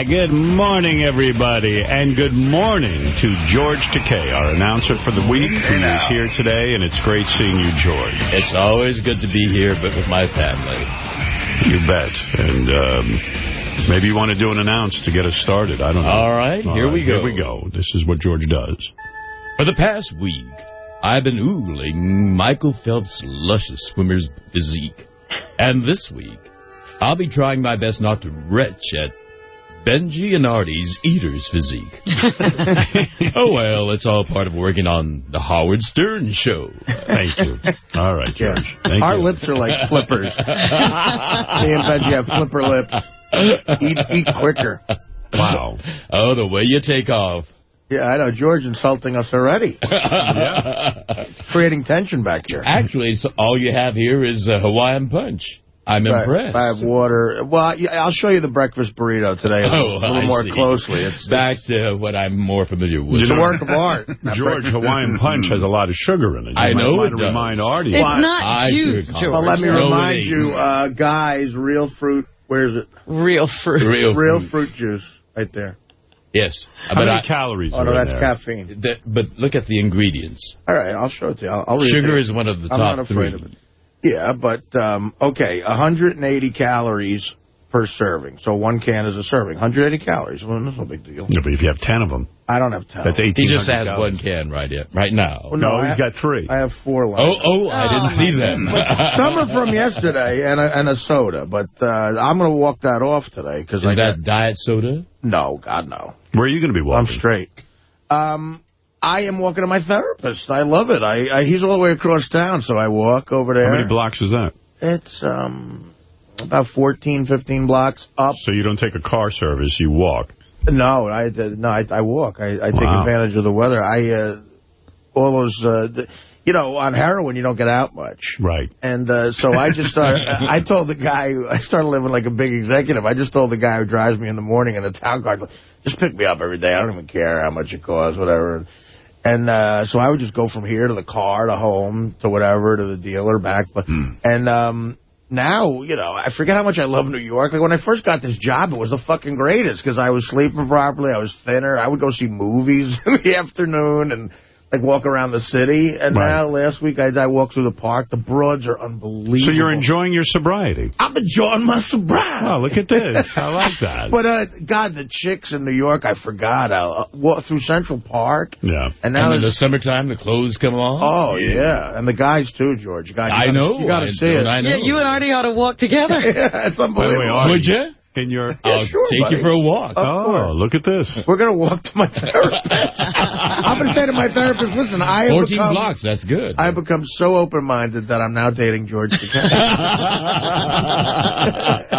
Yeah, good morning, everybody. And good morning to George Takei, our announcer for the week, who is here today, and it's great seeing you, George. It's always good to be here, but with my family. You bet. And um, maybe you want to do an announce to get us started. I don't know. All right, All here right, we go. Here we go. This is what George does. For the past week, I've been oogling Michael Phelps' luscious swimmer's physique. And this week, I'll be trying my best not to retch at Benji and Artie's eater's physique. oh, well, it's all part of working on the Howard Stern show. Thank you. All right, George. Thank Our you. lips are like flippers. Me and Benji have flipper lips. Eat, eat quicker. Wow. Oh, the way you take off. Yeah, I know. George insulting us already. yeah. Creating tension back here. Actually, so all you have here is a Hawaiian punch. I'm Right. impressed. I have water. Well, yeah, I'll show you the breakfast burrito today a little, Oh, a little I more see. closely. It's, Back to what I'm more familiar with. it's a work of art. George, Hawaiian Punch has a lot of sugar in it. You I might know want it to does. remind Artie. It's Why? not I juice, should call Well, let me No, remind you, uh, guys, real fruit. Where is it? Real fruit. Real, Real fruit. fruit juice right there. Yes. How but, many I, calories Oh, no, that's there? caffeine. that, but look at the ingredients. All right, I'll show it to you. I'll, I'll read it to Sugar you. is one of the I'm top not afraid three. Of it. Yeah, but, um, okay, 180 calories per serving. So one can is a serving. 180 calories. Well, that's no big deal. Yeah, but if you have 10 of them, I don't have 10. that's 18. He just has calories. one can right, here, right now. Well, No, I he's ha- got three. I have four left. Oh, oh, I didn't see them. Some are from yesterday and a, and a soda, but uh, I'm going to walk that off today. Cause I Is got- diet soda? No, God, no. Where are you going to be walking? I'm straight. Um, I am walking to my therapist. I love it. I, I He's all the way across town, so I walk over there. How many blocks is that? It's um about 14, 15 blocks up. So you don't take a car service, you walk. No, I no, I, I walk. I, I take Wow. advantage of the weather. I uh, all those, uh, the, you know, on heroin you don't get out much. Right. And uh, so I just started, I told the guy, I started living like a big executive. I just told the guy who drives me in the morning in the town car, just pick me up every day. I don't even care how much it costs, whatever. And uh, so I would just go from here to the car, to home, to whatever, to the dealer, back. But And um, now, you know, I forget how much I love New York. Like when I first got this job, it was the fucking greatest because I was sleeping properly. I was thinner. I would go see movies in the afternoon and like walk around the city. And Right. now, last week, I, I walked through the park. The broads are unbelievable. So you're enjoying your sobriety. I'm enjoying my sobriety. Oh, look at this. I like that. But, uh, God, the chicks in New York, I forgot. I uh, walked through Central Park. yeah. And now And in the summertime, the clothes come along? Oh, yeah. And the guys, too, George. God, you I gotta- know. You got to see it. I know. Yeah, you and Artie ought to walk together. yeah, it's By the way, unbelievable. Artie, Would you? In your... I'll sure, take buddy. you for a walk. Of oh, course. look at this. We're going to walk to my therapist. I'm going to say to my therapist, listen, I have 14 become, blocks, that's good. I've become so open-minded that I'm now dating George Takei.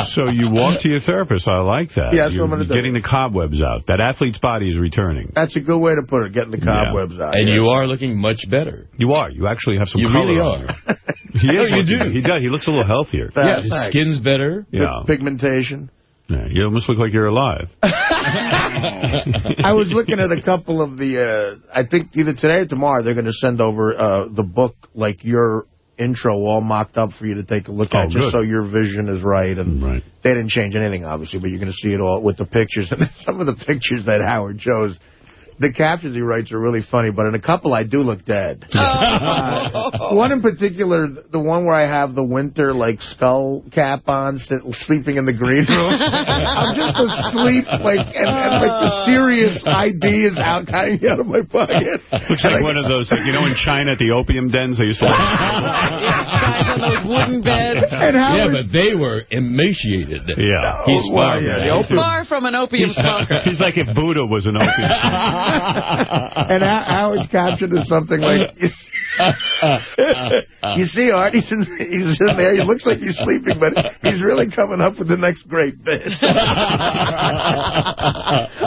So you walk to your therapist. I like that. Yeah, that's You're what I'm gonna do. getting the cobwebs out. That athlete's body is returning. That's a good way to put it, getting the cobwebs out. and yeah. you are looking much better. You are. You actually have some You color really are. you. He is. You do. He does. He looks a little healthier. Th- yeah, his thanks. skin's better. Yeah. Pigmentation. Yeah, You almost look like you're alive. I was looking at a couple of the, uh, I think either today or tomorrow, they're going to send over uh, the book, like your intro all mocked up for you to take a look Oh, at, just good. so your vision is right. And Right. they didn't change anything, obviously, but you're going to see it all with the pictures. And some of the pictures that Howard shows, the captions he writes are really funny, but in a couple I do look dead. Uh, one in particular, the one where I have the winter, like, skull cap on, sit, sleeping in the green room. I'm just asleep, like, and, and like, the Sirius ID is out, hanging out of my pocket. Looks like one of those, like, you know, in China at the opium dens, they used to... Guys on those wooden beds. And Yeah, but they were emaciated. Yeah. He's well, far yeah, from the opium- Far from an opium smoker. He's like if Buddha was an opium. And Ho- Howard's caption is something like, you see Art, he's in, he's in there, he looks like he's sleeping, but he's really coming up with the next great bit.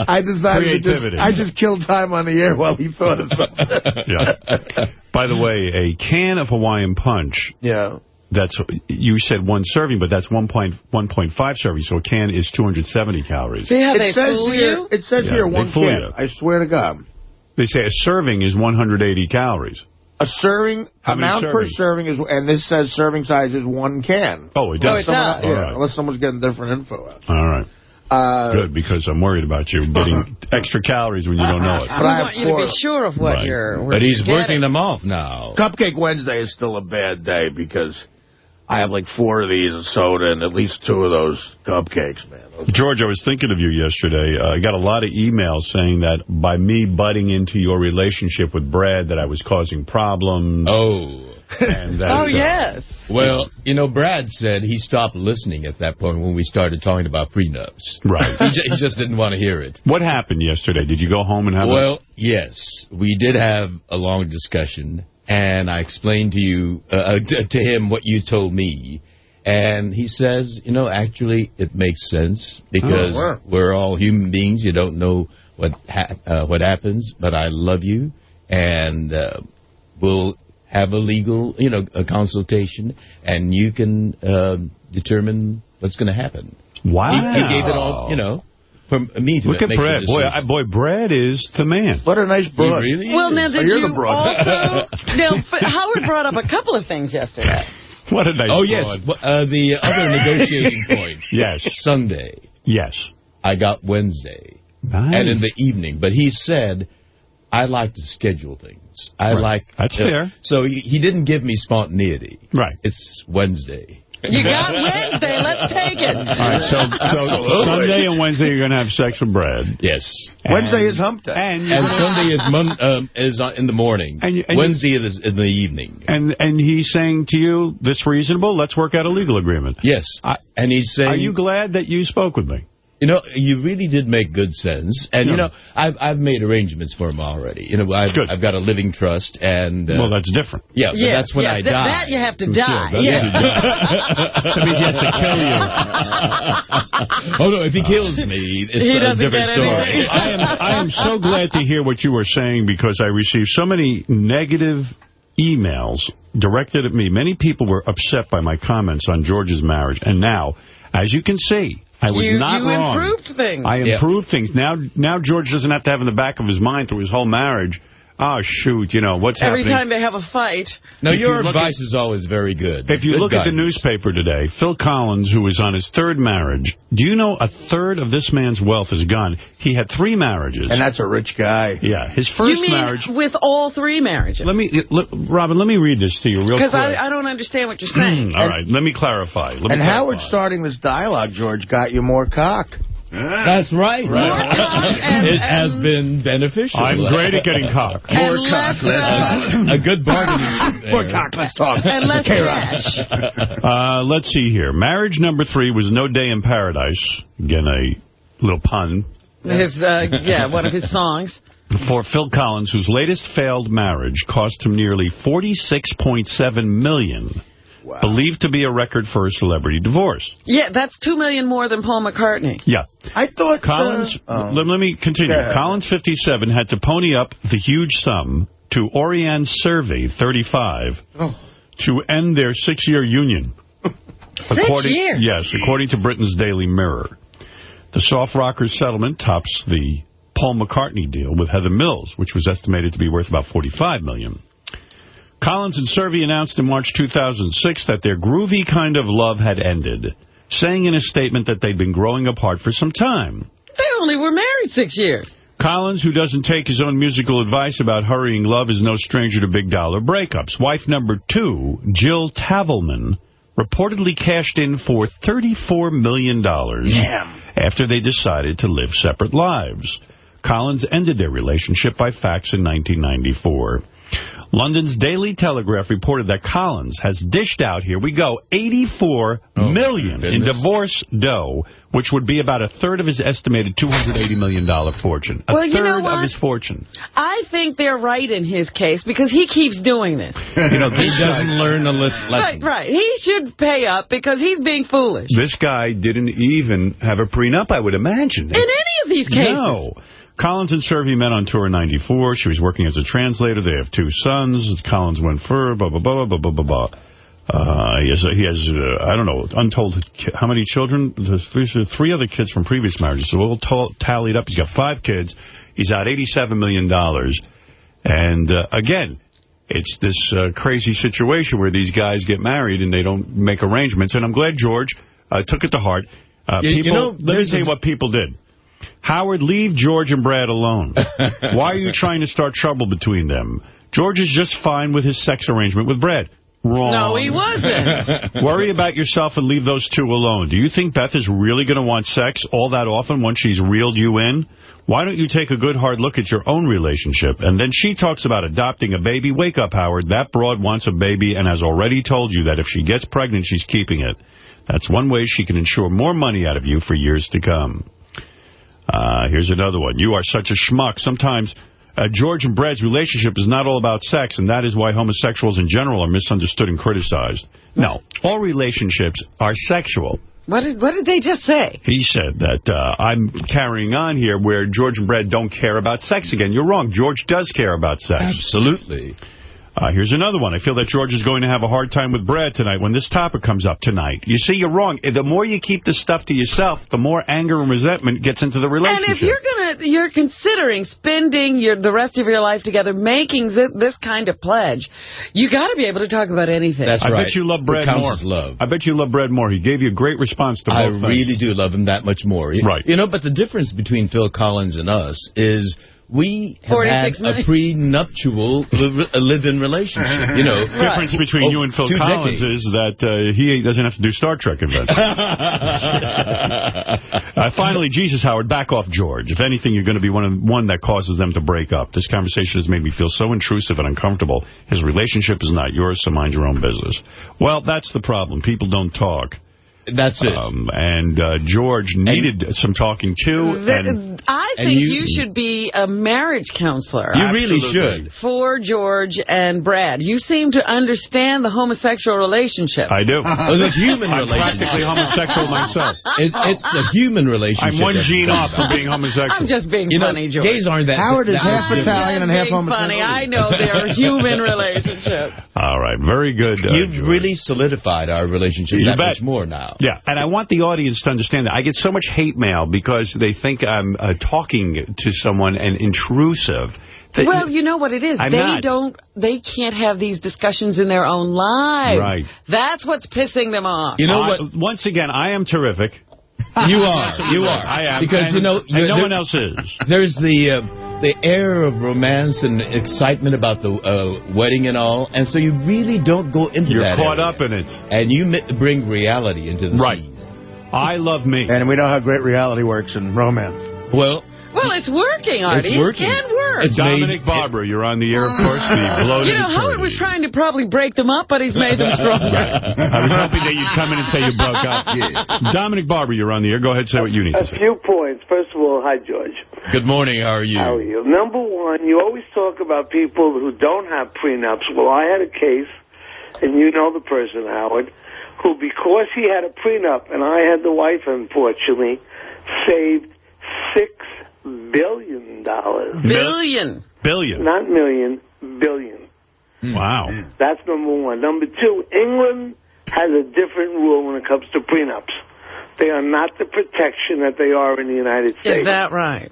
I decided to just, Creativity. I just killed time on the air while he thought of something. yeah. By the way, a can of Hawaiian Punch, Yeah. That's you said one serving, but that's 1.5 servings, so a can is 270 calories. See how they It says fool here, you? it says Yeah, here they one fool can. you. I swear to God. They say a serving is 180 calories. A serving, How many amount per serving is, and this says serving size is one can. Oh, it No, does. it's Someone- not. yeah, All right. unless someone's getting different info out. All right. Uh, Good, because I'm worried about you getting extra calories when you don't know it. But I want you to be sure of what Right. you're, But he's you're working them off now. Cupcake Wednesday is still a bad day because I have like four of these and soda and at least two of those cupcakes, man. Those- George, I was thinking of you yesterday. Uh, I got a lot of emails saying that by me butting into your relationship with Brad that I was causing problems. Oh. And that, Oh, uh, yes. Well, you know, Brad said he stopped listening at that point when we started talking about prenups. Right. He, ju- he just didn't want to hear it. What happened yesterday? Did you go home and have a... Well, yes, we did have a long discussion, and I explained to you, uh, to him what you told me, and he says, you know, actually, it makes sense because Oh, wow. we're all human beings. You don't know what ha uh, what happens, but I love you, and uh, we'll have a legal, you know, a consultation, and you can uh, determine what's going to happen. Wow. He, he gave it all, you know, for me to Look at Brad. Boy. I, boy, Brad is the man. What a nice He broad. really Well, is. now, Oh, did you're you the broad. also... now, Howard brought up a couple of things yesterday. What a nice Oh, yes. broad. Well, Uh, the other negotiating point. Yes. Sunday. Yes. I got Wednesday. Nice. And in the evening. But he said, I like to schedule things. I Right. like... That's uh, fair. So he, he didn't give me spontaneity. Right. It's Wednesday. You got Wednesday. Let's take it. All right, so, so Sunday and Wednesday you're going to have sex with Brad. Yes. Wednesday is hump day. And, And Sunday is mon- um, is uh, in the morning. And you- and you- Wednesday is in the evening. and and he's saying to you, this reasonable, let's work out a legal agreement. Yes. I- and he's saying... Are you glad that you spoke with me? You know, you really did make good sense, and you know, I've I've made arrangements for him already. You know, I've I've got a living trust, and uh, well, that's different. yeah, but Yes, that's when yes, I that, die. That you have to die. that Yeah. you That means he has to kill you. oh no, if he kills me, it's a different story. I am I am so glad to hear what you were saying because I received so many negative emails directed at me. Many people were upset by my comments on George's marriage, and now, as you can see, I was You- not you wrong. improved things. I Yeah. improved things. Now, now George doesn't have to have in the back of his mind through his whole marriage. Oh shoot, you know what's Every happening. Every time they have a fight. No, If your you look advice is always very good. If you Good look at the newspaper today, Phil Collins, who is on his third marriage, do you know a third of this man's wealth is gone? He had three marriages. And that's a rich guy. yeah, his first you mean marriage. with all three marriages? Let me, let, Robin, let me read this to you real quick. Because I, I don't understand what you're saying. all right, let me clarify. Let me And clarify. Howard starting this dialogue, George, got you more cock. That's right. and- it has been beneficial. I'm great at getting cock. And less, uh, a good bargaining More there. cock, let's talk. and less K-Rock. cash. Uh, let's see here. Marriage number three was No Day in Paradise. Again, a little pun. His, uh, yeah, one of his songs. For Phil Collins, whose latest failed marriage cost him nearly $46.7 million, believed to be a record for a celebrity divorce. Yeah, that's two million more than Paul McCartney. Yeah. I thought... Collins, uh, oh. let, let me continue. Collins, 57, had to pony up the huge sum to Orianne Cevey, 35, Oh. to end their six-year union. Six years? Yes, according to Britain's Daily Mirror. The soft rockers settlement tops the Paul McCartney deal with Heather Mills, which was estimated to be worth about $45 million. Collins and Servey announced in March 2006 that their groovy kind of love had ended, saying in a statement that they'd been growing apart for some time. They only were married six years. Collins, who doesn't take his own musical advice about hurrying love, is no stranger to big dollar breakups. Wife number two, Jill Tavelman, reportedly cashed in for $34 million after they decided to live separate lives. Collins ended their relationship by fax in 1994. London's Daily Telegraph reported that Collins has dished out, here we go, $84 Oh, million in divorce dough, which would be about a third of his estimated $280 million fortune. A Well, you know third what? of his fortune. I think they're right in his case because he keeps doing this. You know, He doesn't guy, learn a lis- Right, lesson. right. He should pay up because he's being foolish. this guy didn't even have a prenup, I would imagine. In any of these cases. No. Collins and Cevey met on tour in 94. She was working as a translator. They have two sons. Collins went fur, blah, blah, blah, blah, blah, blah, blah. Uh, he has, he has uh, I don't know, untold, how many children? There's three, three other kids from previous marriages. So all to- tallied up, he's got five kids. He's out 87 million. dollars. And uh, again, it's this uh, crazy situation where these guys get married and they don't make arrangements. And I'm glad George uh, took it to heart. Uh, You- you people, know, let me tell you what people did. Howard, leave George and Brad alone. Why are you trying to start trouble between them? George is just fine with his sex arrangement with Brad. Wrong. No, he wasn't. Worry about yourself and leave those two alone. Do you think Beth is really going to want sex all that often once she's reeled you in? Why don't you take a good hard look at your own relationship? And then she talks about adopting a baby. Wake up, Howard. That broad wants a baby and has already told you that if she gets pregnant, she's keeping it. That's one way she can ensure more money out of you for years to come. Uh, here's another one. You are such a schmuck. Sometimes uh, George and Brad's relationship is not all about sex, and that is why homosexuals in general are misunderstood and criticized. No, all relationships are sexual. What did what did they just say? He said that uh, I'm carrying on here where George and Brad don't care about sex again. You're wrong. George does care about sex. Absolutely. Uh, here's another one. I feel that George is going to have a hard time with Brad tonight when this topic comes up tonight. You see, you're wrong. The more you keep this stuff to yourself, the more anger and resentment gets into the relationship. And if you're gonna, you're considering spending your the rest of your life together, making this, this kind of pledge, you got to be able to talk about anything. That's I right. bet you love Brad more. love. I bet you love Brad more. He gave you a great response to both I things. really do love him that much more. Right. You know, but the difference between Phil Collins and us is we have 46 had a prenuptial li- a live-in relationship. You know, The difference between Oh, you and Phil Collins decades. is that uh, he doesn't have to do Star Trek inventions. uh, finally, Jesus, Howard, back off George. If anything, you're going to be one, of, one that causes them to break up. This conversation has made me feel so intrusive and uncomfortable. His relationship is not yours, so mind your own business. Well, that's the problem. People don't talk. That's it. Um, and uh, George needed some talking too. And I and think you- you, should be a marriage counselor. you really should. for George and Brad. You seem to understand the homosexual relationship. I do. Oh, the human I'm relationship. practically homosexual myself. It, it's a human relationship. I'm one gene off from being homosexual. I'm just being You know, funny, George. gays aren't that. Howard is half. Italian and half being homosexual. funny. I know they're a human relationship. All right, very good. Uh, You've George. really solidified our relationship You that bet. much more now. Yeah, and I want the audience to understand that. I get so much hate mail because they think I'm uh, talking to someone and intrusive. That- Well, you know what it is. I'm they not. don't. They can't have these discussions in their own lives. Right. That's what's pissing them off. You know I- what? once again, I am terrific. You are. You are. I am. Because, and, you know, and no there- one else is. There's the uh, the air of romance and excitement about the uh, wedding and all, and so you really don't go into You're that caught area. up in it. And you bring reality into the Right. scene. I love me. And we know how great reality works in romance. Well, well, it's working, Artie. It's working. It can work. It's Dominic made- Barbara, you're on the air, of course. Ah. The bloated you know, Howard was trying to probably break them up, but he's made them stronger. I was hoping that you'd come in and say you broke up. Dominic Barbara, you're on the air. Go ahead, and say what you need to A few points. First of all, hi, George. Good morning. How are you? How are you? Number one, you always talk about people who don't have prenups. Well, I had a case, and you know the person, Howard, who, because he had a prenup, and I had the wife, unfortunately, saved six billion dollars. Billion. Billion. Not million, billion. Hmm. Wow. That's number one. Number two, England has a different rule when it comes to prenups. They are not the protection that they are in the United States. Is that right?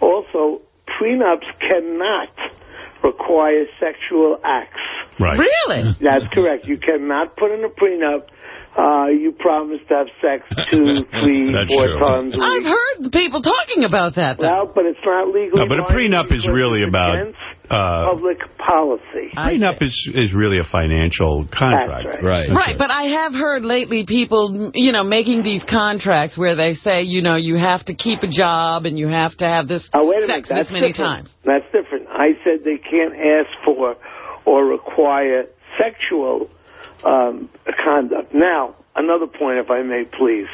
Also, prenups cannot require sexual acts. Right. Really? That's correct. You cannot put in a prenup. Uh, you promised to have sex two, three, four three, That's four true. times a I've heard people talking about that. Though. Well, but it's not legally. No, but a prenup is really about, uh, public policy. I Prenup is, is really a financial contract. That's right. Right. Right, but I have heard lately people, you know, making these contracts where they say, you know, you have to keep a job and you have to have this Oh, sex this many different. times. That's different. I said they can't ask for or require sexual um, conduct. Now, another point, if I may, please.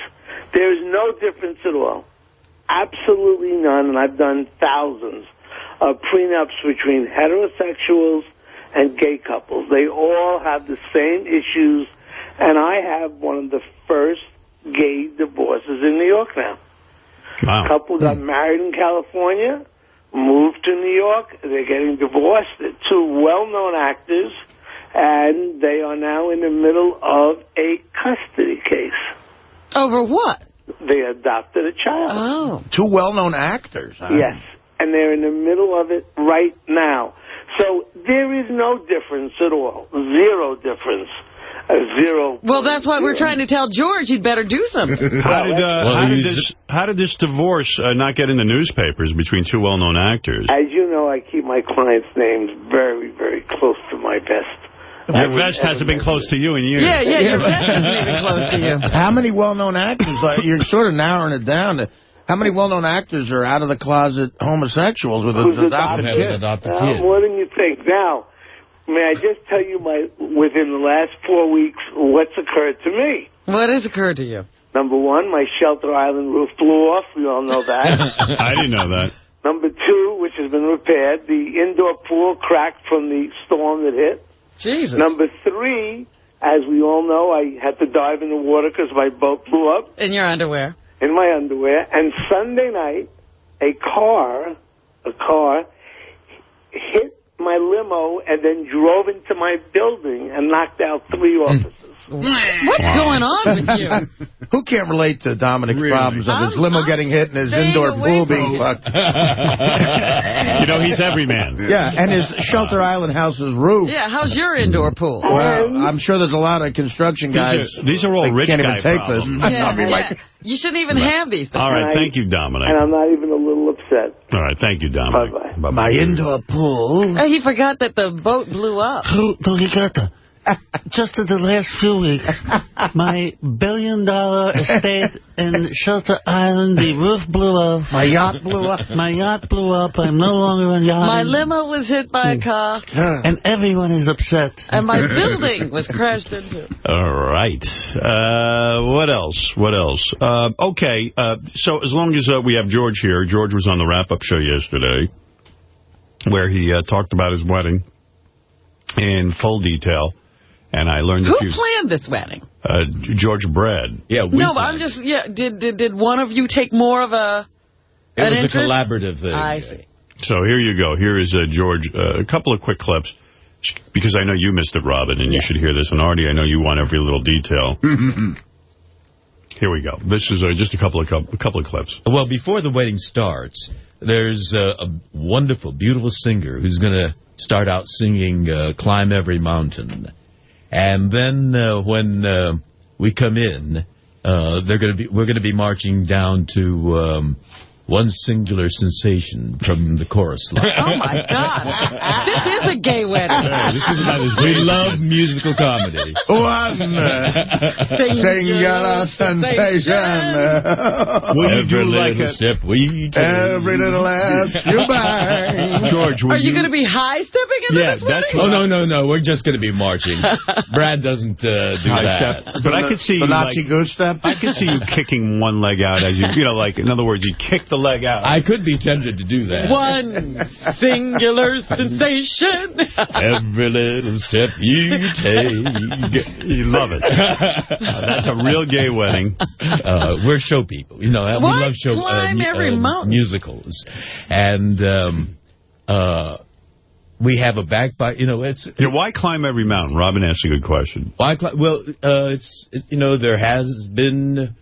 There is no difference at all. Absolutely none, and I've done thousands of prenups between heterosexuals and gay couples. They all have the same issues, and I have one of the first gay divorces in New York now Wow. couple got married in California, moved to New York. They're getting divorced. They're two well-known actors, and they are now in the middle of a custody case. Over what? They adopted a child. Oh. Two well-known actors. huh? Yes, and they're in the middle of it right now. So there is no difference at all, zero difference. a zero. Well, that's why we're trying to tell George he'd better do something. How did, uh, Well, how, did this, how did this divorce uh, not get in the newspapers between two well-known actors? As you know, I keep my clients' names very, very close to my vest. Your vest hasn't been close to you in years. Yeah, yeah, your vest isn't even close to you. How many well-known actors? Like, you're sort of narrowing it down to how many well-known actors are out of the closet homosexuals with Who's an adopted adopted? Kid? an adopted Uh, kid. more than you think. Now, may I just tell you, my within the last four weeks, what's occurred to me? What has occurred to you? Number one, my Shelter Island roof blew off. We all know that. I didn't know that. Number two, which has been repaired, the indoor pool cracked from the storm that hit. Jesus. Number three, as we all know, I had to dive in the water because my boat blew up In your underwear. in my underwear. And Sunday night, a car, a car, hit my limo and then drove into my building and knocked out three hmm. officers. What's Wow. going on with you? Who can't relate to Dominic's Really? problems of his I'm- limo I'm getting hit and his indoor pool being fucked? You know, he's every man. Yeah, and his Shelter Island house's roof. Yeah, how's your indoor pool? Well, I'm sure there's a lot of construction These are- guys. these are all that rich can't guy even take problems. this. Yeah, I mean, yeah. like, You shouldn't even have these things. All right, Right. thank you, Dominic. And I'm not even a little upset. All right, thank you, Dominic. Bye-bye. Bye-bye. my indoor pool. Oh, he forgot that the boat blew up. Dogigata, just in the last few weeks, my billion-dollar estate in Shelter Island, the roof blew off. My yacht blew up. My yacht blew up. I'm no longer on yacht. My limo was hit by a car, And everyone is upset. and my building was crashed into. All right. Uh, what else? What else? Uh, okay, uh, so as long as uh, we have George here, George was on the wrap-up show yesterday where he uh, talked about his wedding in full detail, and I learned a Who few... planned this wedding? Uh, George Brad. Yeah, we no, but planned. I'm just, yeah, did, did did one of you take more of a It an was interest? a collaborative thing. I see. So here you go. Here is uh, George. Uh, a couple of quick clips, because I know you missed it, Robin, and you should hear this. And Artie, I know you want every little detail. here we go. This is uh, just a couple of a couple of clips. Well, before the wedding starts, there's uh, a wonderful, beautiful singer who's going to start out singing uh, "Climb Every Mountain," and then uh, when uh, we come in, uh, they're going to be we're going to be marching down to um, one singular sensation from the chorus line. Oh, my God. this is a gay wedding. this is about as we love musical comedy. One singular sensation. Will you do Every like little a step we take. Every little ass you bang. George? Are you going to be high-stepping into Yeah, this that's wedding? Oh, no, no, no. We're just going to be marching. Brad doesn't uh, do High that. step. But I could see the you Nazi like, goose step. I could see you kicking one leg out as you, you know, like in other words, you kick the leg out. I could be tempted to do that. One singular sensation. Every little step you take. you love it. Uh, that's a real gay wedding. Uh, we're show people. You know, we Why love show climb mu- every mountain? musicals. And um, uh, we have a bagpipe. You know, it's... Yeah, why climb every mountain? Robin asked a good question. Why well, uh, it's, you know, there has been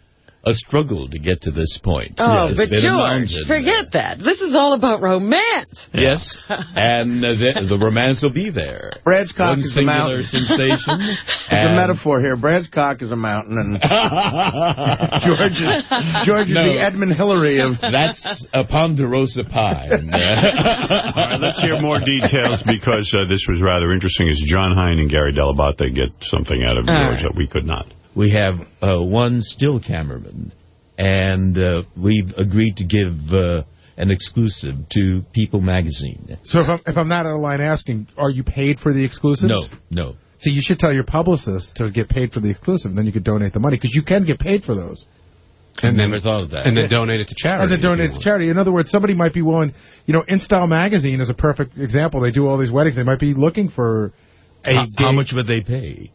a struggle to get to this point. Oh, It's but George, mountain. forget that. This is all about romance. Yes, and uh, the, the romance will be there. Brad's cock One is a singular mountain. sensation. It's a and- metaphor here. Brad's cock is a mountain, and George is, George is No. the Edmund Hillary of... That's a ponderosa pine. All right, let's hear more details because uh, this was rather interesting as Jon Hein and Gary Dell'Abate get something out of George right. that we could not. We have uh, one still cameraman, and uh, we've agreed to give uh, an exclusive to People Magazine. So if I'm, if I'm not out of line asking, are you paid for the exclusives? No, no. See, you should tell your publicist to get paid for the exclusive, and then you could donate the money, because you can get paid for those. I never thought of that. And then donate it to charity. And then donate it to charity. In other words, somebody might be willing, you know, InStyle Magazine is a perfect example. They do all these weddings. They might be looking for a how, how much would they pay?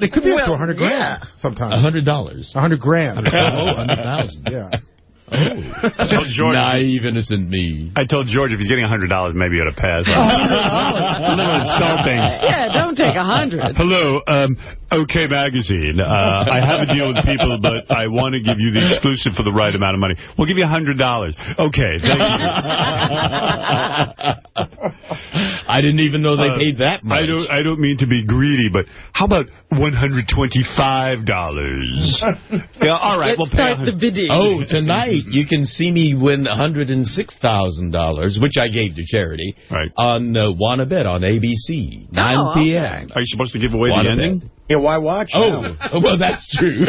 They could be up to Well, 100 grand yeah. A sometimes. hundred dollars. 100 grand. Oh, hundred thousand. yeah. I told George, Naive, innocent me. I told George if he's getting $100, maybe he ought to pass. It's a little insulting. Yeah, don't take a hundred. Hello, um, OK Magazine. Uh, I have a deal with people, but I want to give you the exclusive for the right amount of money. We'll give you $100. Okay, thank you. I didn't even know they Uh, paid that much. I don't, I don't mean to be greedy, but how about $125? yeah, all right, Let's we'll start the 100 bidding. Oh, tonight you can see me win $106,000, which I gave to charity, Right. on uh, Wanna Bet on ABC, 9 Oh, p.m. Are you supposed to give away Wanna the Bet. Ending? Yeah, why watch? Oh, now? well, that's true. we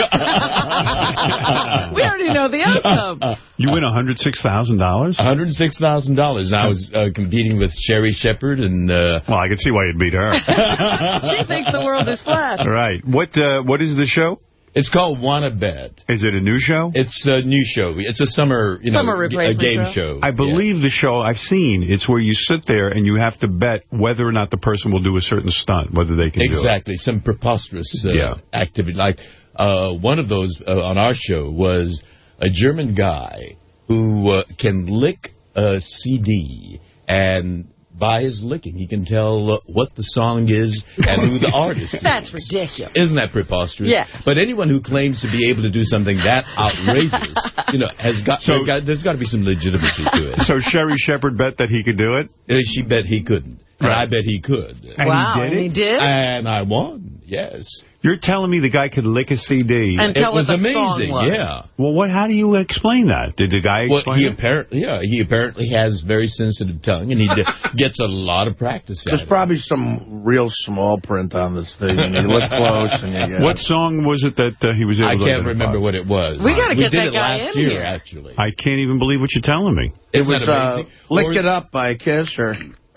already know the outcome. You win $106,000? $106,000. And I was uh, competing with Sherri Shepherd and... Uh, Well, I can see why you'd beat her. she thinks the world is flat. right. What uh, What is the show? It's called Wanna Bet. Is it a new show? It's a new show. It's a summer, you know, Summer a game show. show. I believe the show I've seen. It's where you sit there and you have to bet whether or not the person will do a certain stunt, whether they can do it. Exactly, some preposterous uh, Yeah. activity. Like uh, one of those uh, on our show was a German guy who uh, can lick a CD, and by his licking, he can tell uh, what the song is and who the artist is. That's ridiculous. Isn't that preposterous? Yeah. But anyone who claims to be able to do something that outrageous, you know, has got, So- there got there's got to be some legitimacy to it. So Sherri Shepherd bet that he could do it? Uh, she bet he couldn't, and I bet he could, And wow, he did and he did? and I won. Yes. You're telling me the guy could lick a CD? And It was what the amazing, song was. yeah. well, what? How do you explain that? Did the guy Well, explain he it? apparently, yeah, he apparently has very sensitive tongue, and he d- gets a lot of practice There's it. probably some real small print on this thing. And you look close and you get... What song was it that uh, he was able I to can't identify? remember what it was. We gotta get did that it guy last in year, here. actually. I can't even believe what you're telling me. It Isn't was that uh. Lick Or- It Up by Kiss or...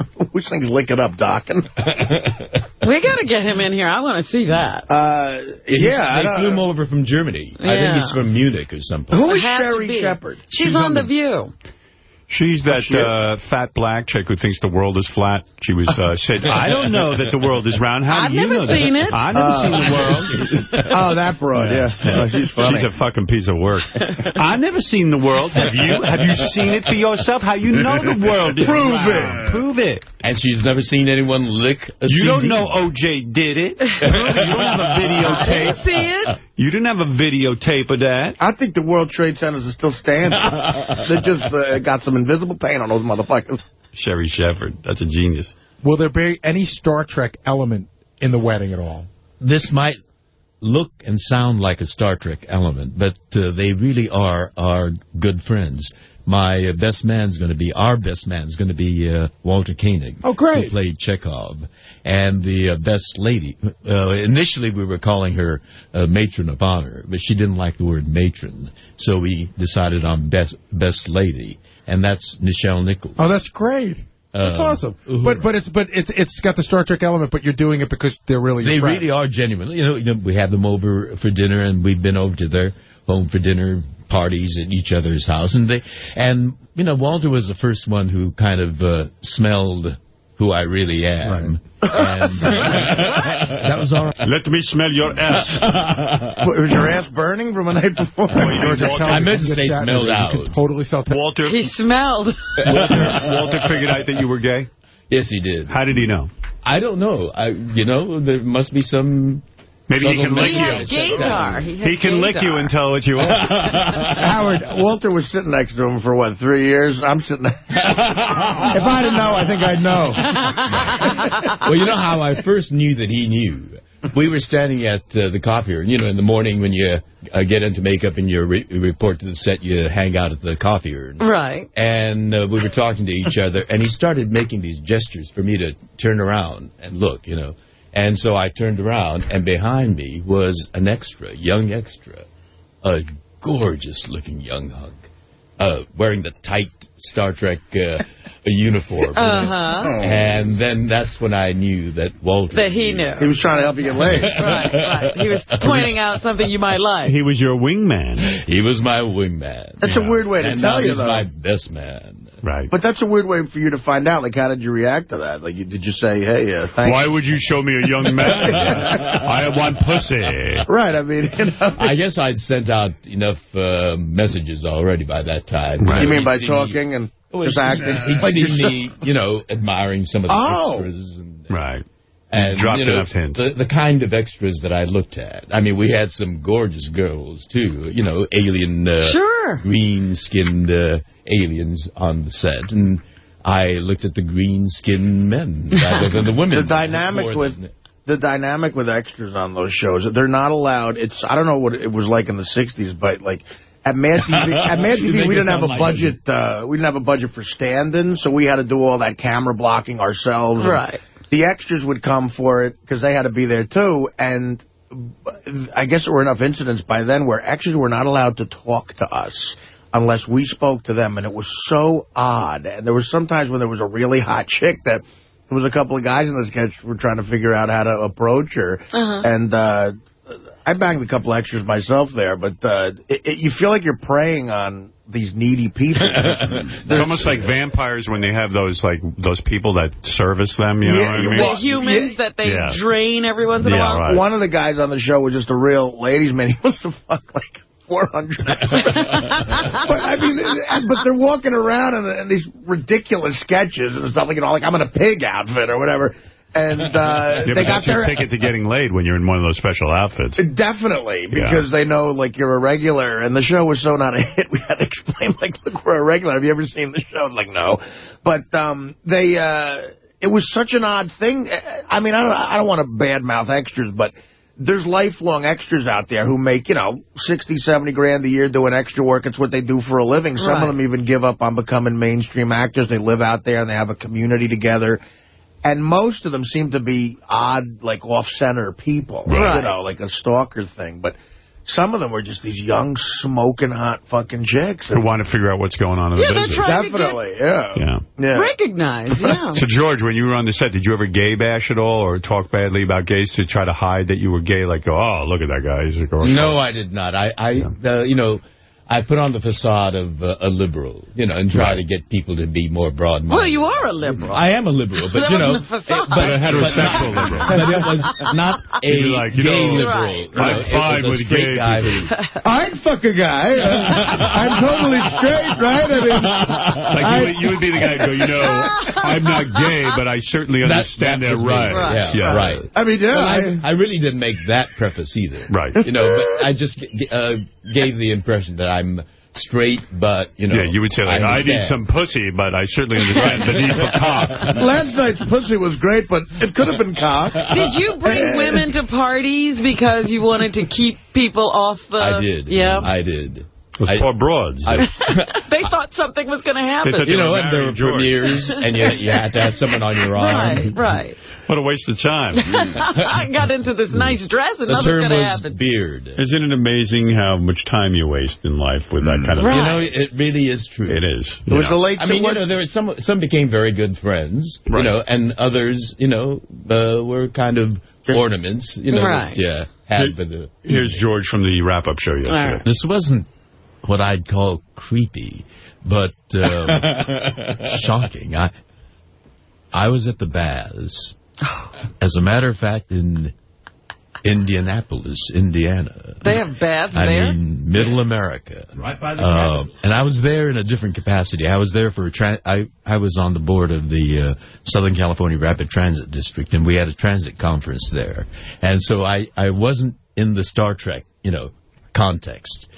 Which thing's Lick It Up, Dockin'? We got to get him in here. I want to see that. Uh, yeah. I they flew him over from Germany. I think he's from Munich or something. Who is It has to Sherri. Shepherd? She's, She's on, on The the- View. She's that she? uh, fat black chick who thinks the world is flat. She was uh, said, I don't know that the world is round. How I've do you never know that? seen it. I've never Uh, seen the world. Oh, that broad, yeah. Oh, she's funny. She's a fucking piece of work. I've never seen the world. Have you? Have you seen it for yourself? How you know the world is Prove round? it. Prove it. And she's never seen anyone lick a You don't know O.J. did it. You don't have a I didn't videotape. see it. You didn't have a videotape of that. I think the World Trade Centers are still standing. they just uh, got some invisible paint on those motherfuckers. Sherri Shepherd. That's a genius. Will there be any Star Trek element in the wedding at all? This might look and sound like a Star Trek element, but uh, they really are our good friends. My uh, best man's going to be, our best man's going to be uh, Walter Koenig. Oh, great. Who played Chekov. And the uh, best lady, uh, initially we were calling her uh, matron of honor, but she didn't like the word matron. So we decided on best, best lady, and that's Nichelle Nichols. Oh, that's great. That's Um, awesome. who- But but it's but it's it's got the Star Trek element, but you're doing it because they're really They friends. really are genuine. You know, you know, we have them over for dinner, and we've been over to their home for dinner parties at each other's house, and they and you know, Walter was the first one who kind of uh, smelled who I really am, and uh, that was all right. Let me smell your ass. What, was your ass burning from a night before? George, Walter- I you, meant to can say smelled Saturday. You out. totally sell. T- Walter, He smelled. Walter, Walter figured out that you were gay. Yes, he did. How did he know? I don't know. I, you know, there must be some. Maybe he can lick he you. had gaydar. He, had He can lick you and tell what you are. Howard, Walter was sitting next to him for, what, three years? I'm sitting If I didn't know, I think I'd know. well, you know how I first knew that he knew. We were standing at uh, the copier. You know, in the morning when you uh, get into makeup and you re- report to the set, you hang out at the copier. Right. And uh, we were talking to each other, and he started making these gestures for me to turn around and look, you know. And so I turned around, and behind me was an extra, young extra, a gorgeous-looking young hunk, uh, wearing the tight Star Trek uh, uniform. Uh-huh. And then that's when I knew that Walter... That he knew. He was trying to help you get laid. Right, right. He was pointing out something you might like. He was your wingman. He was my wingman. That's a weird way to and now tell you, he's though. my best man. Right. But that's a weird way for you to find out. Like, how did you react to that? Like, you- did you say, hey, uh, thanks? Why would you show me a young man? I want pussy. Right, I mean, you know. I guess I'd sent out enough uh, messages already by that time. Right. You mean by talking and Me, just acting? he'd seen you're me, you know, admiring some of the Oh. extras. And, Right. And, Dropped you know, enough hints. The, the kind of extras that I looked at. I mean, we had some gorgeous girls, too. You know, alien, uh, Sure. green-skinned uh, aliens on the set. And I looked at the green-skinned men rather than the women. The dynamic More with than- the dynamic with extras on those shows, they're not allowed. It's I don't know what it was like in the '60s, but like at Mad TV, at Mad TV, we didn't have a like budget. Uh, we didn't have a budget for stand-in, so we had to do all that camera blocking ourselves. and Right. The extras would come for it because they had to be there too, and I guess there were enough incidents by then where extras were not allowed to talk to us unless we spoke to them, and it was so odd. And there was sometimes when there was a really hot chick that there was a couple of guys in the sketch were trying to figure out how to approach her, Uh-huh. and uh, I banged a couple extras myself there, but uh, it, it, you feel like you're preying on these needy people. It's almost like vampires when they have those like those people that service them. You know Yeah, what I mean? The humans that they Yeah. drain every once in a while. right. One of the guys on the show was just a real ladies' man. He wants to fuck like 400. but I mean, but they're walking around in, in these ridiculous sketches and stuff like you know, like I'm in a pig outfit or whatever. And uh, Yeah, they got that's your their ticket to getting laid when you're in one of those special outfits. Definitely, because they know, like, you're a regular, and the show was so not a hit, we had to explain, like, look, we're a regular. Have you ever seen the show? Like, no. But um, they, uh, it was such an odd thing. I mean, I don't, I don't want to badmouth extras, but there's lifelong extras out there who make, you know, 60, 70 grand a year doing extra work. It's what they do for a living. Some Right. of them even give up on becoming mainstream actors. They live out there, and they have a community together. And most of them seem to be odd, like off-center people, Right. you know, like a stalker thing. But some of them were just these young, smoking hot fucking chicks. Who want to figure out what's going on in Yeah, the business. trying- Definitely, yeah. Yeah. yeah. Recognize, yeah. So, George, when you were on the set, did you ever gay bash at all or talk badly about gays to try to hide that you were gay? Like, oh, look at that guy. He's a girl. No, I did not. I, I uh, you know, I put on the facade of uh, a liberal, you know, and try to get people to be more broad-minded. Well, you are a liberal. I am a liberal, but you know, wasn't a but a heterosexual but, liberal. But it was not a like, you gay know, liberal. Right. You know, I'm it fine was a with straight gay guy people. I'd fuck a guy. I'm totally straight, right? I mean, Like, you, would, you would be the guy who go, you know, I'm not gay, but I certainly That- understand that their was me. right. Right. Yeah, Yeah. right. I mean, yeah. Well, I, I, I really didn't make that preface either. Right. You know, but I just uh, gave the impression that I'm straight, but, you know. Yeah, you would say, like, I, need some pussy, but I certainly understand the need for cock. last night's pussy was great, but it could have been cock. Did you bring women to parties because you wanted to keep people off the... I did. Yeah. I did. Those I- poor broads. I, they thought something was going to happen. They you know, and there were marrying George. premieres, and you, you had to have someone on your arm. Right, right. what a waste of time. I got into this nice dress and The nothing's going to was happen. beard. Isn't it amazing how much time you waste in life with that kind of Right. You know, it really is true. It is. It was you the late... I mean, what- you know, there were some some became very good friends, Right. you know, and others, you know, uh, were kind of ornaments, you know, Right. that uh, had for the. Here's George from the wrap-up show yesterday. All right. This wasn't what I'd call creepy, but um, shocking. I I was at the baths. As a matter of fact, in Indianapolis, Indiana. They have baths I there? mean, Middle America. Right by the Uh, and I was there in a different capacity. I was there for a tra- I I was on the board of the uh, Southern California Rapid Transit District, and we had a transit conference there. And so I I wasn't in the Star Trek, you know, context.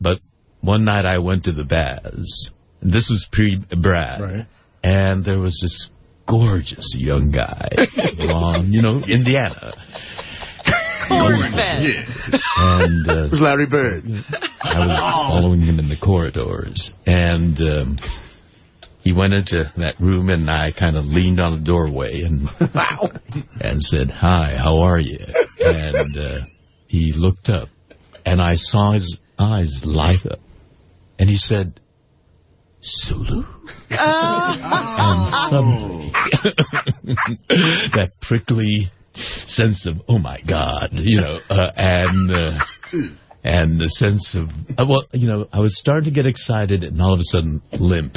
But one night I went to the baths. And this was pre-Brad, Right. and there was this gorgeous young guy, blonde, you know, Indiana. Corn fed. And uh, It was Larry Bird. I was following him in the corridors, and um, he went into that room, and I kind of leaned on the doorway and and said, "Hi, how are you?" And uh, he looked up, and I saw his eyes light up, and he said, "Sulu." and suddenly, that prickly sense of oh my god, you know, uh, and. Uh, and the sense of uh, well, you know, I was starting to get excited, and all of a sudden, limp.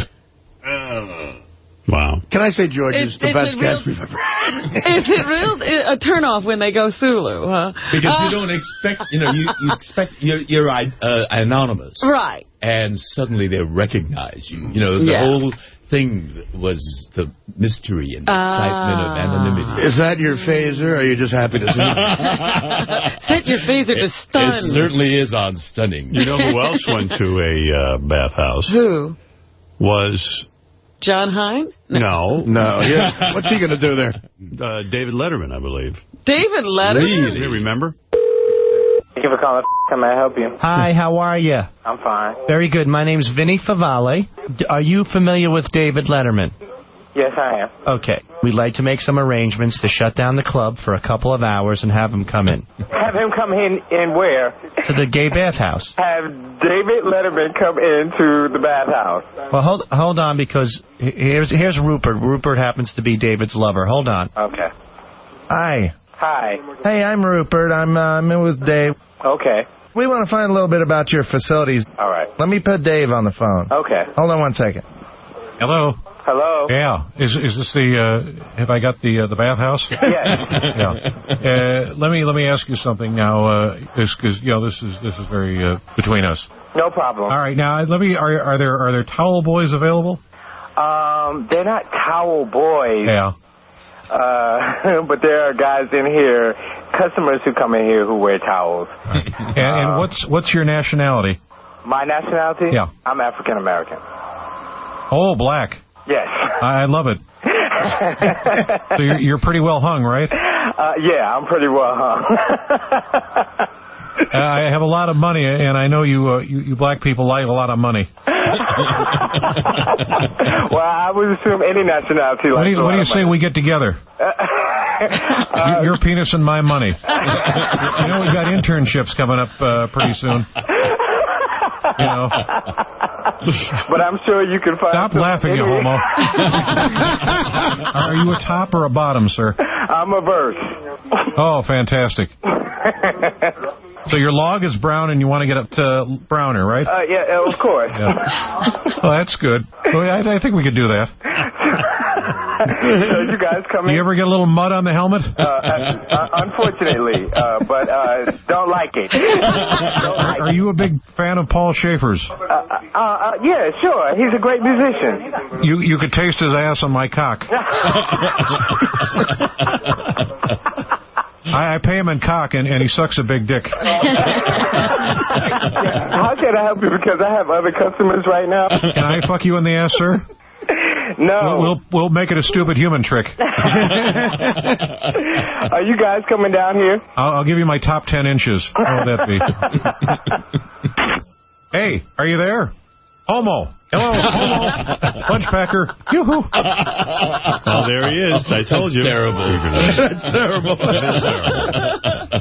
Wow. Can I say, George, It's- is the best guest we've ever had? Is it real a turnoff when they go Sulu, huh? Because Uh, you don't expect, you know, you, you expect you're, you're uh, anonymous, Right. and suddenly they recognize you. You know, the Yeah. whole thing was the mystery and excitement of anonymity. Is that your phaser, or are you just happy to see me? Set your phaser to stun. It stun. certainly is on stunning. You know who else went to a uh, bathhouse? Who? Was, Jon Hein? no, No, yeah. What's he going to do there? uh, David Letterman, I believe. David Letterman? You remember? Thank you for calling. How may I help you? Hi, how are you? I'm fine. Very good. My name's Vinny Favale. Are you familiar with David Letterman? Yes, I am. Okay. We'd like to make some arrangements to shut down the club for a couple of hours and have him come in Have him come in in where? to the gay bathhouse. Have David Letterman come into the bathhouse. Well, hold hold on because here's here's Rupert. Rupert happens to be David's lover. Hold on. Okay. Hi. Hi. Hey, I'm Rupert. I'm, uh, I'm in with Dave. Okay. We want to find a little bit about your facilities. All right. Let me put Dave on the phone. Okay. Hold on one second. Hello. Hello. Yeah. Is is this the? Uh, have I got the uh, the bathhouse? Yes. yeah. Uh, let me let me ask you something now. Uh, because you know this is this is very uh, between us. No problem. All right. Now let me. Are are there are there towel boys available? Um, they're not towel boys. Yeah. Uh, but there are guys in here, customers who come in here who wear towels. And, and what's what's your nationality? My nationality? Yeah. I'm African American. Oh, black. Yes. I, I love it. So you're, you're pretty well hung, right? Uh, yeah, I'm pretty well hung. I have a lot of money, and I know you, uh, you you black people like a lot of money. well, I would assume any nationality What likes do you, what do you say we get together? Uh, your, your penis and my money. you know, we've got internships coming up uh, pretty soon. You know. But I'm sure you can find. Stop laughing, you homo. Are you a top or a bottom, sir? I'm a verse. Oh, fantastic. So your log is brown and you want to get it to browner, right? Uh, yeah, of course. Oh, that's good. Well, I, I think we could do that. so you guys you ever get a little mud on the helmet? Uh, uh, unfortunately, uh, but uh, don't like it. Are, are you a big fan of Paul Shaffer's? Uh, uh, uh, yeah, sure. He's a great musician. You you could taste his ass on my cock. I, I pay him in cock, and, and he sucks a big dick. How can I help you? Because I have other customers right now. Can I fuck you in the ass, sir? No. We'll, we'll, we'll make it a stupid human trick. Are you guys coming down here? I'll, I'll give you my top ten inches. What would that be? hey, are you there? Homo. Hello, Homo. Punchpacker. Yoo-hoo. Oh, there he is. I told you. terrible. That's terrible.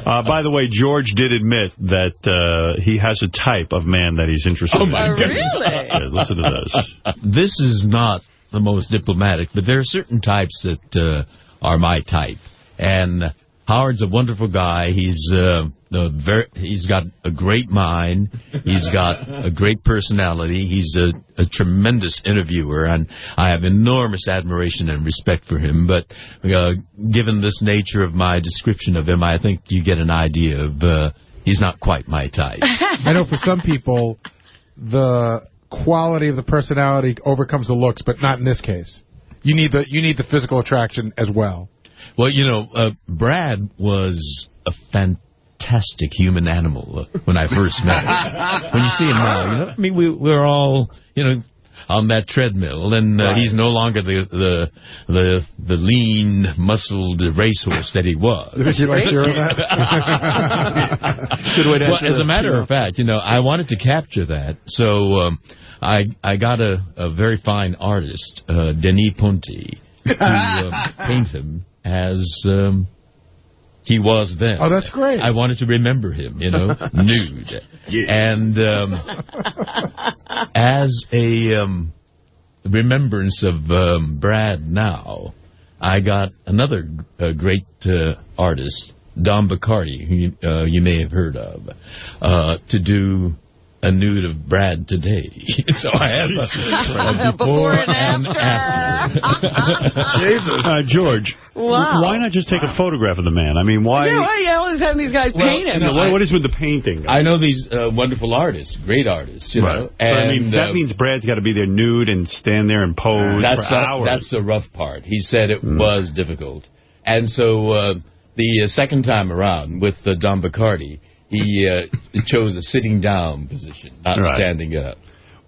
Uh, by the way, George did admit that uh, he has a type of man that he's interested Oh, in. my. Really? Yeah, listen to this. This is not the most diplomatic, but there are certain types that uh, are my type. And Howard's a wonderful guy. He's uh, very, he's got a great mind. He's got a great personality. He's a, a tremendous interviewer, and I have enormous admiration and respect for him. But uh, given this nature of my description of him, I think you get an idea of uh, he's not quite my type. I know for some people, the quality of the personality overcomes the looks, but not in this case. You need the you need the physical attraction as well. Well, you know, uh, Brad was a fantastic human animal uh, when I first met him. when you see him now, you know, I mean, we, we're all, you know, on that treadmill, and uh, Right. he's no longer the the the, the lean, muscled racehorse that he was. Would you like to hear that? Good way to well, as a matter of fact, you know, I wanted to capture that, so um, I I got a, a very fine artist, uh, Denis Ponti, to uh, paint him as um, he was then. Oh, that's great. I wanted to remember him, you know, nude, and um, as a um, remembrance of um, Brad now, I got another uh, great uh, artist, Don Bachardy, who you, uh, you may have heard of, uh, to do a nude of Brad today. so I have a, a before, and after. Jesus. Uh, George, Wow. why not just take a photograph of the man? I mean, why... Yeah, why are you always having these guys Well, paint him? no, what, what is with the painting? I know these uh, wonderful artists, great artists, you know. But, I mean, and, that uh, means Brad's got to be there nude and stand there and pose that's for the- hours. that's the rough part. He said it Mm. was difficult, and so uh, the uh, second time around with uh, Don Bachardy, he uh, chose a sitting down position, not Right. standing up.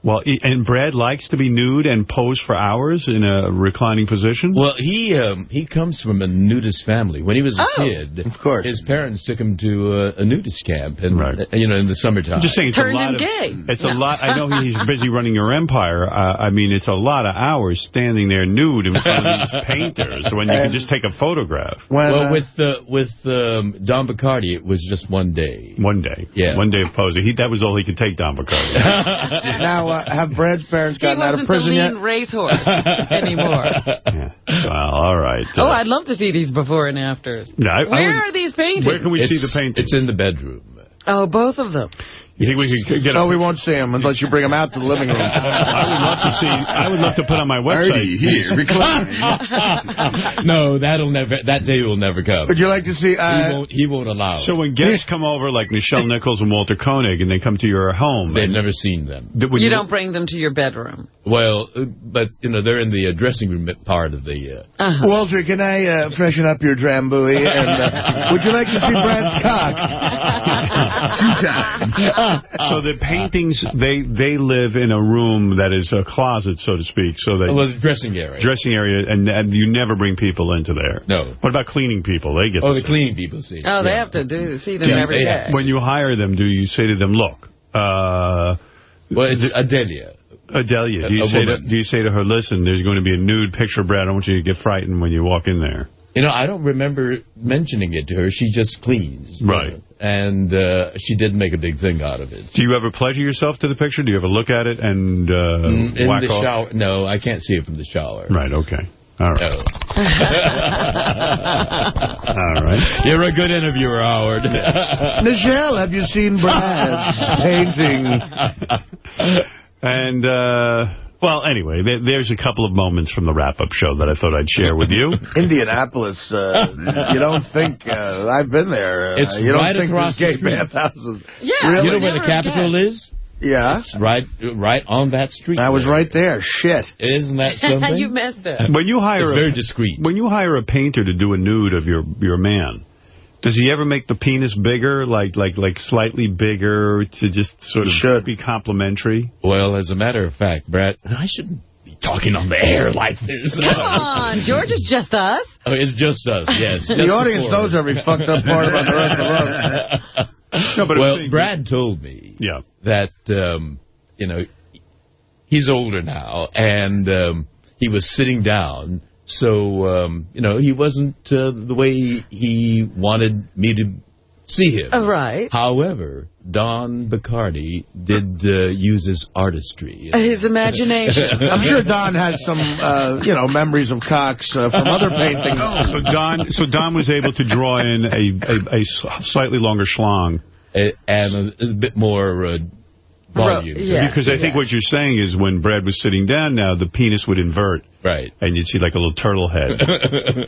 Well, and Brad likes to be nude and pose for hours in a reclining position? Well, he um, he comes from a nudist family. When he was a Oh. kid, of course, his parents took him to uh, a nudist camp, and uh, you know, in the summertime. I'm just saying, it's Turned a lot him of, gay. It's a lot. I know he's busy running your empire. Uh, I mean, it's a lot of hours standing there nude in front of these painters when you can just take a photograph. well, with uh, with um, Don Bachardy, it was just one day. One day, Yeah. one day of posing. He that was all he could take, Don Bachardy. now, uh, have Brad's parents he gotten out of wasn't prison the yet? lean racehorse anymore. well, all right. uh, Oh, I'd love to see these before and afters. Yeah, I- I Where would- are these paintings? Where can we see the paintings? It's in the bedroom. Oh, both of them. You think we could get so a... we won't see him unless you bring him out to the living room. I would love to see. I would love to put on my website. Artie here, no, that'll never. That day will never come. Would you like to see... Uh, he won't. He won't allow. it. So when guests come over, like Nichelle Nichols and Walter Koenig, and they come to your home, They've never seen them. Th- would You don't bring them to your bedroom. Well, uh, but you know they're in the uh, dressing room part of the. Uh, Uh-huh. Walter, can I uh, freshen up your drambuie? And uh, would you like to see Brad's cock? Two times. So the paintings, they they live in a room that is a closet, so to speak. So that well, the dressing area. dressing area, and, and you never bring people into there. No. What about cleaning people? They get. Oh, to the cleaning people see. Oh, they Yeah. have to do see them Yeah, every they day. have When you hire them, do you say to them, "Look, uh, Well, it's Adelia. Adelia, do you A say to, do you say to her, listen, there's going to be a nude picture of Brad. I don't want you to get frightened when you walk in there." You know, I don't remember mentioning it to her. She just cleans. Right. know, And uh, she did make a big thing out of it. Do you ever pleasure yourself to the picture? Do you ever look at it and uh, Mm, in whack the off? shower. No, I can't see it from the shower. Right. Okay. All right. No. All right. You're a good interviewer, Howard. Michelle, have you seen Brad's painting? And, uh, well, anyway, there, there's a couple of moments from the wrap-up show that I thought I'd share with you. Indianapolis, uh, you don't think, uh, I've been there. Uh, It's you don't right think across there's the street. bathhouses. Yeah, Really? You know where the Never Capitol is? Yeah. It's right, right on that street. I was there. right there. Shit. Isn't that something? you missed it. When you hire It's a, very discreet. When you hire a painter to do a nude of your your man, does he ever make the penis bigger, like like like slightly bigger, to just sort of Should. be complimentary? Well, as a matter of fact, Brad, I shouldn't be talking on the air like this. Come on, George is just us. Oh, it's just us, yes. The just audience four. knows every fucked up part about the rest of us. No, but well, saying- Brad told me Yeah. that, um, you know, he's older now, and um, he was sitting down, so, um, you know, he wasn't uh, the way he, he wanted me to see him. Uh, right. However, Don Bachardy did uh, use his artistry. His imagination. I'm sure Don has some, uh, you know, memories of cocks uh, from other paintings. So Don, so Don was able to draw in a a slightly longer schlong. A- and a, a bit more uh, volume. to yeah. Because I think what you're saying is when Brad was sitting down now, the penis would invert. Right. And you'd see like a little turtle head.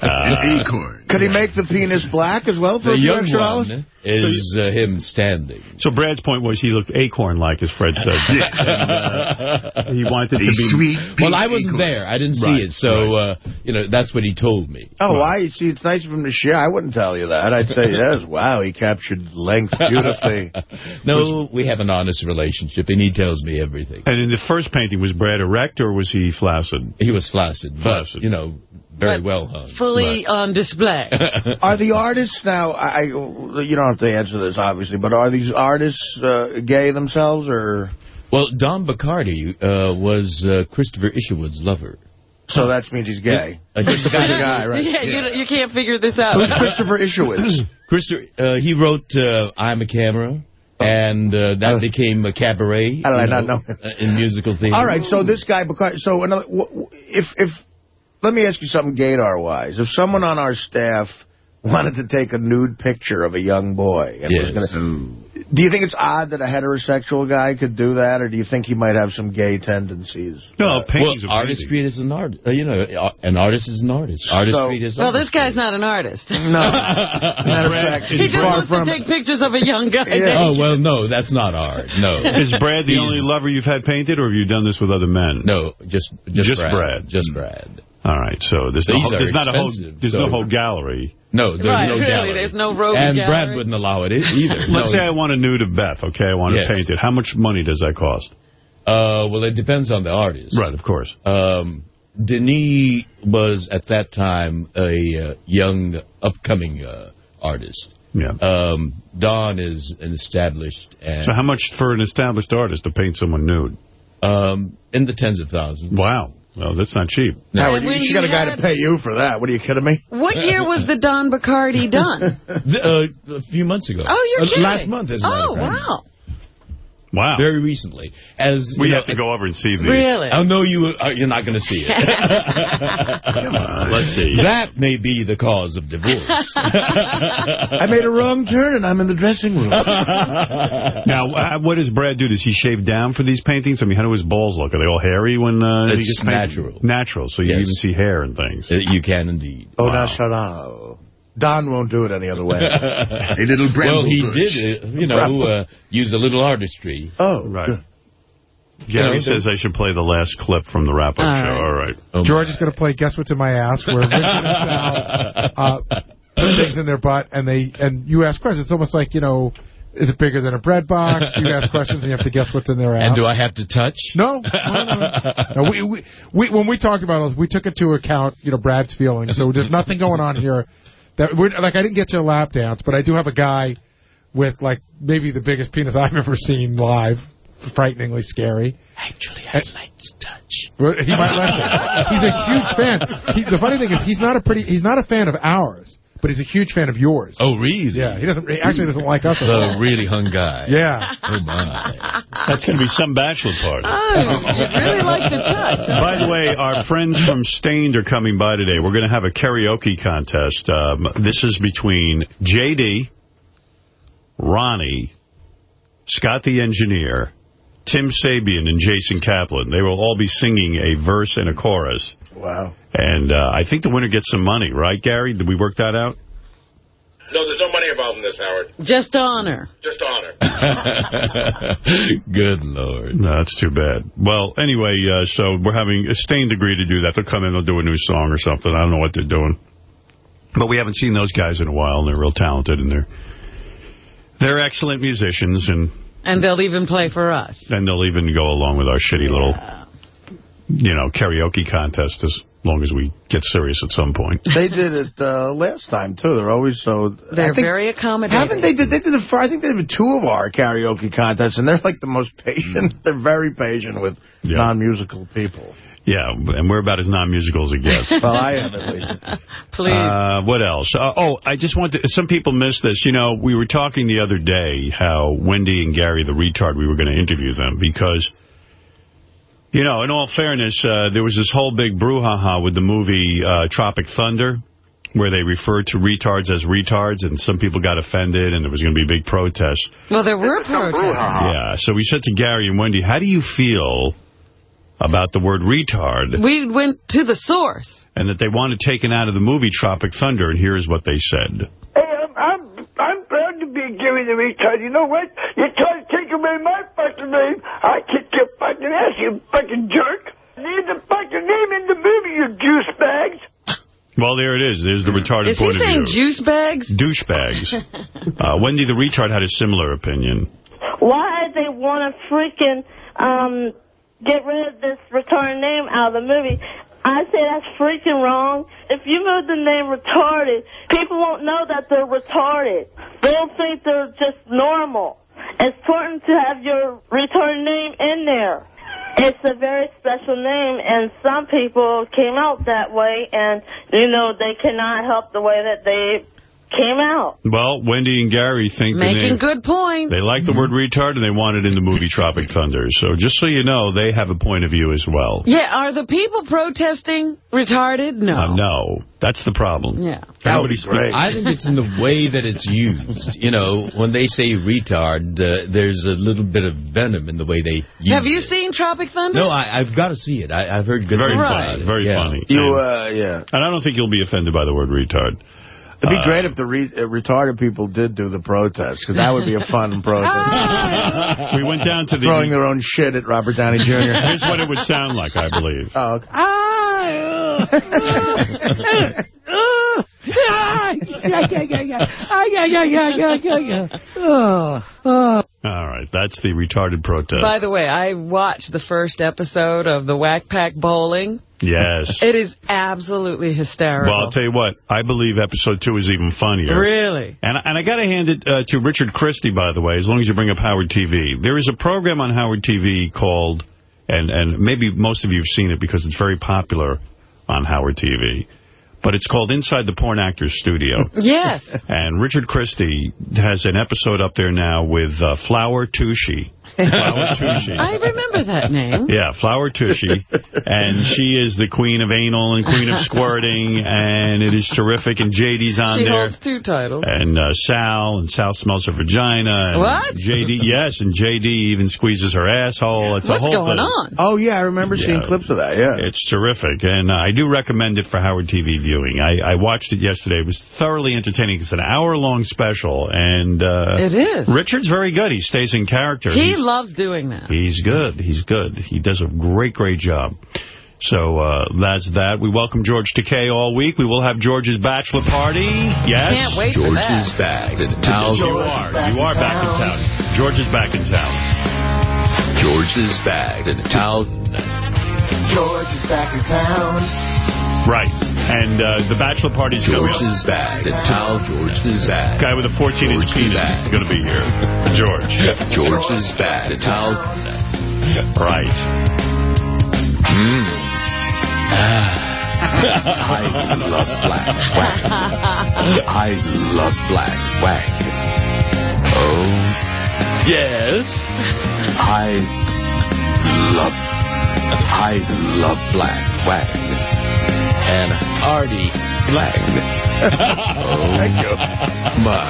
Uh, Could he make the penis black as well for The a young extra one is uh, him standing. so Brad's point was he looked acorn-like, as Fred said. And, uh, he wanted it to be... sweet Well, I wasn't there. I didn't see Right, it. So, uh, you know, that's what he told me. Oh, I See, it's nice of him to share. I wouldn't tell you that. I'd say, yes, wow, he captured length beautifully. No, we have an honest relationship, and he tells me everything. And in the first painting, was Brad erect or was he flaccid? He was flaccid, but, Flaccid. you know, very But well hung. Fully on display. Are the artists now, I, I- you don't have to answer this, obviously, but are these artists uh, gay themselves, or... Well, Don Bachardy uh, was uh, Christopher Isherwood's lover. So that means he's gay. Uh, just Christopher the guy, right? Yeah, You, you can't figure this out. Who's Christopher Isherwood? Christopher, uh, he wrote uh, I'm a Camera, and uh, that became a cabaret How did I you not know? uh, in musical theater. All right, so this guy, because so another, w- w- if if let me ask you something gaydar wise. If someone on our staff wanted to take a nude picture of a young boy, and was Yes. gonna, Do you think it's odd that a heterosexual guy could do that, or do you think he might have some gay tendencies? No, painting's well, artistry is an art. Uh, you know, uh, an artist is an artist. Artistry is Well, this guy's not an artist. No. Matter of fact, he just wants to take pictures of a young guy. Oh, well, no, that's not art. No. Is Brad the He's- only lover you've had painted, or have you done this with other men? No, just just, Just Brad. Brad. Just Brad. All right, so there's, no, whole- there's not a whole expensive, there's no whole gallery. No, there's Right, no really, gallery. there's no rogue And gallery. Brad wouldn't allow it either. Let's No, say I want a nude of Beth. Okay, I want Yes. to paint it. How much money does that cost? Uh, well, it depends on the artist. Right, of course. Um, Denis was at that time a uh, young, upcoming uh, artist. Yeah. Um, Don is an established and So how much for an established artist to paint someone nude? um, in the tens of thousands. Wow. Well, that's not cheap. No. Howard, you you got a guy to pay you for that. What are you kidding me? What year was the Don Bachardy done? The- uh, a few months ago. Oh, you're Uh, kidding. Last month, as a matter Oh, wow. Wow. Very recently. As we you have to go over and see these. Really? Oh, no, you, uh, you're not going to see it. Let's see. That may be the cause of divorce. I made a wrong turn, and I'm in the dressing room. Now, uh, what does Brad do? Does he shave down for these paintings? I mean, how do his balls look? Are they all hairy when uh, he It's gets painted? natural. Natural, so you Yes. even see hair and things. Uh, you can indeed. Oh, Wow. natural. Don won't do it any other way. a little Well, he did, uh, you know, uh, use a little artistry. Oh, Right. Gary You says I should play the last clip from the wrap-up show. right. All right. Oh, George my. is going to play Guess What's in My Ass, where Vincent and Sal uh, put things in their butt, and they and you ask questions. It's almost like, you know, is it bigger than a bread box? You ask questions, and you have to guess what's in their ass. And do I have to touch? No, no, no. no we, we, we, when we talked about it, we took into account, you know, Brad's feelings. So there's nothing going on here. That we're, like I didn't get you a lap dance, but I do have a guy with like maybe the biggest penis I've ever seen live, frighteningly scary. Actually, I'd like to touch. He might let you. He's a huge fan. He, the funny thing is, he's not a pretty. He's not a fan of ours, but he's a huge fan of yours. Oh, really? Yeah, he doesn't. He actually doesn't like us. at The really hung guy. Yeah. Oh, my. That's going to be some bachelor party. Oh, really like to touch. By the way, our friends from Staind are coming by today. We're going to have a karaoke contest. Um, this is between J.D., Ronnie, Scott the Engineer, Tim Sabean, and Jason Kaplan. They will all be singing a verse and a chorus. Wow. And uh, I think the winner gets some money, right, Gary? Did we work that out? No, there's no money involved in this, Howard. Just honor. Just honor. Good Lord. No, that's too bad. Well, anyway, uh, so we're having a Staind agree to do that. They'll come in, they'll do a new song or something. I don't know what they're doing. But we haven't seen those guys in a while, and they're real talented, and they're they're excellent musicians, and And they'll even play for us. and they'll even go along with our shitty little, you know, karaoke contest as long as we get serious at some point. They did it uh, last time, too. They're always so... They're think, very accommodating. Haven't they did, they did it for, I think they did two of our karaoke contests, and they're like the most patient. They're very patient with Yeah. non-musical people. Yeah, and we're about as non-musical as it gets. Well, I am at least. Please. Uh, what else? Uh, oh, I just want to, some people miss this. You know, we were talking the other day how Wendy and Gary, the retard, we were going to interview them because, you know, in all fairness, uh, there was this whole big brouhaha with the movie uh, Tropic Thunder where they referred to retards as retards, and some people got offended, and there was going to be a big protest. well, there were protests. Yeah, so we said to Gary and Wendy, how do you feel about the word retard? We went to the source. and that they wanted taken out of the movie Tropic Thunder, and here's what they said. Hey, I'm, I'm, I'm proud to be Gary the retard. You know what? You try to take away my fucking name, I kick your fucking ass, you fucking jerk. Leave the fucking name in the movie, you juice bags. Well, there it is. There's the retarded Is he point of saying view. juice bags? Douchebags. uh, Wendy the retard had a similar opinion. Why they want to freaking um, get rid of this retarded name out of the movie? I say that's freaking wrong. If you move the name retarded, people won't know that they're retarded. They'll think they're just normal. It's important to have your return name in there. It's a very special name, and some people came out that way, and, you know, they cannot help the way that they came out. Well, Wendy and Gary think that Making they, good points. they like the word retard and they want it in the movie Tropic Thunder. So just so you know, they have a point of view as well. Yeah, are the people protesting retarded? No. Uh, no, that's the problem. Yeah. That would be great. I think it's in the way that it's used. You know, when they say retard, uh, there's a little bit of venom in the way they use Have you it. seen Tropic Thunder? No, I, I've got to see it. I, I've heard good Very things funny. about it. Very Yeah. funny. You, uh, yeah. and I don't think you'll be offended by the word retard. It'd be Uh, great if the re uh, retarded people did do the protest, because that would be a fun protest. we went down to the... Throwing their own shit at Robert Downey Jr. Here's what it would sound like, I believe. Oh, okay. All right, that's the retarded protest. By the way, I watched the first episode of the Whack Pack Bowling. Yes. It is absolutely hysterical. Well, I'll tell you what, I believe episode two is even funnier. Really? And, and I got to hand it uh, to Richard Christie, by the way, as long as you bring up Howard TV. There is a program on Howard TV called, and, and maybe most of you have seen it because it's very popular on Howard TV, but it's called Inside the Porn Actors Studio. Yes. And Richard Christie has an episode up there now with uh, Flower Tushy. Flower Tushy. I remember that name. Yeah, Flower Tushy. and she is the queen of anal and queen of squirting, and it is terrific. And JD's on she there. holds two titles. And uh, Sal, and Sal smells her vagina. And What? JD, yes, and JD even squeezes her asshole. It's a What's whole going thing. on? Oh, yeah, I remember seeing clips of that, yeah. It's terrific, and uh, I do recommend it for Howard TV viewing. I, I watched it yesterday. It was thoroughly entertaining. It's an hour-long special, and uh, It is. Richard's very good. He stays in character. He He's- loves doing that. He's good. He's good. He does a great, great job. So uh, that's that. We welcome George Takei all week. We will have George's bachelor party. Yes. Can't wait for that. is back. Yes, you are. You are back in town. George is back in town. George is back. Al George is back in town. Right. And uh, the bachelor party's coming George is back. Al George is back. Guy with a 14-inch penis is going to be here. George. George is back. Al. Right. Mm. I love black wag. I love black wag. Oh, yes. I love, I love black wag. And Artie Black. Oh, Thank you. my.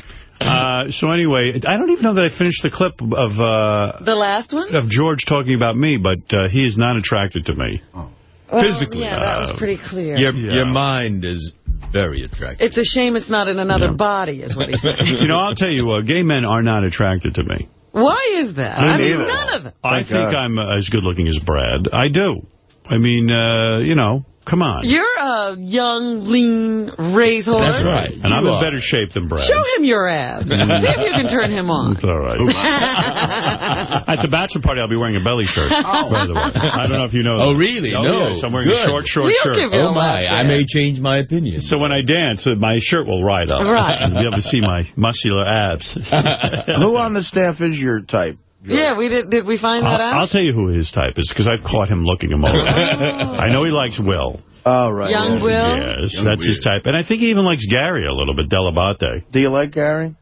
Uh, so anyway, I don't even know that I finished the clip of uh, The last one? of George talking about me, but uh, he is not attracted to me. Well, Physically. Yeah, that was Uh, pretty clear. Your, Yeah. your mind is very attractive. It's a shame it's not in another Yeah. body, is what he said. You know, I'll tell you, uh, gay men are not attracted to me. Why is that? Me I mean, neither. none of them. I Thank think God. I'm uh, as good looking as Brad. I do. I mean, uh, you know, come on. You're a young, lean racehorse. That's right. and I'm You in better shape than Brad. Show him your abs. See if you can turn him on. It's all right. At the bachelor party, I'll be wearing a belly shirt, oh. by the way. I don't know if you know Oh, that. really? Oh, No. yes, I'm wearing a short, short We'll shirt. give you Oh, a my. lap I may change my opinion. So when I dance, uh, my shirt will ride up. Right. And you'll be able to see my muscular abs. Who on the staff is your type? Yeah, we did. Did we find that I'll, I'll tell you who his type is, because I've caught him looking him over. Oh. I know he likes Will. Oh, right. Young yeah. Will. Yes, Young that's his type. And I think he even likes Gary a little bit, Dell'Abate. Do you like Gary?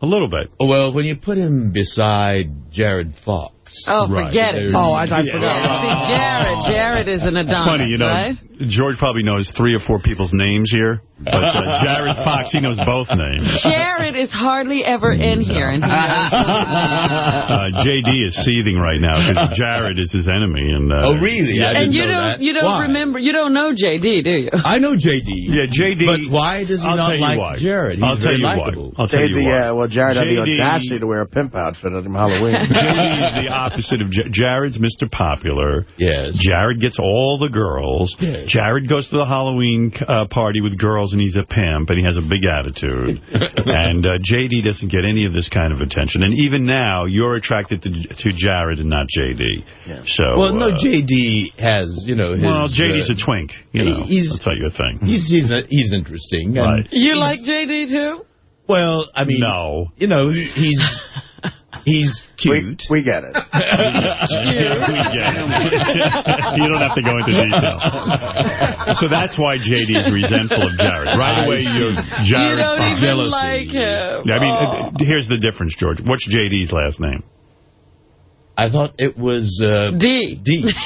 A little bit. Oh, well, when you put him beside Jared Fox. Oh, Right. forget it. there's- Oh, I, I Yeah. forgot. Yeah, see, Jared. Jared is an It's Adonis, funny, you know, right? George probably knows three or four people's names here, but uh, Jared Fox, he knows both names. Jared is hardly ever in here, and he Uh, JD is seething right now because Jared is his enemy. And uh, Oh, really? I Yeah, And didn't you know don't, that. you don't Why? remember, you don't know JD, do you? I know JD. yeah, JD. But why does he I'll not tell you like why. Jared? He's I'll tell very you likable. why. I'll tell They, you why. uh, well, Jared had the JD audacity to wear a pimp outfit at him Halloween. JD is the opposite of J Jared's Mr. Popular. Yes. Jared gets all the girls. Yes. Jared goes to the Halloween uh, party with girls, and he's a pimp, and he has a big attitude. and uh, JD doesn't get any of this kind of attention. And even now, you're attracted to, to Jared and not JD. So, Well, no, uh, JD has, you know, his... well, JD's uh, a twink. You know, he's- that's not your thing. He's, he's, a, he's interesting. Right. You like JD, too? Well, I mean... No. You know, he's... He's cute. We, we get it. you don't have to go into detail. So that's why JD is resentful of Jared. Right away, you're Jared. You don't even Jealousy. like him. Yeah, I mean, Oh. here's the difference, George. What's JD's last name? I thought it was uh, D. D. No.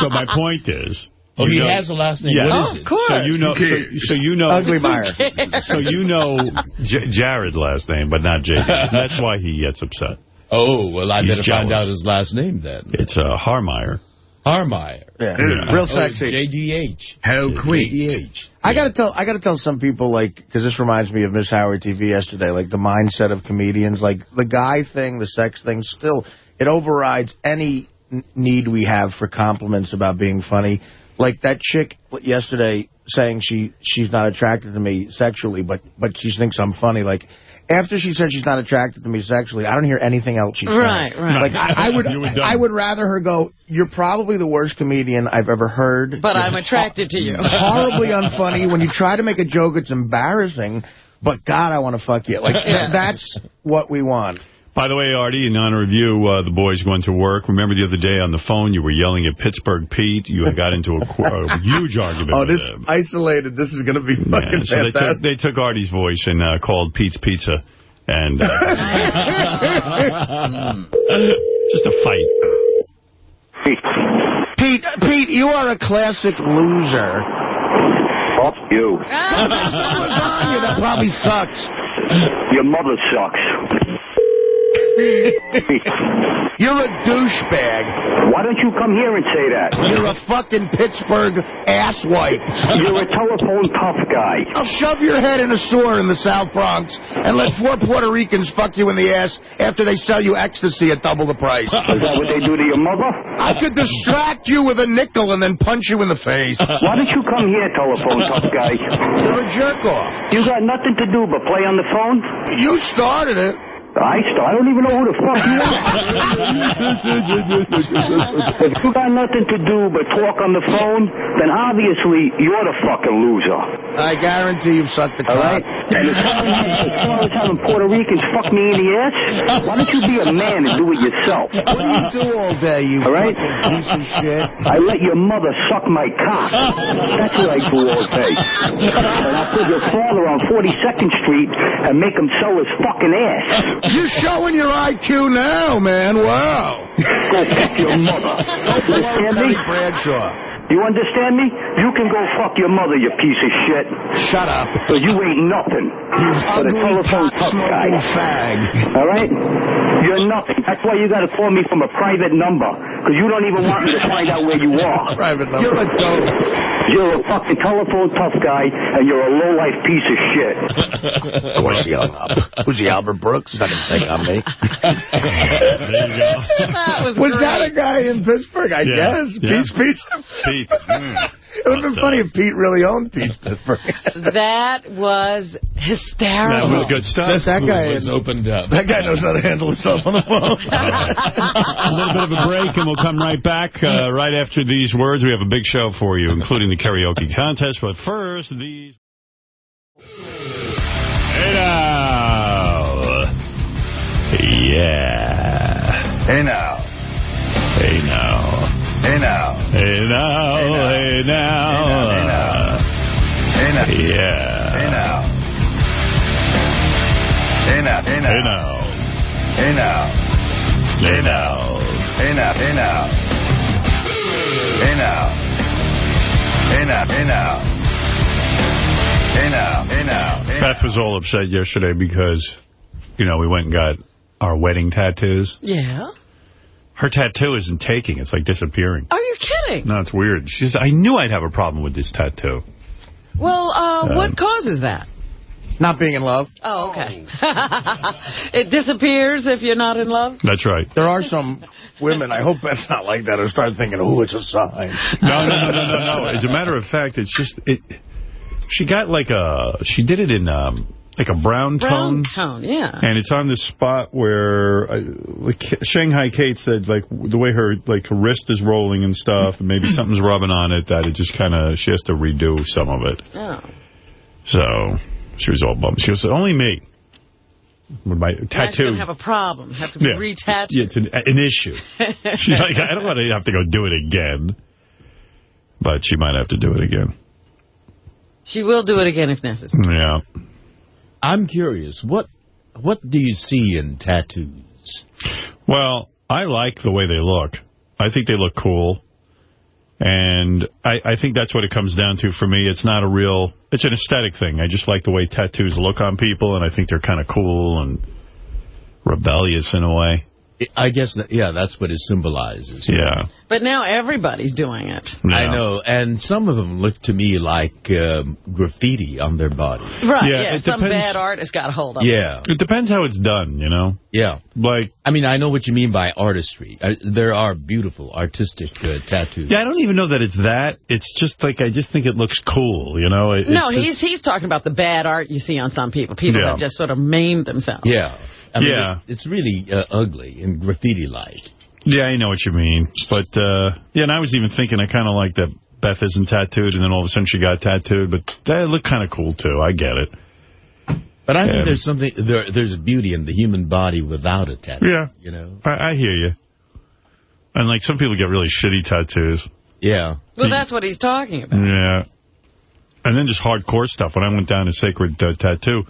so my point is. Oh, you he know- has a last name. Yes. What Oh, is of course. So you know, so, so you know, Ugly Meyer. so you know J Jared last name, but not JD. That's why he gets upset. Oh, well, I He's better find out his last name then. It's uh, Harmeyer. Harmeyer. Yeah. Yeah. Real Oh, sexy. JDH. How quick. JDH. I gotta tell, I gotta tell some people, like, because this reminds me of Miss Howard TV yesterday, like the mindset of comedians, like the guy thing, the sex thing, still, it overrides any need we have for compliments about being funny. Like that chick yesterday saying she she's not attracted to me sexually, but but she thinks I'm funny. Like after she said she's not attracted to me sexually, I don't hear anything else she's saying. Right, right. Like I, I would, You were done. I would rather her go. You're probably the worst comedian I've ever heard. But You're I'm attracted to you. horribly unfunny. When you try to make a joke, it's embarrassing. But God, I want to fuck you. Like th- Yeah. that's what we want. By the way, Artie, in honor of you, uh, the boys went to work. Remember the other day on the phone, you were yelling at Pittsburgh Pete. You had got into a, a huge argument Oh, with this him. isolated. This is going to be Yeah, fucking so they took, fantastic. they took Artie's voice and uh, called Pete's Pizza. And uh, just a fight. Pete, Pete, you are a classic loser. Fuck you. that probably sucks. Your mother sucks. You're a douchebag. Why don't you come here and say that? You're a fucking Pittsburgh asswipe. You're a telephone tough guy. I'll shove your head in a sewer in the South Bronx and let four Puerto Ricans fuck you in the ass after they sell you ecstasy at double the price. Is that what they do to your mother? I could distract you with a nickel and then punch you in the face. Why don't you come here, telephone tough guy? You're a jerk off. You got nothing to do but play on the phone? You started it. I still, I don't even know who the fuck you are. if you got nothing to do but talk on the phone, then obviously you're the fucking loser. I guarantee you've sucked the All cock. right? And as far as, as far as having Puerto Ricans fuck me in the ass, why don't you be a man and do it yourself? What do you do all day, you All right? fucking piece of shit? I let your mother suck my cock. That's what I do all day. And I put your father on 42nd Street and make him sell his fucking ass. You're showing your IQ now, man. Wow. Go fuck your mother. Understand me? Teddy Bradshaw. You understand me? You can go fuck your mother, you piece of shit. Shut up. But you ain't nothing. You But a ugly, telephone tough guy. pot-smoking fag. All right? You're nothing. That's why you got to call me from a private number. Because you don't even want me to find out where you are. Private number. You're a dope. You're a fucking telephone tough guy, and you're a low-life piece of shit. Of course he hung up. Who's he, Albert Brooks? He's not going to on me. There you go. that was, Was great. that a guy in Pittsburgh? I Yeah. guess. Yeah. Pete's Pizza. Pete. Mm. It would have been funny if Pete really owned Pete's Pittsburgh. That was hysterical. That was good stuff. that guy was opened up. That guy knows how to handle himself on the phone. a little bit of a break, and we'll come right back. Uh, right after these words, we have a big show for you, including the karaoke contest. But first, these... Hey now. Yeah. hey now. Hey now. Hey now. Hey now. Hey now. Hey now. Hey now. Yeah. Hey now. Hey now. Hey Hey now. now. Hey now. Hey now. Hey now. Hey now. Hey now. Hey now. Hey now. Hey now. Hey now. Beth was all upset yesterday because, you know, we went and got our wedding tattoos. Yeah. Her tattoo isn't taking. It's like disappearing. Are you kidding? No, it's weird. She says, I knew I'd have a problem with this tattoo. Well, uh, Um, what causes that? Not being in love. Oh, okay. it disappears if you're not in love? That's right. There are some women, I hope that's not like that, who start thinking, oh, it's a sign. No, no, no, no, no, no. As a matter of fact, it's just, it. she got like a, she did it in um, like a brown tone. Brown tone, yeah. And it's on this spot where, uh, like Shanghai Kate said, like the way her like her wrist is rolling and stuff, and maybe something's rubbing on it, that it just kind of she has to redo some of it. Oh. So she was all bummed. She goes, only me. With my tattoo. going to have a problem. Have to be Yeah. Yeah, it's an, an issue. She's like, I don't want to have to go do it again. But she might have to do it again. She will do it again if necessary. Yeah. I'm curious. What what do you see in tattoos? Well, I like the way they look. I think they look cool. And I, I think that's what it comes down to for me. It's not a real, it's an aesthetic thing. I just like the way tattoos look on people, and I think they're kind of cool and rebellious in a way. I guess, that, yeah, that's what it symbolizes. Yeah. But now everybody's doing it. I know, and some of them look to me like um, graffiti on their body. Right, Yeah, yeah. Some depends- bad artist got a hold of Yeah. It depends how it's done, you know? Yeah. Like, I mean, I know what you mean by artistry. Uh, there are beautiful artistic uh, tattoos. yeah, I don't even know that it's that. It's just like, I just think it looks cool, you know? It, it. No, it's he's he's talking about the bad art you see on some people. People Yeah. have just sort of maimed themselves. Yeah. I mean, Yeah. it- it's really uh, ugly and graffiti-like. Yeah, I know what you mean. But, uh, yeah, and I was even thinking I kind of like that Beth isn't tattooed, and then all of a sudden she got tattooed. But that looked kind of cool, too. I get it. But I Yeah. think there's something, there, there's beauty in the human body without a tattoo. Yeah. You know? I, I hear you. And, like, some people get really shitty tattoos. Yeah. Well, that's what he's talking about. Yeah. And then just hardcore stuff. When I went down to Sacred uh, Tattoo,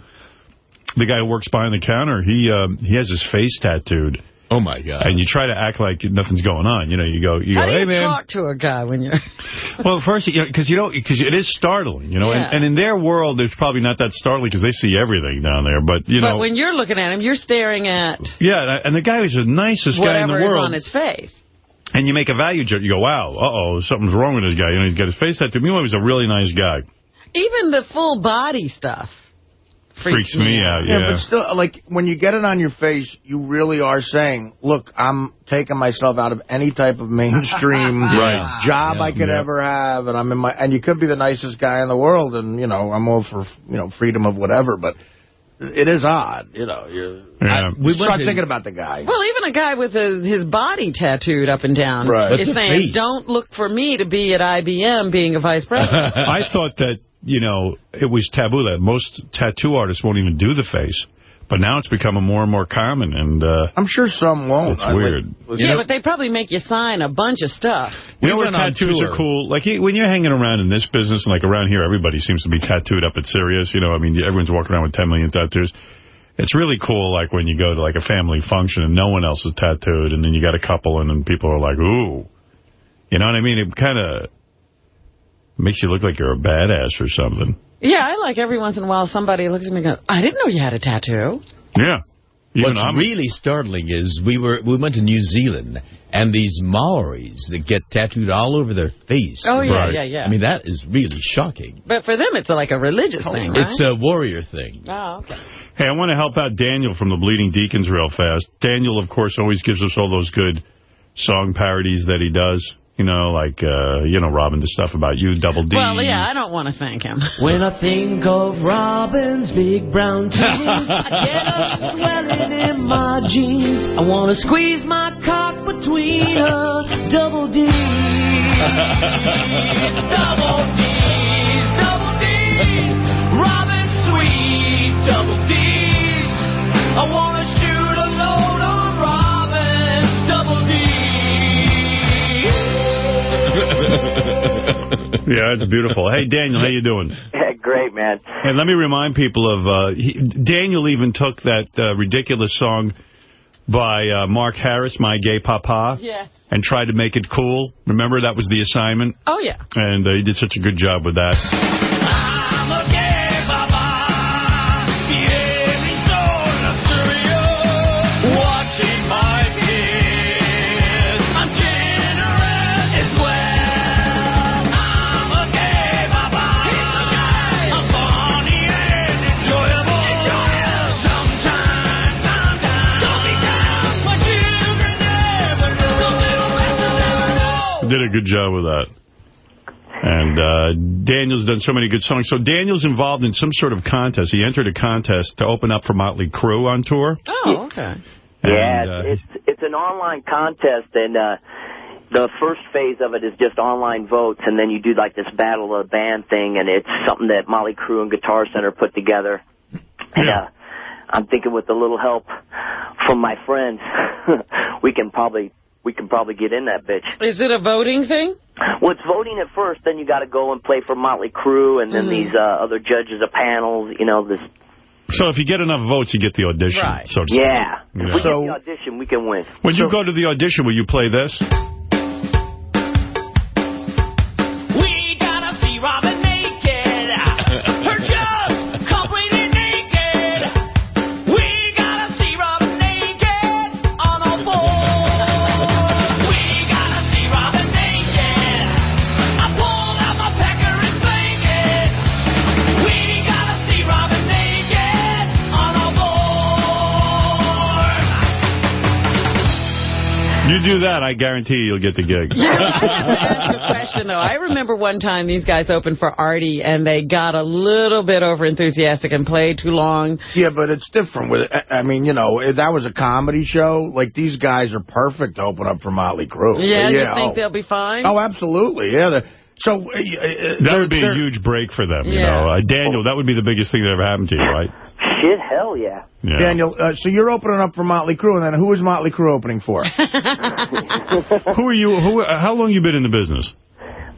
the guy who works behind the counter, he um, he has his face tattooed. Oh, my God. And you try to act like nothing's going on. You know, you go, you How go, do hey, you man. talk to a guy when you're... Well, first, because you, know, 'cause you don't, because it is startling, you know. Yeah. And, and in their world, it's probably not that startling because they see everything down there. But, you but know. when you're looking at him, you're staring at yeah, and- and the guy was the nicest guy in the whatever is world. on his face. And you make a value joke. You go, wow, uh-oh, something's wrong with this guy. You know, he's got his face tattooed. Meanwhile, he's a really nice guy. Even the full body stuff freaks, Freaks me out, Yeah, yeah. but still, like, when you get it on your face, you really are saying, look, I'm taking myself out of any type of mainstream Right. job Yeah. I could Yeah. ever have, and I'm in my, and you could be the nicest guy in the world, and, you know, I'm all for, you know, freedom of whatever, but it is odd, you know, you Yeah. we start thinking about the guy. Well, even a guy with his, his body tattooed up and down Right. Is saying, face. don't look for me to be at IBM being a vice president. I thought that, you know, it was taboo that most tattoo artists won't even do the face. But now it's becoming more and more common, and uh, I'm sure some won't. it's I- weird. yeah, but they probably make you sign a bunch of stuff. You know where tattoos are cool? Like, when you're hanging around in this business, and like around here, everybody seems to be tattooed up at Sirius. You know, I mean, everyone's walking around with 10 million tattoos. It's really cool, like, when you go to, like, a family function and no one else is tattooed, and then you got a couple, and then people are like, ooh. You know what I mean? It kind of makes you look like you're a badass or something. Yeah, I like every once in a while somebody looks at me and goes, I didn't know you had a tattoo. Yeah. Even What's I'm- really startling is we were we went to New Zealand, and these Maoris that get tattooed all over their face. Oh, yeah, Right. yeah, yeah. I mean, that is really shocking. But for them, it's like a religious oh, thing, right? It's a warrior thing. Oh, okay. Hey, I want to help out Daniel from the Bleeding Deacons real fast. Daniel, of course, always gives us all those good song parodies that he does. You know, like, uh, you know, Robin, the stuff about you, Double D. Well, yeah, I don't want to thank him. When I think of Robin's big brown titties, I get a swelling in my jeans. I want to squeeze my cock between her double D's. double D's, double D's. Robin's sweet double D's. I want yeah, it's beautiful. Hey, Daniel, how you doing? Great, man. And let me remind people of, uh, he, Daniel even took that uh, ridiculous song by uh, Mark Harris, My Gay Papa, Yes. and tried to make it cool. Remember, that was the assignment? Oh, yeah. And uh, he did such a good job with that. Did a good job with that. And uh, Daniel's done so many good songs. So Daniel's involved in some sort of contest. He entered a contest to open up for Motley Crue on tour. Oh, okay. Yeah, And, uh, it's it's an online contest, and uh, the first phase of it is just online votes, and then you do like this battle of the band thing, and it's something that Motley Crue and Guitar Center put together. And uh, I'm thinking with a little help from my friends, we can probably we can probably get in that bitch. Is it a voting thing? Well, it's voting at first, then you got to go and play for Motley Crue, and then Mhm. these uh, other judges of panels. You know this. So if you get enough votes, you get the audition. Right. So to speak. Yeah. If we So- get the audition, we can win. When you go to the audition, will you play this? You do that, I guarantee you'll get the gig. That's the question, though. I remember one time these guys opened for Artie, and they got a little bit overenthusiastic and played too long. Yeah, but it's different with. I mean, you know, if that was a comedy show. Like, these guys are perfect to open up for Motley Crue. Yeah, you oh. think they'll be fine? Oh, absolutely. Yeah. So, uh, uh, That would be a huge break for them, you Yeah. know. Uh, Daniel, that would be the biggest thing that ever happened to you, right? Shit, hell yeah. Yeah. Daniel, uh, so you're opening up for Motley Crue, and then who is Motley Crue opening for? Who are you? Who? uh, How long you been in the business?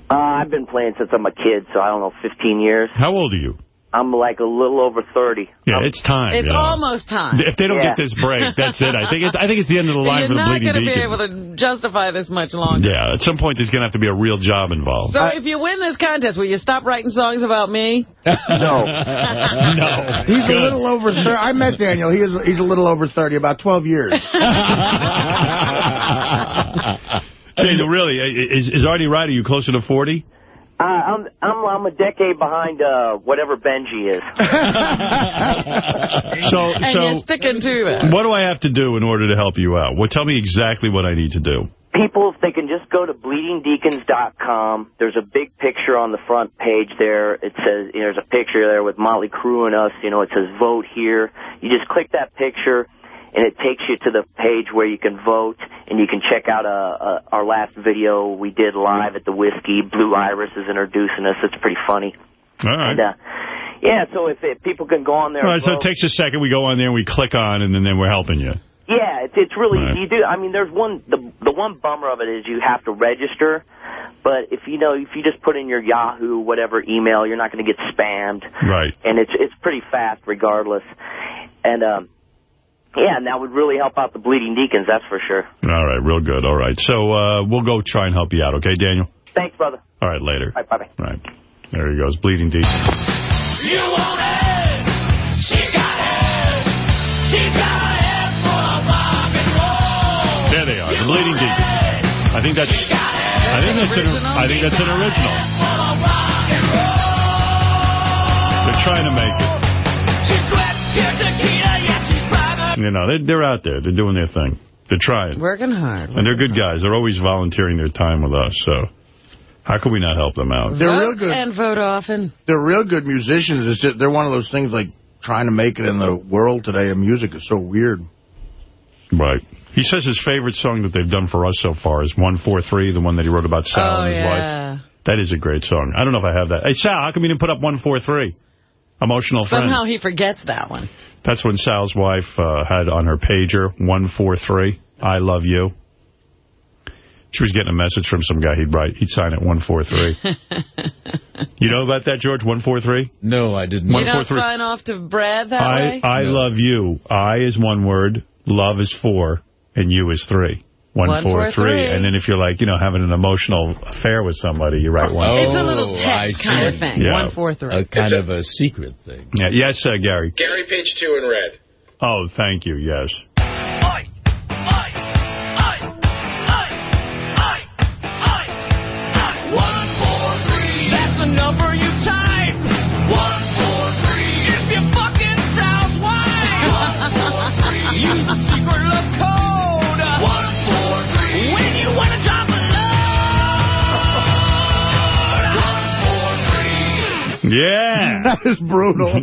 Uh, I've been playing since I'm a kid, so I don't know, 15 years. How old are you? I'm like a little over 30. Yeah, it's time. It's you know. almost time. If they don't Yeah. get this break, that's it. I think it, I think it's the end of the line You're for the not going to be able to justify this much longer. Yeah, at some point there's going to have to be a real job involved. So if you win this contest, will you stop writing songs about me? No. no. He's a little over 30. I met Daniel. He is, he's a little over 30, about 12 years. Daniel, really, is, is Artie right? Are you closer to 40? Uh, I'm I'm I'm a decade behind uh, whatever Benji is. So, and so you're sticking to that. what do I have to do in order to help you out? Well, tell me exactly what I need to do. People, if they can just go to bleedingdeacons.com, there's a big picture on the front page there. It says, you know, there's a picture there with Motley Crue and us. You know, it says vote here. You just click that picture, and it takes you to the page where you can vote, and you can check out uh, uh, our last video we did live at the Whisky. Blue Iris is introducing us. It's pretty funny. All right. And, uh, yeah, so if, if people can go on there. All right, so it takes a second. We go on there and we click on, and then, then we're helping you. Yeah, it's it's really Right. you do. I mean, there's one the the one bummer of it is you have to register, but if you know if you just put in your Yahoo whatever email, you're not going to get spammed, Right. and it's it's pretty fast regardless. And um, yeah, and that would really help out the Bleeding Deacons, that's for sure. All right, real good. All right. So uh, we'll go try and help you out, okay, Daniel? Thanks, brother. All right, later. Bye bye. Right. There he goes, bleeding deep. You want it? She's got it. She's got a head rock and roll. There they are, the bleeding deep. I think that's. I think that's an. I think that's an original. They're trying to make it. You know, they're, they're out there. They're doing their thing. They're trying. Working hard. And they're good guys. They're always volunteering their time with us. So how can we not help them out? They're vote real good. And vote often. They're real good musicians. It's just, they're one of those things like trying to make it in the world today. And music is so weird. Right. He says his favorite song that they've done for us so far is 143, the one that he wrote about Sal oh, and his wife. That is a great song. I don't know if I have that. Hey, Sal, how come you didn't put up 143? Emotional Friend. Somehow he forgets that one. That's when Sal's wife uh, had on her pager 143, I love you. She was getting a message from some guy he'd write. He'd sign it 143. you know about that, George? 143? No, I didn't. You don't sign off to Brad that I, way? I love you. I is one word, love is four, and you is three. One, One, four, four, three. three. And then if you're like, you know, having an emotional affair with somebody, you write one. It's a little Oh, I text kind of see. thing. Yeah. One, four, three. A kind of a secret thing. Yeah, yes, uh, Gary. Gary, page two in red. Oh, thank you, yes. Yeah. That is brutal.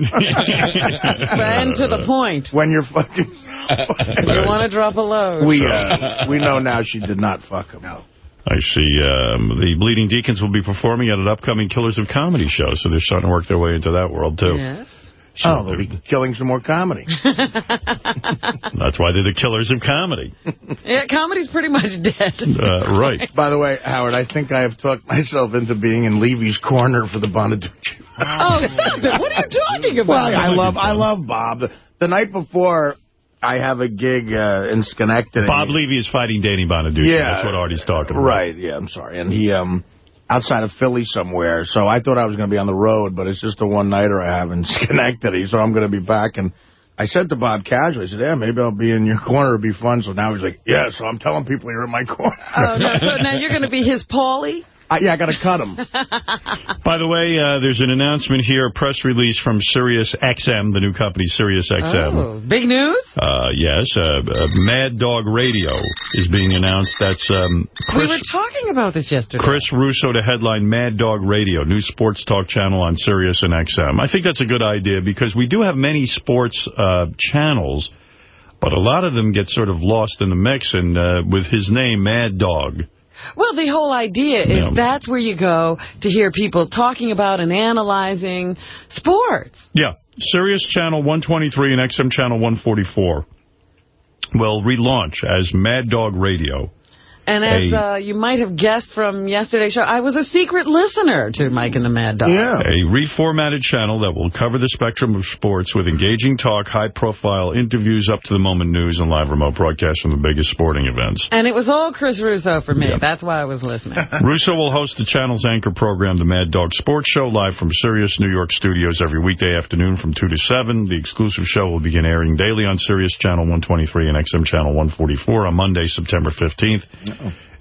And to the point. when you're fucking... You want to drop a load. We uh, we know now she did not fuck him. No. I see um, the Bleeding Deacons will be performing at an upcoming Killers of Comedy show, so they're starting to work their way into that world, too. Yes. Oh, they'll be killing some more comedy. That's why they're the killers of comedy. Yeah, comedy's pretty much dead. Uh, right. By the way, Howard, I think I have talked myself into being in Levy's corner for the Bonaduce. Oh, stop it. What are you talking about? Well, I love I love Bob. The night before, I have a gig uh, in Schenectady. Bob Levy is fighting Danny Bonaduce. Yeah. That's what Artie's talking about. Right, yeah, I'm sorry. And he, um, outside of Philly somewhere, so I thought I was going to be on the road, but it's just a one-nighter I have in Schenectady, so I'm going to be back. And I said to Bob casually, I said, yeah, maybe I'll be in your corner. It'll be fun. So now he's like, yeah, so I'm telling people you're in my corner. Oh, no, so now you're going to be his Paulie? I, yeah, I got to cut him. By the way, uh, there's an announcement here, a press release from Sirius XM, the new company Sirius XM. Oh, big news? Uh, yes, uh, uh, Mad Dog Radio is being announced. That's um, we were talking about this yesterday. Chris Russo to headline Mad Dog Radio, new sports talk channel on Sirius and XM. I think that's a good idea because we do have many sports uh, channels, but a lot of them get sort of lost in the mix. And uh, with his name, Mad Dog, Well, the whole idea is Yeah. that's where you go to hear people talking about and analyzing sports. Yeah, Sirius Channel 123 and XM Channel 144 will relaunch as Mad Dog Radio. And as Hey. uh, you might have guessed from yesterday's show, I was a secret listener to Mike and the Mad Dog. Yeah. A reformatted channel that will cover the spectrum of sports with engaging talk, high-profile interviews, up-to-the-moment news, and live remote broadcasts from the biggest sporting events. And it was all Chris Russo for me. That's why I was listening. Russo will host the channel's anchor program, The Mad Dog Sports Show, live from Sirius New York studios every weekday afternoon from 2 to 7. The exclusive show will begin airing daily on Sirius Channel 123 and XM Channel 144 on Monday, September 15th.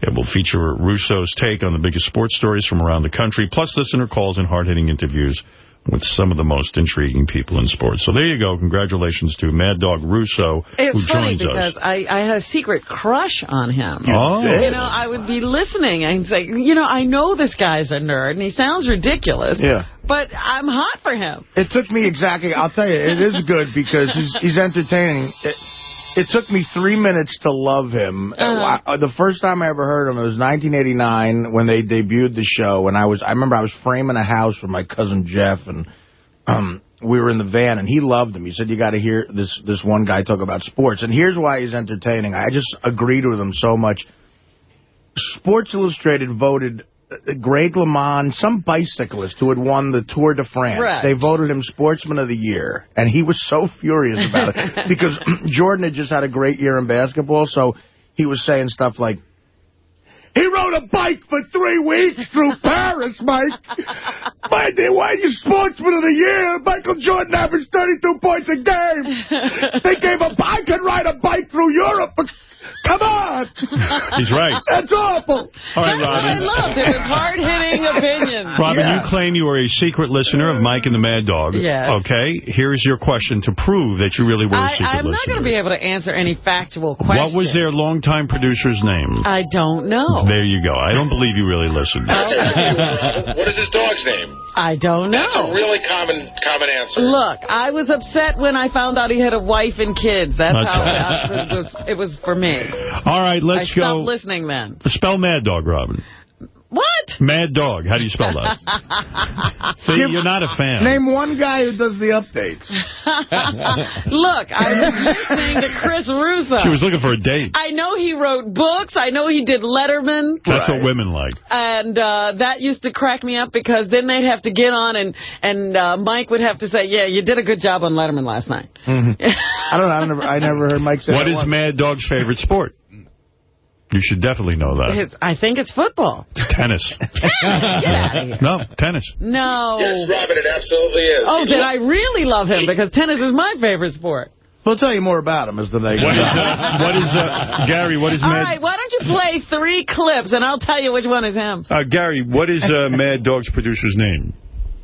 It will feature Russo's take on the biggest sports stories from around the country, plus listener calls and hard-hitting interviews with some of the most intriguing people in sports. So there you go. Congratulations to Mad Dog Russo, It's who joins us. It's funny because I, I had a secret crush on him. Oh. You know, I would be listening and say, you know, I know this guy's a nerd and he sounds ridiculous. Yeah. But I'm hot for him. It took me exactly, I'll tell you, it is good because he's, he's entertaining. It, it took me three minutes to love him. Uh-huh. Uh, the first time I ever heard him, it was 1989 when they debuted the show. And I was, I remember I was framing a house with my cousin Jeff, and um, we were in the van, and he loved him. He said, you got to hear this, this one guy talk about sports. And here's why he's entertaining. I just agreed with him so much. Sports Illustrated voted uh, Greg LeMond, some bicyclist who had won the Tour de France. Right. They voted him Sportsman of the Year, and he was so furious about it because Jordan had just had a great year in basketball, so he was saying stuff like, he rode a bike for three weeks through Paris, Mike. My dear, why are you Sportsman of the Year? Michael Jordan averaged 32 points a game. They gave a I could ride a bike through Europe. But come on. He's right. That's awful. All right, That's what I Robin. loved, his hard-hitting opinions. Robin, you claim you are a secret listener of Mike and the Mad Dog. Yes. Okay, here's your question to prove that you really were a I, secret listener. I'm not going to be able to answer any factual questions. What was their longtime producer's name? I don't know. There you go. I don't believe you really listened. what is his dog's name? I don't know. That's a really common common answer. Look, I was upset when I found out he had a wife and kids. That's, That's how right. it was, it was for me. All right, let's I go. listening then. Spell Mad Dog, Robin. What? Mad Dog. How do you spell that? See, you're not a fan. Name one guy who does the updates. Look, I was listening to Chris Russo. She was looking for a date. I know he wrote books. I know he did Letterman. That's what women like. And uh, that used to crack me up because then they'd have to get on and, and uh, Mike would have to say, yeah, you did a good job on Letterman last night. I don't know. I never, I never heard Mike say What that is once. Mad Dog's favorite sport? You should definitely know that. It's, I think it's football. Tennis. Get out of here. No, tennis. No. Yes, Robin, it absolutely is. Oh, then I really love him because tennis is my favorite sport. We'll tell you more about him as the day goes What is, on. uh, what is uh, Gary, what is All Mad... right, why don't you play three clips and I'll tell you which one is him. Uh, Gary, what is uh, Mad Dog's producer's name?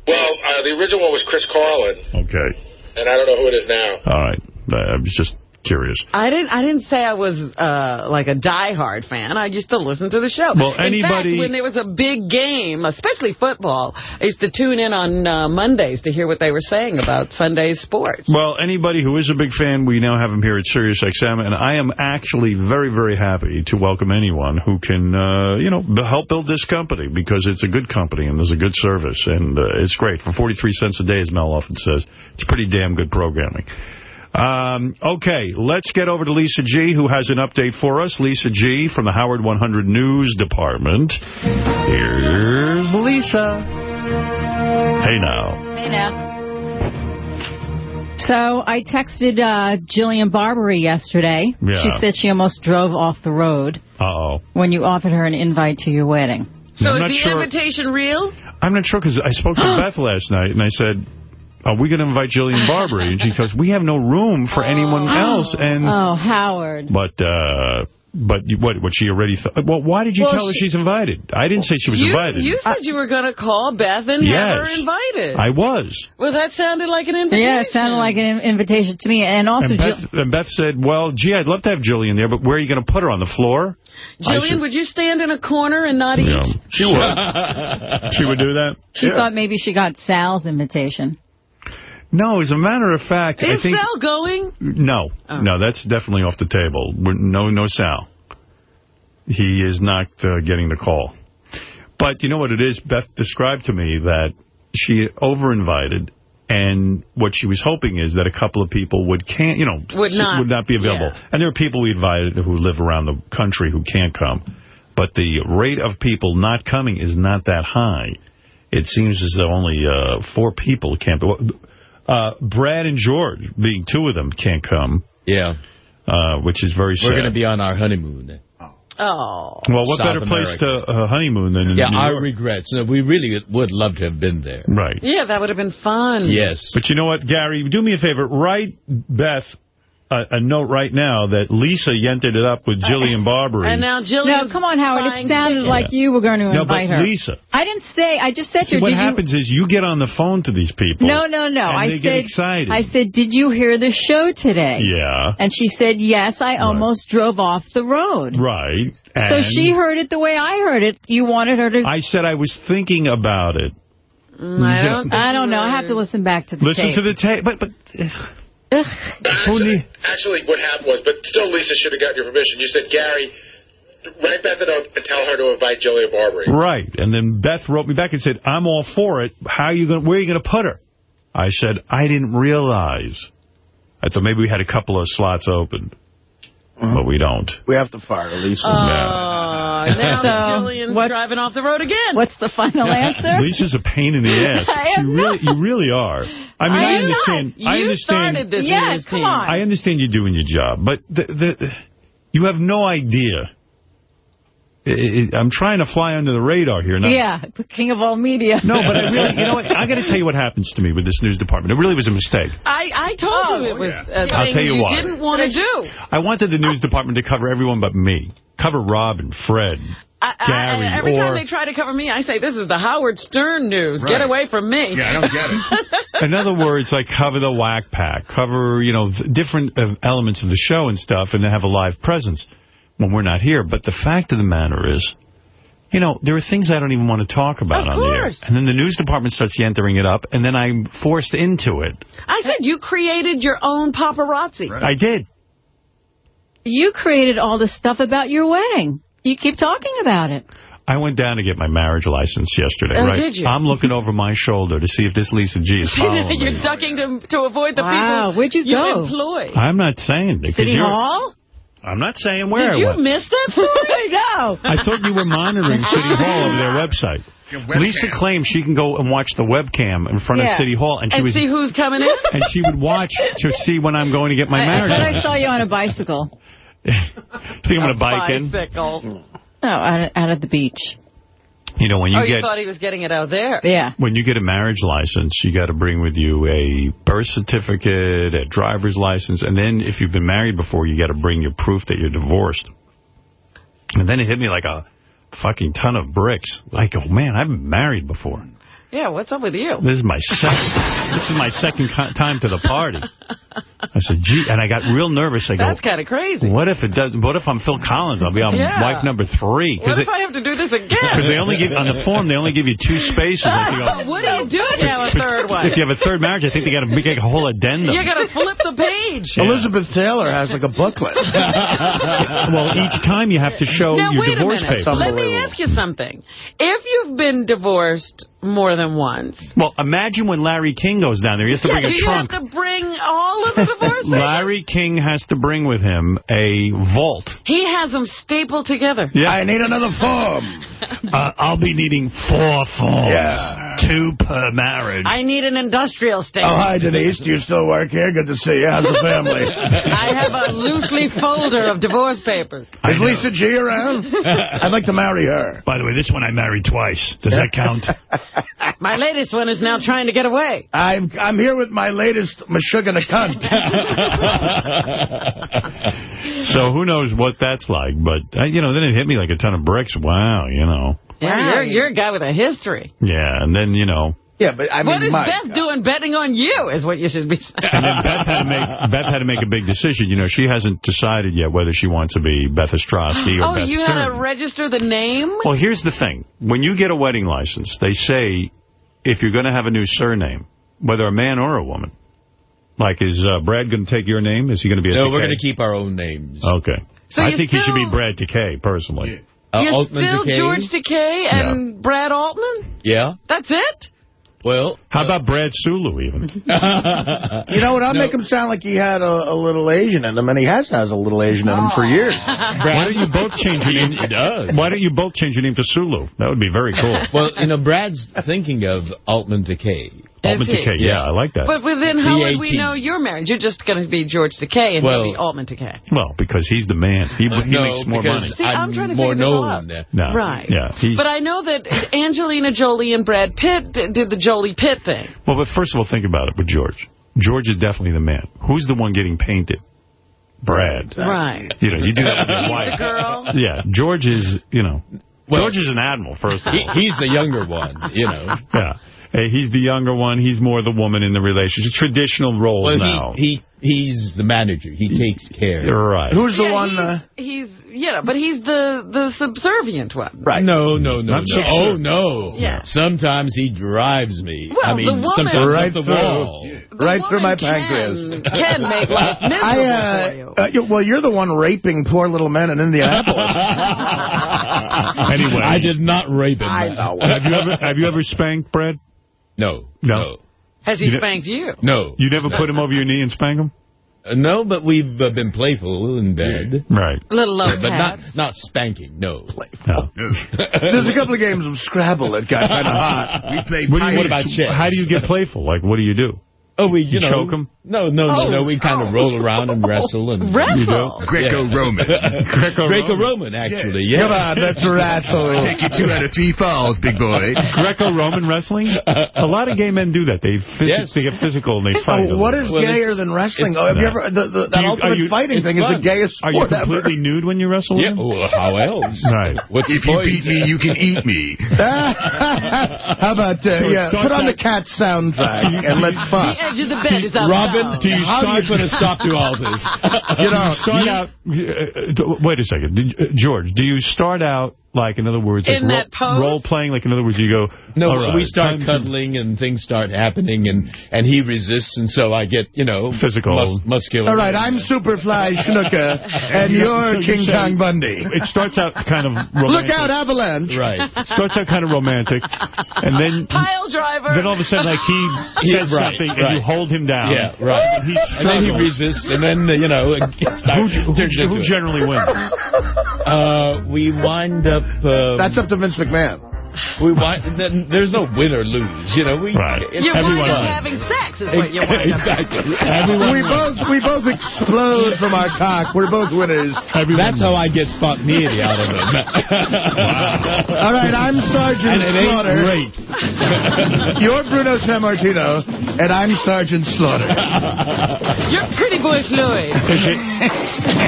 Well, uh, the original one was Chris Carlin, Okay. and I don't know who it is now. All right. Uh, I was just curious. I didn't. I didn't say I was uh, like a diehard fan. I used to listen to the show. Well, in anybody- fact, when there was a big game, especially football, I used to tune in on uh, Mondays to hear what they were saying about Sunday's sports. Well, anybody who is a big fan, we now have him here at Sirius XM, and I am actually very, very happy to welcome anyone who can, uh, you know, help build this company, because it's a good company and there's a good service, and uh, it's great. For 43 cents a day, as Mel often says, it's pretty damn good programming. Um, okay, let's get over to Lisa G., who has an update for us. Lisa G. from the Howard 100 News Department. Here's Lisa. Hey now. Hey now. So I texted uh, Jillian Barberie yesterday. Yeah. She said she almost drove off the road Uh-oh. when you offered her an invite to your wedding. So I'm is the sure. invitation real? I'm not sure because I spoke to Beth last night and I said, are we going to invite Jillian Barberie? And she goes, we have no room for anyone else. And Oh, Howard. But, uh, but what, what she already thought? Well, why did you Well, tell her she's invited? I didn't say she was you, invited. You said you were going to call Beth and have her invited. I was. well, that sounded like an invitation. Yeah, it sounded like an invitation to me. And also, And Beth, and Beth said, well, gee, I'd love to have Jillian there, but where are you going to put her, on the floor? I Jillian, would you stand in a corner and not eat? Yeah, she would. she would do that? she thought maybe she got Sal's invitation. No, as a matter of fact, I Is think... Sal going? No, no, that's definitely off the table. No, no Sal. He is not uh, getting the call. But you know what it is? Beth described to me that she over-invited, and what she was hoping is that a couple of people would can't, you know, Would not, would not be available. yeah. And there are people we invited who live around the country who can't come. But the rate of people not coming is not that high. It seems as though only uh, four people can't. Uh, Brad and George, being two of them, can't come. Yeah. Uh, which is very sad. We're going to be on our honeymoon. Oh. well, what South better place America. to uh, honeymoon than in Yeah, New our York? regrets. No, we really would love to have been there. Right. Yeah, that would have been fun. Yes. But you know what, Gary? Do me a favor. Write Beth a, a note right now that Lisa yented it up with Jillian Barberie. And now Jillian. No, come on, Howard. It sounded like you were going to no, invite but her. Lisa. I didn't say. I just said to her, what did you... happens is you get on the phone to these people. No, no, no. And I they said, get excited. I said, did you hear the show today? Yeah. And she said, yes, I almost drove off the road. Right. So she heard it the way I heard it. You wanted her to... I said I was thinking about it. Mm, I don't, I don't know. I have to listen back to the Listen tape. to the tape. But, but Actually, actually, what happened was, but still, Lisa should have got your permission. You said, Gary, write Beth a note and tell her to invite Jillian Barberie. Right. And then Beth wrote me back and said, I'm all for it. How are you going? Where are you going to put her? I said, I didn't realize. I thought maybe we had a couple of slots opened. Uh-huh. But we don't. We have to fire Lisa. Oh. Now So, Jillian's what- driving off the road again. What's the final answer? Lisa's a pain in the ass. I She am really, you really are. I mean, I I, understand. not. I you understand, started this. Yeah, come team. on. I understand you're doing your job, but the, the, you have no idea. I- I- I'm trying to fly under the radar here. Now, Yeah, the king of all media. No, but I really, you know what? I got to tell you what happens to me with this news department. It really was a mistake. I, I told you it was a I'll thing tell you you why. didn't want to do. I wanted the news department to cover everyone but me. Cover Rob and Fred, I, I, every or... time they try to cover me, I say, this is the Howard Stern news. Right. Get away from me. Yeah, I don't get it. In other words, like cover the whack pack, cover, you know, different uh, elements of the show and stuff, and then have a live presence when we're not here. But the fact of the matter is, you know, there are things I don't even want to talk about Of on the air. And then the news department starts entering it up, and then I'm forced into it. I said you created your own paparazzi. I did. You created all this stuff about your wedding. You keep talking about it. I went down to get my marriage license yesterday, Oh, right? did you? I'm looking over my shoulder to see if this Lisa G is following. You're ducking to, to avoid the Wow, people where'd you go? employ. I'm not saying because City you're. Hall? I'm not saying where Did I you miss that story? no. I thought you were monitoring City Hall over their website. Lisa claims she can go and watch the webcam in front Yeah. of City Hall, and she and was see who's coming in? and she would watch to see when I'm going to get my I, I marriage. thought I saw you on a bicycle. Think I'm going to bike in? Bicycle. No, out, out at the beach. You know, when you oh, you thought he was getting it out there. Yeah. when you get a marriage license, you got to bring with you a birth certificate, a driver's license, and then if you've been married before, you got to bring your proof that you're divorced. And then it hit me like a fucking ton of bricks. Like, oh man, I've been married before. Yeah, what's up with you? This is my second. this is my second time to the party. I said, gee, and I got real nervous. I go, That's kind of crazy. what if it does? What if I'm Phil Collins? I'll be on Yeah. wife number three. What Because if I have to do this again? Because they only give on the form they only give you two spaces. Like you go, what do you do now, a third one? if you have a third marriage, I think they got to make a whole addendum. You got to flip the page. Elizabeth Taylor has like a booklet. well, each time you have to show now, your wait a divorce minute. papers. Let me ask you something. If you've been divorced more than once, Well, imagine when Larry King goes down there. He has to yeah, bring do a you trunk. have to bring all of the divorce? Larry King has to bring with him a vault. He has them stapled together. Yeah. I need another form. Uh, I'll be needing four forms. Yeah. Two per marriage. I need an industrial state. Oh, hi, Denise. Do you still work here? Good to see you. How's the family? I have a loose leaf folder of divorce papers. Is Lisa G around? I'd like to marry her. By the way, this one I married twice. Does that count? My latest one is now trying to get away. I'm I'm here with my latest Meshuggah cunt. so who knows what that's like. But, uh, you know, then it hit me like a ton of bricks. Wow, you know. Yeah, you're, you're a guy with a history. Yeah, and then, you know, Yeah, but I mean, what is my Beth doing betting on you is what you should be saying. And then Beth had to make Beth had to make a big decision. You know, she hasn't decided yet whether she wants to be Beth Ostrowski or Oh, Beth you Stern. had to register the name? Well, here's the thing. When you get a wedding license, they say if you're going to have a new surname, whether a man or a woman, like is uh, Brad going to take your name? Is he going to be a No, Takei? we're going to keep our own names. Okay. So I you think he should be still- Brad Takei, personally. Uh, You're Altman still Takei? George Takei and Brad Altman? Yeah. That's it? Well, How about Brad Sulu, even? You know what? I'll make him sound like he had a, a little Asian in him, and he has has a little Asian in him for years. Why don't you both change your name? He does. Why don't you both change your name to Sulu? That would be very cool. well, you know, Brad's thinking of Altman Takei. Altman he? Takei, yeah, I like that. But within how would we know you're married? You're just going to be George Takei and Well- he'll be Altman Takei. Well, because he's the man. He, he no, makes more money. See, I'm trying to more figure this all known. No. Right. Yeah. He's, But I know that Angelina Jolie and Brad Pitt did the Jolie Pitt thing. well, but first of all, think about it with George. George is definitely the man. Who's the one getting painted? Brad. Right. You know, you do that with your He's wife. girl. Yeah, George is, you know, Well- George is an admiral, first of He, he's the younger one, you know. yeah. Hey, he's the younger one. He's more the woman in the relationship. Traditional roles Well, now. he, he he's the manager. He takes care. You're right. Who's the one? He's, Uh, he's, you know, but he's the, the subservient one. right. No, no, no, no. so Oh, no. Yeah. Sometimes he drives me. Well, I mean, the woman- sometimes Right up the through. wall. The Right through my pancreas. Can, can make life miserable I, for uh, you. uh, well, you're the one raping poor little men in Indianapolis. Anyway. I did not rape him. I know. have you ever have you ever spanked Brad? No. No. No. Has he you spanked you? No. You never put him over your knee and spank him? Uh, no, but we've uh, been playful in bed. Right. A little low But not not spanking, no. Playful. No. There's a couple of games of Scrabble that got kind of hot. We played What, do you, What about chess? How do you get playful? Like, what do you do? Oh, we, You you, know. choke 'em? No, no, Oh. no, no. We kind of roll around and wrestle. and Wrestle? Greco-Roman. Greco-Roman, actually, yeah. Come on, let's wrestle. Take you two out of three falls, big boy. Greco-Roman wrestling? A lot of gay men do that. They phys- Yes. they get physical and they fight. Oh, what is Well, gayer than wrestling? Oh, have you ever the, the, that Do you- ultimate you- fighting it's thing is fun. the gayest Are you sport ever. completely nude when you wrestle? Yeah, well, how else? Right. What's the point? you can eat me. How about uh, So yeah? Put on the cat soundtrack and let's The fuck. Edge of the bed is up Robin, do you How do how do you- you put a stop to all this? You know, you start out. Uh, wait a second, Did- uh, George. Do you start out like, in other words, like In that pose? role playing? Like, in other words, you go. No, "All right, we start time to-" cuddling and things start happening, and and he resists, and so I get you know Physical. mus- muscular. All right, I'm Superfly Snuka, and you're So you King say- Kong Bundy. It starts out kind of romantic. Look out, avalanche! right. starts out kind of romantic, and then Pile driver. then all of a sudden, like he Yeah, says right, something, and you hold him down. Yeah, right. And he And then he resists, and then you know it Who, starts, who, turns who generally wins? Uh, we wind up. Um, That's up to Vince McMahon. We wind. Then there's no win or lose. You know, we. Right. You wind everyone having sex is what you wind up exactly. We both we both explode from our cock. We're both winners. That's how I get spontaneity out of him. All right, I'm Sergeant And it ain't Slaughter. great. You're Bruno Sammartino, and I'm Sergeant Slaughter. You're pretty boy Floyd.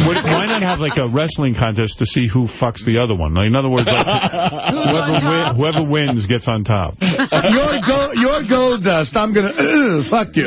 Would, why not have like a wrestling contest to see who fucks the other one? Like, in other words, like, whoever, win, whoever wins gets on top. You're, go, you're Goldust. I'm gonna uh, fuck you.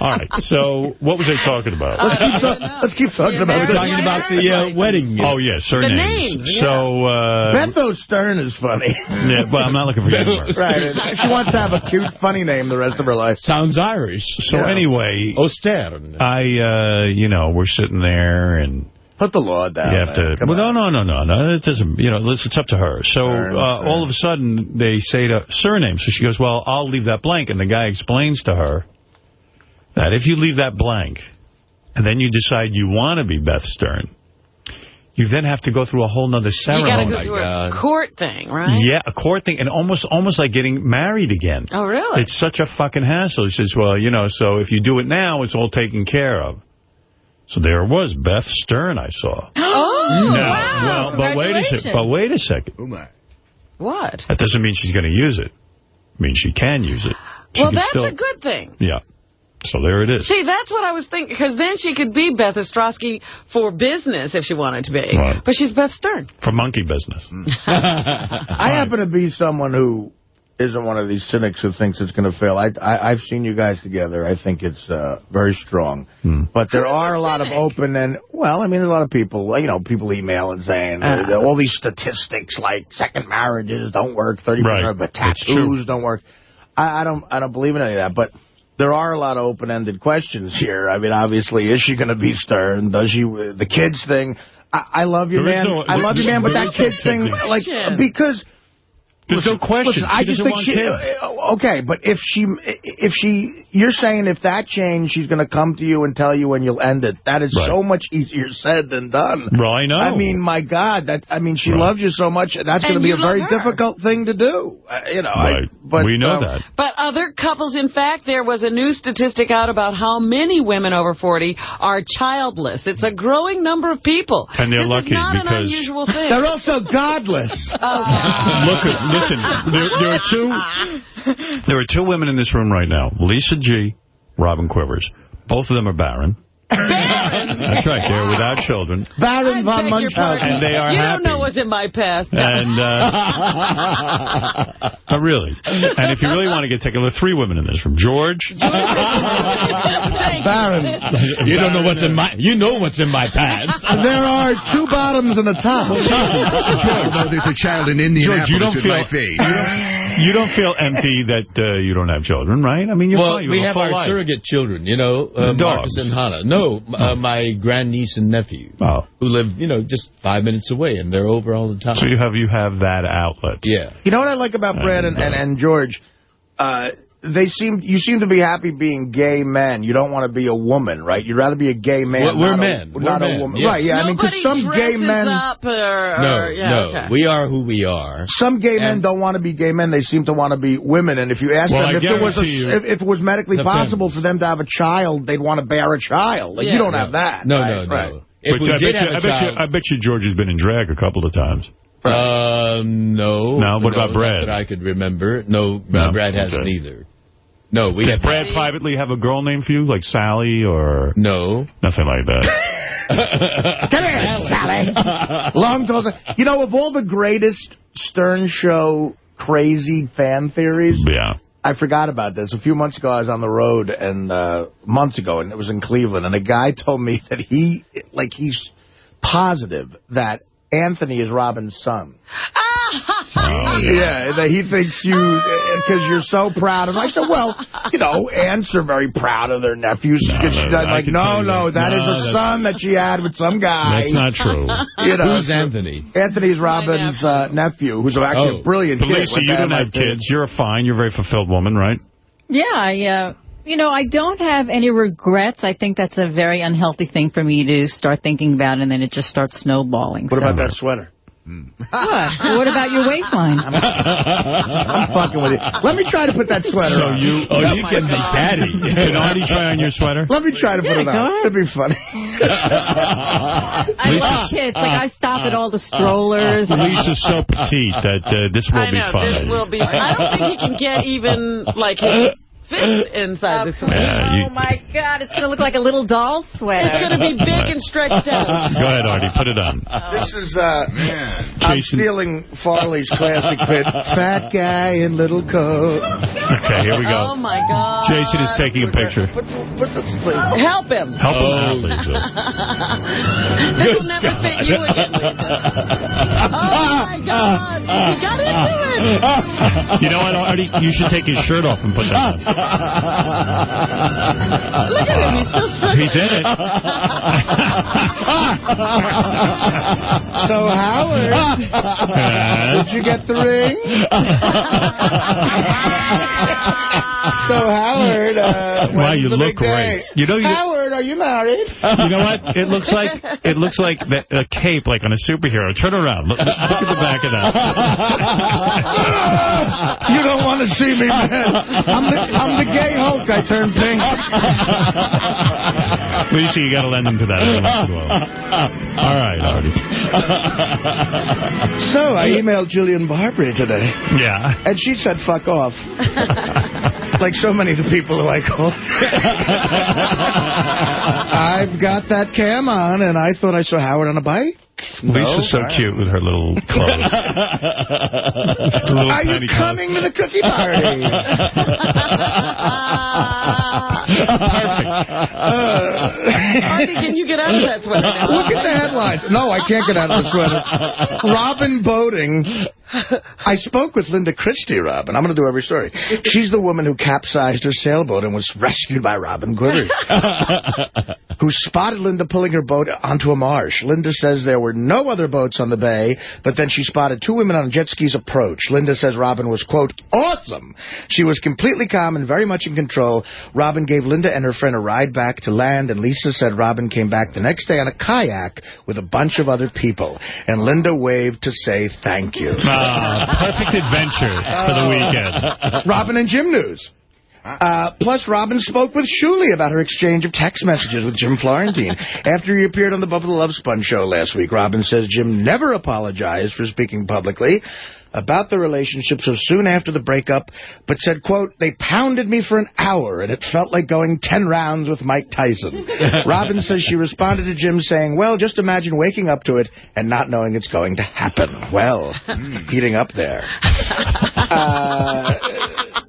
All right, so what was I talking about? Let's keep, ta- let's keep talking about We're this. talking about the uh, wedding. Oh, yeah, surnames. names, yeah. So, uh, Betho Stern is funny. yeah, well, I'm not looking for humor. right. She wants to have a cute, funny name the rest of her life. Sounds Irish. So anyway, Ostern. I, uh, you know, we're sitting there and Put the law down. you have man. to. Well, no, no, no, no, no. It doesn't. You know, it's, it's up to her. So Fair, uh, fair. all of a sudden they say to surname. So she goes, "Well, I'll leave that blank." And the guy explains to her that if you leave that blank, and then you decide you want to be Beth Stern, you then have to go through a whole nother You got to ceremony. go through a court thing, right? Yeah, a court thing, and almost almost like getting married again. Oh, really? It's such a fucking hassle. He says, well, you know, so if you do it now, it's all taken care of. So there it was, Beth Stern I saw. Oh, Now, wow. well, but wait a second. But wait a second. Oh, what? That doesn't mean she's going to use it. I mean, she can use it. She Well, that's still, a good thing. Yeah. So there it is. See, that's what I was thinking, because then she could be Beth Ostrowski for business if she wanted to be. Right. But she's Beth Stern. For monkey business. I happen to be someone who isn't one of these cynics who thinks it's going to fail. I, I, I've seen you guys together. I think it's uh, very strong. Hmm. But there are a lot of open and, well, I mean, a lot of people, you know, people email and saying uh, Uh. all these statistics like second marriages don't work, 30% Right. of the It's true. tattoos don't work. I, I don't I don't believe in any of that. But there are a lot of open-ended questions here. I mean, obviously, is she going to be stern? Does she, the kids thing? I, I love you, There is man. no- I love you, man, but that that is no kids thing, like, because... There's no question. Listen, I just think want she. kids. uh, Okay, but if she, if she, you're saying if that changed, she's going to come to you and tell you when you'll end it. That is Right. so much easier said than done. Well, I know. I mean, my God, that I mean, she loves you so much. That's going to be a very her. difficult thing to do. Uh, you know, I- Right. but we know um, that. But other couples, in fact, there was a new statistic out about how many women over 40 are childless. It's a growing number of people. And they're this lucky is not an because- unusual thing. They're also godless. Look, at, listen, there, there are two there are two women in this room right now. Lisa G., Robin Quivers. Both of them are barren. That's right. They're without children. Baron I von Munchausen. And they are You happy. don't know what's in my past. And, uh, oh, really. And if you really want to get taken, there are three women in this room. George. Baron. You don't know what's in my. You know what's in my past. there are two bottoms and a top. Although there's a child in Indianapolis George, you don't feel my face. You don't, feel empty that uh, you don't have children, right? I mean, you're well, fine. You we a have our life. surrogate children, you know, uh, The Marcus and Hannah. No, m- uh, my grandniece and nephew, Oh. who live, you know, just five minutes away, and they're over all the time. So you have you have that outlet. yeah. You know what I like about Brad and, and, and George? Uh, they seem you seem to be happy being gay men. You don't want to be a woman, right? You'd rather be a gay man. We're- we're not men. A, We're not men, a woman. yeah. Right, yeah. I mean, because some gay men... up or, No, or yeah, no, okay. we are who we are. Some gay men don't want to be gay men. They seem to want to be women. And if you ask Well, them if it was a, you- if, if it was medically Depends. possible for them to have a child, they'd want to bear a child. Like Yeah. you don't No. have that. No, right, no, no. right. If But we I did bet have you, a I bet child, you, I bet you George has been in drag a couple of times. um, no. No, what about Brad? That I could remember. No, No? Brad hasn't Okay. either. No, we Does have Brad privately have a girl named for you, like Sally or no. nothing like that? Come here, Sally. Long toes. You know, of all the greatest Stern Show crazy fan theories, yeah. I forgot about this. A few months ago, I was on the road, and uh, months ago, and it was in Cleveland, and a guy told me that he, like, he's positive that Anthony is Robin's son. Yeah, that he thinks you, because you're so proud of. I said, well, you know, aunts are very proud of their nephews. No, because she's no, like, no, no, that. that is No, a son that she had with some guy. That's not true. You know, Who's Anthony? Anthony's Robin's uh, nephew, who's actually Oh. a brilliant But kid. Lisa, you to don't have MIT. kids. You're a fine. You're a very fulfilled woman, right? Yeah, I, uh, you know, I don't have any regrets. I think that's a very unhealthy thing for me to start thinking about, and then it just starts snowballing. What so. about that sweater? What? what about your waistline? I'm fucking with you. Let me try to put that sweater So on. you, Oh, you can be catty. Can Artie try on your sweater? Let me try to put it on. ahead. It'd be funny. I love kids. Like, I stop at all the strollers. Lisa's so petite that uh, this will I be know, fun. this will be... I don't think he can get even, like, his fist inside the sweater. Yeah, you- oh, my God. It's going to look like a little doll sweater. It's going to be big and stretched out. Go ahead, Artie. Put it on. This is, uh, Man. I'm Jason. stealing Farley's classic bit. Fat guy in little coat. Okay, here we go. Oh, my God. Jason is taking a picture. Put the, put the sleep. Help him. Help him out, Oh. Lisa. this will never fit you again, Lisa. Oh, my God. You got into it. You know what, Artie? You should take his shirt off and put that on. Look at him. He's still struggling. He's in it. So, Howard, did you get the ring? so, Howard, uh, Wow, you the look big day? great. You know, you- Howard, are you married? You know what? It looks like it looks like a cape, like on a superhero. Turn around. Look, look at the back of that. you don't want to see me, man. I'm the, I'm the gay Hulk. I turn pink. Lisa, you got to lend him to that every once in a while. All right, Artie. So, I emailed Julian Barberie today. Yeah. And she said, fuck off. like so many of the people who I call. I've got that cam on, and I thought I saw Howard on a bike. Lisa's so all right. cute with her little clothes. little Are you tiny clothes. coming to the cookie party? Perfect. Artie, can you get out of that sweater now? Look at the headlines. No, I can't get out of the sweater. Robin Boating. I spoke with Linda Christie, Robin. I'm going to do every story. She's the woman who capsized her sailboat and was rescued by Robin Quivers, who spotted Linda pulling her boat onto a marsh. Linda says there were no other boats on the bay, but then she spotted two women on jet skis approach. Linda says Robin was, quote, awesome. She was completely calm and very much in control. Robin gave Linda and her friend a ride back to land, and Lisa said Robin came back the next day on a kayak with a bunch of other people. And Linda waved to say thank you. Perfect adventure for the weekend. Robin and Jim news. Uh, plus, Robin spoke with Shuli about her exchange of text messages with Jim Florentine. After he appeared on the Bubba the Love Sponge show last week, Robin says Jim never apologized for speaking publicly about the relationship so soon after the breakup, but said, quote, they pounded me for an hour and it felt like going 10 rounds with Mike Tyson. Robin says she responded to Jim saying, well, just imagine waking up to it and not knowing it's going to happen. Well, heating up there. Uh,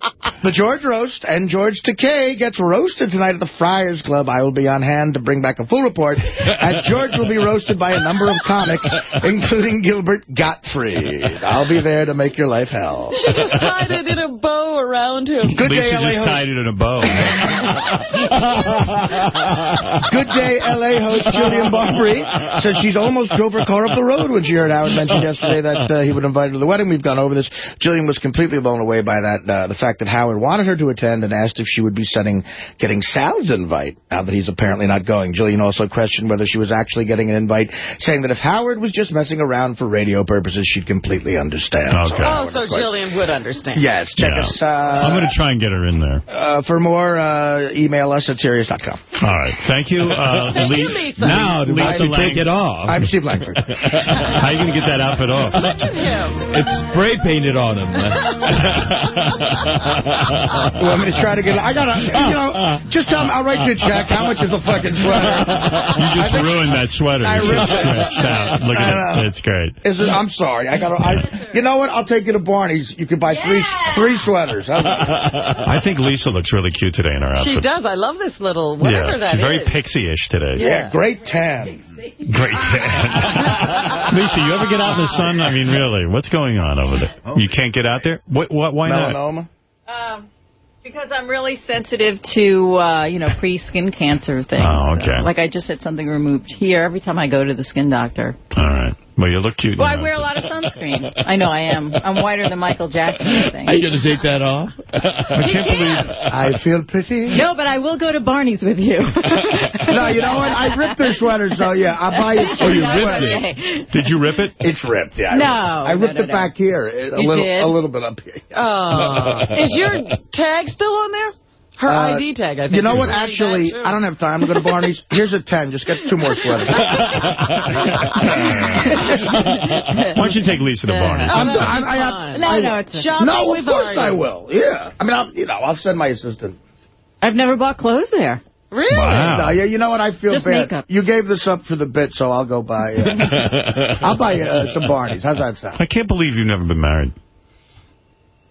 the George Roast and George Takei gets roasted tonight at the Friars Club. I will be on hand to bring back a full report, as George will be roasted by a number of comics, including Gilbert Gottfried. I'll be there to make your life hell. She just tied it in a bow around him. Good day, Lisa LA just host. tied it in a bow. Good day, L.A. host Julian Barberie says she's almost drove her car up the road when she heard Howard mention yesterday that uh, he would invite her to the wedding. We've gone over this. Jillian was completely blown away by that, uh, the fact that Howard wanted her to attend and asked if she would be sending, getting Sal's invite, now that he's apparently not going. Jillian also questioned whether she was actually getting an invite, saying that if Howard was just messing around for radio purposes, she'd completely understand. Okay. Oh, so Jillian would understand. Yes, check Yeah. us. Uh, I'm going to try and get her in there. uh, for more, uh, email us at Sirius.com. All right. Thank you, uh, Thank you, Lisa. Now, do I have to take it off? I'm Steve Langford. How are you going to get that outfit off? Look at him. It's spray painted on him. You want me to try to get? it? I gotta, you know, just tell me. I'll write you a check. How much is the fucking sweater? You just ruined that sweater. I It's ripped just it. stretched out. Look at know. it. It's great. Is it, I'm sorry. I gotta. I, you know what? I'll take you to Barney's. You can buy three three sweaters. I think Lisa looks really cute today in her outfit. She does. I love this little, whatever yeah, that she's very pixie-ish today. Yeah, great tan. Great. Tan. Lisa, you ever get out in the sun? I mean, really, what's going on over there? Oh. You can't get out there? What? what why not? Melanoma. Um, because I'm really sensitive to, uh, you know, pre-skin cancer things. Oh, okay. like I just had something removed here every time I go to the skin doctor. All right. Well, you look cute. Well, I wear a lot of sunscreen. I know I am. I'm whiter than Michael Jackson, I think. Are you going to take that off? I can't believe. I feel pretty. No, but I will go to Barney's with you. No, you know what? I ripped their sweaters, so yeah, I'll buy you Oh, you two ripped it? Did you rip it? It's ripped, yeah. I No, ripped it. I no, ripped no, it no. back here, a You little, did? a little bit up here. Oh. is your tag still on there? Her Uh, ID tag, I think. You know what? Actually. I don't have time to go to Barney's. Here's a 10. Just get two more sweaters. Why don't you take Lisa to Barney's? I'm, that'd be I, I, fun. No, I- no, it's Shopping No, of with course I will. Yeah. I mean, I'll, you know, I'll send my assistant. I've never bought clothes there. Really? Wow. No, yeah, you know what? I feel Just bad. makeup. You gave this up for the bit, so I'll go buy. Uh, I'll buy uh, some Barney's. How's that sound? I can't believe you've never been married.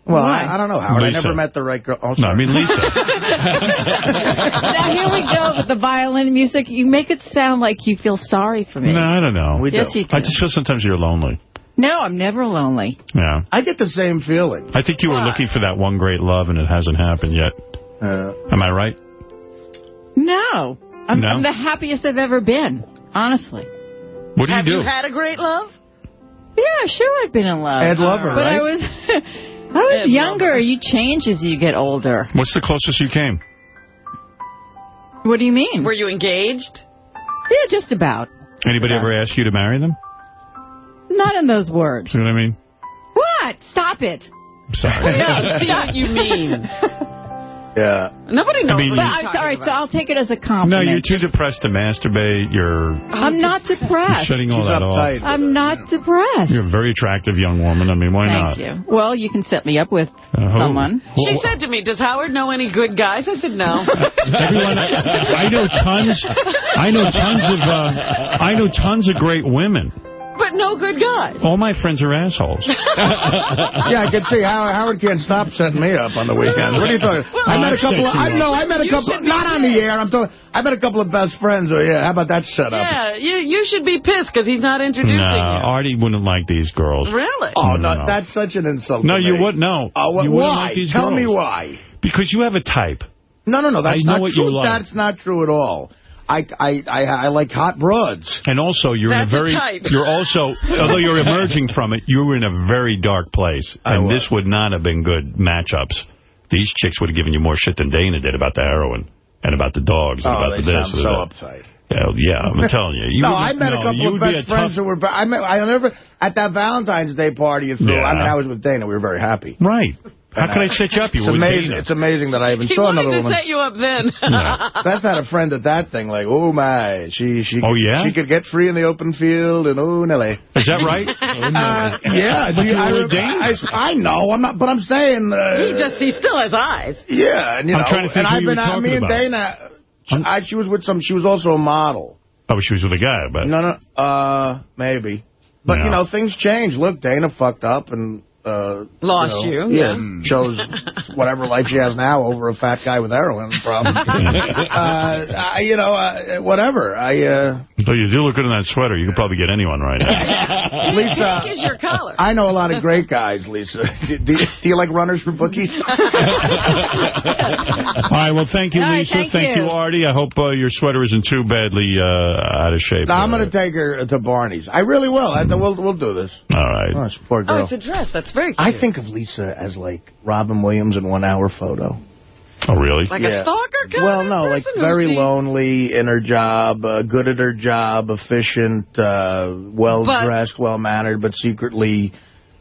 Well, I, I don't know, Howard. Lisa. I never met the right girl. Oh, No, I mean Lisa. now here we go with the violin music. You make it sound like you feel sorry for me. no, I don't know. We Yes, do. you do. I just feel sometimes you're lonely. No, I'm never lonely. Yeah. I get the same feeling. I think you were looking for that one great love, and it hasn't happened yet. Uh, Am I right? No. I'm, No? I'm the happiest I've ever been, honestly. What do Have you you had a great love? Yeah, sure I've been in love. Ed Lover, But I right? was I was younger. Lover. You change as you get older. What's the closest you came? What do you mean? Were you engaged? yeah, just about. Anybody ever ask you to marry them? Not in those words. You know what I mean? What? Stop it. I'm sorry. Yeah, see what you mean. yeah. Nobody knows mean, what But I'm talking sorry, about. so I'll take it as a compliment. No, you're too depressed to masturbate. You're, I'm not you're depressed. shutting all She's that off. I'm not depressed. You're a very attractive young woman. I mean, why Thank not? you. Well, you can set me up with Uh, who? someone. She said to me, does Howard know any good guys? I said, no. Everyone, I know tons. I know tons of. Uh, I know tons of great women. But no good guys. All my friends are assholes. yeah, I can see Howard, Howard can't stop setting me up on the weekends. What are you talking? I met a I've set couple. Of, you I up. no, I met a You couple. should Not on the air. I'm talking. I met a couple of best friends. Or yeah, how about that setup? Yeah, you you should be pissed because he's not introducing no, you. Artie wouldn't like these girls. Really? Oh No, no, no. that's such an insult. No, to you me. would no. Oh, wh- you wouldn't why? like these Tell girls. me why. Because you have a type. No, no, no. That's I know not what true. you like. That's not true at all. I, I, I, I like hot broads. And also, you're That's in a a very, type. you're also, although you're emerging from it, you were in a very dark place. And this would not have been good matchups. These chicks would have given you more shit than Dana did about the heroin and about the dogs and Oh, about they the this sound and so that. uptight. Hell, yeah, I'm telling you. you no, I met no, a couple of would best friends tough- who were. I met. I never at that Valentine's Day party you threw. Yeah. I mean, I was with Dana. We were very happy. Right. How And, could I uh, set you up? You It's amazing. Dana. It's amazing that I even He saw wanted another to woman. set you up then. Beth had a friend at that thing, like, oh my, she she. Oh, yeah? She could get free in the open field, and oh Nelly. Is that right? Uh, yeah, But do you I, were re- with Dana. I, I know, I'm not, but I'm saying. Uh, he just he still has eyes. Yeah, and you I'm know, trying to think and who I've you were been out. Me talking and about. Dana. I'm- I, she was with some. She was also a model. Oh, she was with a guy, but... No, no, uh, maybe. But No. you know, things change. Look, Dana fucked up and uh, Lost know, you, Yeah, yeah. chose whatever life she has now over a fat guy with heroin problems. uh, I, you know, uh, whatever. I uh, Though you do look good in that sweater. You could probably get anyone right now. Lisa. Pink is your collar. I know a lot of great guys, Lisa. do, do, you, do you like runners for bookies? All right, well, thank you, All right, Lisa. thank you. Artie. I hope uh, your sweater isn't too badly uh, out of shape. no, I'm Uh, going to take her to Barney's. I really will. I, we'll, we'll do this. All right. Oh, poor Oh, it's a dress. That's very cute. I think of Lisa as like Robin Williams in One Hour Photo. Oh, really? like yeah. a stalker kind Well, of no, like very sees- lonely in her job, uh, good at her job, efficient, uh, well-dressed, well-mannered, but secretly,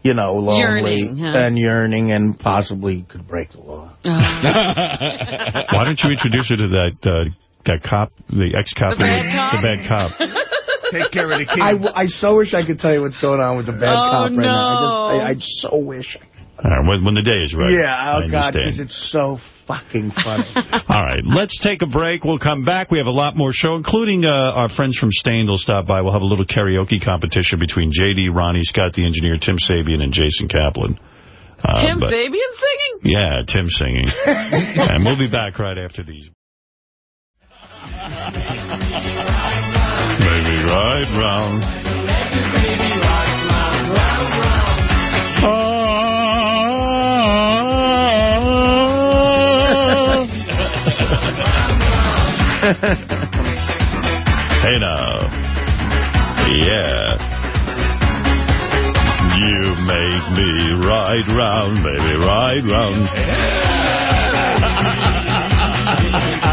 you know, lonely Yearning, huh? and yearning and possibly could break the law. Why don't you introduce her to that uh, that cop, the ex cop, the bad cop? The bad cop. Take care of the kid. I so wish I could tell you what's going on with the bad Oh, cop right now. I, just, I, I so wish. All right, when, when the day is right. Yeah, I oh, God, because it's so fucking funny. All right, let's take a break. We'll come back. We have a lot more show, including uh, our friends from Staind will stop by. We'll have a little karaoke competition between J.D., Ronnie, Scott the Engineer, Tim Sabean, and Jason Kaplan. Uh, Tim but- Sabean singing? Yeah, Tim singing. and we'll be back right after these. Baby, ride round. hey now. Yeah. You make me ride round, baby, ride round.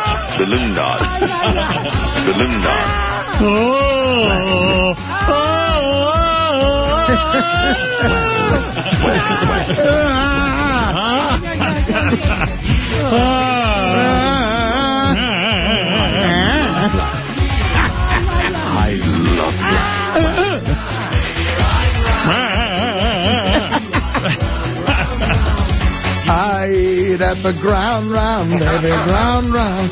Balloon dog. Balloon dog. Oh, oh, I love I eat at the ground round, baby, ground round.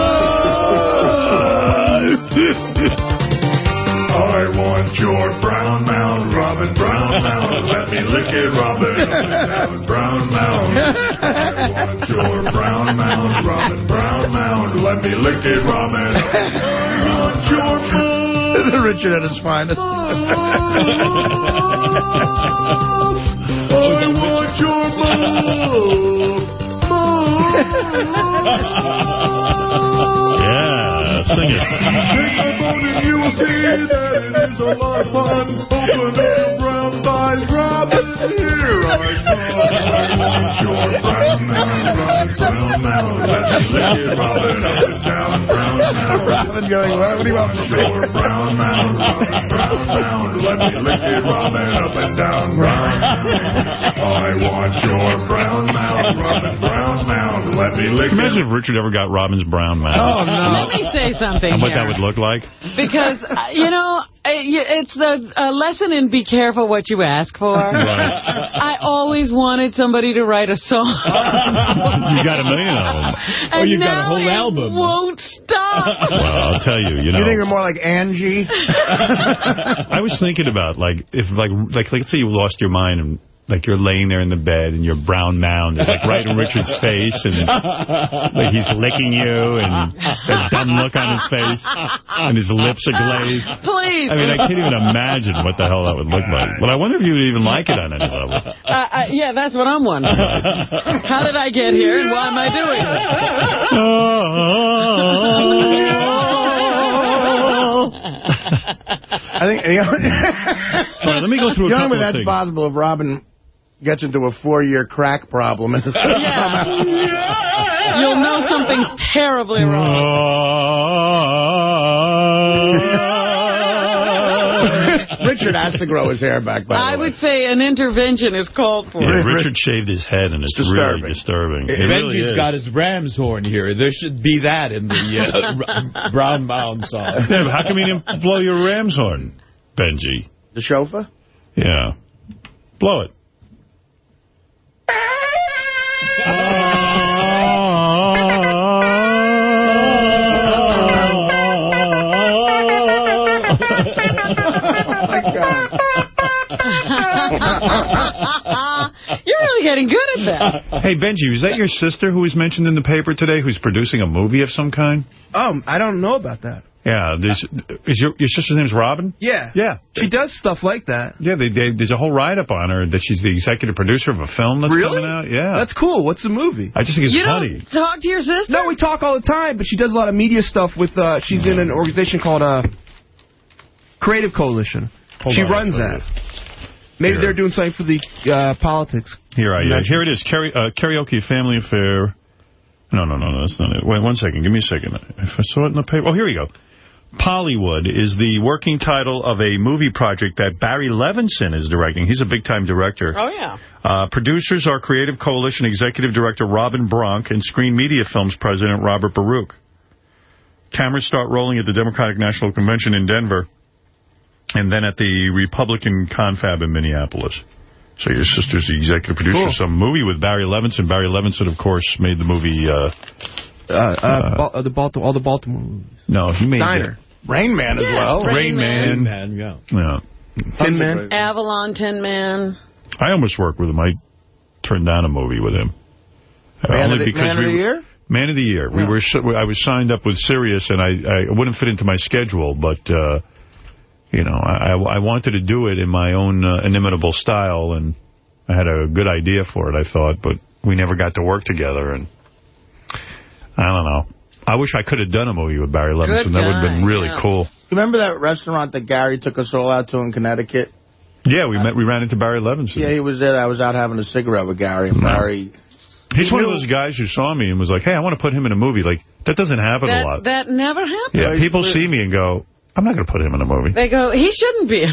want your brown mound, Robin, brown mound. Let me lick it, Robin, brown mound. I want your brown mound, Robin, brown mound. Let me lick it, Robin. up and down. I want your mound. Richard at his finest. I want your Yeah, sing it. You will see that it is a lot of fun. Open up brown thighs, Robin, here I come. I want your brown mound, Robin, brown mound. Let me lick it, up and down, brown mound. Robin going, what, what do you want me to say? Your brown mound, Robin, brown mound. Let me lick it, Robin, up and down, brown. I want your brown mound, Robin, brown mound. Let me lick it. Imagine if Richard ever got Robin's brown mouth. Oh, no. Let me say something And what here. that would look like? Because, uh, you know, uh, it's a, a lesson in be careful what you ask for. I always wanted somebody to write a song. You got a million of them. Oh, and you got a now whole it album. won't stop. Well, I'll tell you, you know. You think you're more like Angie? I was thinking about, like, if, like, like, let's say you lost your mind and, like, you're laying there in the bed and your brown mound is, like, right in Richard's face and, like, he's licking you and a dumb look on his face and his lips are glazed. Please. I mean, I can't even imagine what the hell that would look like. But I wonder if you would even like it on any level. Uh, uh, yeah, that's what I'm wondering. How did I get here and why am I doing I think. You know, All right, let me go through a the only way that's possible if Robin gets into a four-year crack problem. And You'll know something's terribly wrong. Richard has to grow his hair back, by the I way. would say an intervention is called for. Yeah, Richard shaved his head, and it's really disturbing. It really Benjy's is. got his ram's horn here. There should be that in the uh, Brown Mound song. Yeah, how come you didn't blow your ram's horn, Benji? The chauffeur? Yeah. Blow it. You're really getting good at that. Hey, Benjy, was that your sister who was mentioned in the paper today who's producing a movie of some kind? Um, I don't know about that. Yeah. There's, is your, your sister's name's Robin? Yeah. Yeah. She does stuff like that. Yeah, they, they, there's a whole write-up on her that she's the executive producer of a film that's Really? coming out. Yeah. That's cool. What's the movie? I just think it's you funny. don't talk to your sister? No, we talk all the time, but she does a lot of media stuff with, uh, she's in an organization called, uh, Creative Coalition. Hold she on, runs that. Maybe Here. they're doing something for the, uh, politics. Here I uh, Here it is. Karaoke, uh, karaoke Family Affair. No, no, no, no, that's not it. Wait one second. Give me a second. If I saw it in the paper. Oh, here we go. PoliWood is the working title of a movie project that Barry Levinson is directing. He's a big-time director. Oh, yeah. Uh, producers are Creative Coalition Executive Director Robin Bronk and Screen Media Films President Robert Baruch. Cameras start rolling at the Democratic National Convention in Denver and then at the Republican confab in Minneapolis. So your sister's the executive producer Cool. of some movie with Barry Levinson. Barry Levinson, of course, made the movie... Uh, Uh, uh, uh, the Baltimore, all the Baltimore movies. no, he made... Diner. Rain Man as well. Rain Man. Man, yeah. Yeah. Tin Man. Avalon Tin Man. I almost worked with him. I turned down a movie with him. Uh, Man only of the- because Man of we the Year? Man of the Year. We were. I was signed up with Sirius, and I, I wouldn't fit into my schedule, but uh, you know, I, I wanted to do it in my own uh, inimitable style, and I had a good idea for it, I thought, but we never got to work together, and I don't know. I wish I could have done a movie with Barry Levinson. Good that would have been really yeah. cool. You remember that restaurant that Gary took us all out to in Connecticut? Yeah, we met. We ran into Barry Levinson. Yeah, he was there. I was out having a cigarette with Gary, and Barry... He's one of those guys who saw me and was like, hey, I want to put him in a movie. Like, that doesn't happen a lot. that never happens. Yeah, people see me and go, I'm not going to put him in a movie. They go, he shouldn't be.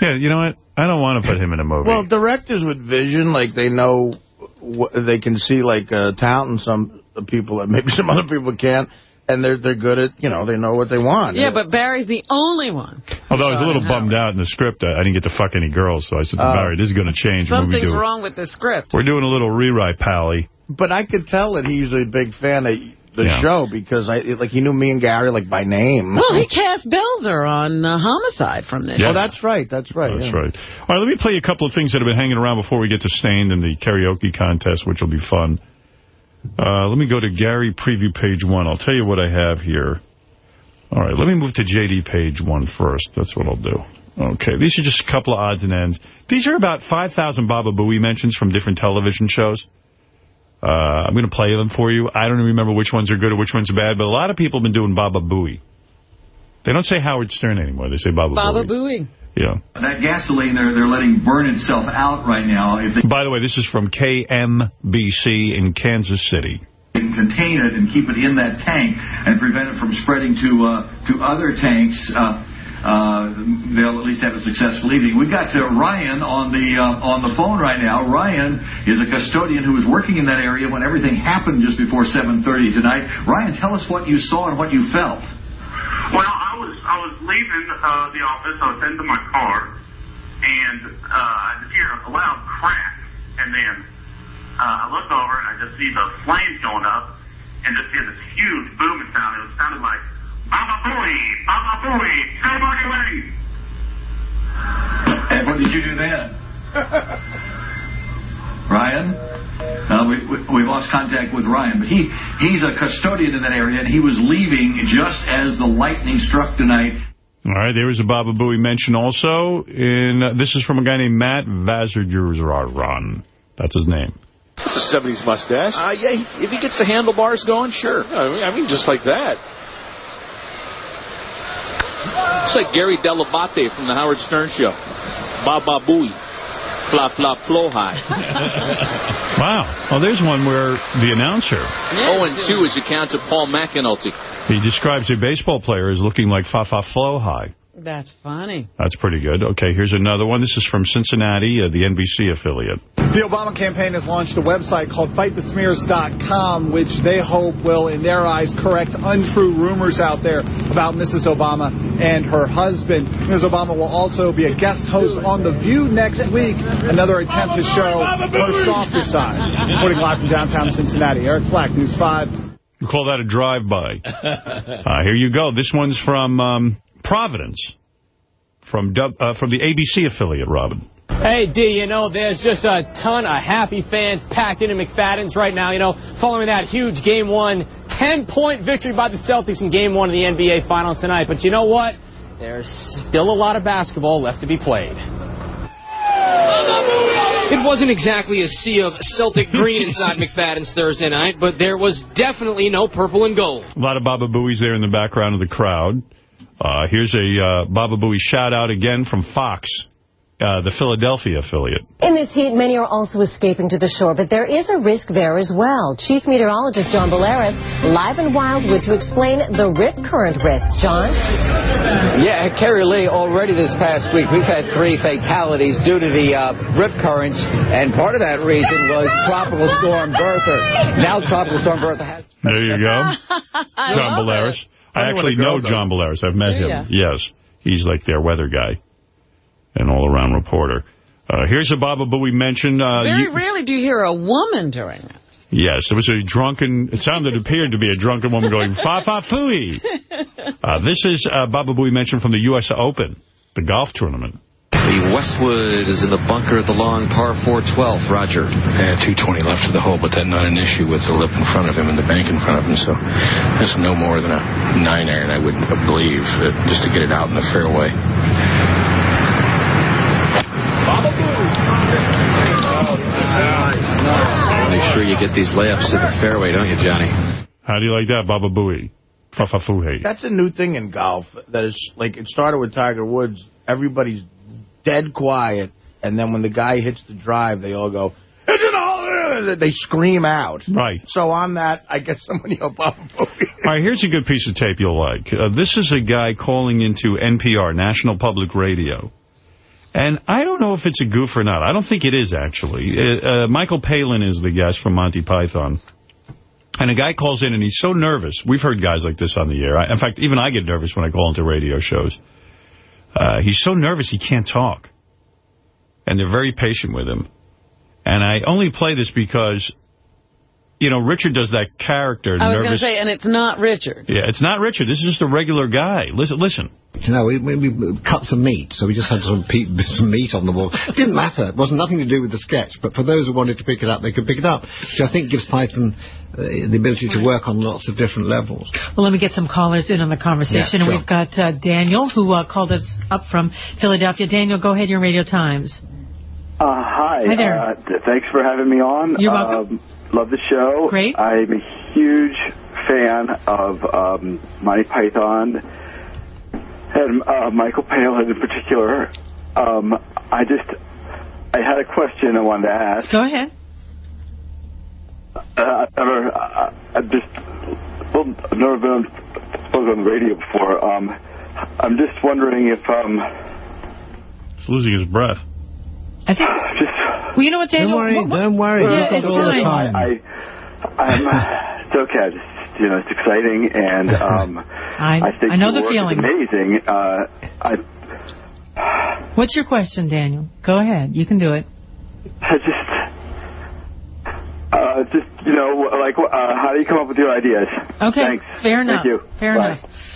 Yeah, you know what? I don't want to put him in a movie. Well, directors with vision, like, they know... wh- They can see, like, uh, talent in some people that maybe some other people can't. And they're they're good at, you know, they know what they want. Yeah, but Barry's the only one. Although I was a little Uh, bummed out in the script. I, I didn't get to fuck any girls, so I said to Oh. Barry, this is going to change when we Something's do it. wrong with the script. We're doing a little rewrite, Pally. But I could tell that he's a big fan of the Yeah. show because I like he knew me and Gary like by name. Well, he cast Belzer on uh, Homicide from this. Oh, that's right. That's right. That's yeah. right. All right, let me play you a couple of things that have been hanging around before we get to Staind and the karaoke contest, which will be fun. Uh, let me go to Gary preview page one. I'll tell you what I have here. All right, let me move to JD page one first. That's what I'll do. Okay, these are just a couple of odds and ends. These are about 5,000 Baba Booey mentions from different television shows. Uh, I'm going to play them for you. I don't remember which ones are good or which ones are bad, but a lot of people have been doing Baba Booey. They don't say Howard Stern anymore. They say Baba, Baba Booey. Booey. Yeah. That gasoline they're they're letting burn itself out right now. If they By the way, this is from KMBC in Kansas City. can contain it and keep it in that tank and prevent it from spreading to uh, to other tanks, uh, uh, they'll at least have a successful evening. We've got uh, Ryan on the uh, on the phone right now. Ryan is a custodian who was working in that area when everything happened just before 7:30 tonight. Ryan, tell us what you saw and what you felt. Well, I was I was leaving uh, the office. I was heading to my car, and uh, I just hear a loud crack, and then uh, I look over and I just see the flames going up, and just hear this huge booming sound. It was sounded like Baba Booey, Baba Booey, stay back away. And what did you do then? Ryan? Uh, we, we, we lost contact with Ryan, but he, he's a custodian in that area, and he was leaving just as the lightning struck tonight. All right, there was a Baba Booey mention also. In uh, This is from a guy named Matt Vazirjaran. That's his name. The 70s mustache. Uh, yeah, if he gets the handlebars going, sure. I mean, I mean, just like that. It's like Gary Dell'Abate from the Howard Stern Show. Baba Booey. Flop, flop, flow high. Wow. Oh, there's one where the announcer, Oh, and 2 is the count of Paul McAnulty. he describes a baseball player as looking like Fa-Fa Flow High. That's funny. That's pretty good. Okay, here's another one. This is from Cincinnati, uh, the NBC affiliate. The Obama campaign has launched a website called FightTheSmears.com, which they hope will, in their eyes, correct untrue rumors out there about Mrs. Obama and her husband. Mrs. Obama will also be a guest host on The View next week, another attempt to show her softer side. Reporting live from downtown Cincinnati, Eric Flack, News 5. We call that a drive-by. uh, here you go. This one's from um, Providence, from uh, from the ABC affiliate, Robin. Hey, D, you know, there's just a ton of happy fans packed into McFadden's right now, you know, following that huge Game 1, 10-point victory by the Celtics in Game 1 of the NBA Finals tonight. But you know what? There's still a lot of basketball left to be played. It wasn't exactly a sea of Celtic green inside McFadden's Thursday night, but there was definitely no purple and gold. A lot of Baba Booey's there in the background of the crowd. Uh, here's a uh, Baba Booey shout-out again from Fox, uh, the Philadelphia affiliate. In this heat, many are also escaping to the shore, but there is a risk there as well. Chief Meteorologist John Bolaris live in Wildwood to explain the rip current risk. John? Yeah, Kerry Lee, already this past week, we've had three fatalities due to the uh, rip currents, and part of that reason was Tropical Storm Bertha. Now Tropical Storm Bertha has... There you go. John love Bolaris. it. I actually know though. John Bolaris. I've met Do him. Yes. He's like their weather guy. An all-around reporter. Uh, here's a Baba Booey mention. Uh, Very you- rarely do you hear a woman doing it. Yes, it was a drunken, it sounded, appeared to be a drunken woman going, fa-fa-fooey. Uh, this is uh, Baba Booey mentioned from the U.S. Open, the golf tournament. The Westwood is in the bunker at the long par 4 12th. Roger. Yeah, 220 left of the hole, but that's not an issue with the lip in front of him and the bank in front of him. So that's no more than a nine iron, I would believe. uh, just to get it out in the fairway. Baba Boo Make sure you get these layups to the fairway, don't you, Johnny? How do you like that, Baba Booey? Fafafuhe. That's a new thing in golf. That is like it started with Tiger Woods. Everybody's dead quiet, and then when the guy hits the drive, they all go. "It's the! They scream out. Right. So on that, I guess somebody will Baba Booey. All right, here's a good piece of tape you'll like. Uh, this is a guy calling into NPR, National Public Radio. And I don't know if it's a goof or not. I don't think it is, actually. Uh, uh, Michael Palin is the guest from Monty Python. And a guy calls in, and he's so nervous. We've heard guys like this on the air. I, in fact, even I get nervous when I call into radio shows. Uh, he's so nervous he can't talk. And they're very patient with him. And I only play this because, you know, Richard does that character. I was going to say, and it's not Richard. Yeah, it's not Richard. This is just a regular guy. Listen, listen. You know, we, we, we cut some meat, so we just had some, pe some meat on the wall. It didn't matter. It wasn't nothing to do with the sketch, but for those who wanted to pick it up, they could pick it up, which I think gives Python uh, the ability to work on lots of different levels. Well, let me get some callers in on the conversation. Yeah, sure. And we've got uh, Daniel, who uh, called us up from Philadelphia. Daniel, go ahead, your Radio Times. Uh, hi. Hi there. Uh, th- thanks for having me on. You're welcome. Um, love the show. Great. I'm a huge fan of um, Monty Python and uh, Michael Palin in particular. Um, I just, I had a question I wanted to ask. Go ahead. Uh, I've never, uh, I've just, well, I've never been spoken on the radio before. Um, I'm just wondering if, um, He's losing his breath. I think. Well, you know what, Daniel? worry, What- what- don't worry. Yeah, You've got it's all the fine. time. I, I'm, uh, it's okay. I just, you know, it's exciting, and um, I, I think I know your the feeling. is amazing. Uh, I, What's your question, Daniel? Go ahead. You can do it. I just, uh, just, you know, like, uh, how do you come up with your ideas? Okay. Thanks. Fair enough. Thank you. Fair Bye.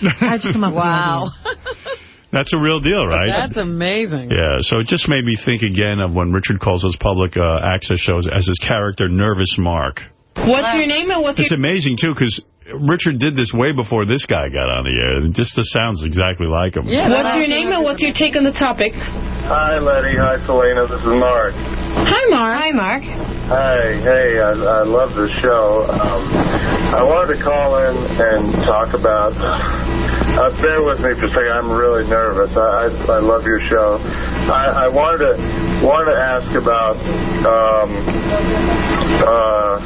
enough. How'd you come up Wow. with the idea? That's a real deal, right? That's amazing. Yeah, so it just made me think again of when Richard calls those public uh, access shows as his character, Nervous Mark. What's your name and what's your It's your... amazing, too, because Richard did this way before this guy got on the air. It just this sounds exactly like him. Yeah. What's your name and what's your take on the topic? Hi, Letty. Hi, Selena. This is Mark. Hi, Mark. Hi, Mark. Hi. hey, I, I love the show. Um, I wanted to call in and talk about. Uh, bear with me for a second. I'm really nervous. I, I, I love your show. I, I wanted to wanted to ask about. Um, uh,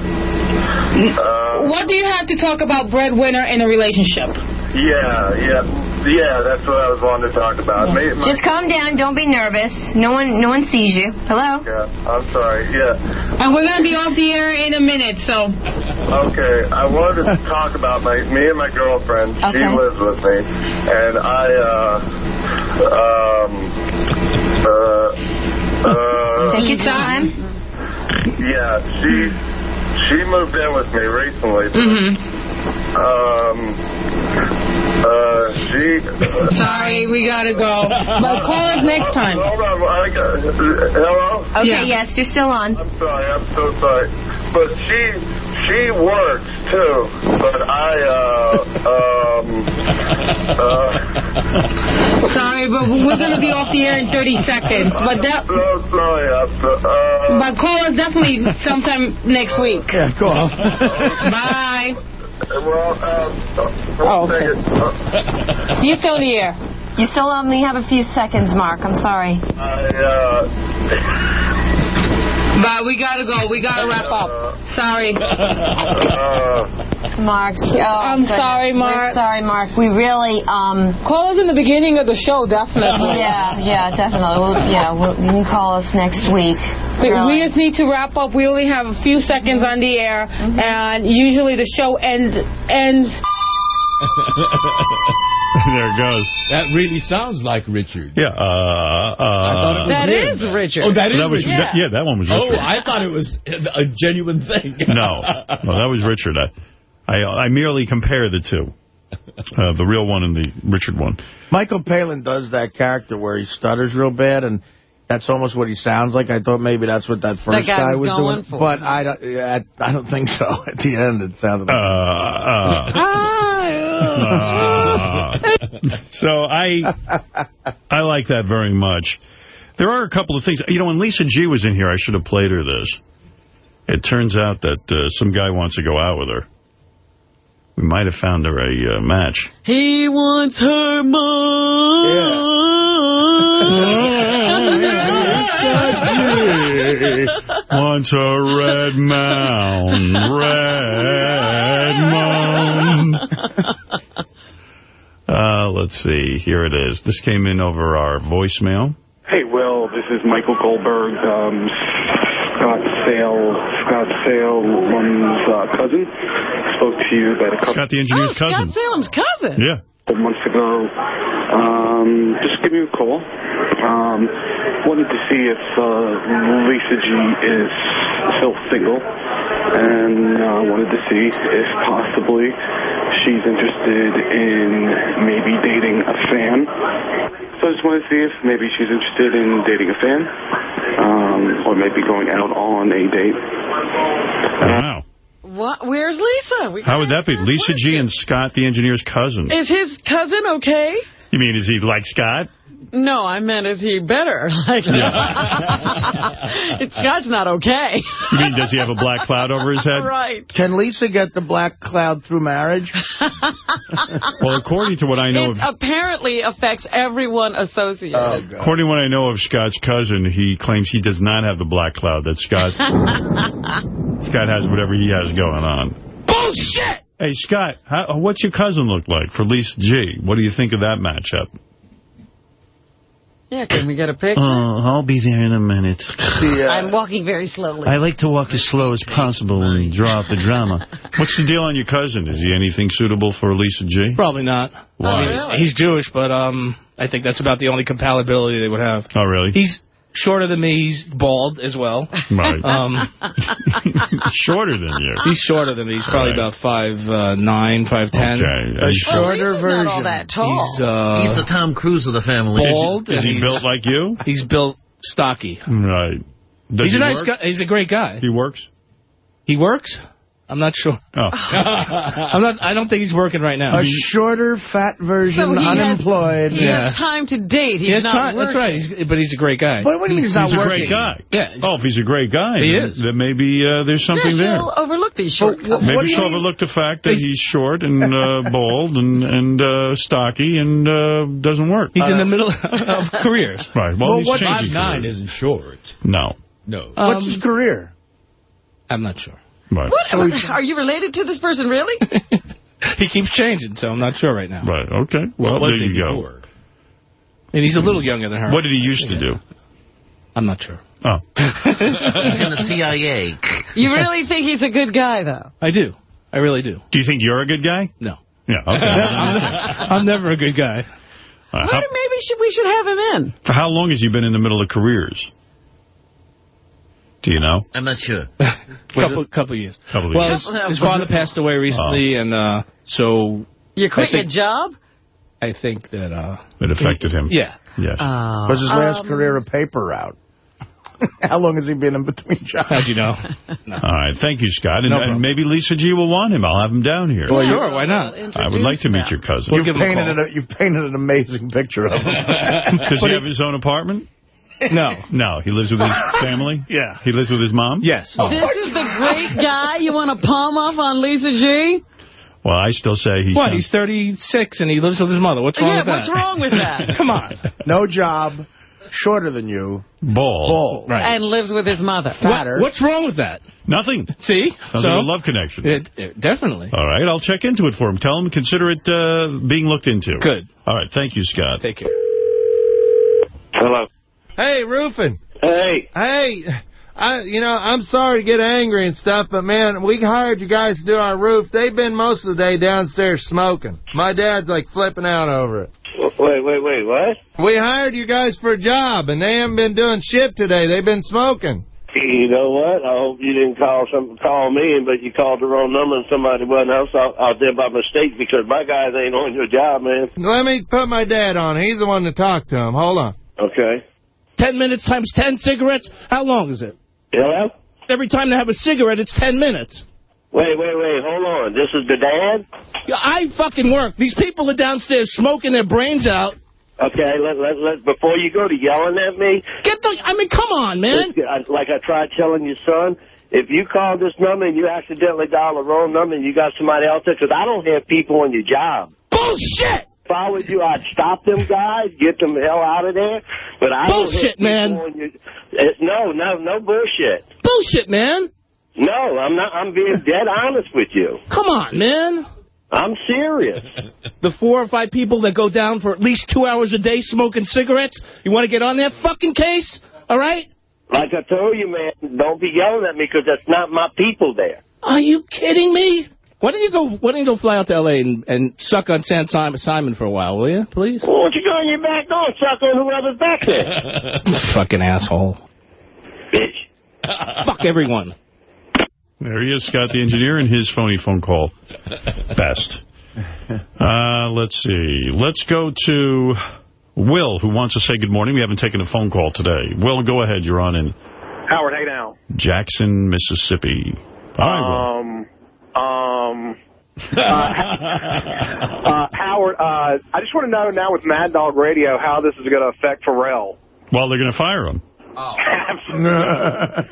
uh, What do you have to talk about breadwinner in a relationship? yeah, yeah, yeah. That's what I was wanting to talk about. May- my- Just calm down. Don't be nervous. No one, no one sees you. Hello. yeah, I'm sorry. Yeah. And we're gonna be off the air in a minute, so. Okay, I wanted to talk about my me and my girlfriend. She lives with me, and I uh um uh uh. Take your time. Yeah, she she moved in with me recently. Mm-hmm. Um. Uh, she. Sorry, we gotta go. But call us next time. Hold on, I got, hello. Okay, yes, you're still on. I'm sorry, I'm so sorry. But she she works too. But I uh um uh Sorry, but we're gonna be off the air in 30 seconds. But that, so sorry. I'm so, uh but call us definitely sometime next week. Yeah, go on. Bye. Well um Oh, one okay. second. Uh, You're still on the air. You still only have a few seconds, Mark. I'm sorry. I uh But we gotta go. We gotta wrap up. Sorry. Mark. Oh, I'm goodness. sorry, Mark. We're sorry, Mark. We really, um... Call us in the beginning of the show, definitely. Yeah, yeah, definitely. We'll, yeah, we'll, you can call us next week. We, we just need to wrap up. We only have a few seconds on the air, and usually the show ends ends. there it goes. That really sounds like Richard. Yeah, uh, uh... That is Richard. Oh, that is that was, Richard. that- yeah, that one was Richard. Oh, I thought it was a genuine thing. No, no, that was Richard. I, I, I merely compare the two. Uh, the real one and the Richard one. Michael Palin does that character where he stutters real bad, and that's almost what he sounds like. I thought maybe that's what that first guy was was going doing. for. But I don't, I, I don't think so. At the end, it sounded like... uh, uh, So I I like that very much. There are a couple of things. You know, when Lisa G was in here, I should have played her this. It turns out that uh, some guy wants to go out with her. We might have found her a uh, match. He wants her money. Wants a red mound, red mound. Uh, let's see. Here it is. This came in over our voicemail. Hey, Will, this is Michael Goldberg, um, Scott Sale, Scott Sale's uh, cousin. Spoke to you about a couple Scott the engineer's Oh, Scott cousin. Salem's cousin. Yeah. couple months ago. Um, just give me a call. Um, wanted to see if uh, Lisa G is still single, and uh, wanted to see if possibly she's interested in maybe dating a fan. So I just want to see if maybe she's interested in dating a fan, um, or maybe going out on a date. Wow. What? Where's Lisa? We How would that be? Lisa G and Scott the engineer's cousin. Is his cousin okay? You mean, is he like Scott? No, I meant is he better? Like, it's, Scott's not okay. You mean, does he have a black cloud over his head? right. Can Lisa get the black cloud through marriage? Well, according to what I know It of... apparently affects everyone associated. Oh, according to what I know of Scott's cousin, he claims he does not have the black cloud, that Scott Scott has whatever he has going on. Bullshit! Hey, Scott, how, what's your cousin look like for Lisa G? What do you think of that matchup? Yeah, can we get a picture? Oh, I'll be there in a minute. I'm walking very slowly. I like to walk as slow as possible and draw out the drama. What's the deal on your cousin? Is he anything suitable for Lisa G? Probably not. Why? I mean, really? He's Jewish, but um, I think that's about the only compatibility they would have. Oh, really? He's shorter than me. He's bald as well. Right. Um, shorter than you. he's shorter than me. He's probably Right. about five uh, nine, five ten. Okay. A shorter Not all that tall. He's, uh, He's the Tom Cruise of the family. bald. Is he and built like you? He's built stocky. Right. Does he's he a nice work? guy. He's a great guy. He works? He works? I'm not sure. Oh. I'm not. I don't think he's working right now. A shorter, fat version, So he has- unemployed. He Yeah. has time to date. He's he has not time. That's working. right. He's, but he's a great guy. What, what do you mean he's, not He's a great guy. Yeah. Oh, if he's a great guy, He then, is. then maybe uh, there's something yeah, there. she'll overlook these shortcomings. Maybe What do you she'll overlook the fact that he's short and uh, bald and and uh, stocky and uh, doesn't work. He's in the middle of careers. Right. Well, Well, he's what- changing 5'9 careers. isn't short. No. No. What's his career? I'm not sure. Right. What? Are you related to this person, really? He keeps changing, so I'm not sure right now. Right. Okay. Well, What was there you go. And he's a little younger than her. What did he used to do? I'm not sure. Oh. He's in the CIA. You really think he's a good guy, though? I do. I really do. Do you think you're a good guy? No. Yeah. Okay. I'm never a good guy. Uh, how, maybe should, we should have him in. for how long has he been in the middle of careers? Do you know? I'm not sure. couple couple years. Couple of well, years. his, his father passed away recently, and uh, so You quit I think- your job? I think that uh, It affected him. yeah. Yes. Oh. Was his last Um, career a paper route? How long has he been in between jobs? How'd you know? All right. Thank you, Scott. And, No and maybe Lisa G will want him. I'll have him down here. Well, you- sure, why not? I would like to meet your cousin. You've give him painted, call. a, you've painted an amazing picture of him. Does he have his own apartment? No. No. He lives with his family? Yeah. He lives with his mom? Yes. This is the great guy you want to palm off on Lisa G? Well, I still say he What? sounds- He's 36 and he lives with his mother. What's wrong Yeah, with that? what's wrong with that? Come on. No job, shorter than you, bald. bald. Right. And lives with his mother. Fatter. What, what's wrong with that? Nothing. See? Sounds so, like a love connection. it, it- definitely. All right, I'll check into it for him. Tell him, consider it uh, being looked into. Good. All right, thank you, Scott. Take care. Hello. Hey, Roofing. Hey. Hey, I, you know, I'm sorry to get angry and stuff, but man, we hired you guys to do our roof. They've been most of the day downstairs smoking. My dad's like flipping out over it. Wait, wait, wait, what? We hired you guys for a job, and they haven't been doing shit today. They've been smoking. You know what? I hope you didn't call some call me, but you called the wrong number and somebody wasn't else out, out there by mistake because my guys ain't on your job, man. Let me put my dad on. He's the one to talk to him. Hold on. Okay. 10 minutes times 10 cigarettes? How long is it? Hello? Every time they have a cigarette, it's 10 minutes. Wait, wait, wait. Hold on. This is the dad? Yeah, I fucking work. These people are downstairs smoking their brains out. Okay, let, let, let, before you go to yelling at me. Get the, I mean, come on, man. Uh, like I tried telling your son, if you call this number and you accidentally dial the wrong number and you got somebody else there, because I don't have people on your job. Bullshit! If I was you, I'd stop them guys, get them the hell out of there. But I Bullshit, don't have man. people on your, uh, no, no, no bullshit. Bullshit, man. No, I'm not. I'm being dead honest with you. Come on, man. I'm serious. The four or five people that go down for at least two hours a day smoking cigarettes, you want to get on that fucking case? All right? Like I told you, man, don't be yelling at me because that's not my people there. Are you kidding me? Why don't you go? Why don't you go fly out to L.A. and, and suck on Sam Simon, Simon for a while, will you, please? Well, what you going your back door and suck on whoever's back there? Fucking asshole. Bitch. Fuck everyone. There he is, Scott the engineer, and his phony phone call. Best. Uh, let's see. Let's go to Will, who wants to say good morning. We haven't taken a phone call today. Will, go ahead. You're on in Howard, hey now. Jackson, Mississippi. All right, Um, um, uh, uh, Howard, uh, I just want to know now with Mad Dog Radio how this is going to affect Ferrall. Well, they're going to fire him.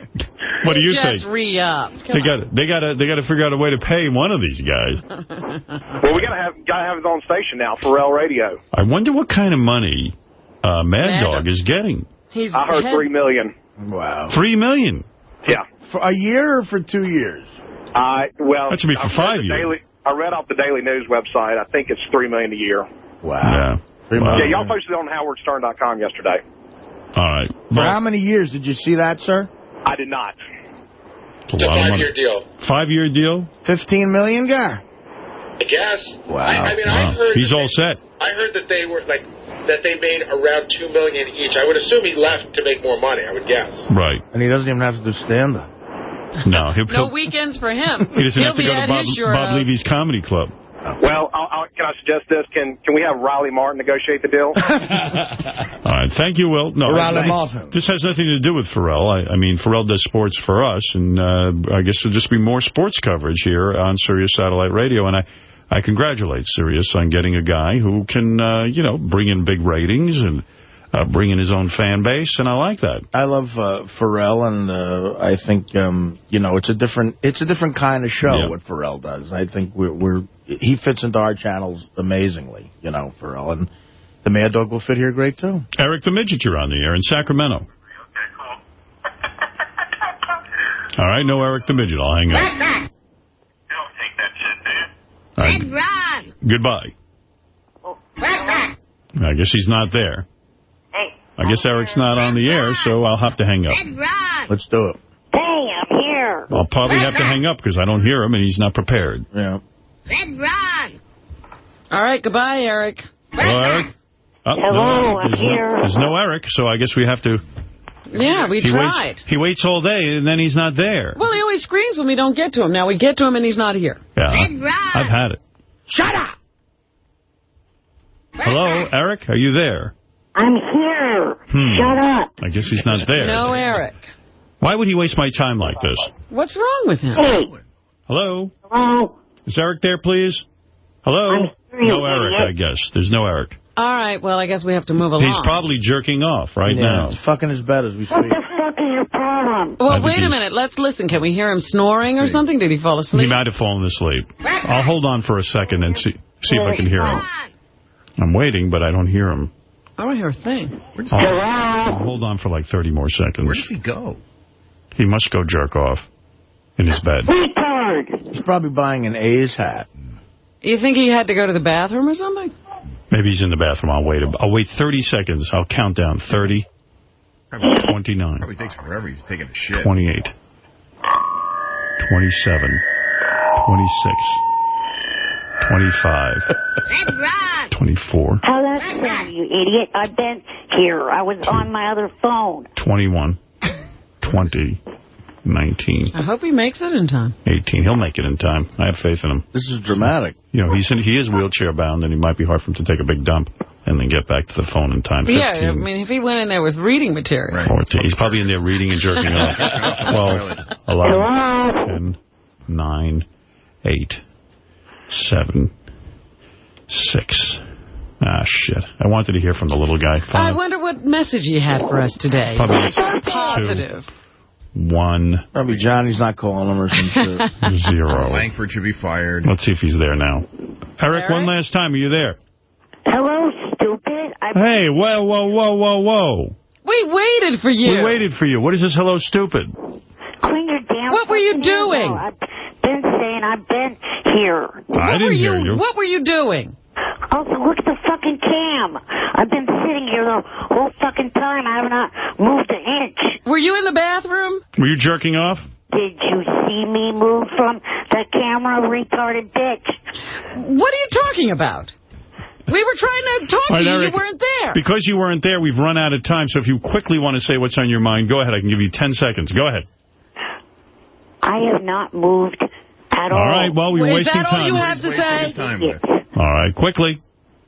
What do you Just think? re-up. They got they got to they got to figure out a way to pay one of these guys. Well, we got to have got to have his own station now, Ferrall Radio. I wonder what kind of money uh, Mad, Mad Dog is getting. He's I heard head- three million. Wow. Three million. Yeah. For a year or for two years? I well, That should be for I read five years. Daily, I read off the Daily News website. I think it's three million a year. Wow. Yeah. Yeah, y'all posted it on howardstern.com yesterday. All right. For how many years? Did you see that, sir? I did not. It's a lot of money. deal. Five-year deal? Fifteen million guy. I guess. Wow. I, I mean, Wow. I heard. He's all they, set. I heard that they were like that they made around two million each. I would assume he left to make more money. I would guess. Right. And he doesn't even have to do stand-up. No, he'll, No he'll, weekends for him. he doesn't He'll have to go to Bob, Bob. Levy's comedy club. Well, I'll, I'll, can I suggest this? Can can we have Riley Martin negotiate the deal? All right. Thank you, Will. No, Riley Martin. This has nothing to do with Ferrall. I, I mean, Ferrall does sports for us, and uh, I guess there'll just be more sports coverage here on Sirius Satellite Radio. And I, I congratulate Sirius on getting a guy who can, uh, you know, bring in big ratings and uh, bring in his own fan base, and I like that. I love uh, Ferrall, and uh, I think um, you know it's a different it's a different kind of show Yeah. what Ferrall does. I think we're, we're he fits into our channels amazingly, you know, Ferrall, and the Mad Dog will fit here great too. Eric the Midget, you're on the air in Sacramento. All right, no Eric the Midget. I'll hang up. All right, Ron. goodbye. I guess he's not there. I guess Eric's not on the air, so I'll have to hang up. Let's do it. Hey, I'm here. I'll probably have to hang up because I don't hear him and he's not prepared. Yeah. Red Ron. All right, goodbye, Eric. Hello, Eric? Oh, Hello, no, I'm there's here. No, there's no Eric, so I guess we have to... Yeah, we he tried. Waits, he waits all day and then he's not there. Well, he always screams when we don't get to him. Now we get to him and he's not here. Yeah, I, I've had it. Shut up. Hello, Eric? Are you there? I'm here. Hmm. Shut up. I guess he's not there. No, Eric. Why would he waste my time like this? What's wrong with him? Hey. Hello? Hello? Is Eric there, please? Hello? hearing No Eric, idiot. I guess. There's no Eric. All right, well, I guess we have to move along. He's probably jerking off right yeah, now. he's fucking his bed as we speak. What the fuck is your problem? Well, think wait a minute. Let's listen. Can we hear him snoring or something? Did he fall asleep? He might have fallen asleep. I'll hold on for a second and see see if I can hear him. I'm waiting, but I don't hear him. I don't hear a thing. I'll, oh. I'll hold on for like 30 more seconds. Where does he go? He must go jerk off in his bed. He's probably buying an A's hat. You think he had to go to the bathroom or something? Maybe he's in the bathroom. I'll wait. I'll wait 30 seconds. I'll count down. 30, 29, Probably takes forever. He's taking a shit. 28, 27, 26, 25, Red Ron. 24, Oh, that's funny, you idiot. I've been here. I was on my other phone. 21, 20, 19, I hope he makes it in time. 18. He'll make it in time. I have faith in him. This is dramatic. You know, he's in, he is wheelchair bound, and it might be hard for him to take a big dump and then get back to the phone in time. 15, Yeah, I mean, if he went in there with reading material. 14. He's probably in there reading and jerking off. 12, 11, 10, nine, eight, seven, six. Ah, shit. I wanted to hear from the little guy. I wonder what message he had for us today. Probably Something two. positive. one, Probably Johnny's not calling him or some shit. zero. Langford should be fired. Let's see if he's there now. Eric, one last time. Are you there? Hello, stupid. I Hey, whoa, whoa, whoa, whoa, whoa. We waited for you. We waited for you. What is this hello stupid? clean your damn. What were you fucking hair doing? Out. I've been saying I've been here. I what didn't were hear you, you. What were you doing? Also, look at the fucking cam. I've been sitting here the whole fucking time. I have not moved an inch. Were you in the bathroom? Were you jerking off? Did you see me move from the camera, retarded bitch? What are you talking about? We were trying to talk All right, to you. Eric, You weren't there. Because you weren't there, we've run out of time. So if you quickly want to say what's on your mind, go ahead. I can give you 10 seconds. Go ahead. I have not moved at all. All right, well, we were Wait, is that all time. you have to say? Time Yes. All right, quickly.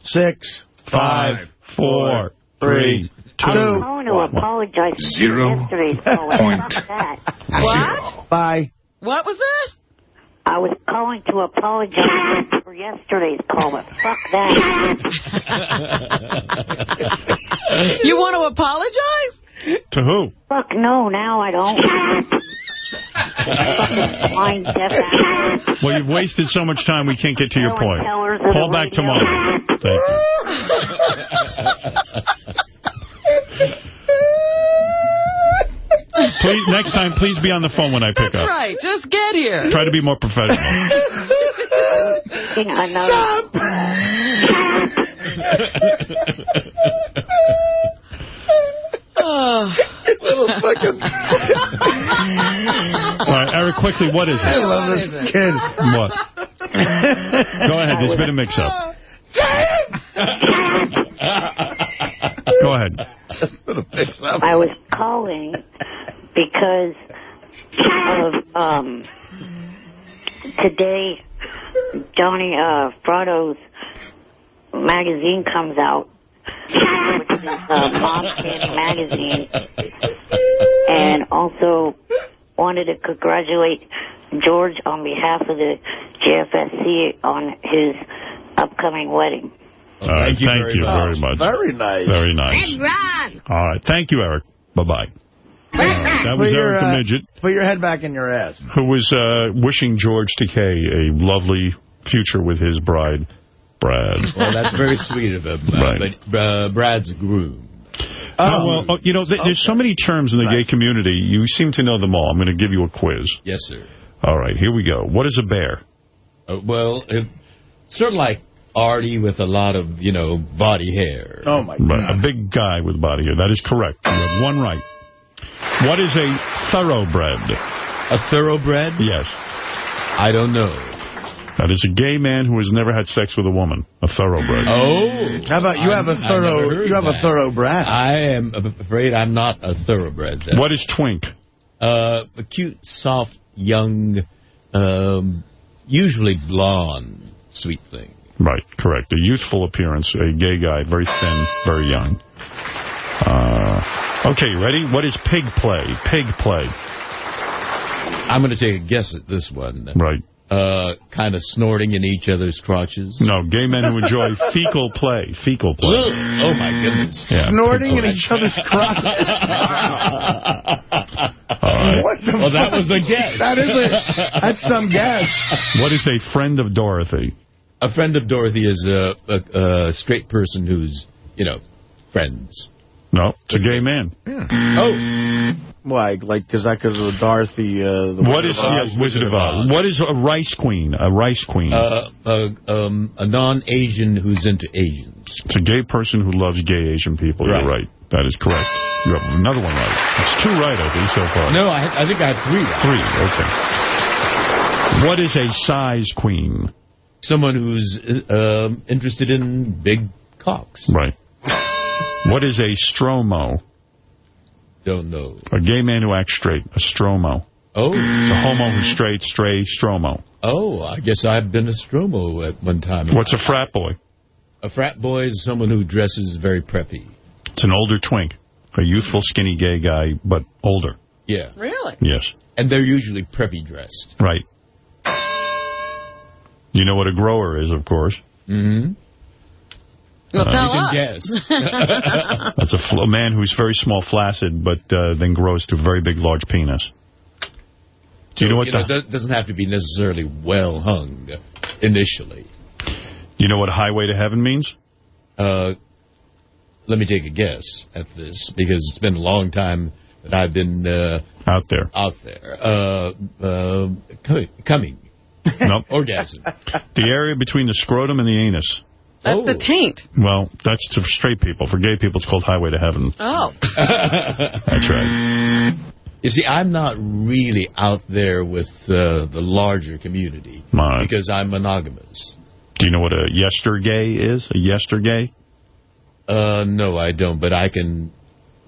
Six, Five, four, three, two. I'm calling to apologize Zero yesterday's oh, call. point What? Bye. What was that? I was calling to apologize for yesterday's call, but fuck that. You want to apologize? To who? fuck no, now I don't. Fucking blind deaf ass. Well, you've wasted so much time, we can't get to your point. tell her to the Call back radio. tomorrow. Thank you. Please, next time, please be on the phone when I pick That's up. right. Just get here. Try to be more professional. Fucking another- Oh. Little fucking... All right, Eric, quickly, what is it? I it? love this kid. What? Go ahead, there's been a mix-up. Go ahead. I was calling because of um today Johnny uh Fratto's magazine comes out which is uh, Mom Candy magazine and also wanted to congratulate George on behalf of the JFSC on his upcoming wedding. All right, Thank you thank very you much. very much. Very nice. Very nice. All right, thank you, Eric. Bye-bye. That was Put your, Eric the uh, Midget, Put your head back in your ass. who was uh, wishing George Takei a lovely future with his bride, Brad. Well, that's very sweet of him. Uh, Right. But uh, Brad's groom. Oh, well, oh, you know, th there's so many terms in the gay community. You seem to know them all. I'm going to give you a quiz. Yes, sir. All right, here we go. What is a bear? Uh, well, it, sort of like Artie with a lot of, you know, body hair. Oh, my Right, a big guy with body hair. That is correct. You have one right. What is a thoroughbred? A thoroughbred? Yes. I don't know. That is a gay man who has never had sex with a woman. A thoroughbred. Oh. How about you have a I've- I've thorough? You have a that. thorough Brad. I am afraid I'm not a thoroughbred. then. What is twink? Uh, a cute, soft, young, um, usually blonde, sweet thing. Right, correct. A youthful appearance, a gay guy, very thin, very young. Uh, okay, ready? What is pig play? Pig play. I'm going to take a guess at this one. Right. Uh, kind of snorting in each other's crotches. No, gay men who enjoy fecal play. Fecal play. Ugh. Oh, my goodness. Yeah, Snorting in each other's crotches. All right. What the Well, that was a guess. That is a. That's some guess. What is a friend of Dorothy? A friend of Dorothy is a, a, a straight person who's, you know, friends. No, it's a gay man. Oh, Why? Like, because that because of Dorothy. Uh, the What is yeah, Wizard of Oz? What is a rice queen? A rice queen. uh, uh, um, a non-Asian who's into Asians. it's a gay person who loves gay Asian people. Right. You're right. That is correct. You have another one right. It's two right, I think, so far. No, I, I think I have three. right. Three, okay. What is a size queen? Someone who's uh, um, interested in big cocks. Right. What is a stromo? Don't know. A gay man who acts straight. A stromo. Oh, It's a homo who's straight, stray, stromo. oh, I guess I've been a stromo at one time. What's a frat boy? A frat boy is someone who dresses very preppy. It's an older twink. A youthful, skinny gay guy, but older. Yeah. Really? Yes. And they're usually preppy dressed. Right. You know what a grower is, of course. Mm-hmm. Well, Uh, tell you us. can That's a, fl- man who's very small, flaccid, but uh, then grows to a very big, large penis. Do you know what you the, know, it doesn't have to be necessarily well hung initially. you know what highway to heaven means? Uh, let me take a guess at this because it's been a long time that I've been uh, out there. Out there, uh, uh, coming, coming. Nope. orgasm. The area between the scrotum and the anus. That's the taint. Well, that's for straight people. For gay people, it's called highway to heaven. Oh. That's right. You see, I'm not really out there with uh, the larger community Right. because I'm monogamous. Do you know what a yestergay is? A yestergay? Uh, no, I don't, but I can...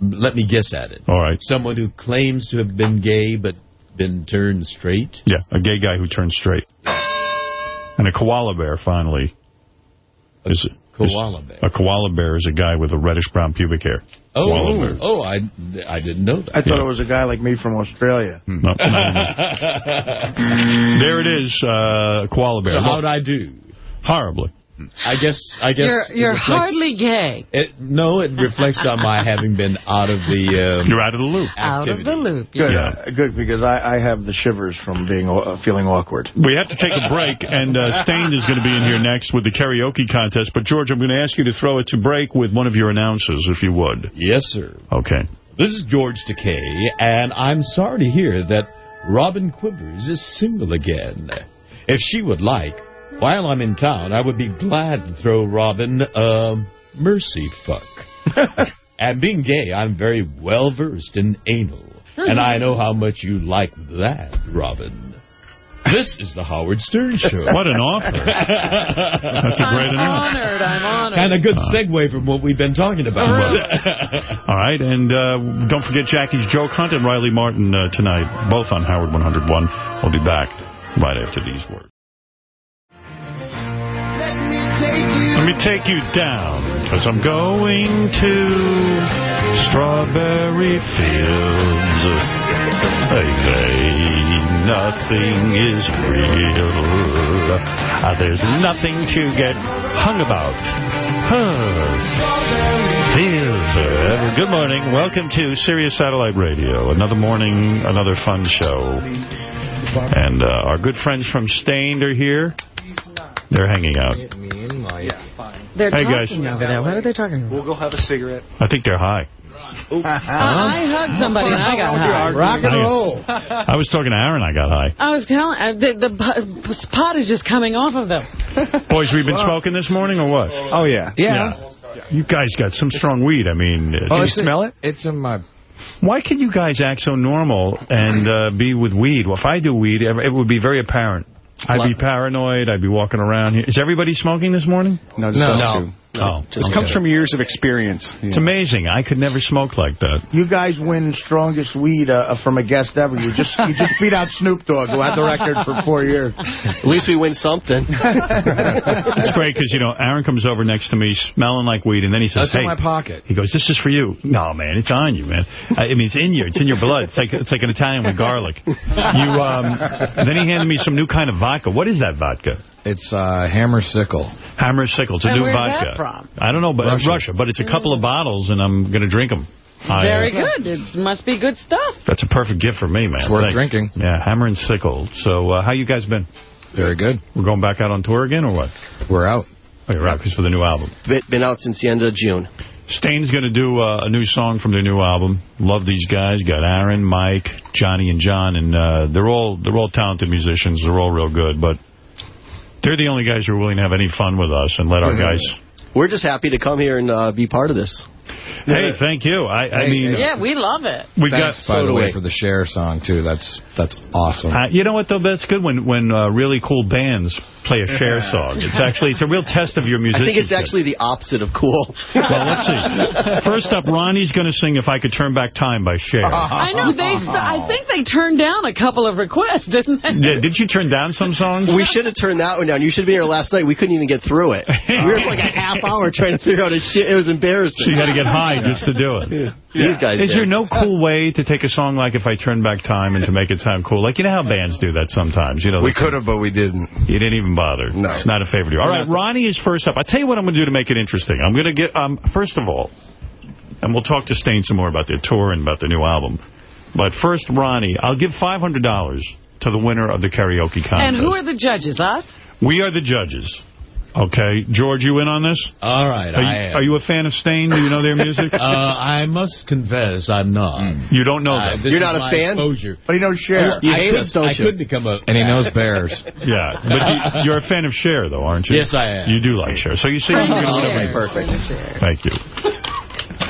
Let me guess at it. All right. Someone who claims to have been gay but been turned straight? Yeah, a gay guy who turned straight. And a koala bear, finally. Is, koala bear. A koala bear is a guy with a reddish-brown pubic hair. Oh, Koala bear. oh, I, I didn't know that. I thought it was a guy like me from Australia. No, no, no. there it is, uh, koala bear. So how'd I do? Horribly. I guess. I guess You're, you're reflects- hardly gay. It, no, it reflects on my having been out of the. Um, You're out of the loop. Out of the loop. Good, Yeah. good, because I, I have the shivers from being uh, feeling awkward. We have to take a break, and uh, Staind is going to be in here next with the karaoke contest. But, George, I'm going to ask you to throw it to break with one of your announcers, if you would. Yes, sir. Okay. This is George Takei, and I'm sorry to hear that Robin Quivers is single again. If she would like, while I'm in town, I would be glad to throw Robin a mercy fuck. and being gay, I'm very well versed in anal, and I know how much you like that, Robin. This is the Howard Stern Show. What an offer. That's a great I'm announcement. honored. I'm honored. Kind of good segue from what we've been talking about. All right, and uh, don't forget Jackie's Joke Hunt and Riley Martin uh, tonight, both on Howard 101. We'll be back right after these words. Let me take you down, because I'm going to strawberry fields. Hey, hey, nothing is real. Uh, there's nothing to get hung about. Huh. Fields. Good morning. Welcome to Sirius Satellite Radio. Another morning, another fun show. And uh, our good friends from Staind are here. They're hanging out. They're Hey, talking guys. over there. What are they talking about? We'll go have a cigarette. I think they're high. I hugged somebody and I got high. Rock and roll. I was talking to Aaron. I got high. I was telling, uh, the, the pot is just coming off of them. Boys, we've been smoking this morning or what? Oh, yeah. Yeah. You guys got some strong weed. I mean, uh, Oh, you smell it? It's in my... Why can you guys act so normal and uh, be with weed? Well, if I do weed, it would be very apparent. I'd be paranoid. I'd be walking around here. Is everybody smoking this morning? No, just us two. Oh, Just okay. comes from years of experience. It's amazing. I could never smoke like that. You guys win strongest weed uh, from a guest ever. You just you just beat out Snoop Dogg, who had the record for four years. At least we win something. It's great because, you know, Aaron comes over next to me smelling like weed, and then he says, That's hey. in my pocket. He goes, this is for you. No, man, it's on you, man. I I mean, it's in you. It's in your blood. It's like it's like an Italian with garlic. You. Um, then he handed me some new kind of vodka. What is that vodka? It's uh, Hammer Sickle. Hammer Sickle. It's a And new where's vodka. that from? I don't know, but Russia. Russia. But it's a couple of bottles, and I'm going to drink them. Very good. It must be good stuff. That's a perfect gift for me, man. It's worth Thanks. drinking. Yeah, Hammer and Sickle. So uh, how you guys been? Very good. We're going back out on tour again, or what? We're out. Oh, you're out, because for the new album. Been been out since the end of June. Staind's going to do uh, a new song from their new album. Love these guys. Got Aaron, Mike, Johnny, and John, and uh, they're all they're all talented musicians. They're all real good, but they're the only guys who are willing to have any fun with us and let our guys. We're just happy to come here and uh, be part of this. Hey, thank you. I, I Hey, mean, Yeah, we love it. we got. Thanks, by so the way, we. for the Cher song, too. That's that's awesome. Uh, you know what though? That's good when when uh, really cool bands play a Cher song. It's actually it's a real test of your music. I musicianship. think it's actually the opposite of cool. Well, let's see. First up, Ronnie's going to sing "If I Could Turn Back Time" by Cher. I know they. I think they turned down a couple of requests, didn't they? Yeah, did you turn down some songs? We should have turned that one down. You should have been here last night. We couldn't even get through it. We were like a half hour trying to figure out a shit. It was embarrassing. So you got to get high just to do it. These guys Is did. there no cool way to take a song like If I Turn Back Time and to make it sound cool? Like, you know how bands do that sometimes? You know, We could have, but we didn't. You didn't even bother. No. It's not a favor to you. All right, Ronnie is first up. I'll tell you what I'm going to do to make it interesting. I'm going to get, um, first of all, and we'll talk to Staind some more about their tour and about their new album. But first, Ronnie, I'll give $500 to the winner of the karaoke contest. And who are the judges, us? We are the judges. Okay. George, you in on this? All right, Are you, I am. are you a fan of Staind? Do you know their music? Uh, I must confess, I'm not. you don't know Uh, them. this You're not a fan? Exposure. But he knows Cher. You I hate could, us, don't I you? could become a. And he knows bears. Yeah, but you, you're a fan of Cher, though, aren't you? Yes, I am. You do like Cher. So you see, you're going to win Okay, perfect. Thank you.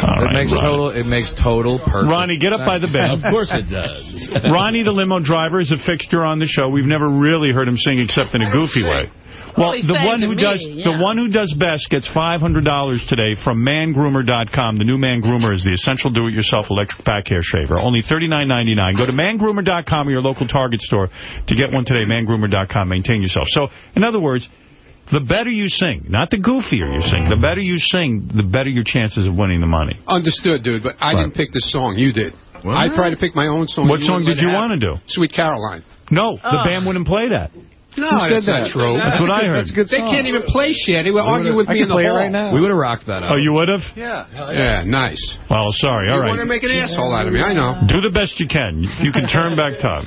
All It right, makes Ronnie. total. It makes total perfect. Ronnie, get up by the bed. Of course it does. Ronnie, the limo driver, is a fixture on the show. We've never really heard him sing except in a goofy way. Well, he the one who me, does yeah. the one who does best gets $500 today from mangroomer.com. The new Man Groomer is the essential do-it-yourself electric back hair shaver. Only $39.99. Go to mangroomer.com or your local Target store to get one today. Mangroomer.com. Maintain yourself. So, in other words, the better you sing, not the goofier you sing, the better you sing, the better your chances of winning the money. Understood, dude, but I Right. didn't pick the song. You did. I tried to pick my own song. What song did you want to do? Sweet Caroline. No, the Oh. band wouldn't play that. No, Who said that's not that? true. That's what I heard. They can't even play shit. They would argue with I me can in the play it hall. right now. We would have rocked that out. Oh, you would have? Yeah. Yeah, nice. Well, sorry. All you right. want to make an asshole out of me, I know. Do the best you can. You can turn back time.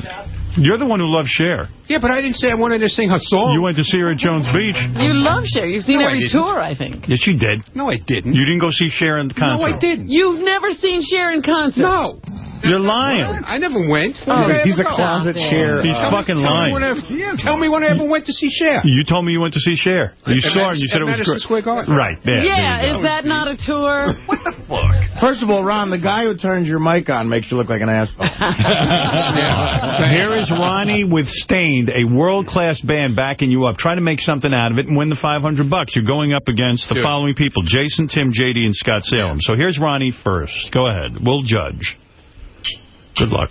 You're the one who loves Cher. Yeah, but I didn't say I wanted to sing her song. You went to see her at Jones Beach. You love Cher. You've seen No, every didn't. tour, I think. Yes, you did. No, I didn't. You didn't go see Cher in concert. no, I didn't. You've never seen Cher in concert. No. You're lying. I never went. Oh, did I He's a ever go? closet Cher. He's uh, fucking Tell lying. when I, tell me when I ever went to see Cher. You told me you went to see Cher. You At saw her and you said at it was Madison great. Square Garden. Right, there. Yeah, there you is that not a tour? what the fuck? First of all, Ron, the guy who turns your mic on makes you look like an asshole. go. Here is Ronnie with Staind, a world-class band backing you up. trying to make something out of it and win the 500 bucks. You're going up against the Dude. following people, Jason, Tim, JD, and Scott Salem. So here's Ronnie first. Go ahead. We'll judge. Good luck.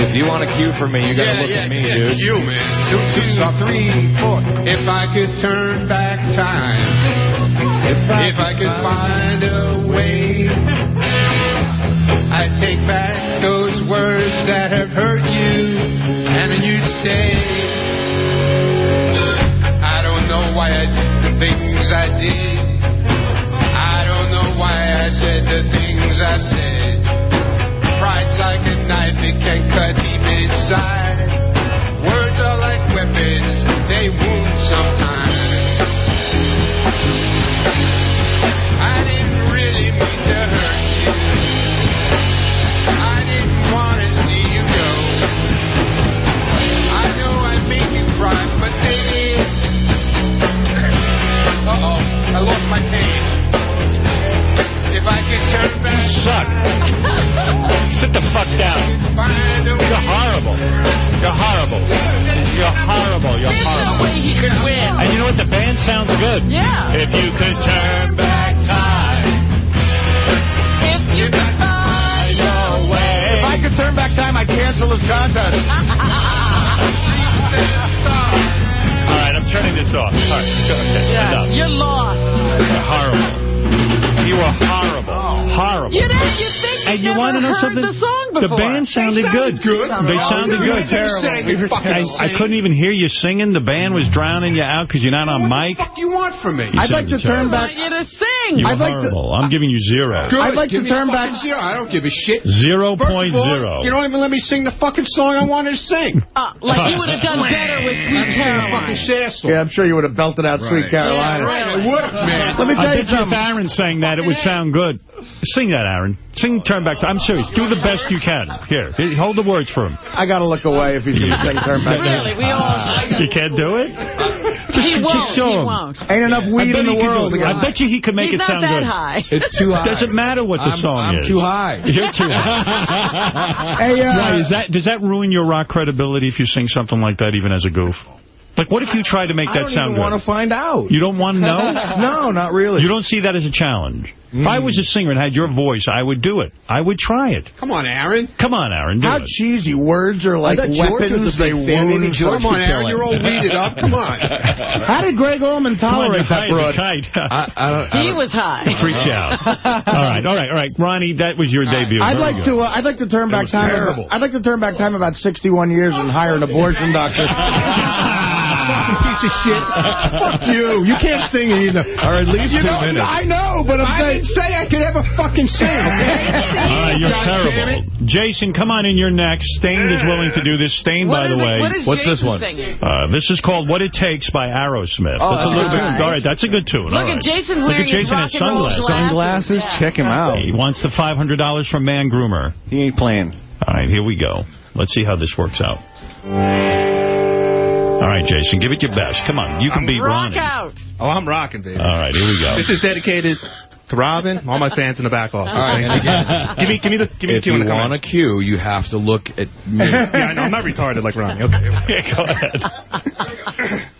If you want a cue for me, you got to look at me, dude. You, man. Two, two, three, four. If I could turn back time, if I, could find a way, I'd take back things I said. Pride's like a knife, it can cut deep inside. Before. band sounded good. good. They sounded good. never sang, you I, I couldn't even hear you singing. The band was drowning you out because you're not on What mic. the fuck you want from me? You I'd like to sounded turn back. I want you to sing. You were I'd like to- horrible. I'm giving you zero. Good. I'd like Give to me turn back- Zero. I don't give a shit. Zero First point all, zero. You don't even let me sing the fucking song I wanted to sing. Uh, like you would have done better with Sweet I'm Caroline. fucking Shastel. Yeah, I'm sure you would have belted out Sweet Right. Carolina. Yeah, Right, I would have, man. Let me tell I you bet you if something. Aaron sang that, it would sound good. Sing that, Aaron. Sing Turn Back Time. I'm serious. Do the best you can. Here, hold the words for him. I got to look away if he's going to sing Turn Back Time. Really, we all. You can't do it? Just, He won't. show He him. won't. Ain't enough I weed bet in the world. do to it. get I bet you he could make He's it not sound that good. high. It's too high. It Doesn't matter what the I'm, song I'm is. too high. You're too high. Hey, uh, Why, is that, does that ruin your rock credibility if you sing something like that, even as a goof? Like, what if you try to make I that don't sound even good? want to find out. You don't want to know? no, not really. You don't see that as a challenge? If I was a singer and had your voice, I would do it. I would try it. Come on, Aaron. Come on, Aaron, do How it. cheesy. Words are like I thought George weapons. was a big they fan. Maybe. George Come on, Aaron, you're all weeded up. Come on. How did Gregg Allman tolerate Come that broad? high as a kite. I, I don't, I He was high. Freaks out. all right, all right, all right. Ronnie, that was your debut. I'd like good. to. Uh, I'd like to turn back time. terrible. About, I'd like to turn back time about 61 years and hire an abortion doctor. Fucking piece of shit. Fuck you. You can't sing either. Or at least you two know, minutes. I know, but I'm I didn't say I could ever fucking sing. All right, you're God damn terrible. Jason, come on in. You're next. Staind is willing to do this. Staind, by is the it- way. what is What's this one? Uh, this is called What It Takes by Aerosmith. Oh, that's a that's little good tune. tune. All right, that's a good tune. Look All at right. Jason Look wearing at Jason his has rock sunglasses. Sunglasses? Check him out. He wants the $500 from Man Groomer. He ain't playing. All right, here we go. Let's see how this works out. All right, Jason, give it your best. Come on, you can beat Rock Ronnie. out. Oh, I'm rocking, baby. All right, here we go. This is dedicated to Robin, all my fans in the back office. All right, and again, give me, give me the, give me the If cue you when to come want a cue, you have to look at me. Yeah, I know. I'm not retarded like Ronnie. Okay. here we go. Yeah, go ahead.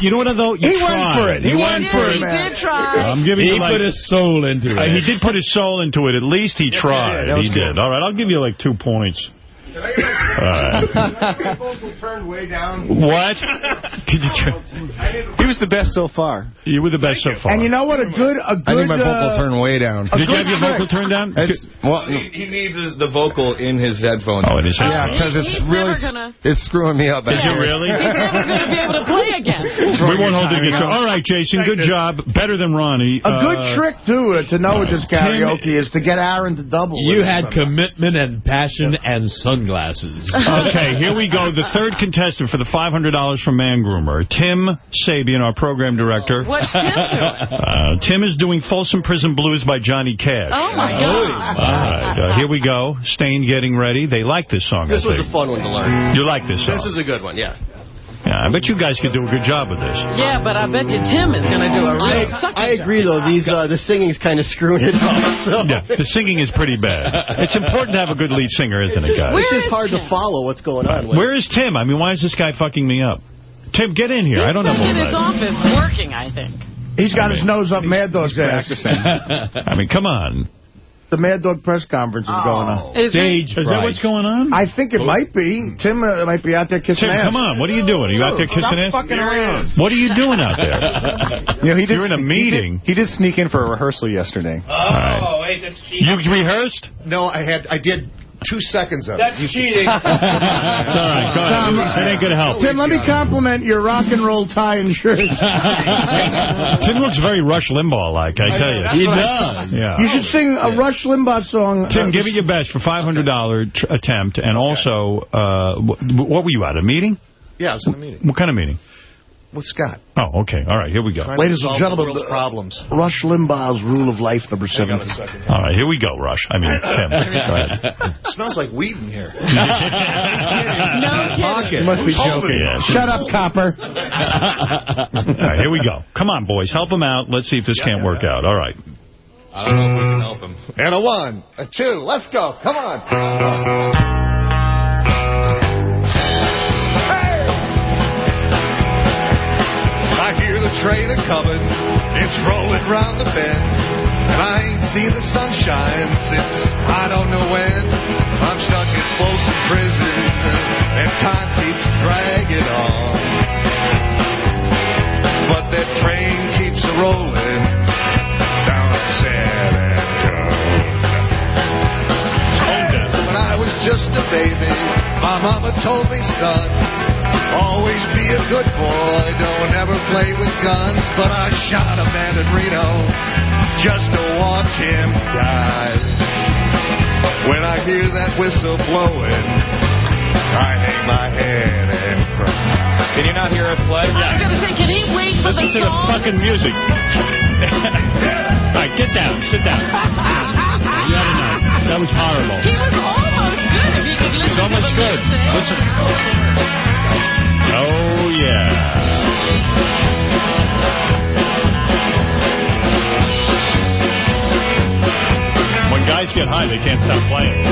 You know what, though? You He went for it. He went Yeah, for it, man. did try. I'm giving He you like, put his soul into uh, it. he did put his soul into it. At least he tried. that was he good. did. All right, I'll give you like two points. All right. vocal turned way down. What? Could you try? He was the best so far. You were the best so far. And you know what? A good, a good. I think my vocal uh, turned way down. Did you good have your vocal turned down? It's, well, he, he needs the, the vocal in his headphones. Oh, in his Yeah, because it's He's really gonna- it's screwing me up. Did back you really? He's never going to be able to play again. We won't hold it against you. All right, Jason, good job. Better than Ronnie. A good Uh, trick, too, uh, to know with this karaoke is to get Aaron to double. You had commitment and passion and sunglasses. Okay, here we go. The third contestant for the $500 from Man Groomer, Tim Sabean, our program director. What's Tim doing? Uh, Tim is doing Folsom Prison Blues by Johnny Cash. Oh, my God. right, uh, here we go. Staind getting ready. They like this song, This I was a fun one to learn. You like this song? This is a good one, yeah. yeah, I bet you guys could do a good job with this. Yeah, but I bet you Tim is going to do a real sucky I agree, though. These uh, the singing's kind of screwing it up. So. Yeah, the singing is pretty bad. It's important to have a good lead singer, isn't it, guys? It's just hard to follow what's going on. With. Where is Tim? I mean, why is this guy fucking me up? Tim, get in here. I don't know He's in his what office working, I think. He's got his nose up Mad Dog's ass. I mean, come on. The Mad Dog press conference is going on. Is Stage Is that what's going on? I think it might be. Tim uh, might be out there kissing Tim, ass. come on. What are you doing? Are you out there kissing Stop ass? fucking around. What are you doing out there? You know, he did You're in a meeting. He did, he did sneak in for a rehearsal yesterday. Oh, wait, that's cheating. You rehearsed? No, I had. I did two seconds of That's it. cheating. It's all right. Go ahead. It ain't going to help. Tim, let me compliment your rock and roll tie and shirt. Tim looks very Rush Limbaugh-like, I tell you. He does. Yeah. You should sing a Rush Limbaugh song. Tim, uh, give it your best for $500 tr- attempt. And also, uh, wh- what were you at, a meeting? Yeah, I was in a meeting. What kind of meeting? With Scott. Oh, okay. All right, here we go. Trying Ladies and gentlemen, the- uh, problems. Rush Limbaugh's Rule of Life, number 17. All right, here we go, Rush. I mean, Tim. Go ahead. smells like weed in here. No You must be joking. Shut up, copper. All right, here we go. Come on, boys. Help him out. Let's see if this can't work out. All right. I don't know if we can help him. And a one, a two. Let's go. Come on. The train a. It's rolling round the bend. And I ain't seen the sunshine since I don't know when. I'm stuck in Folsom Prison, and time keeps dragging on. But that train keeps a rolling down San Antonio. When I was just a baby, my mama told me, son, always be a good boy, don't ever play with guns. But I shot a man in Reno just to watch him die. When I hear that whistle blowing, I hang my head and cry. Can you not hear us play? I was going to say, can he wait for Listen the to the fucking music. All right, get down. Sit down. You had enough. That was horrible. He was almost good if he could listen It's almost to the good. Eh? Listen. Oh, yeah. When guys get high, they can't stop playing.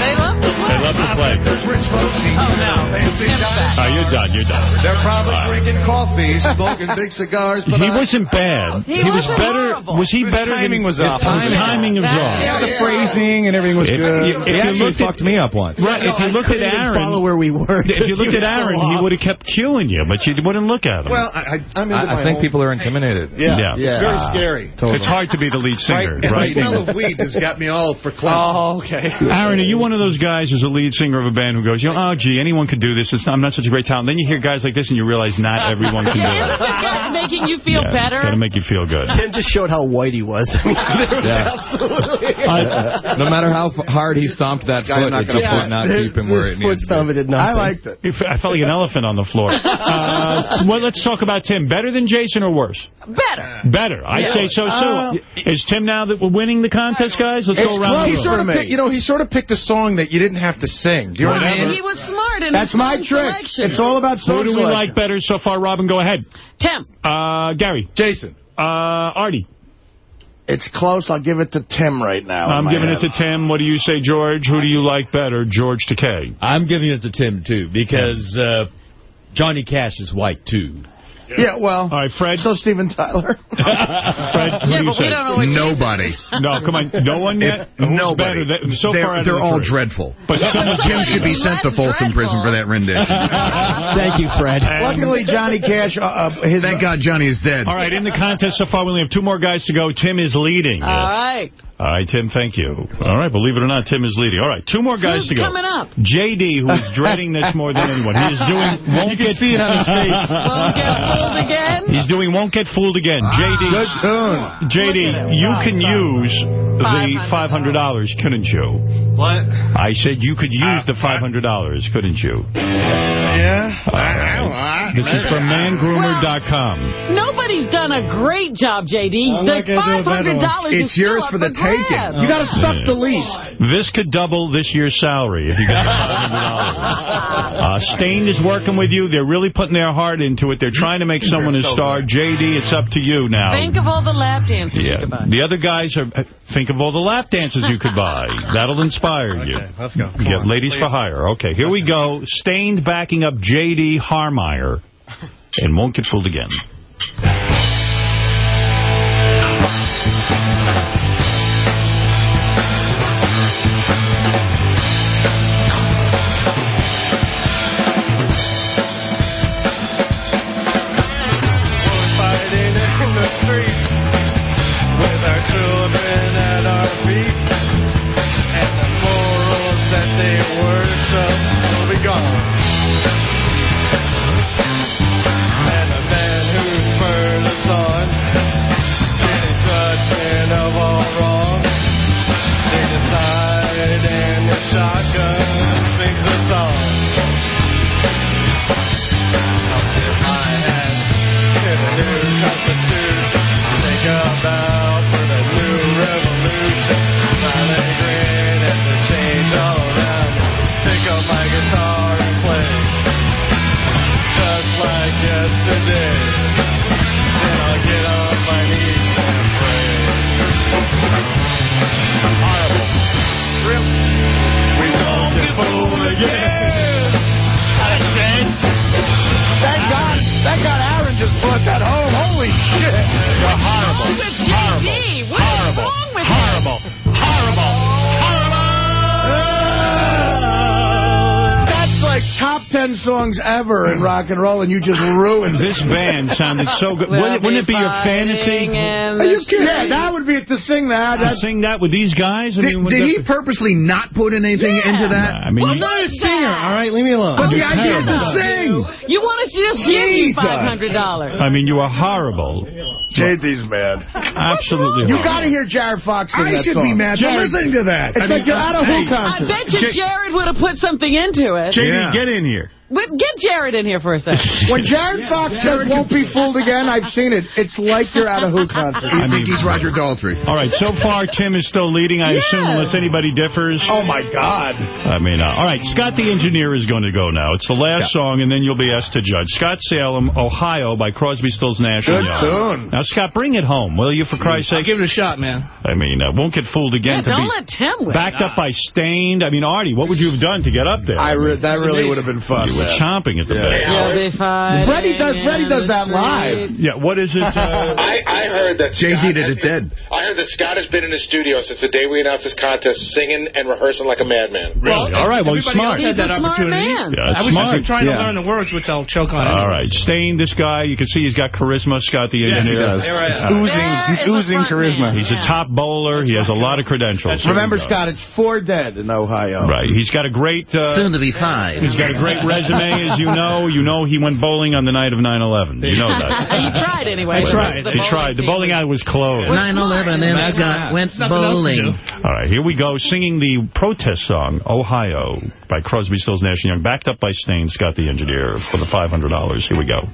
They love. They love to play. There's rich folks eating Oh, no. fancy dining. Oh, ah, you're done. You're done. They're probably All right. drinking coffee, smoking big cigars, but He I, wasn't bad. He was wasn't better. horrible. Was he His better? timing than, was his off. Timing, timing was That- wrong. Yeah, The yeah. phrasing and everything was If- good. if- if he you actually looked at- fucked me up once. Right. If you looked at Aaron, follow Aaron, where we were. if you looked at Aaron, he would have kept cueing you, but you wouldn't look at him. well, I, I, I'm into I, I think people are intimidated. Yeah, Yeah. it's very scary. It's hard to be the lead singer, And the smell of weed has got me all for clout. Oh, okay. Aaron, are you one of those guys who's a lead singer of a band who goes, you know, oh, gee, anyone could do this. It's not, I'm not such a great talent. Then you hear guys like this and you realize not everyone can do Isn't it. that making you feel Yeah, better? It's got to make you feel good. Tim just showed how white he was. I mean, was Yeah. absolutely... no matter how hard he stomped that foot, not it gonna just play. would not This- keep him where it needs to stomp be. did nothing. I liked it. I felt like an elephant on the floor. Uh, well, let's talk about Tim. Better than Jason or worse? Better. Better. I Yeah. say so, so. Uh, Is Tim now that we're winning the contest, guys? Let's go around He the sort of picked, you know, he sort of picked a song that you didn't have to sing. Do you know what I mean? He was smart in That's his my trick. selection. It's all about Who do we selection. like better so far? Robin, go ahead. Tim. Uh, Gary. Jason. Uh, Artie. It's close. I'll give it to Tim right now. I'm giving head. it to Tim. What do you say, George? Who do you like better, George Takei? I'm giving it to Tim, too, because uh, Johnny Cash is white, too. Yeah, well. All right, Fred. So Steven Tyler. Fred, who Yeah, do you but say? we don't know what Nobody. No, come on. No one yet? Who's Nobody. better? That- So they're far, they're all three. dreadful. But someone, Tim should be sent to Less Folsom Prison for that rendition. Thank you, Fred. Luckily, Johnny Cash, uh, uh, his... Thank God Johnny is dead. All right, in the contest so far, we only have two more guys to go. Tim is leading. All right. All right, Tim, thank you. All right, believe it or not, Tim is leading. All right, two more guys Who's to go. coming up? JD, who is dreading this more than anyone. He is doing won't get see it on his face. Won't get fooled again? He's doing won't get fooled again. JD, Good tune. JD, you can use the $500, couldn't you? What? I said you could use the $500, couldn't you? Yeah. This is from mangroomer.com. Nobody's done a great job, J.D. I'm The not gonna do a better one. $500 is It's yours still for up the taking. grabs. You got to suck Yeah. the least. This could double this year's salary if you got $500. Uh, Staind is working with you. They're really putting their heart into it. They're trying to make someone a star. JD, it's up to you now. Think of all the lap dances you yeah. could buy. The other guys are. Uh, think of all the lap dances you could buy. That'll inspire you. Okay, let's go. You get ladies for hire. Okay, here we go. Staind backing up J.D. Harmeyer. And won't get fooled again. Ever in rock and roll, and you just ruined This it. band sounded so good. We'll Wouldn't, wouldn't it be your fantasy? Are you kidding? Yeah, that would be it to sing that. To That's- sing that with these guys? I Did, mean, did that he purposely not put anything Yeah. into that? I mean, I'm not a singer, all right? Leave me alone. But the You're idea is to sing. You want us to just give you $500. I mean, you are horrible. JD's mad. Absolutely You got to hear Jared Fox sing I that should song. be mad for Jared- listening to that. It's like you're at a Who I concert. bet you Jared would have put something into it. JD, Yeah. get in here. Wait, Get Jared in here for a second. When Jared Fox says "Won't be fooled again," I've seen it. It's like you're at a Who concert. I I think mean- he's Roger Daltrey. All right, so far Tim is still leading, I assume, unless anybody differs. Oh my God! I mean, uh, all right, Scott the Engineer is going to go now. It's the last song, and then you'll be asked to judge. Scott Salem, Ohio, by Crosby, Stills, Nash Good Young. tune. Now, Scott, bring it home, will you, for Christ's I'll sake? give it a shot, man. I mean, uh, won't get fooled Yeah, again to don't be let Tim win. backed up by Staind. I mean, Artie, what would you have done to get up there? I re that really would have been fun. You were man. chomping at the Yeah. bit. You'll be fine. Freddie does. Freddie does that live. Yeah, what is it? Uh, I, I heard that JG Scott did has it been- dead. I heard that Scott has been in the studio since the day we announced this contest, singing and rehearsing like a madman. really? all right, well, he's Everybody else smart. had He's that a smart opportunity. man. Yeah, I was smart. just trying to learn the words, which I'll choke on. All right, Staind, this guy, you can see he's got charisma, Scott the Yes, Engineer. he does. There I am. All right. Oozing, he's There is a oozing charisma. man. He's a top bowler. He has a lot of credentials. Here Remember. Scott, it's four dead in Ohio. Right. He's got a great. Uh, Soon to be five. He's got a great resume, as you know. You know he went bowling on the night of 9/11. You know that. he tried anyway. I tried. He tried. The bowling alley was closed. 9-11 and Imagine Scott went Nothing bowling. All right, here we go, singing the protest song, Ohio, by Crosby, Stills, Nash & Young, backed up by Staind, Scott the Engineer, for the $500. Here we go.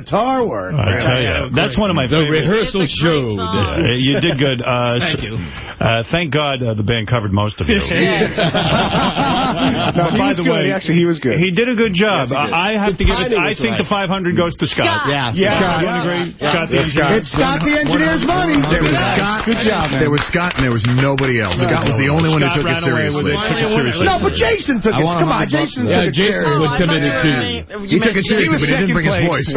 Guitar work. I tell you, that's one of my The favorites. rehearsal It's show. Yeah, you did good. Uh, Thank so- you. Uh, thank God uh, the band covered most of you. No, he by the good. way, Actually, he was good. He did a good job. Yes. I I have The to give it. I think right. the 500 goes to Scott. Scott. Yeah. Yeah. Scott, Scott. you agree? Scott, the Yeah, Scott. It's Scott the engineer's money. There was Scott. Good job, man. There was Scott and there was nobody else. Scott was the only one who took it away with seriously. it. Took it seriously. No, but Jason took it. Come on, Jason took that. it Yeah, seriously. Jason was committed thought too. He took it meant seriously, but he didn't bring his voice.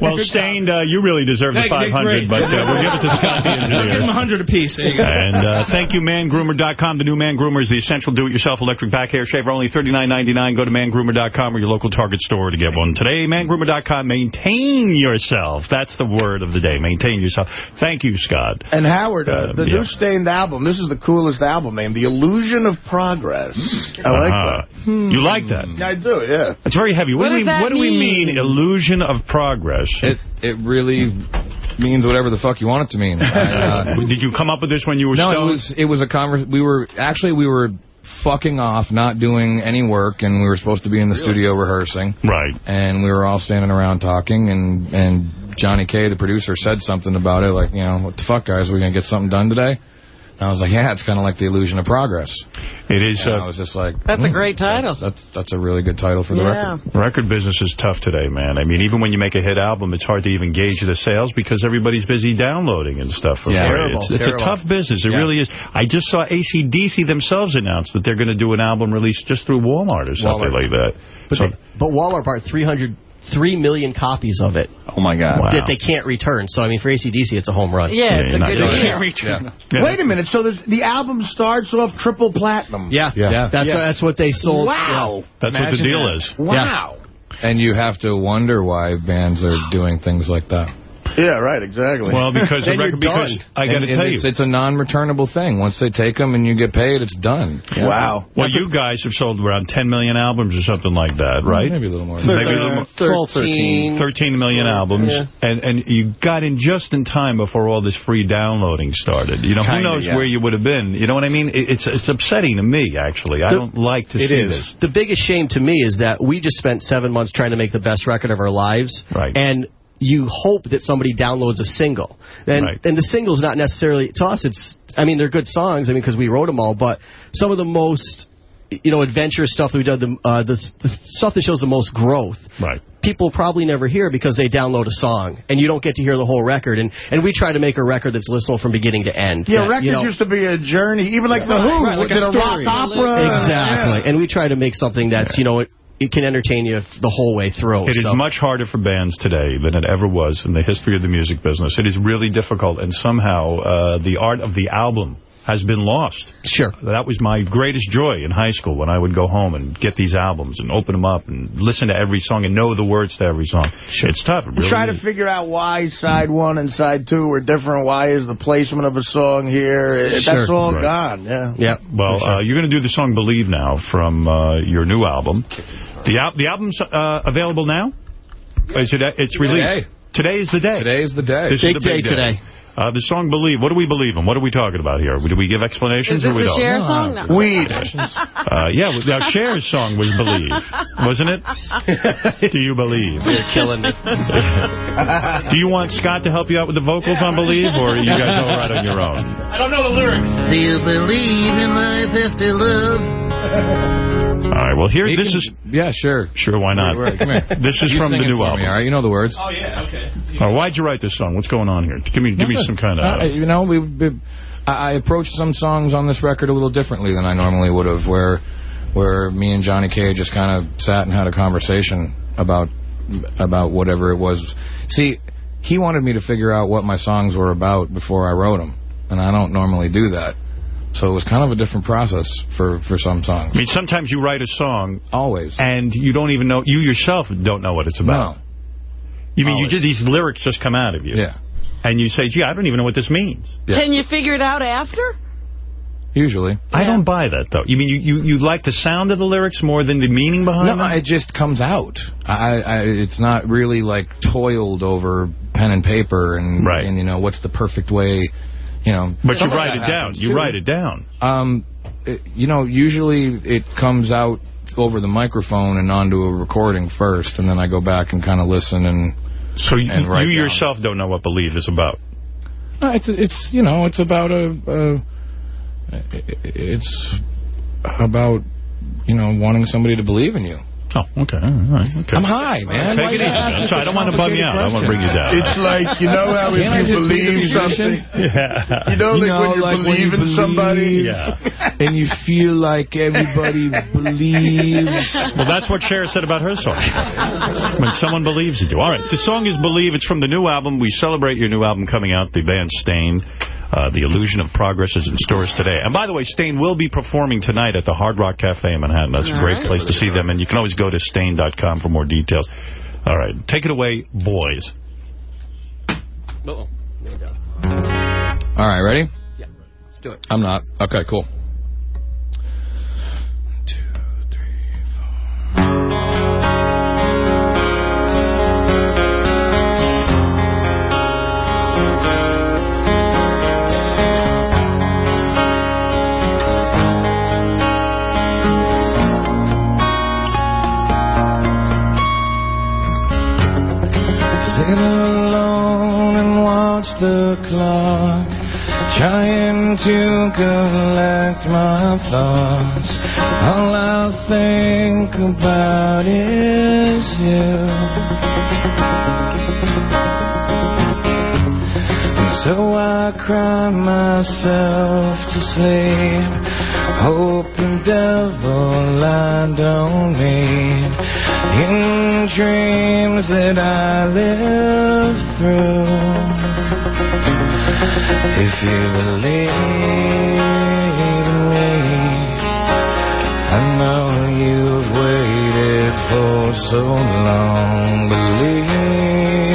Well, Staind, uh, you really deserve the 500, but uh, we'll give it to Scott the I'll give engineer. him 100 apiece. There you go. And uh, thank you, mangroomer.com. The new Man Groomer is the essential do-it-yourself electric back hair shaver, only $39.99. Go to mangroomer.com or your local Target store to get one today. Mangroomer.com. Maintain yourself. That's the word of the day. Maintain yourself. Thank you, Scott. And Howard, uh, the Um, yeah. new Staind album, this is the coolest album name, The Illusion of Progress. I like Uh-huh. that. You like that? Yeah, I do, yeah. It's very heavy. What, What do we does that What do we mean? mean? Illusion of progress. It it really means whatever the fuck you want it to mean. I, uh, Did you come up with this when you were no, stoned? it was it was a convers. We were actually we were fucking off, not doing any work, and we were supposed to be in the studio rehearsing. Right. And we were all standing around talking, and and Johnny K, the producer, said something about it, like you know, what the fuck, guys, are we gonna get something done today? And I was like, yeah, it's kind of like the illusion of progress. It is. And Uh, I was just like, That's a hmm, great title. That's, that's that's a really good title for the Yeah. record. Record business is tough today, man. I mean, even when you make a hit album, it's hard to even gauge the sales because everybody's busy downloading and stuff. Yeah. Terrible, It's, it's a tough business. It Yeah. really is. I just saw ACDC themselves announce that they're going to do an album release just through Walmart or something Walmart. like that. But, So- they, but Walmart bought 300, 3 million copies of it Oh my god. Wow. that they can't return. So, I mean, for ACDC, it's a home run. Yeah, Yeah, it's a not good doing deal. it. Yeah. Wait a minute, so there's- the album starts off triple platinum. Yeah, Yeah. That's, Yeah. that's what they sold. Wow. That's what the deal that. is. Wow. And you have to wonder why bands are doing things like that. Yeah, right, exactly. Well, because the record, because. I got to And tell you, it's, it's a non-returnable thing. Once they take them and you get paid, it's done. wow. well, you guys have sold around 10 million albums or something like that, mm, right? Maybe a little more. Maybe a little more. 12, 13. 13 million albums, Yeah. and and you got in just in time before all this free downloading started. You know, Kinda, who knows yeah. where you would have been? You know what I mean? It, it's it's upsetting to me, actually. I don't like to It see is. this. The biggest shame to me is that we just spent seven months trying to make the best record of our lives. Right. And you hope that somebody downloads a single. And, Right. and the single's not necessarily, to us, it's, I mean, they're good songs, I mean, because we wrote them all, but some of the most, you know, adventurous stuff that we've done, the, uh, the, the stuff that shows the most growth, Right. people probably never hear because they download a song and you don't get to hear the whole record. And, and we try to make a record that's listenable from beginning to end. Yeah, That, records you know- used to be a journey, even like The Who, Right, like did a a, rock opera. Exactly. Yeah. And we try to make something that's, you know, it, can entertain you the whole way through. It is so. much harder for bands today than it ever was in the history of the music business. It is really difficult, and somehow uh, the art of the album has been lost. Sure. That was my greatest joy in high school when I would go home and get these albums and open them up and listen to every song and know the words to every song. It's tough. It really Try to figure out why side one and side two were different. Why is the placement of a song here? It- That's Sure. all Right. gone. Yeah. Yeah. Well, uh, you're going to do the song Believe now from uh, your new album. The, al the album's uh, available now? Is it, it's released. Today Today is the day. Today is the day. This Big is the big day today. Uh, the song Believe. What do we believe in? What are we talking about here? Do we give explanations Is or it we the don't? Cher song? No. Weed. Uh, yeah, well, now Cher's song was Believe, wasn't it? Do you believe? You're killing me. Do you want Scott to help you out with the vocals on Believe, or are you guys all right on your own? I don't know the lyrics. Do you believe in life after love? All right, well, here, He this can- is... Yeah, sure. Sure, why not? Word, Come here. This is You from the new album. Me, all right? You know the words. Oh, yeah, okay. Uh, why'd you write this song? What's going on here? Give me, give me some kind of... Uh, you know, we, we I, I approached some songs on this record a little differently than I normally would have, where where me and Johnny K just kind of sat and had a conversation about about whatever it was. See, he wanted me to figure out what my songs were about before I wrote them, and I don't normally do that. So it was kind of a different process for, for some songs. I mean, sometimes you write a song... Always. And you don't even know... You yourself don't know what it's about. No. You mean you just, these lyrics just come out of you? Yeah. And you say, gee, I don't even know what this means. Yeah. Can you figure it out after? Usually. I don't buy that, though. You mean you, you, you like the sound of the lyrics more than the meaning behind it? No, them? it just comes out. I, I, it's not really like toiled over pen and paper and, Right. and you know what's the perfect way. You know. But you write it down. You too. write it down. Um, it- you know, usually it comes out over the microphone and onto a recording first, and then I go back and kind of listen and So you, and you yourself don't know what Believe is about. Uh, it's it's you know it's about a uh, it's about you know wanting somebody to believe in you. Oh, okay, all right, okay. I'm high, man. Take Why it easy, ask man. me So I such don't want to bum you out. I want to bring you down. It's like, you know how if Can't you just be believe something, Yeah. you know, You like know, when you like when believe you in somebody. Yeah. and you feel like everybody believes. Well, that's what Cher said about her song. when someone believes in you. All right, the song is Believe. It's from the new album. We celebrate your new album coming out, the band Staind. Uh, the Illusion of Progress is in stores today. And by the way, Staind will be performing tonight at the Hard Rock Cafe in Manhattan. That's a great right. place to see them. And you can always go to staind.com for more details. All right, take it away, boys. All right, ready? Yeah, let's do it. I'm not. Okay, cool. The clock, trying to collect my thoughts. All I think about is you. So I cry myself to sleep, hope the devil I don't meet. In dreams that I live through. If you believe in me, I know you've waited for so long. Believe me.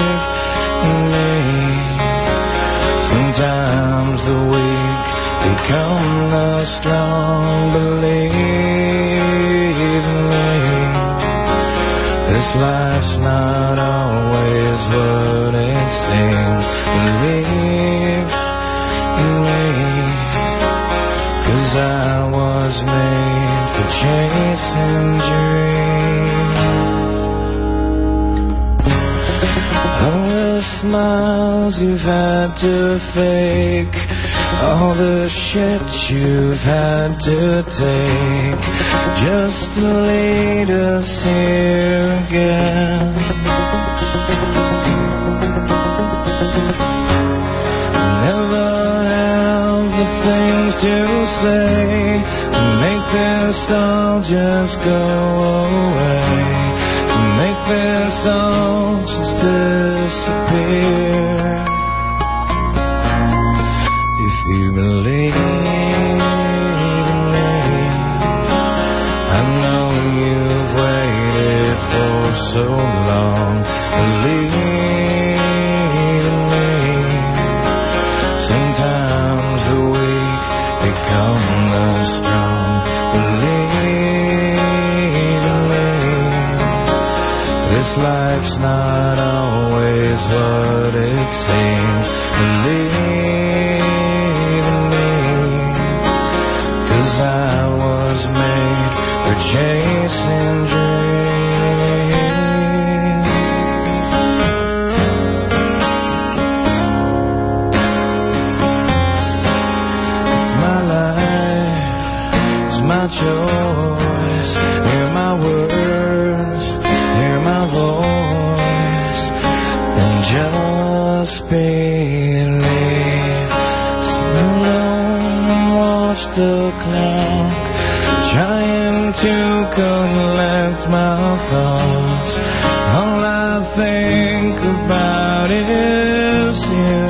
Sometimes the weak become the strong. Believe me. This life's not always what it seems. Cause I was made for chasing dreams. All the smiles you've had to fake. All the shit you've had to take. Just to lead us here again. To say to make this all just go away. To make this all just disappear. If you believe in me, I know you've waited for so long. Life's not always what it seems. Believe me. Cause I was made for chasing dreams. The clock, trying to collect my thoughts. All I think about is you.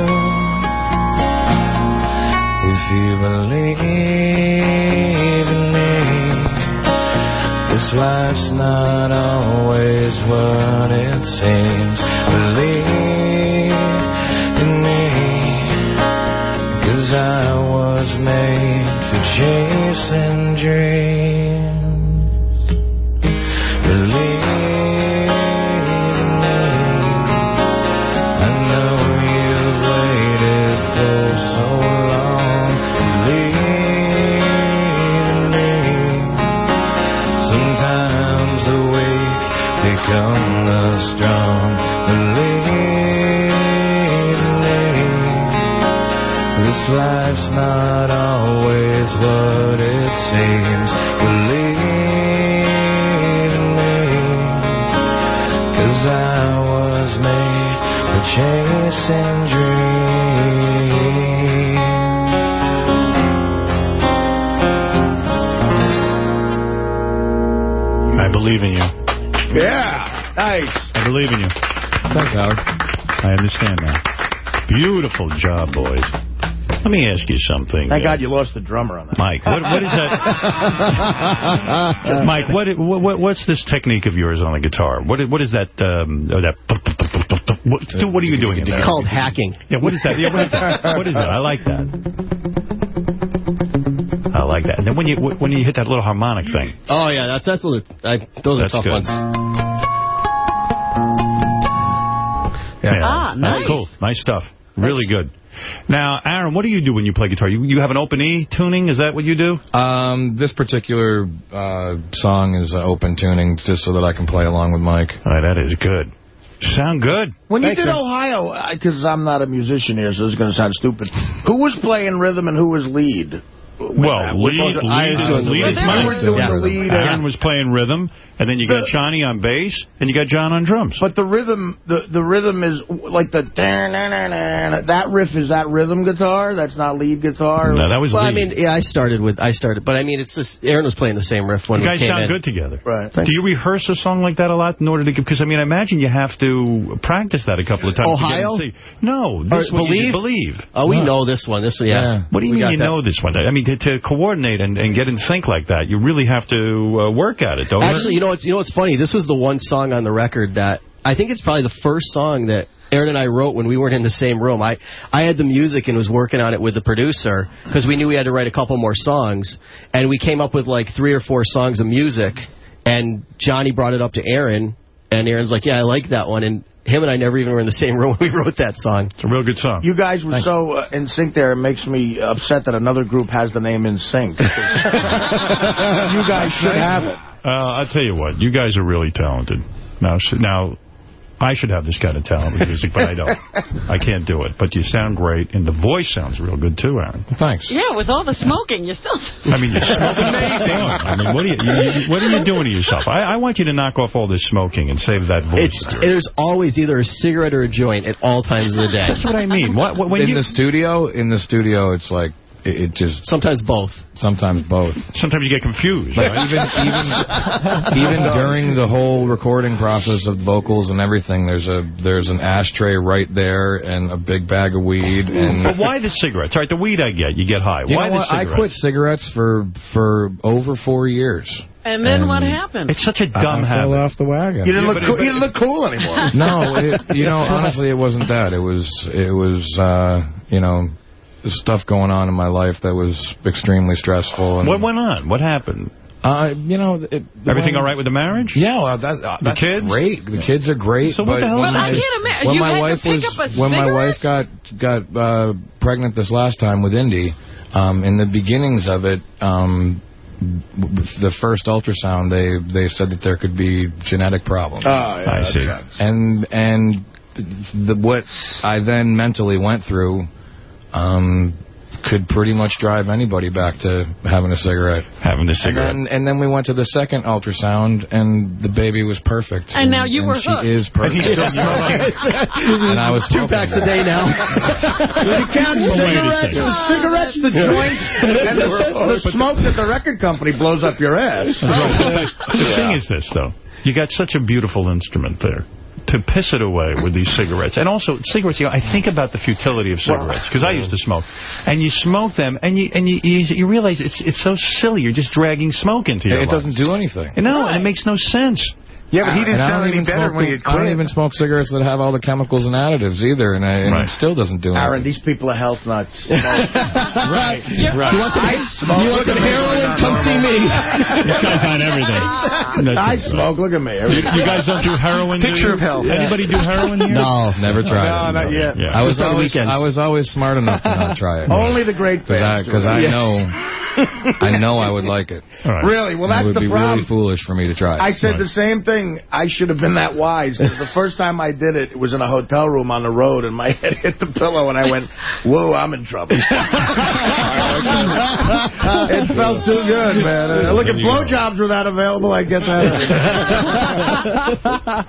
If you believe in me, this life's not always what it seems. Believe in me, cause I was made chasing dreams. Believe me, I know you've waited for so long. Believe me, sometimes the weak become the strong. Believe me, this life's not always what it seems. Believe in me, 'cause I was made for chasing dreams. I believe in you. Yeah. Nice. I believe in you. Thanks, Howard. I understand now. Beautiful job, boys. Let me ask you something. Thank uh, God you lost the drummer on that. Mike, what, what is that? Mike, what, what what's this technique of yours on the guitar? What what is that? Um, oh, that what, dude, what are you doing? It's called hacking. Yeah, what is that? Yeah, what is that? What is that? I like that. I like that. And then when you when you hit that little harmonic thing, Oh, yeah, that's that's a little, I, those That's are tough good. ones. yeah, Ah, nice. that's cool. Nice stuff. Really good. Now, Aaron, what do you do when you play guitar? You you have an open E tuning? Is that what you do? Um, this particular uh, song is uh, open tuning just so that I can play along with Mike. All right, that is good. Sound good. When Thanks, you did sir. Ohio, because I'm not a musician here, so this is going to sound stupid, who was playing rhythm and who was lead? Well, lead, both- I lead, was doing the lead lead. is You mine. were doing Yeah. the lead. Aaron and- was playing rhythm, and then you got The- Johnny on bass, and you got John on drums. But the rhythm, the the rhythm is like the that riff is that rhythm guitar. That's not lead guitar. No, that was Well, I mean, yeah, I started with, I started, but I mean, it's just, Aaron was playing the same riff when you we guys came sound in. good together. Right. Do you rehearse a song like that a lot in order to? Because I mean, I imagine you have to practice that a couple of times. Ohio? To get and see. No, this Or one Believe? believe. Oh, we know this one. This one, yeah. Yeah. What do you We mean you that. know this one? I mean, to, to coordinate and, and get in sync like that, you really have to uh, work at it, don't Actually, you? you know what's you know what's funny? This was the one song on the record that I think it's probably the first song that Aaron and I wrote when we weren't in the same room. I I had the music and was working on it with the producer because we knew we had to write a couple more songs, and we came up with like three or four songs of music. And Johnny brought it up to Aaron, and Aaron's like, "Yeah, I like that one." And him and I never even were in the same room when we wrote that song. It's a real good song. You guys were so uh, in sync there, it makes me upset that another group has the name in sync. you guys should have it. Uh, I'll tell you what, you guys are really talented. Now, now, I should have this kind of talent with music, but I don't. I can't do it. But you sound great, and the voice sounds real good, too, Aaron. Thanks. Yeah, with all the smoking, you still... I mean, you're amazing. I mean, what are you, you, you- what are you doing to yourself? I, I want you to knock off all this smoking and save that voice. It's there's always either a cigarette or a joint at all times of the day. That's what I mean. What, what, when in you, the studio, in the studio, it's like it, it just Sometimes both. sometimes both. sometimes you get confused. But right? even even even during the whole recording process of vocals and everything, there's a there's an ashtray right there and a big bag of weed and. But why the cigarettes? All right, the weed I get, you get high. You why know the what? I cigarettes? quit cigarettes for for over four years. And then And what happened? It's such a dumb I fell off the wagon. You didn't Yeah, look but cool, it- you didn't look cool anymore. no, it, you know, honestly, it wasn't that. It was it was uh, you know stuff going on in my life that was extremely stressful. And, What went on? What happened? Uh, you know, it, Everything all right with the marriage? Yeah, well, that, uh, The that's kids? great. The kids are great. So what but the hell when is But I can't imagine. When You my had to wife pick was up a when my wife got got uh, pregnant this last time with Indy, um, in the beginnings of it, um, with the first ultrasound, they they said that there could be genetic problems. Oh, yeah, I see. and and the what I then mentally went through um, could pretty much drive anybody back to having a cigarette. Having a cigarette. And then, and then we went to the second ultrasound, and the baby was perfect. And now you were she hooked. is perfect. And he's still smoking. and I was Two packs a day now. You count Well, wait a cigarettes, the cigarettes, the joints, and the, the smoke that the record company blows up your ass. The thing is this, though. You got such a beautiful instrument there. To piss it away with these cigarettes. And also, cigarettes, you know, I think about the futility of cigarettes, because I used to smoke. And you smoke them, and you and you, you, you realize it's it's so silly. You're just dragging smoke into your It life. doesn't do anything. No, and it makes no sense. Yeah, but he didn't And I sound any better when he had I don't even smoke cigarettes that have all the chemicals and additives either, and, I, and Right. it still doesn't do anything. Aaron, anything. these people are health nuts. Right, right. You want some, I smoke. you want some heroin? Come see me. This guy's on everything. I smoke. Look at me. You, you guys don't do heroin, Picture you? of health. Anybody do heroin here? No. Never tried No, it. not yet. Yeah. I was Just always weekends. I was always smart enough to not try it. Only the great Because I, cause I know I know I would like it. Really? Well, that's the it would the be problem. really foolish for me to try it. I said the same thing. I should have been that wise. Because the first time I did it, it was in a hotel room on the road, and my head hit the pillow, and I went, whoa, I'm in trouble. it felt too good, man. Uh, look, if blowjobs were that available, I'd get that.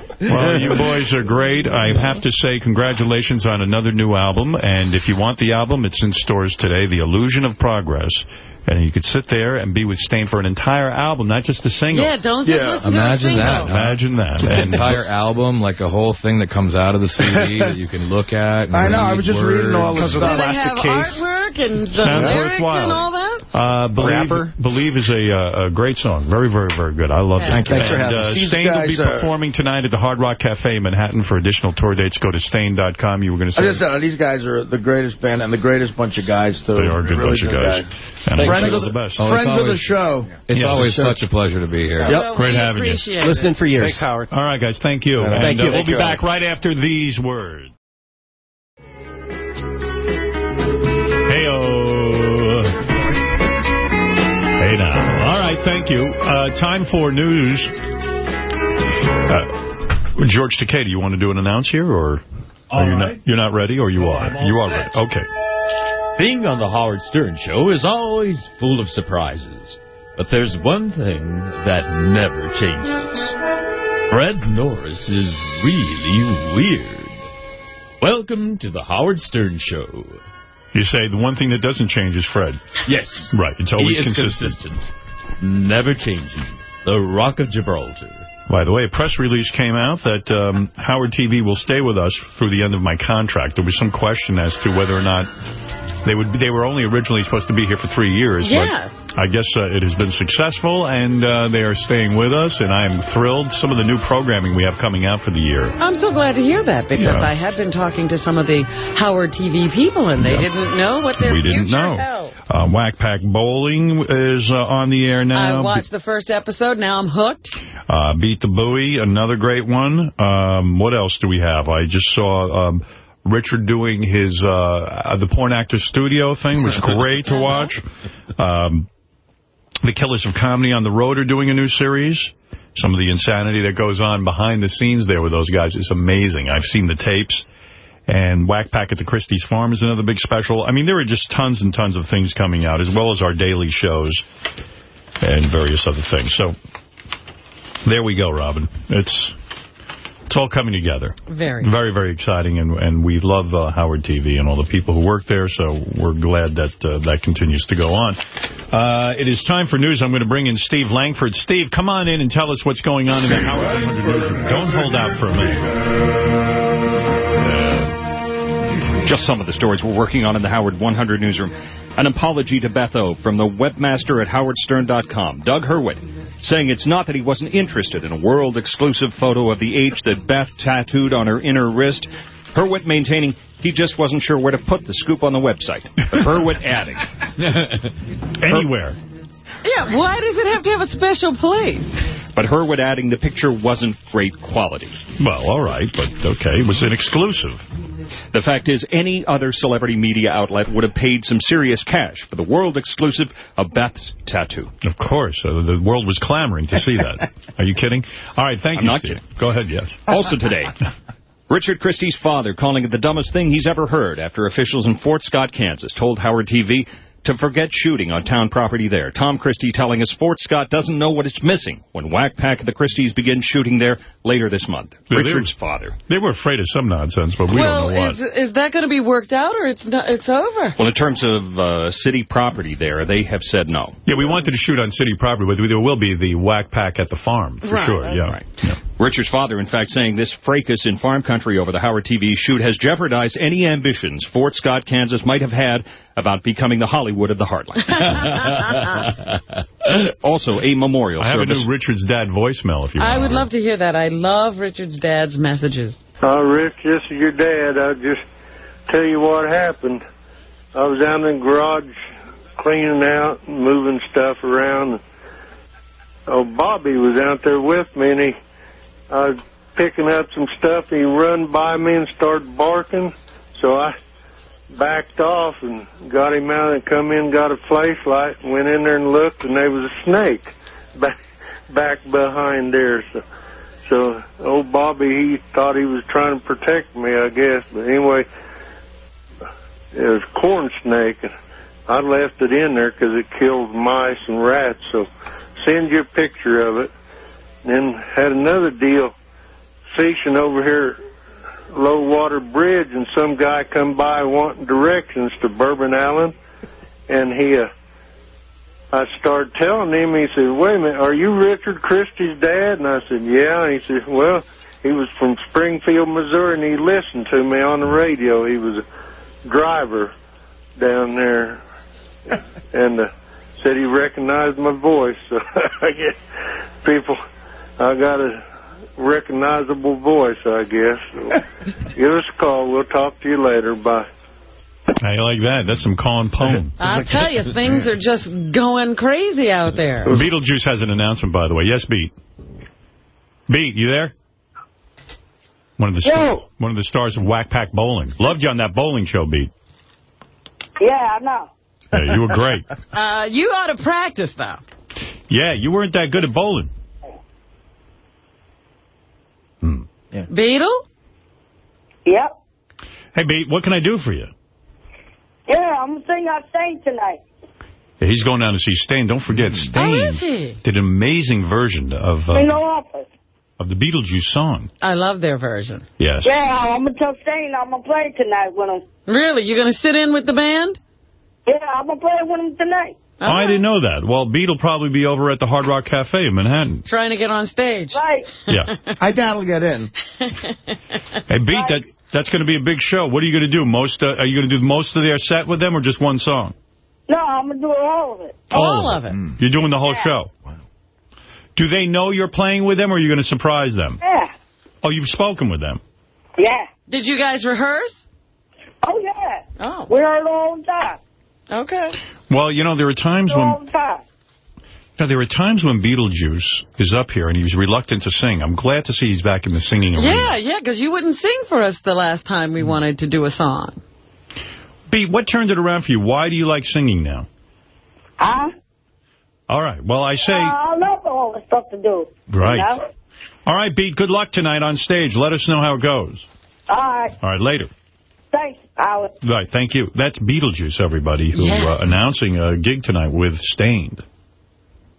Well, you boys are great. I have to say congratulations on another new album. And if you want the album, it's in stores today, The Illusion of Progress. And you could sit there and be with Staind for an entire album, not just a single. Yeah, don't just listen Imagine to a that. single. Imagine that. An And entire album, like a whole thing that comes out of the CD that you can look at. And I know, I was just words. reading all the Do stuff. they have artwork and the Sounds lyrics worthwhile. and all that? Uh, Believe, Rapper? Believe is a, uh, a great song. Very, very, very good. I love it. Thank you. Thanks for and, having uh, us. These Staind will be are- performing tonight at the Hard Rock Cafe in Manhattan for additional tour dates. Go to Staind.com. You were going to I say just said, these guys are the greatest band and the greatest bunch of guys, too. they are a good Really bunch of guys. And Friends friends of the the- best. Oh, it's Friends of the always- show. It's Yes. always such a pleasure to be here. Yep. So Great we having you. it. Listening for years. Thanks, Howard. All right, guys. Thank you. Thank and, you. Uh, we'll Thank be you. back right after these words. Heyo. Hey now. All right, thank you. Uh, time for news. Uh, George Takei, do you want to do an announce here, or are you not? You're not ready, or you are? You are ready. Okay. Being on the Howard Stern Show is always full of surprises. But there's one thing that never changes. Fred Norris is really weird. Welcome to the Howard Stern Show. You say the one thing that doesn't change is Fred. Yes. Right. It's always he is consistent. consistent. Never changing. The Rock of Gibraltar. By the way, a press release came out that um, Howard TV will stay with us through the end of my contract. There was some question as to whether or not they would. They were only originally supposed to be here for three years. Yeah. I guess uh, it has been successful, and uh, they are staying with us, and I am thrilled. Some of the new programming we have coming out for the year. I'm so glad to hear that because Yeah. I had been talking to some of the Howard TV people and they Yeah. didn't know what their we didn't know. held. Uh, Whack Pack Bowling is uh, on the air now. I watched the first episode. Now I'm hooked. Uh, Beat the Buoy, another great one. Um, what else do we have? I just saw um, Richard doing his uh, the Porn Actor Studio thing. was great to watch. Um, the Killers of Comedy on the Road are doing a new series. Some of the insanity that goes on behind the scenes there with those guys is amazing. I've seen the tapes. And Whack Pack at the Christie's Farm is another big special. I mean, there are just tons and tons of things coming out, as well as our daily shows and various other things. So there we go, Robin. It's it's all coming together. Very. Very, very exciting, and and we love uh, Howard TV and all the people who work there, so we're glad that uh, that continues to go on. Uh, it is time for news. I'm going to bring in Steve Langford. Steve, come on in and tell us what's going on in the Howard 100 newsroom. Don't hold out for a minute. Just some of the stories we're working on in the Howard 100 newsroom. An apology to Beth O. from the webmaster at howardstern.com, Doug Hurwitz, saying it's not that he wasn't interested in a world-exclusive photo of the H that Beth tattooed on her inner wrist. Hurwitz maintaining he just wasn't sure where to put the scoop on the website. But Hurwitz adding. Anywhere. Yeah, why does it have to have a special place? But Hurwitz adding the picture wasn't great quality. Well, all right, but okay, it was an exclusive. The fact is, any other celebrity media outlet would have paid some serious cash for the world exclusive of Beth's tattoo. Of course. Uh, the world was clamoring to see that. Are you kidding? All right, thank I'm you, not Steve. kidding. Go ahead, yes. Also today, Richard Christie's father calling it the dumbest thing he's ever heard after officials in Fort Scott, Kansas told Howard TV to forget shooting on town property there. Tom Christie telling us Fort Scott doesn't know what it's missing when Whack Pack of the Christies begin shooting there later this month. Yeah, they Richard's were- father. They were afraid of some nonsense, but we well, don't know what. is is that going to be worked out or it's not, it's over? Well, in terms of uh, city property there, they have said no. Yeah, we wanted to shoot on city property, but there will be the whack pack at the farm, for Right, sure. right. Yeah. Right. Richard's father, in fact, saying this fracas in farm country over the Howard TV shoot has jeopardized any ambitions Fort Scott, Kansas might have had about becoming the Hollywood of the Heartland. also, a memorial I have a new Richard's Dad voicemail if you I would love to hear that. I love Richard's dad's messages. Uh, Rich, this is your dad. I'll just tell you what happened. I was down in the garage cleaning out and moving stuff around. Oh, Bobby was out there with me, and he, I was picking up some stuff. He run by me and started barking. So I backed off and got him out and come in, got a flashlight, and went in there and looked, and there was a snake back back behind there. So, so old Bobby, he thought he was trying to protect me, I guess. But anyway, it was corn snake. and I left it in there because it killed mice and rats. So send you a picture of it. Then had another deal fishing over here low water bridge and some guy come by wanting directions to Bourbon Island and he uh, I started telling him he said, Wait a minute, are you Richard Christie's dad? And I said, Yeah and he said, Well, he was from Springfield, Missouri and he listened to me on the radio. He was a driver down there and uh, said he recognized my voice. So I guess people I got a recognizable voice, I guess. So give us a call. We'll talk to you later. Bye. I like that. That's some Colin Poem. I'll tell you, things are just going crazy out there. Beetlejuice has an announcement, by the way. Yes, Beat. Beat, you there? One of the Yo. one of the stars of Whack Pack Bowling. Loved you on that bowling show, Beat. Yeah, I know. Yeah, you were great. Uh, you ought to practice, though. Yeah, you weren't that good at bowling. Beetle? Yep. Hey, Beat, what can I do for you? Yeah, I'm gonna sing on stage tonight. Yeah, he's going down to see Staind. Don't forget, Staind Oh, is he? did an amazing version of In the uh, office. of the Beetlejuice song. I love their version. Yes. Yeah, I'm gonna tell Staind I'm gonna play tonight with him. Really? You're going to sit in with the band? Yeah, I'm gonna play with him tonight. Oh, I didn't know that. Well, Beat will probably be over at the Hard Rock Cafe in Manhattan. Trying to get on stage. Right. Yeah. I doubt he'll get in. Hey, Beat, that that's going to be a big show. What are you going to do? Most uh, Are you going to do most of their set with them or just one song? No, I'm gonna do all of it. All of it. You're doing the whole show. Wow. Do they know you're playing with them or are you going to surprise them? Yeah. Oh, you've spoken with them. Yeah. Did you guys rehearse? Oh yeah. Oh. We heard all the time. Okay. Well, you know, there are times when the time. you know, there are times when Beetlejuice is up here and he's reluctant to sing. I'm glad to see he's back in the singing arena. Yeah, yeah, because you wouldn't sing for us the last time we wanted to do a song. Beat, what turned it around for you? Why do you like singing now? Huh? All right. Well, I say, Uh, I love all the stuff to do. Right. You know? all right, Beat, good luck tonight on stage. Let us know how it goes. All right. All right, later. Thanks, Howard. Right, thank you. That's Beetlejuice, everybody, who Yes. uh, announcing a gig tonight with Staind.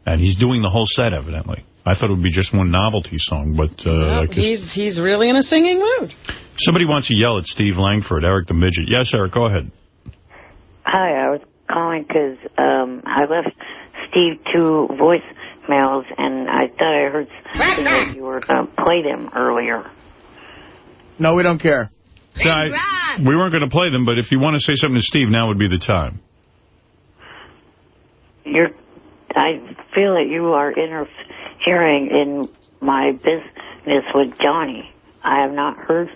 And he's doing the whole set, evidently. I thought it would be just one novelty song, but uh, I He's he's really in a singing mood. somebody wants to yell at Steve Langford, Eric the Midget. Yes, Eric, go ahead. Hi, I was calling 'cause um, I left Steve two voicemails, and I thought I heard you were going to play them earlier. No, we don't care. Yeah, I- we weren't going to play them, but if you want to say something to Steve, now would be the time. You're, I feel that you are interfering in my business with Johnny. I have not heard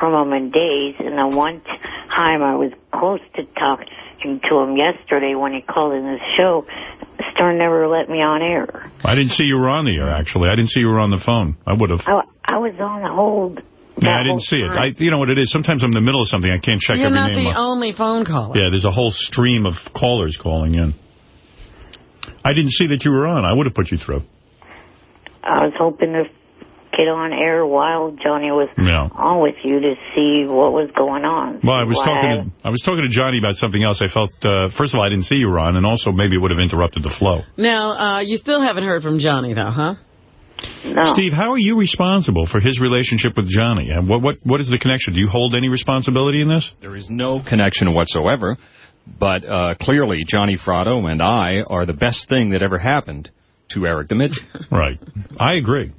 from him in days, and the one time I was close to talking to him yesterday when he called in the show, Stern never let me on air. I didn't see you were on the air, actually. I didn't see you were on the phone. I would have. I, oh, I was on hold. Yeah, I didn't see it. I, you know what it is? Sometimes I'm in the middle of something. I can't check You're every not name. the up. only phone caller. Yeah, there's a whole stream of callers calling in. I didn't see that you were on. I would have put you through. I was hoping to get on air while Johnny was Yeah. on with you to see what was going on. Well, I was Why talking to I was talking to Johnny about something else. I felt uh, first of all I didn't see you were on, and also maybe it would have interrupted the flow. Now, uh, you still haven't heard from Johnny, though, huh? Steve, how are you responsible for his relationship with Johnny? And what what what is the connection? Do you hold any responsibility in this? There is no connection whatsoever, but uh, clearly Johnny Fratto and I are the best thing that ever happened to Eric the Midget. Right. I agree.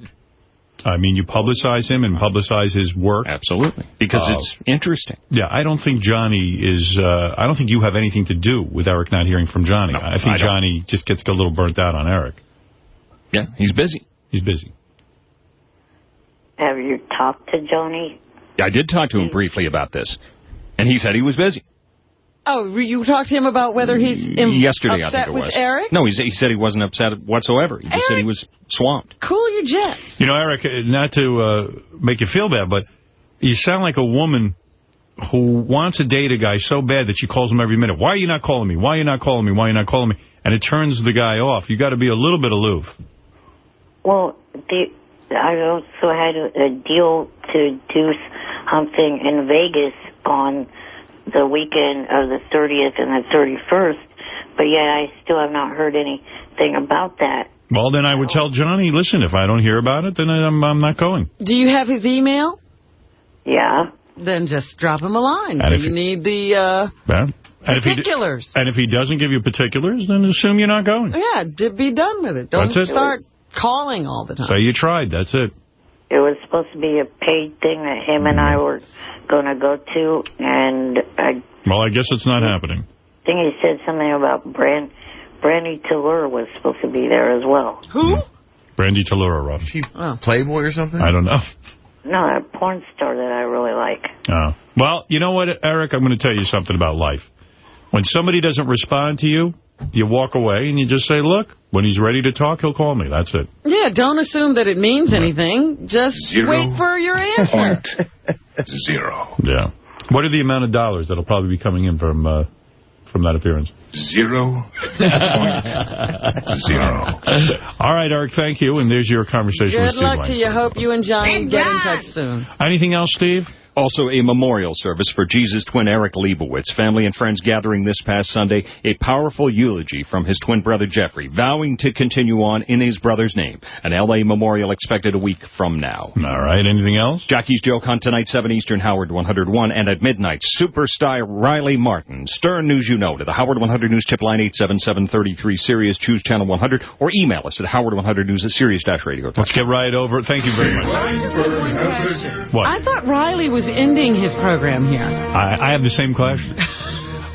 I mean, you publicize him and publicize his work. Absolutely. Because Uh, it's interesting. Yeah, I don't think Johnny is, uh, I don't think you have anything to do with Eric not hearing from Johnny. I think I. Johnny just gets a little burnt out on Eric. Yeah, he's busy. He's busy. Have you talked to Johnny? I did talk to him briefly about this, and he said he was busy. Oh, you talked to him about whether he's im- Yesterday, I think it with was. Eric? No, he said he wasn't upset whatsoever. He just said he was swamped. Cool your jet. You know, Eric, uh, not to uh, make you feel bad, but you sound like a woman who wants to date a guy so bad that she calls him every minute. Why are you not calling me? Why are you not calling me? Why are you not calling me? And it turns the guy off. You got to be a little bit aloof. Well, the, I also had a, a deal to do something in Vegas on the weekend of the 30th and the 31st, but yet I still have not heard anything about that. Well, then I would tell Johnny, listen, if I don't hear about it, then I'm, I'm not going. Do you have his email? Yeah. Then just drop him a line. And Do if you he- need the uh, Yeah. And if he particulars? and if he doesn't give you particulars, then assume you're not going. Yeah, be done with it. Don't That's it. Start calling all the time. So you tried. That's it. It was supposed to be a paid thing that him and I were going to go to, and I Well, I guess it's not happening. think he said something about Brand, Brandy Tallur was supposed to be there as well. Who? Hmm. Brandy Tallura, Ruff. Oh. Playboy or something? I don't know. No, a porn star that I really like. Oh. Well, you know what, Eric? I'm going to tell you something about life. When somebody doesn't respond to you, you walk away and you just say, look, when he's ready to talk, he'll call me. That's it. Yeah, don't assume that it means anything. Just Zero wait for your answer. Zero. Yeah. What are the amount of dollars that'll probably be coming in from uh, from that appearance? Zero Zero. All right, Eric, thank you. And there's your conversation with Good Steve luck to you. Hope you and Johnny get in touch soon. Anything else, Steve? Also, a memorial service for Jesus' twin Eric Leibowitz. Family and friends gathering this past Sunday. A powerful eulogy from his twin brother Jeffrey, vowing to continue on in his brother's name. An L.A. memorial expected a week from now. All right. Anything else? Jackie's Joke Hunt tonight, 7 Eastern, Howard 101. And at midnight, superstar Riley Martin. Stern News You Know to the Howard 100 News tip line 877-33 Sirius. Choose channel 100 or email us at howard100news at sirius-radio. Let's get right over it. Thank you very much. What? I thought Riley was ending his program here. I, I have the same question.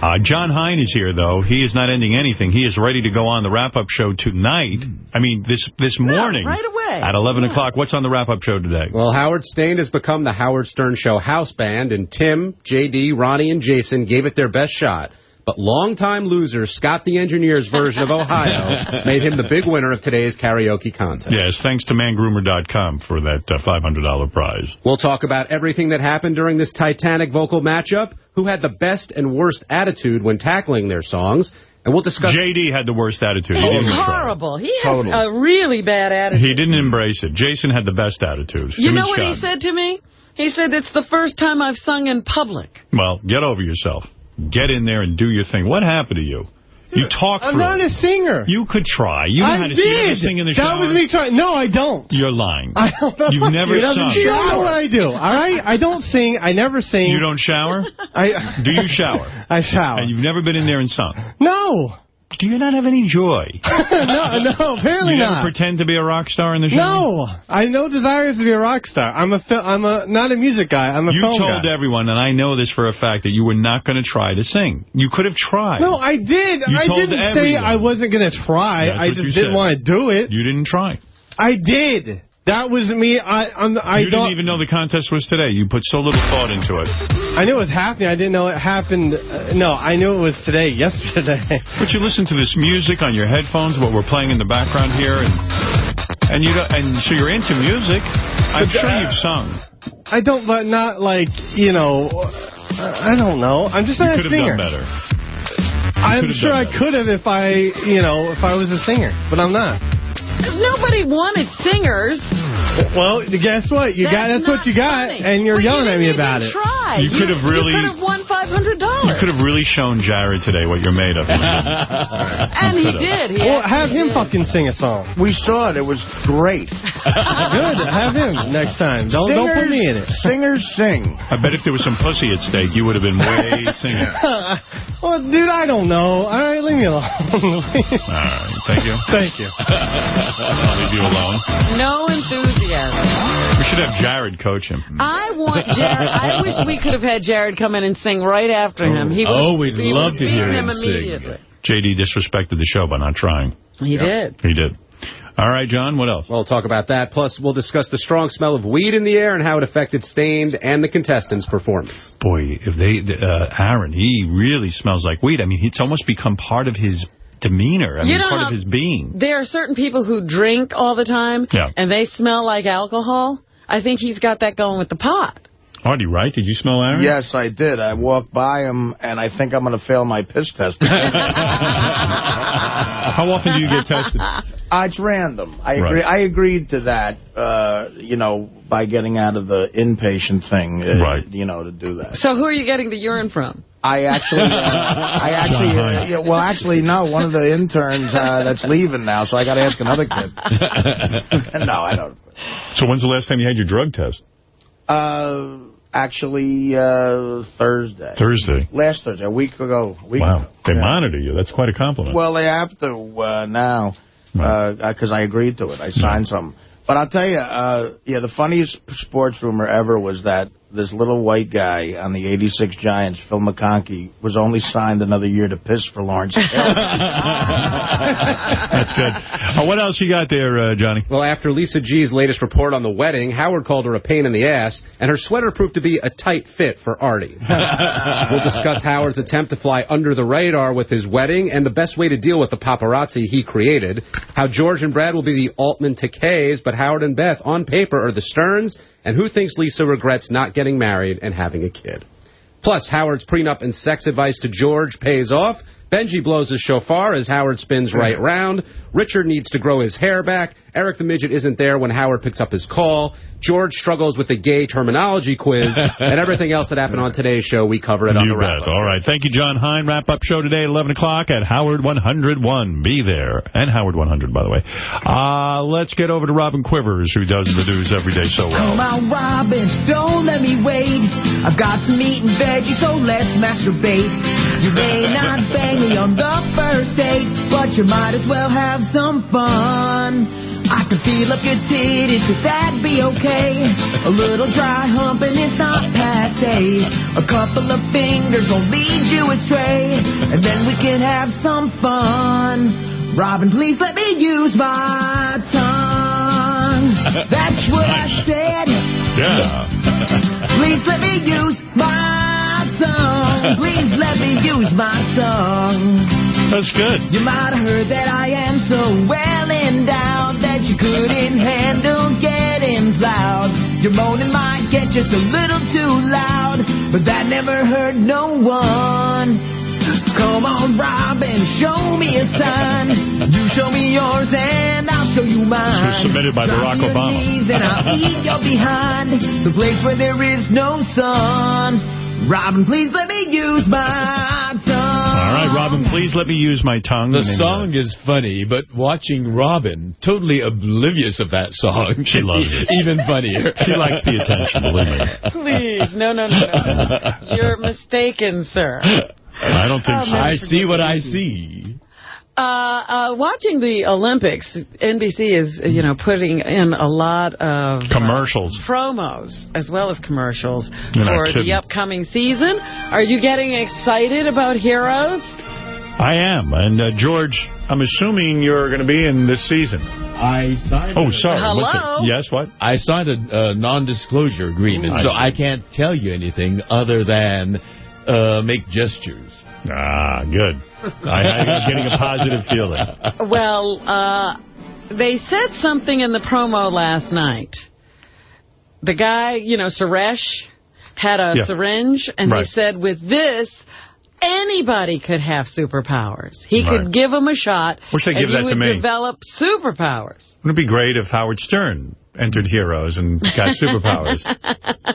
Uh, Jon Hein is here, though. He is not ending anything. He is ready to go on the wrap-up show tonight. I mean, this this morning. right away. At 11 o'clock. What's on the wrap-up show today? Well, Howard Stern has become the Howard Stern Show house band, and Tim, J.D., Ronnie, and Jason gave it their best shot. But longtime loser Scott the Engineer's version of Ohio made him the big winner of today's karaoke contest. Yes, thanks to mangroomer.com for that uh, $500 prize. We'll talk about everything that happened during this titanic vocal matchup, who had the best and worst attitude when tackling their songs, and we'll discuss... J.D. had the worst attitude. He He's didn't horrible. He has Totally. a really bad attitude. He didn't embrace it. Jason had the best attitude. You Him know and what he said to me? He said, it's the first time I've sung in public. Well, get over yourself. Get in there and do your thing. What happened to you? You talk I'm through not it. a singer. You could try. You know I how to did. sing, you sing in the that was me trying. No, I don't. You're lying. I don't know. You've never He doesn't sung. You don't know what I do, all right? I don't sing. I never sing. You don't shower? I Do you shower? I shower. And you've never been in there and sung? No. Do you not have any joy? no, no, apparently you not. pretend to be a rock star in the show? No, I no desires to be a rock star. I'm a I'm a not a music guy. I'm a You film told everyone, and I know this for a fact, that you were not going to try to sing. You could have tried. No, I did. You I didn't say. I wasn't going to try. That's I just didn't want to do it. You didn't try. I did. That was me. I I'm, I you don't. didn't even know the contest was today. You put so little thought into it. I knew it was happening. I didn't know it happened. Uh, no, I knew it was today, yesterday. But you listen to this music on your headphones, what we're playing in the background here, and and you don't, and so you're into music. I'm But, sure uh, you've sung. I don't, but not like you know. I I don't know. I'm just You not a could have singer. done better. I'm sure I could have if I, you know, if I was a singer, but I'm not. Nobody wanted singers. Well, guess what? You got that's what you got, and you're yelling at me about it. Try. You could have really- You could have won $500. You could have really shown Jared today what you're made of. And he did. He well, have him did. fucking sing a song. We saw it. It was great. Good. Have him next time. Don't don't put me in it. Singers sing. I bet if there was some pussy at stake, you would have been way singing. well, dude, I don't know. All right, leave me alone. All right, thank you. Thank you. I'll leave you alone. No enthusiasm. We should have Jared coach him. I want Jared. I wish we could have had Jared come in and sing right after him. He would, Oh, we'd he love to hear him him sing. immediately. JD disrespected the show by not trying. He did. He did. All right, John, what else? We'll talk about that. Plus, we'll discuss the strong smell of weed in the air and how it affected Staind and the contestants' performance. Boy, if they, uh, Aaron, he really smells like weed. I mean, it's almost become part of his demeanor. I You mean, part of his being. There are certain people who drink all the time, Yeah. and they smell like alcohol. I think he's got that going with the pot. Artie, right? Did you smell Aaron? Yes, I did. I walked by him, and I think I'm going to fail my piss test. How often do you get tested? Uh, it's random. I Right. agree. I agreed to that. Uh, you know, by getting out of the inpatient thing. Uh, Right. You know, to do that. So who are you getting the urine from? I actually, uh, I actually, uh, yeah, well, actually, no. One of the interns uh, that's leaving now, so I got to ask another kid. no, I don't. So when's the last time you had your drug test? Uh, actually, uh, Thursday. Thursday. Last Thursday, a week ago. A week Wow. ago. They Yeah. monitor you. That's quite a compliment. Well, they have to uh, now because I agreed to it. I signed something. But I'll tell you, uh, yeah, the funniest sports rumor ever was that this little white guy on the 86 Giants, Phil McConkey, was only signed another year to piss for Lawrence That's good. Uh, what else you got there, uh, Johnny? Well, after Lisa G's latest report on the wedding, Howard called her a pain in the ass, and her sweater proved to be a tight fit for Artie. we'll discuss Howard's attempt to fly under the radar with his wedding and the best way to deal with the paparazzi he created. How George and Brad will be the Altman-Takeis, but Howard and Beth on paper are the Stearns, and who thinks Lisa regrets not getting married and having a kid. Plus, Howard's prenup and sex advice to George pays off. Benjy blows his shofar as Howard spins right round. Richard needs to grow his hair back. Eric the Midget isn't there when Howard picks up his call. George struggles with the gay terminology quiz. and everything else that happened on today's show, we cover it on You the wrap bet. All right. Thank you, Jon Hein. Wrap-up show today at 11 o'clock at Howard 101. Be there. And Howard 100, by the way. Uh, let's get over to Robin Quivers, who does the news every day so well. Come on, Robin, don't let me wait. I've got some meat and veggies, so let's masturbate. You may not bang me on the first date, but you might as well have some fun. I can feel up your titties, could that be okay? A little dry humping is not passe. A couple of fingers will lead you astray, and then we can have some fun. Robin, please let me use my tongue. That's what I said. Yeah. Please let me use my tongue. Please let me use my tongue. That's good. You might have heard that I am so well Your moaning might get just a little too loud, but that never hurt no one. Come on, Robin, show me a sign. You show me yours and I'll show you mine. This was submitted by Drop Barack Obama. knees and I'll eat your behind. The place where there is no sun. Robin, please let me use my tongue. All right, Robin, please let me use my tongue. The song is funny, but watching Robin, totally oblivious of that song, She loves it. even funnier. She likes the attention, believe me. Please, no, no, no, no. You're mistaken, sir. I don't think I'll so. I see what. I see. Uh, uh, watching the Olympics, NBC is, you know, putting in a lot of... uh, Commercials. promos, as well as commercials, You're for the upcoming season. Are you getting excited about Heroes? I am. And, uh, George, I'm assuming you're going to be in this season. I signed. Oh, sorry. Hello? it? Yes, what? I signed a uh, non-disclosure agreement, I so see. I can't tell you anything other than uh, make gestures. Ah, good. I, I'm getting a positive feeling. Well, uh, they said something in the promo last night. The guy, you know, Suresh, had a Yeah. syringe, and Right. he said, with this, anybody could have superpowers. He Right. could give them a shot, Wish they'd and give you that to would me. develop superpowers. Wouldn't it be great if Howard Stern entered Heroes and got superpowers?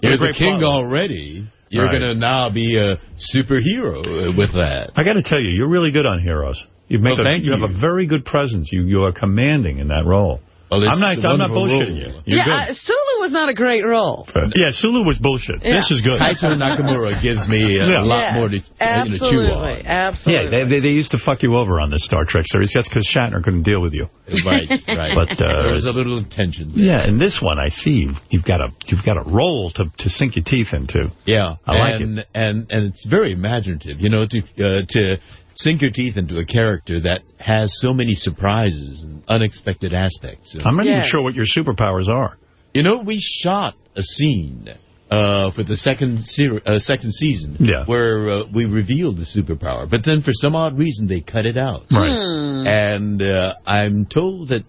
You're the king follow. already. You're Right. going to now be a superhero with that. I got to tell you, you're really good on Heroes. You make Well, a, thank you. have a very good presence. You you are commanding in that role. Well, I'm not. a I'm not bullshitting role. you. You're yeah, uh. Sulu was not a great role. yeah, Sulu was bullshit. Yeah. This is good. Kaito Nakamura gives me uh, Yeah. a lot Yes, more to, uh, you know, absolutely, chew on. absolutely. Yeah, they, they, they used to fuck you over on the Star Trek series. That's because Shatner couldn't deal with you. Right, right. But, uh, there was a little tension. There. Yeah, in this one, I see you've, you've got a you've got a role to to sink your teeth into. Yeah, I like and, And and it's very imaginative, you know, to uh, to sink your teeth into a character that has so many surprises and unexpected aspects. I'm not even sure what your superpowers are. You know, we shot a scene uh, for the second uh, second season Yeah. where uh, we revealed the superpower, but then for some odd reason they cut it out. Right. Hmm. And uh, I'm told that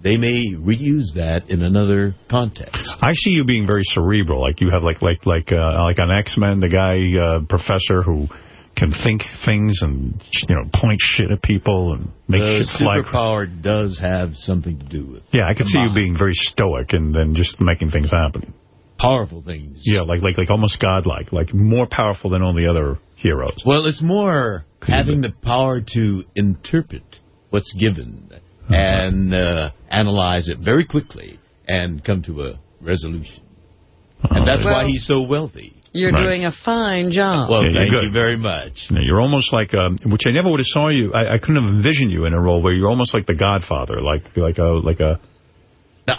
they may reuse that in another context. I see you being very cerebral. Like you have like like like uh, like on X-Men, the guy uh, professor who can think things and you know point shit at people and make the shit fly. superpower does have something to do with Yeah, I could the see you being very stoic and then just making things happen. powerful things. Yeah, like like like almost godlike, like more powerful than all the other heroes. Well, it's more having the power to interpret what's given Uh-huh. and uh, analyze it very quickly and come to a resolution. And that's why he's so wealthy. You're Right. doing a fine job. Well, Yeah, thank good. you very much. Yeah, you're almost like, um, which I never would have saw you. I, I couldn't have envisioned you in a role where you're almost like the Godfather, like like a like a Now,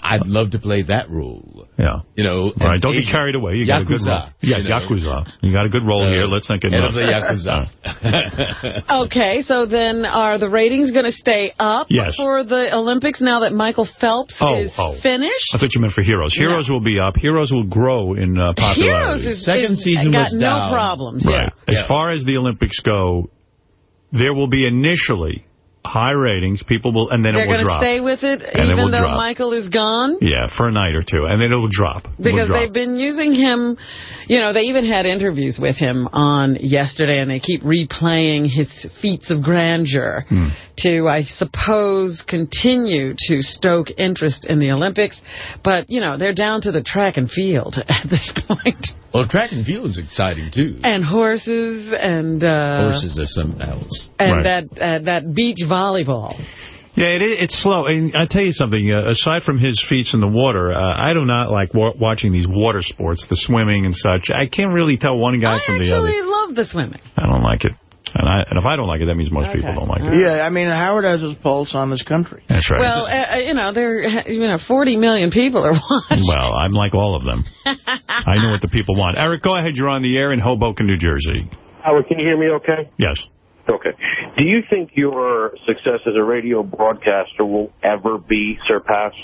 I'd love to play that role. yeah. You know, All right, don't get carried away. You got a good role. Yeah, you know. Yakuza. You got a good role Uh, here. Let's not get head of nuts. the Yakuza. Okay, so then are the ratings going to stay up Yes. for the Olympics now that Michael Phelps Oh, is oh. finished? I thought you meant for Heroes. Heroes will be up. Heroes will grow in uh, popularity. Heroes is, Second is, got no problems. Right. Yeah. As far as the Olympics go, there will be initially high ratings. People will, and then They're it will going to stay with it And even will though drop. Michael is gone? Yeah, for a night or two, and then it will drop. It will Because drop. they've been using him, you know, they even had interviews with him on yesterday, and they keep replaying his feats of grandeur Hmm. to, I suppose, continue to stoke interest in the Olympics. But, you know, they're down to the track and field at this point. well, track and field is exciting, too. And horses and... Uh, Horses are something else. And that, uh, that beach volleyball. Yeah, it, is- it's slow. And I'll tell you something. Uh, aside from his feats in the water, uh, I do not like wa watching these water sports, the swimming and such. I can't really tell one guy from the other. I actually, love the swimming. I don't like it. And, I, and if I don't like it, that means most people don't like it. Yeah, I mean, Howard has his pulse on this country. That's right. Well, uh, you know, there, you know, 40 million people are watching. Well, I'm like all of them. I know what the people want. Eric, go ahead. You're on the air in Hoboken, New Jersey. Howard, can you hear me okay? Yes. Okay. Do you think your success as a radio broadcaster will ever be surpassed?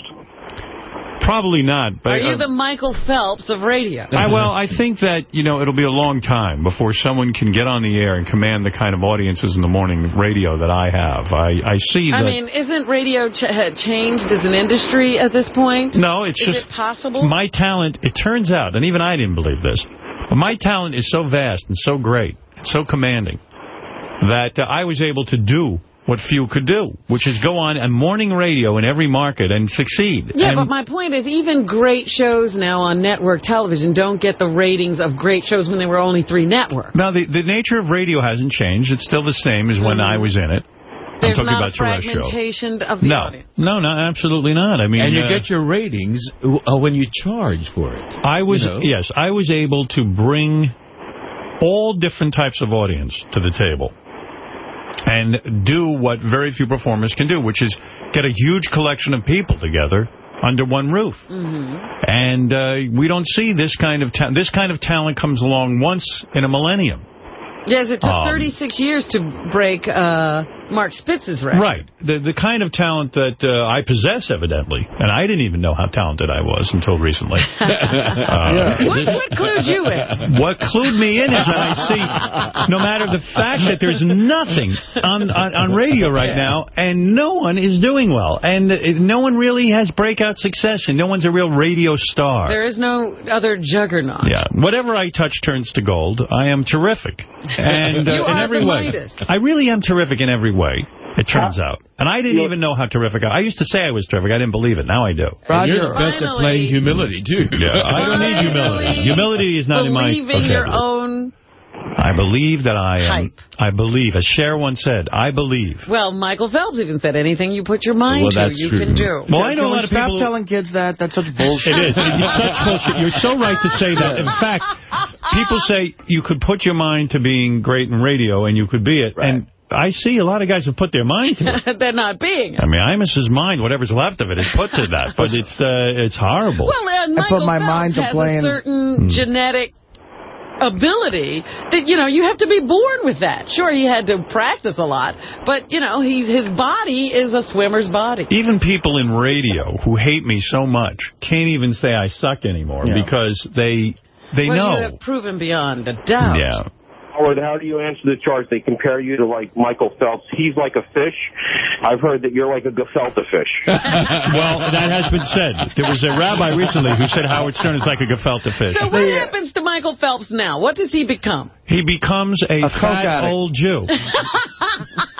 Probably not. But, Are you uh, the Michael Phelps of radio? I, well, I think that, you know, it'll be a long time before someone can get on the air and command the kind of audiences in the morning radio that I have. I, I see that... I mean, isn't radio ch changed as an industry at this point? No, it's Is just it possible? my talent. It turns out, and even I didn't believe this, but my talent is so vast and so great, so commanding, that uh, I was able to do what few could do, which is go on a morning radio in every market and succeed. Yeah, and but my point is even great shows now on network television don't get the ratings of great shows when there were only three networks. Now, the, the nature of radio hasn't changed. It's still the same as when I was in it. There's I'm talking not about a terrestrial. fragmentation of the No, audience. no, no, absolutely not. I mean, and you uh, get your ratings uh, when you charge for it. I was You know? yes, I was able to bring all different types of audience to the table and do what very few performers can do, which is get a huge collection of people together under one roof. Mm-hmm. And uh, we don't see this kind of ta this kind of talent comes along once in a millennium. Yes, it took Um, 36 years to break uh, Mark Spitz's record. Right. The the kind of talent that uh, I possess, evidently, and I didn't even know how talented I was until recently. Uh, What, what clued you in? What clued me in is that I see, no matter the fact that there's nothing on, on, on radio right now, and no one is doing well, and uh, no one really has breakout success, and no one's a real radio star. There is no other juggernaut. Yeah, whatever I touch turns to gold. I am terrific, and uh, in every the way. I really am terrific in every way. Way, it turns uh, out, and I didn't even know how terrific I. I used to say I was terrific. I didn't believe it. Now I do. And you're the best at playing humility, too. Yeah, I don't need humility. Humility is not in my Believe in your own... I believe that I am. I believe, as Cher once said, I believe. Well, Michael Phelps even said anything you put your mind Well, to, you true. can do. Well, I know Can a we lot of stop people. telling kids that? That's such bullshit. It is. It's such bullshit. You're so right to say that. In fact, people say you could put your mind to being great in radio and you could be it. And I see a lot of guys have put their mind to it. They're not being. I mean, Imus's mind, whatever's left of it, is put to that. But it's uh, it's horrible. Well, uh, I put my Phelps mind to has playing- a certain Hmm. genetic ability that, you know, you have to be born with that. Sure, he had to practice a lot, but, you know, he, his body is a swimmer's body. Even people in radio who hate me so much can't even say I suck anymore Yeah. because they they well, know. you have proven beyond a doubt. Yeah. Howard, how do you answer the charge? They compare you to, like, Michael Phelps. He's like a fish. I've heard that you're like a gefilte fish. well, that has been said. There was a rabbi recently who said Howard Stern is like a gefilte fish. So what happens to Michael Phelps now? What does he become? He becomes a, A fat addict. old Jew.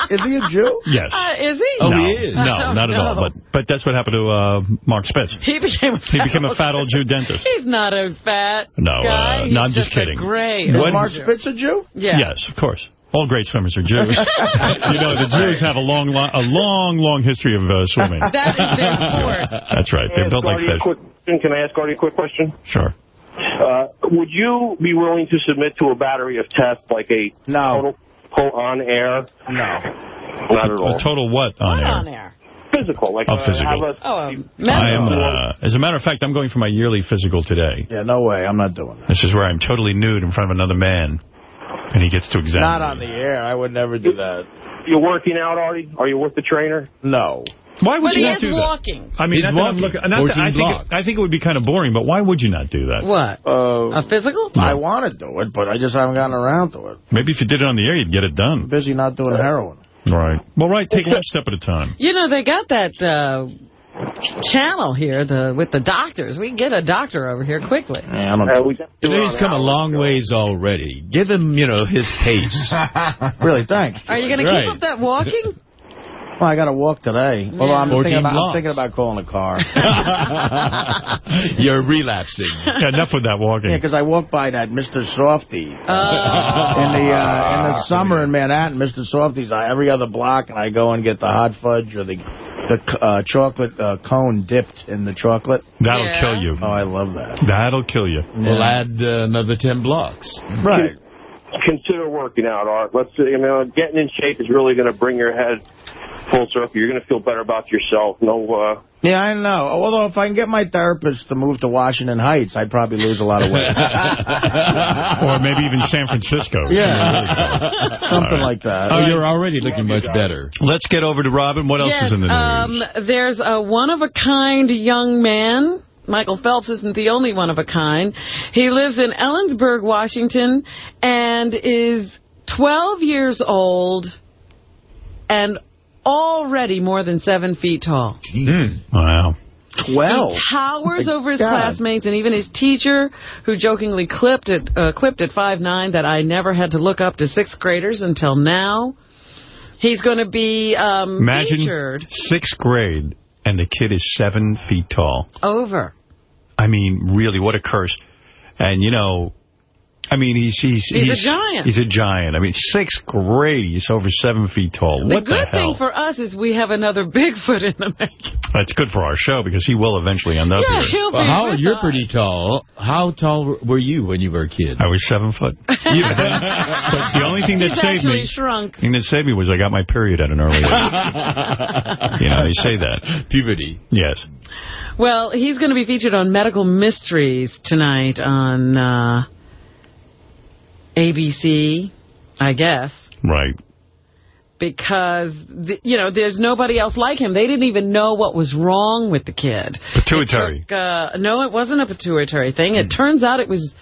Is he a Jew? Yes. Uh, is he? Oh, no, No, not at all. But but that's what happened to uh, Mark Spitz. He became a He became a fat old Jew dentist. He's not a fat No, guy. uh, no, I'm just a kidding. great. Is When- Mark Spitz a Jew? Yeah. Yes, of course. All great swimmers are Jews. you know, the Jews have a long, lo- a long, long history of uh, swimming. That is their sport. That's right. They're built like Artie fish. quick. Can I ask Artie a quick question? Sure. Uh, would you be willing to submit to a battery of tests like a no. total on air? No. Not at all. A total what on air? on air. Physical, like Oh, uh, physical. have a- Oh, I am, uh, as a matter of fact, I'm going for my yearly physical today. Yeah, no way. I'm not doing that. This is where I'm totally nude in front of another man, and he gets to examine Not me. on the air. I would never do that. You're working out, Artie? Are you with the trainer? No. Why would But you not is do that? walking. I mean, He's not I'm walking. looking, not that, 14 I, think blocks. it, I think it would be kind of boring, but why would you not do that? What? Uh, A physical? I want to do it, but I just haven't gotten around to it. Maybe if you did it on the air, you'd get it done. busy not doing heroin. Right. Well, right, take one step at a time. You know, they got that uh, channel here the with the doctors. We can get a doctor over here quickly. Yeah, I don't Uh, we got You know, he's come a long ways already. Give him, you know, his pace. Really, thanks. Are you going to keep up that walking? Well, I got to walk today. Although I'm thinking, about, I'm thinking about calling a car. You're relapsing. Yeah, enough with that walking. Yeah, because I walk by that Mr. Softy. Oh. in the uh, in the summer in Manhattan, Mr. Softy's uh, every other block, and I go and get the hot fudge or the the uh, chocolate uh, cone dipped in the chocolate. That'll Yeah. kill you. Oh, I love that. That'll kill you. We'll add uh, another 10 blocks. Right. Consider working out, Art. Let's you know, getting in shape is really going to bring your head full circle. You're going to feel better about yourself. No, uh, Yeah, I know. Although if I can get my therapist to move to Washington Heights, I'd probably lose a lot of weight. or maybe even San Francisco. Yeah. Something like that. Oh, you're already looking much better. Let's get over to Robin. What else yes, is in the news? um, there's a one-of-a-kind young man. Michael Phelps isn't the only one of a kind. He lives in Ellensburg, Washington, and is 12 years old and already more than seven feet tall. wow. Twelve. He towers My over his God. classmates and even his teacher, who jokingly clipped at, uh, quipped at 5'9", that I never had to look up to sixth graders until now. He's going to be um, Imagine featured sixth grade, and the kid is seven feet tall. over. I mean, really, what a curse. And, you know, I mean, he's... He's, He's a giant. He's a giant. I mean, sixth grade, he's over seven feet tall. The what good the hell? thing for us is we have another Bigfoot in the making. That's good for our show, because he will eventually end up Yeah, here. he'll Well, be Howard, with you're us. pretty tall. How tall were you when you were a kid? I was seven foot. but the only thing that He's saved actually me... shrunk. thing that saved me was I got my period at an early age. you know, they say that. Puberty. Yes. Well, he's going to be featured on Medical Mysteries tonight on uh, ABC, I guess. Right. Because, th- you know, there's nobody else like him. They didn't even know what was wrong with the kid. Pituitary. It took, uh, no, it wasn't a pituitary thing. It turns out it was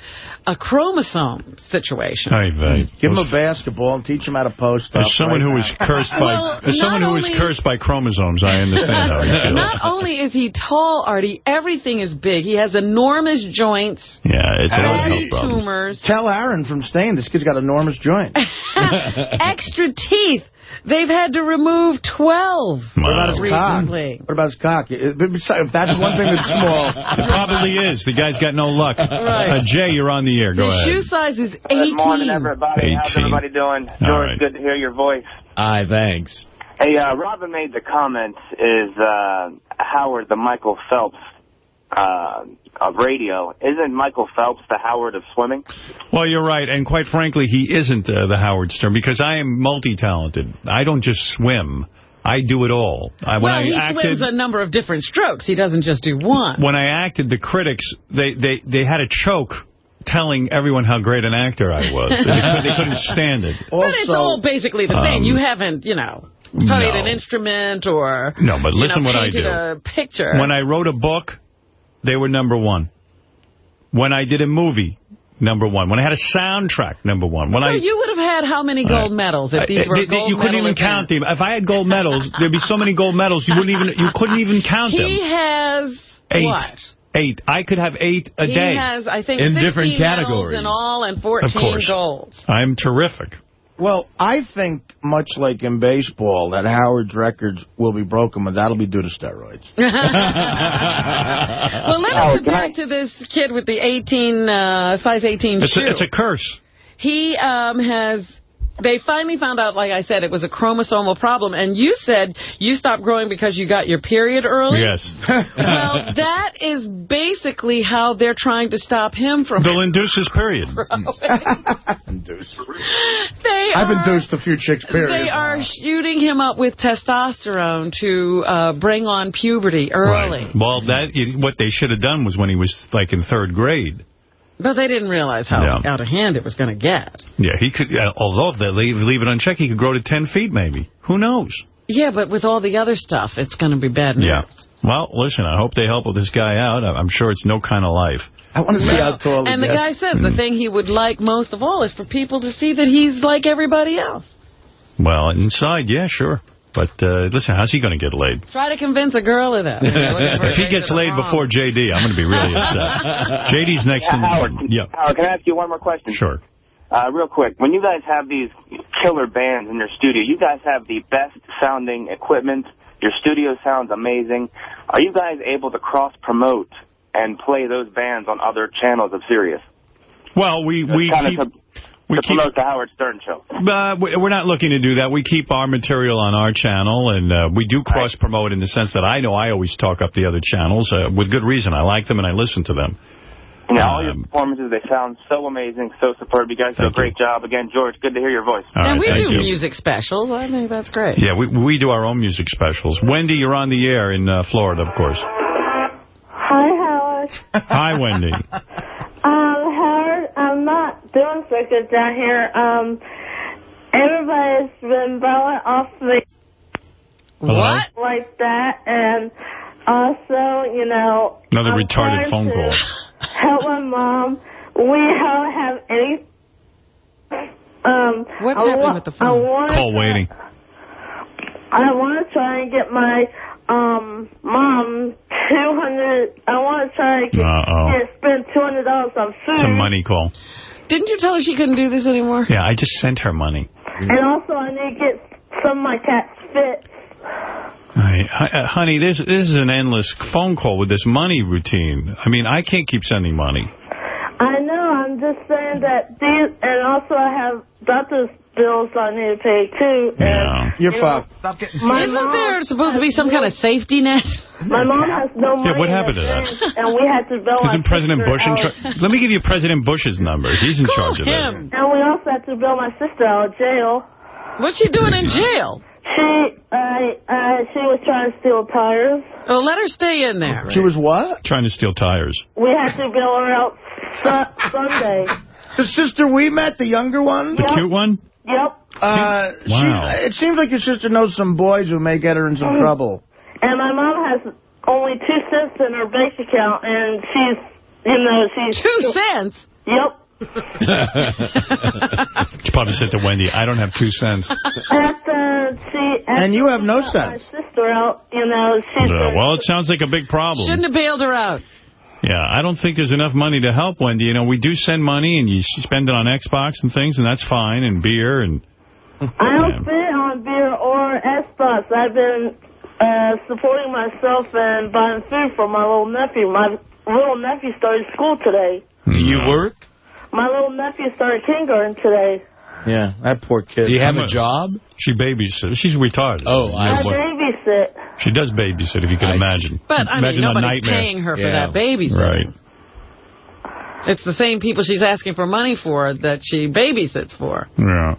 a chromosome situation. Ay, vey. Give him a basketball and teach him how to post up. As someone right who was now. cursed by Well, as someone not who was cursed by chromosomes, I understand how you feel. Not only is he tall, Artie, everything is big. He has enormous joints, Yeah, it's an fatty health problem. tumors, Tell Aaron from Staind, this kid's got enormous joints. extra teeth. They've had to remove 12 What about his cock? recently. What about his cock? If if that's one thing that's small. It probably is. The guy's got no luck. Right. Uh, Jay, you're on the air. Go His ahead. shoe size is 18. Good morning, everybody. How's everybody doing? George, right. good to hear your voice. Aye, thanks. Hey, uh, Robin made the comments, is uh, Howard the Michael Phelps uh, of radio. Isn't Michael Phelps the Howard of swimming? Well, you're right, and quite frankly, he isn't uh, the Howard Stern because I am multi-talented. I don't just swim. I do it all. I, when well, I he acted, swims a number of different strokes. He doesn't just do one. when I acted, the critics they they they had a choke telling everyone how great an actor I was. they, could, they couldn't stand it. but it's all basically the same. um, you haven't, you know, played no. an instrument or No, but you listen know, what I do. a picture. When I wrote a book, they were number one. When I did a movie, number one. When I had a soundtrack, number one. When so I you would have had how many gold medals if uh, these I- were they- they- gold You couldn't medal even count them. If I had gold medals, there'd be so many gold medals you wouldn't even you couldn't even count them. He has Eight. what? Eight. I could have eight a he day. has, I think, in 16 different medals categories. in all and Of 14 course. golds. I'm terrific. Well, I think, much like in baseball, that Howard's records will be broken, but that'll be due to steroids. well, let Oh, us get back to this kid with the 18, uh, size 18 It's shoe. a, it's a curse. he um, has... They finally found out, like I said, it was a chromosomal problem. And you said you stopped growing because you got your period early? Yes. Well, that is basically how they're trying to stop him from... They'll induce his period. They I've are- induced a few chicks, period. They are shooting him up with testosterone to uh, bring on puberty early. Right. Well, that what they should have done was when he was like in third grade. But they didn't realize how Yeah. out of hand it was going to get. Yeah, he could. Uh, although if they leave, leave it unchecked, he could grow to 10 feet, maybe. Who knows? Yeah, but with all the other stuff, it's going to be bad news. Yeah. Well, listen, I hope they help with this guy out. I- I'm sure it's no kind of life. I want to see how tall And the guy says the thing he would like most of all is for people to see that he's like everybody else. Well, inside, yeah, sure. But uh, listen, how's he going to get laid? Try to convince a girl of that. if he gets laid before JD, I'm going to be really upset. JD's next in Howard, Yeah, Howard, can I ask you one more question? sure. Uh, real quick, when you guys have these killer bands in your studio, you guys have the best sounding equipment. Your studio sounds amazing. Are you guys able to cross promote and play those bands on other channels of Sirius? Well, we we kind keep of to, we to keep- promote the Howard Stern show. Uh, we- we're not looking to do that. We keep our material on our channel, and uh, we do cross-promote in the sense that I know I always talk up the other channels uh, with good reason. I like them and I listen to them. You know, all your Um, performances, they sound so amazing, so superb. You guys do a great job. Again, George, good to hear your voice. All and right, we do you. music specials. I think that's great. Yeah, we we do our own music specials. Wendy, you're on the air in uh, Florida, of course. Hi, Howard. Hi, Wendy. doing so good down here. Um, everybody's been blowing off me What? like that, and also, you know, Another I'm retarded phone call. Help my mom. We don't have any. Um, What's I happening with the I phone? want Call waiting. I want to try and get my um mom two hundred. I want to try and get, Uh-oh. and spend two hundred dollars on food. It's a money call. Didn't you tell her she couldn't do this anymore? Yeah, I just sent her money. And also, I need to get some of my cat's fits. All right. Uh, honey, this, this is an endless phone call with this money routine. I mean, I can't keep sending money. I know. I'm just saying that these, and also I have doctor's bills I need to pay too. Yeah. You're You fucked. Stop getting My Isn't there supposed to be some kind of safety net? My mom has no money. Yeah, what happened to that? And we had to bill my Isn't President Bush in charge? Let me give you President Bush's number. He's in charge of that. And we also had to bill my sister out of jail. What's she doing in jail? She, uh, uh, she was trying to steal tires. Oh, let her stay in there. She was what? Trying to steal tires. We had to bill her out su- Sunday. The sister we met, the younger one? The cute one? Yep. Uh, Wow. she's- It seems like your sister knows some boys who may get her in some trouble. And my mom has only two cents in her bank account, and she's, you know, she's... Two cents? Yep. She probably said to Wendy, I don't have two cents. After she... After And you have no we sense. My sister out, you know, she's... Uh, well, it sounds like a big problem. Shouldn't have bailed her out. Yeah, I don't think there's enough money to help Wendy. You know, we do send money, and you spend it on Xbox and things, and that's fine, and beer, and... I don't spend it on beer or Xbox. I've been uh, supporting myself and buying food for my little nephew. My little nephew started school today. Do you work? My little nephew started kindergarten today. Yeah, that poor kid. Do you have a job? She babysits. She's retarded. Oh, I babysit. She does babysit, if you can imagine. But, I imagine mean, the nobody's paying her for that babysit. Right. It's the same people she's asking for money for that she babysits for. Yeah.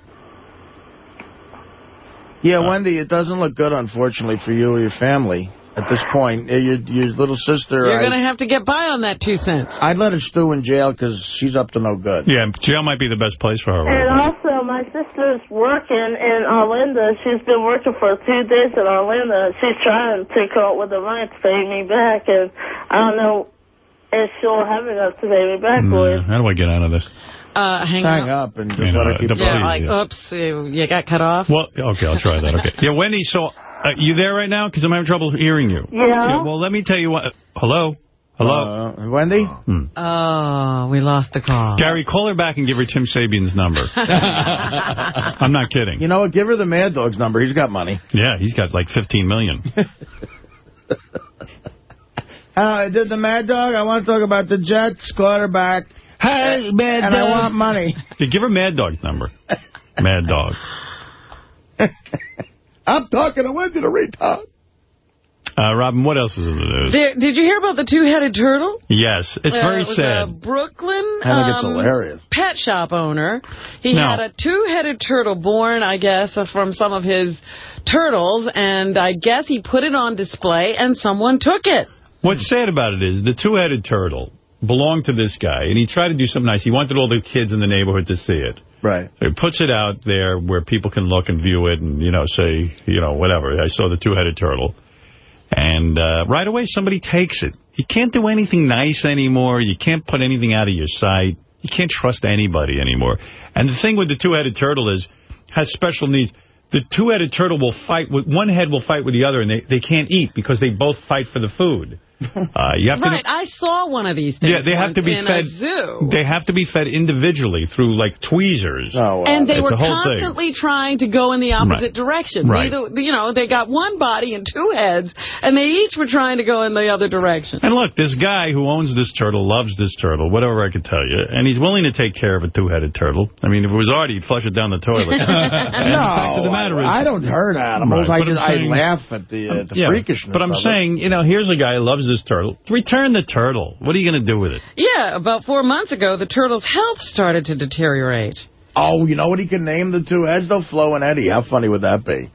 Yeah, Wendy, it doesn't look good, unfortunately, for you or your family at this point. Uh, Your, your little sister, You're going to have to get by on that two cents. I'd let her stew in jail because she's up to no good. Yeah, jail might be the best place for her. And also, my sister's working in Orlando. She's been working for two days in Orlando. She's trying to come up with the money to pay me back, and I don't know if she'll have enough to pay me back, boys. How do I get out of this? Uh, hang, Hang up and just You know, let her keep the- going. Yeah, like, yeah. oops, you you got cut off. Well, okay, I'll try that. Okay. Yeah, Wendy, so uh, you there right now? Because I'm having trouble hearing you. Yeah. Well, let me tell you what. Hello? Hello? Uh, Wendy? Oh, we lost the call. Gary, call her back and give her Tim Sabean's number. I'm not kidding. You know what? Give her the Mad Dog's number. He's got money. Yeah, he's got like 15 million. Uh, did the Mad Dog? I want to talk about the Jets quarterback. Hey, Mad and Dog. I want money. Yeah, give her Mad Dog's number. Mad Dog. I'm talking to Wendy the retard. Uh, Robin, what else is in the news? There, did you hear about the two-headed turtle? Yes, it's Uh, very it was sad. A Brooklyn I think it's um, hilarious. pet shop owner. He No. had a two-headed turtle born, I guess, uh, from some of his turtles, and I guess he put it on display, and someone took it. What's sad about it is the two-headed turtle belonged to this guy, and he tried to do something nice. He wanted all the kids in the neighborhood to see it. Right. So he puts it out there where people can look and view it and, you know, say, you know, whatever. I saw the two-headed turtle. And uh, right away, somebody takes it. You can't do anything nice anymore. You can't put anything out of your sight. You can't trust anybody anymore. And the thing with the two-headed turtle is, has special needs. The two-headed turtle will fight with, one head will fight with the other, and they, they can't eat because they both fight for the food. Uh, you have to Right, I saw one of these things yeah, they have to be fed. They have to be fed individually through like tweezers. Oh, And they It's were a whole thing. constantly trying to go in the opposite Right. direction. Right. Neither, you know, they got one body and two heads, and they each were trying to go in the other direction. And look, this guy who owns this turtle loves this turtle, whatever I could tell you, and he's willing to take care of a two-headed turtle. I mean, if it was Artie, he'd flush it down the toilet. And the fact of the matter is, I don't hurt animals. Right, I just I'm saying- I laugh at the, uh, the yeah, freakishness. but I'm of it. saying, you know, here's a guy who loves this turtle. Return the turtle. What are you going to do with it? Yeah, about four months ago, the turtle's health started to deteriorate. Oh, you know what he can name the two heads though? Flo and Eddie. How funny would that be?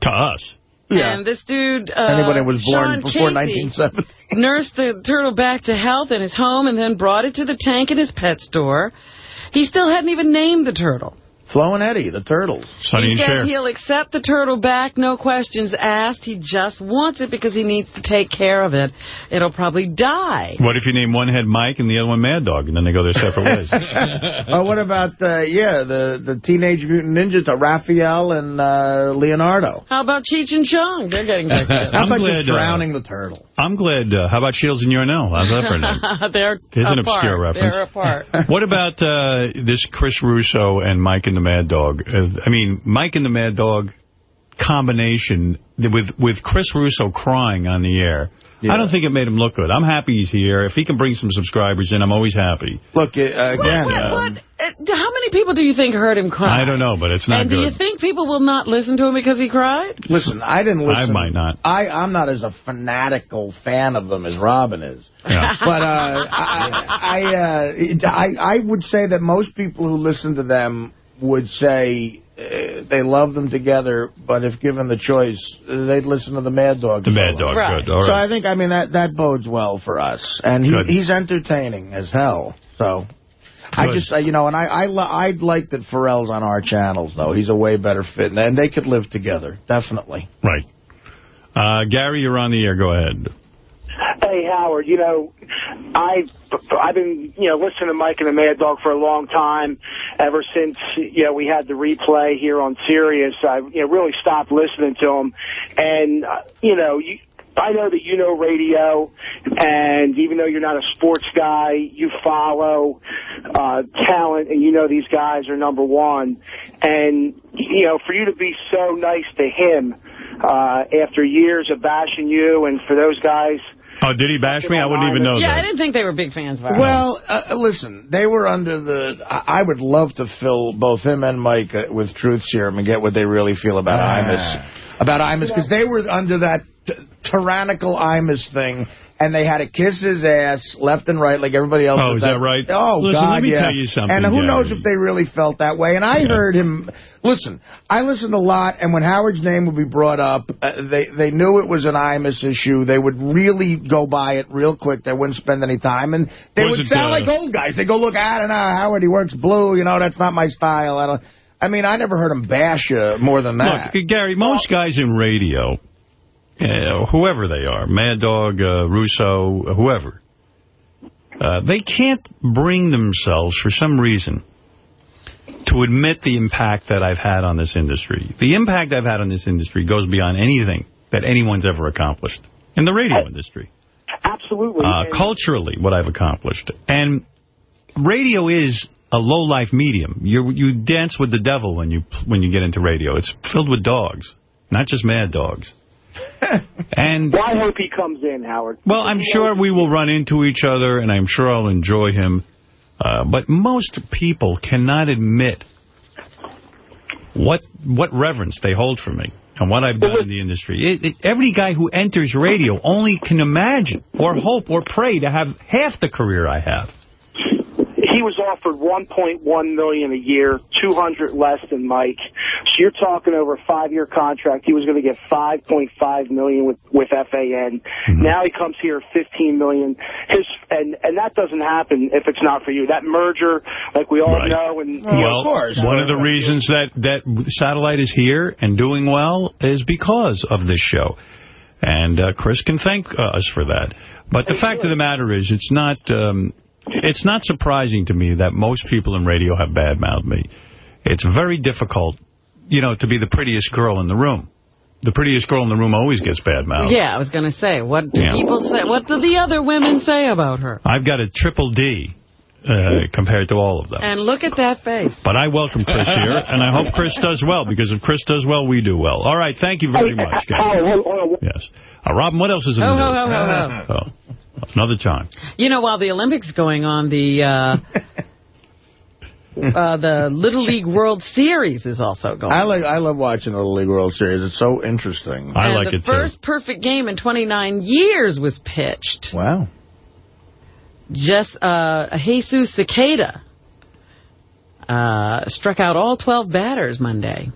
To us. Yeah. And this dude, uh, Anybody was born Sean before Casey, 1970. nursed the turtle back to health in his home and then brought it to the tank in his pet store. He still hadn't even named the turtle. Flo and Eddie, the turtles. Sonny he and says Cher. he'll accept the turtle back, no questions asked. He just wants it because he needs to take care of it. It'll probably die. What if you name one head Mike and the other one Mad Dog, and then they go their separate ways? oh, what about, uh, yeah, the, the Teenage Mutant Ninja to Raphael and uh, Leonardo? How about Cheech and Chong? They're getting back together. How I'm about glad, just uh, drowning the turtle? I'm glad. Uh, how about Shields and Yarnell? How's that for a name? They're Here's an obscure reference. They're apart. What about uh, this Chris Russo and Mike and the Mad Dog? Uh, I mean, Mike and the Mad Dog combination with with Chris Russo crying on the air. I don't think it made him look good. I'm happy he's here. If he can bring some subscribers in, I'm always happy. Look, uh, again... What, um, what? Uh, How many people do you think heard him cry? I don't know, but it's not and do you think people will not listen to him because he cried? Listen, I didn't I might not. I, I'm not as a fanatical fan of them as Robin is. Yeah. But uh, I, I, uh, I, I would say that most people who listen to them would say uh, they love them together, but if given the choice, uh, they'd listen to the Mad Dog. The Mad Dog, Right. good. All So right. I think, I mean, that, that bodes well for us. And he, he's entertaining as hell. So I just, uh, you know, and I, I, li- I'd like that Ferrall's on our channels, though. He's a way better fit. And they could live together, definitely. Right. Uh, Gary, you're on the air. Go ahead. Hey, Howard, you know, I've, I've been, you know, listening to Mike and the Mad Dog for a long time. Ever since, you know, we had the replay here on Sirius, I, you know, really stopped listening to him. And, uh, you know, you, I know that you know radio, and even though you're not a sports guy, you follow uh, talent, and you know these guys are number one. And, you know, for you to be so nice to him uh, after years of bashing you, and for those guys... Oh, did he bash me? I wouldn't even know yeah, I didn't think they were big fans of ours. Well, uh, listen, they were under the... I I would love to fill both him and Mike uh, with truth serum and get what they really feel about Imus. About Imus, because they were under that t- tyrannical Imus thing, and they had to kiss his ass left and right like everybody else. Oh, is that right? Oh, Listen, God, let me yeah. tell you something, And who Gary. knows if they really felt that way. And I heard him... Listen, I listened a lot, and when Howard's name would be brought up, uh, they, they knew it was an Imus issue. They would really go by it real quick. They wouldn't spend any time. And they Was would sound uh, like old guys. They go, look, I don't know, Howard, he works blue. You know, that's not my style. I don't... I mean, I never heard him bash uh, more than that. Look, Gary, most guys in radio, uh, whoever they are, Mad Dog, uh, Russo, whoever, uh, they can't bring themselves, for some reason, to admit the impact that I've had on this industry. The impact I've had on this industry goes beyond anything that anyone's ever accomplished in the radio industry. Absolutely. Uh, culturally, what I've accomplished. And radio is a low-life medium. You you dance with the devil when you when you get into radio. It's filled with dogs, not just mad dogs. and well, I hope he comes in, Howard. well, I'm sure we will run into each other, and I'm sure I'll enjoy him. Uh, but most people cannot admit what what reverence they hold for me and what I've done in the industry. It, it, every guy who enters radio only can imagine or hope or pray to have half the career I have. He was offered 1.1 million a year, 200 less than Mike. So you're talking over a five-year contract. He was going to get 5.5 million with with FAN. Now he comes here 15 million. His and and that doesn't happen if it's not for you. That merger, like we all Right. know, and well, one of the reasons that, that Satellite is here and doing well is because of this show. And uh, Chris can thank uh, us for that. But the fact of the matter is, it's not um, it's not surprising to me that most people in radio have bad-mouthed me. It's very difficult, you know, to be the prettiest girl in the room. The prettiest girl in the room always gets bad-mouthed. Yeah, I was going to say, what do Yeah. people say? What do the other women say about her? I've got a triple D uh, compared to all of them. And look at that face. But I welcome Chris here, and I hope Chris does well, because if Chris does well, we do well. All right, thank you very much, guys. Yes. Uh, Robin, what else is in Ho, the ho, news? ho, ho, ho. Oh, another time. You know, while the Olympics going on, the uh, uh, the Little League World Series is also going I like. I love watching the Little League World Series. It's so interesting. I and the first perfect game in 29 years was pitched. Wow. Just uh, Jesus Sauceda uh, struck out all 12 batters Monday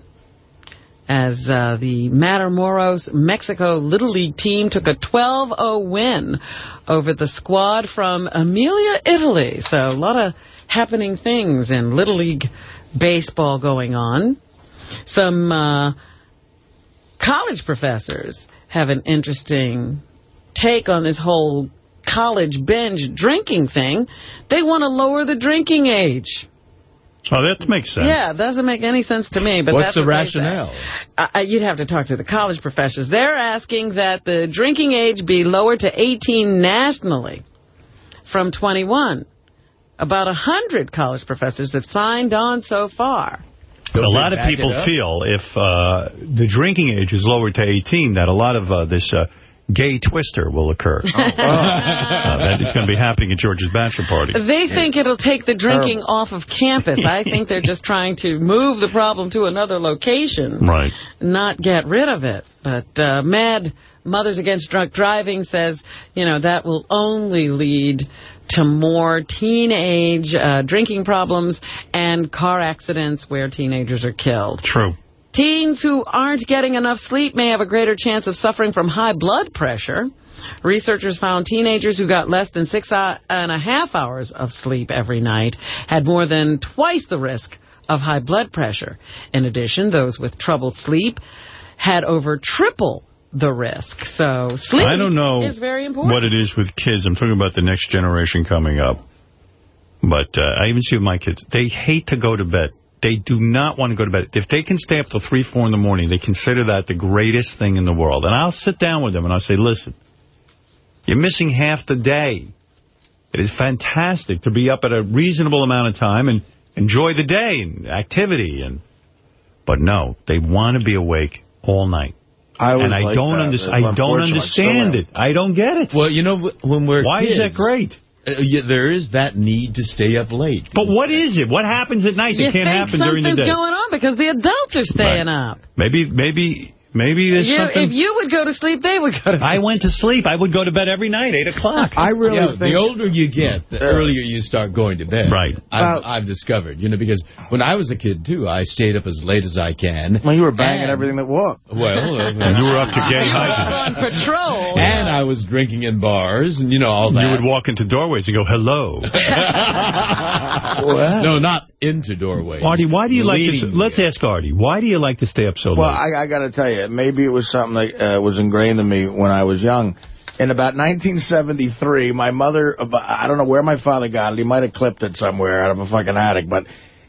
as uh, the Matamoros Mexico Little League team took a 12-0 win over the squad from Emilia, Italy. So a lot of happening things in Little League baseball going on. Some uh, college professors have an interesting take on this whole college binge drinking thing. They want to lower the drinking age. Oh, that makes sense. Yeah, it doesn't make any sense to me. But What's that's the what rationale? Uh, uh, you'd have to talk to the college professors. They're asking that the drinking age be lowered to 18 nationally from 21. About 100 college professors have signed on so far. a lot of people feel if uh, the drinking age is lowered to 18, that a lot of uh, this uh, gay twister will occur. uh, that it's going to be happening at George's bachelor party. They think it'll take the drinking off of campus. I think they're just trying to move the problem to another location. Right. not get rid of it. But uh, Mad Mothers Against Drunk Driving says, you know, that will only lead to more teenage uh, drinking problems and car accidents where teenagers are killed. True. Teens who aren't getting enough sleep may have a greater chance of suffering from high blood pressure. Researchers found teenagers who got less than six and a half hours of sleep every night had more than twice the risk of high blood pressure. In addition, those with troubled sleep had over triple the risk. So sleep I don't know is very important. what it is with kids. I'm talking about the next generation coming up. But uh, I even see my kids. They hate to go to bed. They do not want to go to bed. If they can stay up till 3, 4 in the morning, they consider that the greatest thing in the world. And I'll sit down with them and I'll say, listen, you're missing half the day. It is fantastic to be up at a reasonable amount of time and enjoy the day and activity. and But no, they want to be awake all night. I and I liked don't, that. under- I don't Unfortunately, I still understand it. I don't get it. Well, you know, when we're Why is that great? Uh, yeah, there is that need to stay up late. But what is it? What happens at night you that can't happen during the day? something's going on because the adults are staying up. Maybe, maybe, maybe there's You- something. if you would go to sleep, they would go to sleep. I went to sleep. I would go to bed every night, 8 o'clock. I really Yeah, think the older you get, the earlier you start going to bed. Right. I've, I've discovered, you know, because when I was a kid, too, I stayed up as late as I can. Well, you were banging And- everything that walked. Well, uh, And you were up to gay You heights. were on patrol. And I was drinking in bars and, you know, all that. You would walk into doorways and go, hello. No, not into doorways. Artie, why do you like to... Let's ask Artie. Why do you like to stay up so Well, late? I, I got to tell you, maybe it was something that uh, was ingrained in me when I was young. in about 1973, my mother, I don't know where my father got it. He might have clipped it somewhere out of a fucking attic. But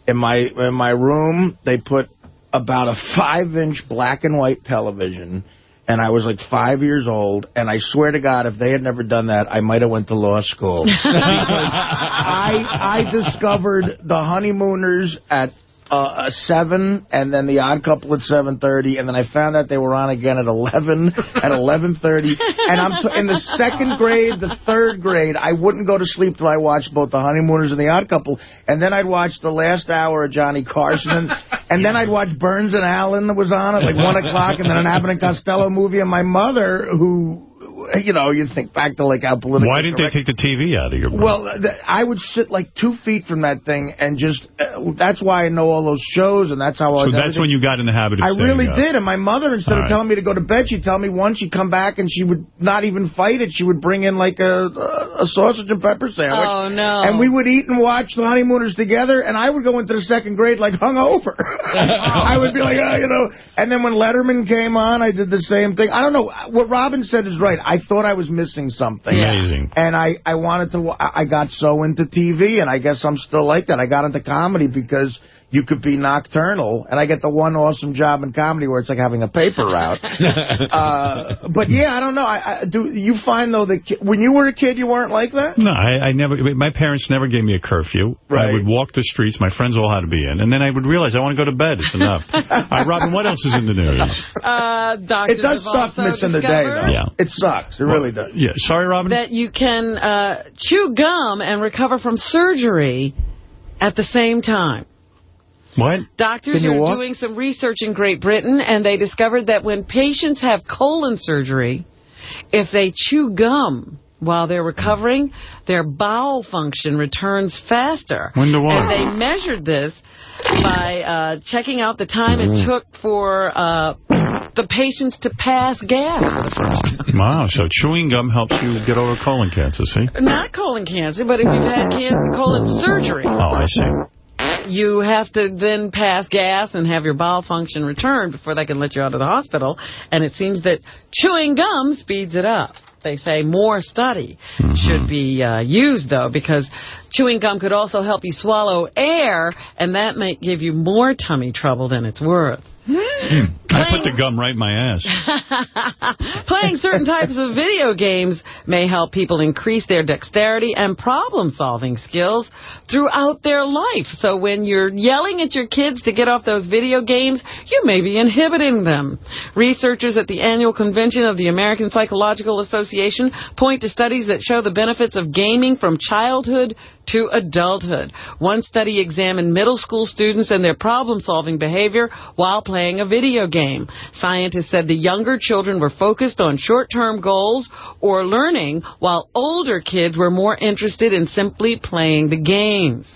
in my in my room, they put about a five-inch black and white television. And I was like five years old. And I swear to God, if they had never done that, I might have went to law school. I, I discovered the honeymooners at uh, 7 and then the odd couple at 7.30 and then I found out they were on again at 11 at 11.30 and I'm t in the second grade the third grade I wouldn't go to sleep till I watched both the honeymooners and the odd couple. And then I'd watch the last hour of Johnny Carson. And, and then I'd watch Burns and Allen that was on at like 1 o'clock and then an Abbott and Costello movie and my mother who you know, you think back to like how political. Why didn't correct they take the TV out of your room? well, I would sit like two feet from that thing and just, uh, that's why I know all those shows and that's how I so that's when you got in the habit of I really up. did. And my mother, instead All of right. telling me to go to bed, she'd tell me once she'd come back and she would not even fight it. She would bring in like a, a sausage and pepper sandwich. Oh, no. And we would eat and watch the honeymooners together. And I would go into the second grade like hungover. I would be like, oh, you know. And then when Letterman came on, I did the same thing. I don't know. What Robin said is right. I thought I was missing something. Amazing. And I, I wanted to, I I got so into TV, and I guess I'm still like that. I got into comedy because you could be nocturnal, and I get the one awesome job in comedy where it's like having a paper route. uh, but yeah, I don't know. I, I do you find though that when you were a kid, you weren't like that? No, I, I never. My parents never gave me a curfew. Right. I would walk the streets. My friends all had to be in, and then I would realize I want to go to bed. It's enough. all right, Robin, what else is in the news? Uh, doctors It does suck also missing the day, though. Yeah. It sucks. It really does. Yeah, sorry, Robin. That you can uh, chew gum and recover from surgery at the same time. What? Doctors are walk? doing some research in Great Britain, and they discovered that when patients have colon surgery, if they chew gum while they're recovering, their bowel function returns faster. Wonder why. And they measured this by uh, checking out the time it took for uh, the patients to pass gas for the first time. Wow, so chewing gum helps you get over colon cancer, see? Not colon cancer, but if you've had cancer, colon surgery. Oh, I see. You have to then pass gas and have your bowel function returned before they can let you out of the hospital. And it seems that chewing gum speeds it up. They say more study should be uh, used, though, because chewing gum could also help you swallow air, and that might give you more tummy trouble than it's worth. Hmm. I put the gum right in my ass. Playing certain types of video games may help people increase their dexterity and problem-solving skills throughout their life. So when you're yelling at your kids to get off those video games, you may be inhibiting them. Researchers at the annual convention of the American Psychological Association point to studies that show the benefits of gaming from childhood to adulthood. One study examined middle school students and their problem-solving behavior while playing a video game. Scientists said the younger children were focused on short-term goals or learning, while older kids were more interested in simply playing the games.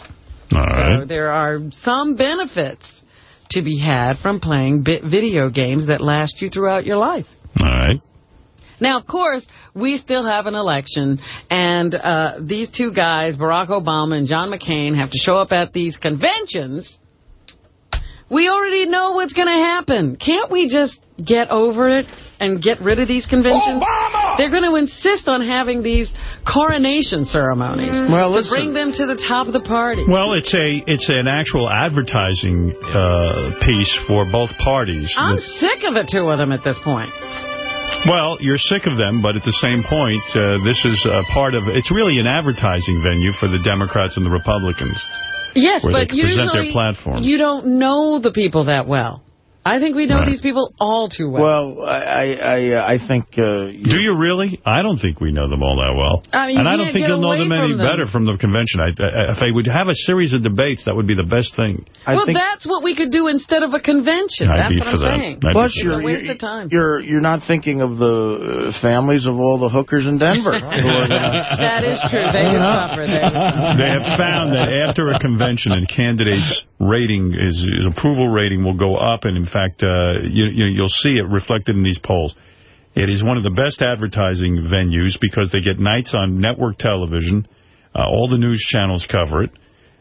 All right. So there are some benefits to be had from playing video games that last you throughout your life. All right. Now, of course, we still have an election, and uh, these two guys, Barack Obama and John McCain, have to show up at these conventions. We already know what's going to happen. Can't we just get over it and get rid of these conventions? They're going to insist on having these coronation ceremonies Well, to listen. bring them to the top of the party. Well, it's a it's an actual advertising uh, piece for both parties. I'm sick of the two of them at this point. Well, you're sick of them, but at the same point, uh, this is a part of, it's really an advertising venue for the Democrats and the Republicans. Yes, but they present their usually you don't know the people that well. I think we know Right. these people all too well. Well, I I I, uh, think uh, Do you really? I don't think we know them all that well. I mean, and I don't think you'll know them any them. better from the convention. I, I, if I would have a series of debates, that would be the best thing. well, that's what we could do instead of a convention. I'd That's be what for I'm that. saying. I'd Plus, for you're, you're, of time. you're you're not thinking of the uh, families of all the hookers in Denver. who are That is true. They would suffer. They. They have found that after a convention, a candidate's rating, his, his approval rating will go up, and in fact, uh, you, you, you'll see it reflected in these polls. It is one of the best advertising venues because they get nights on network television. Uh, all the news channels cover it,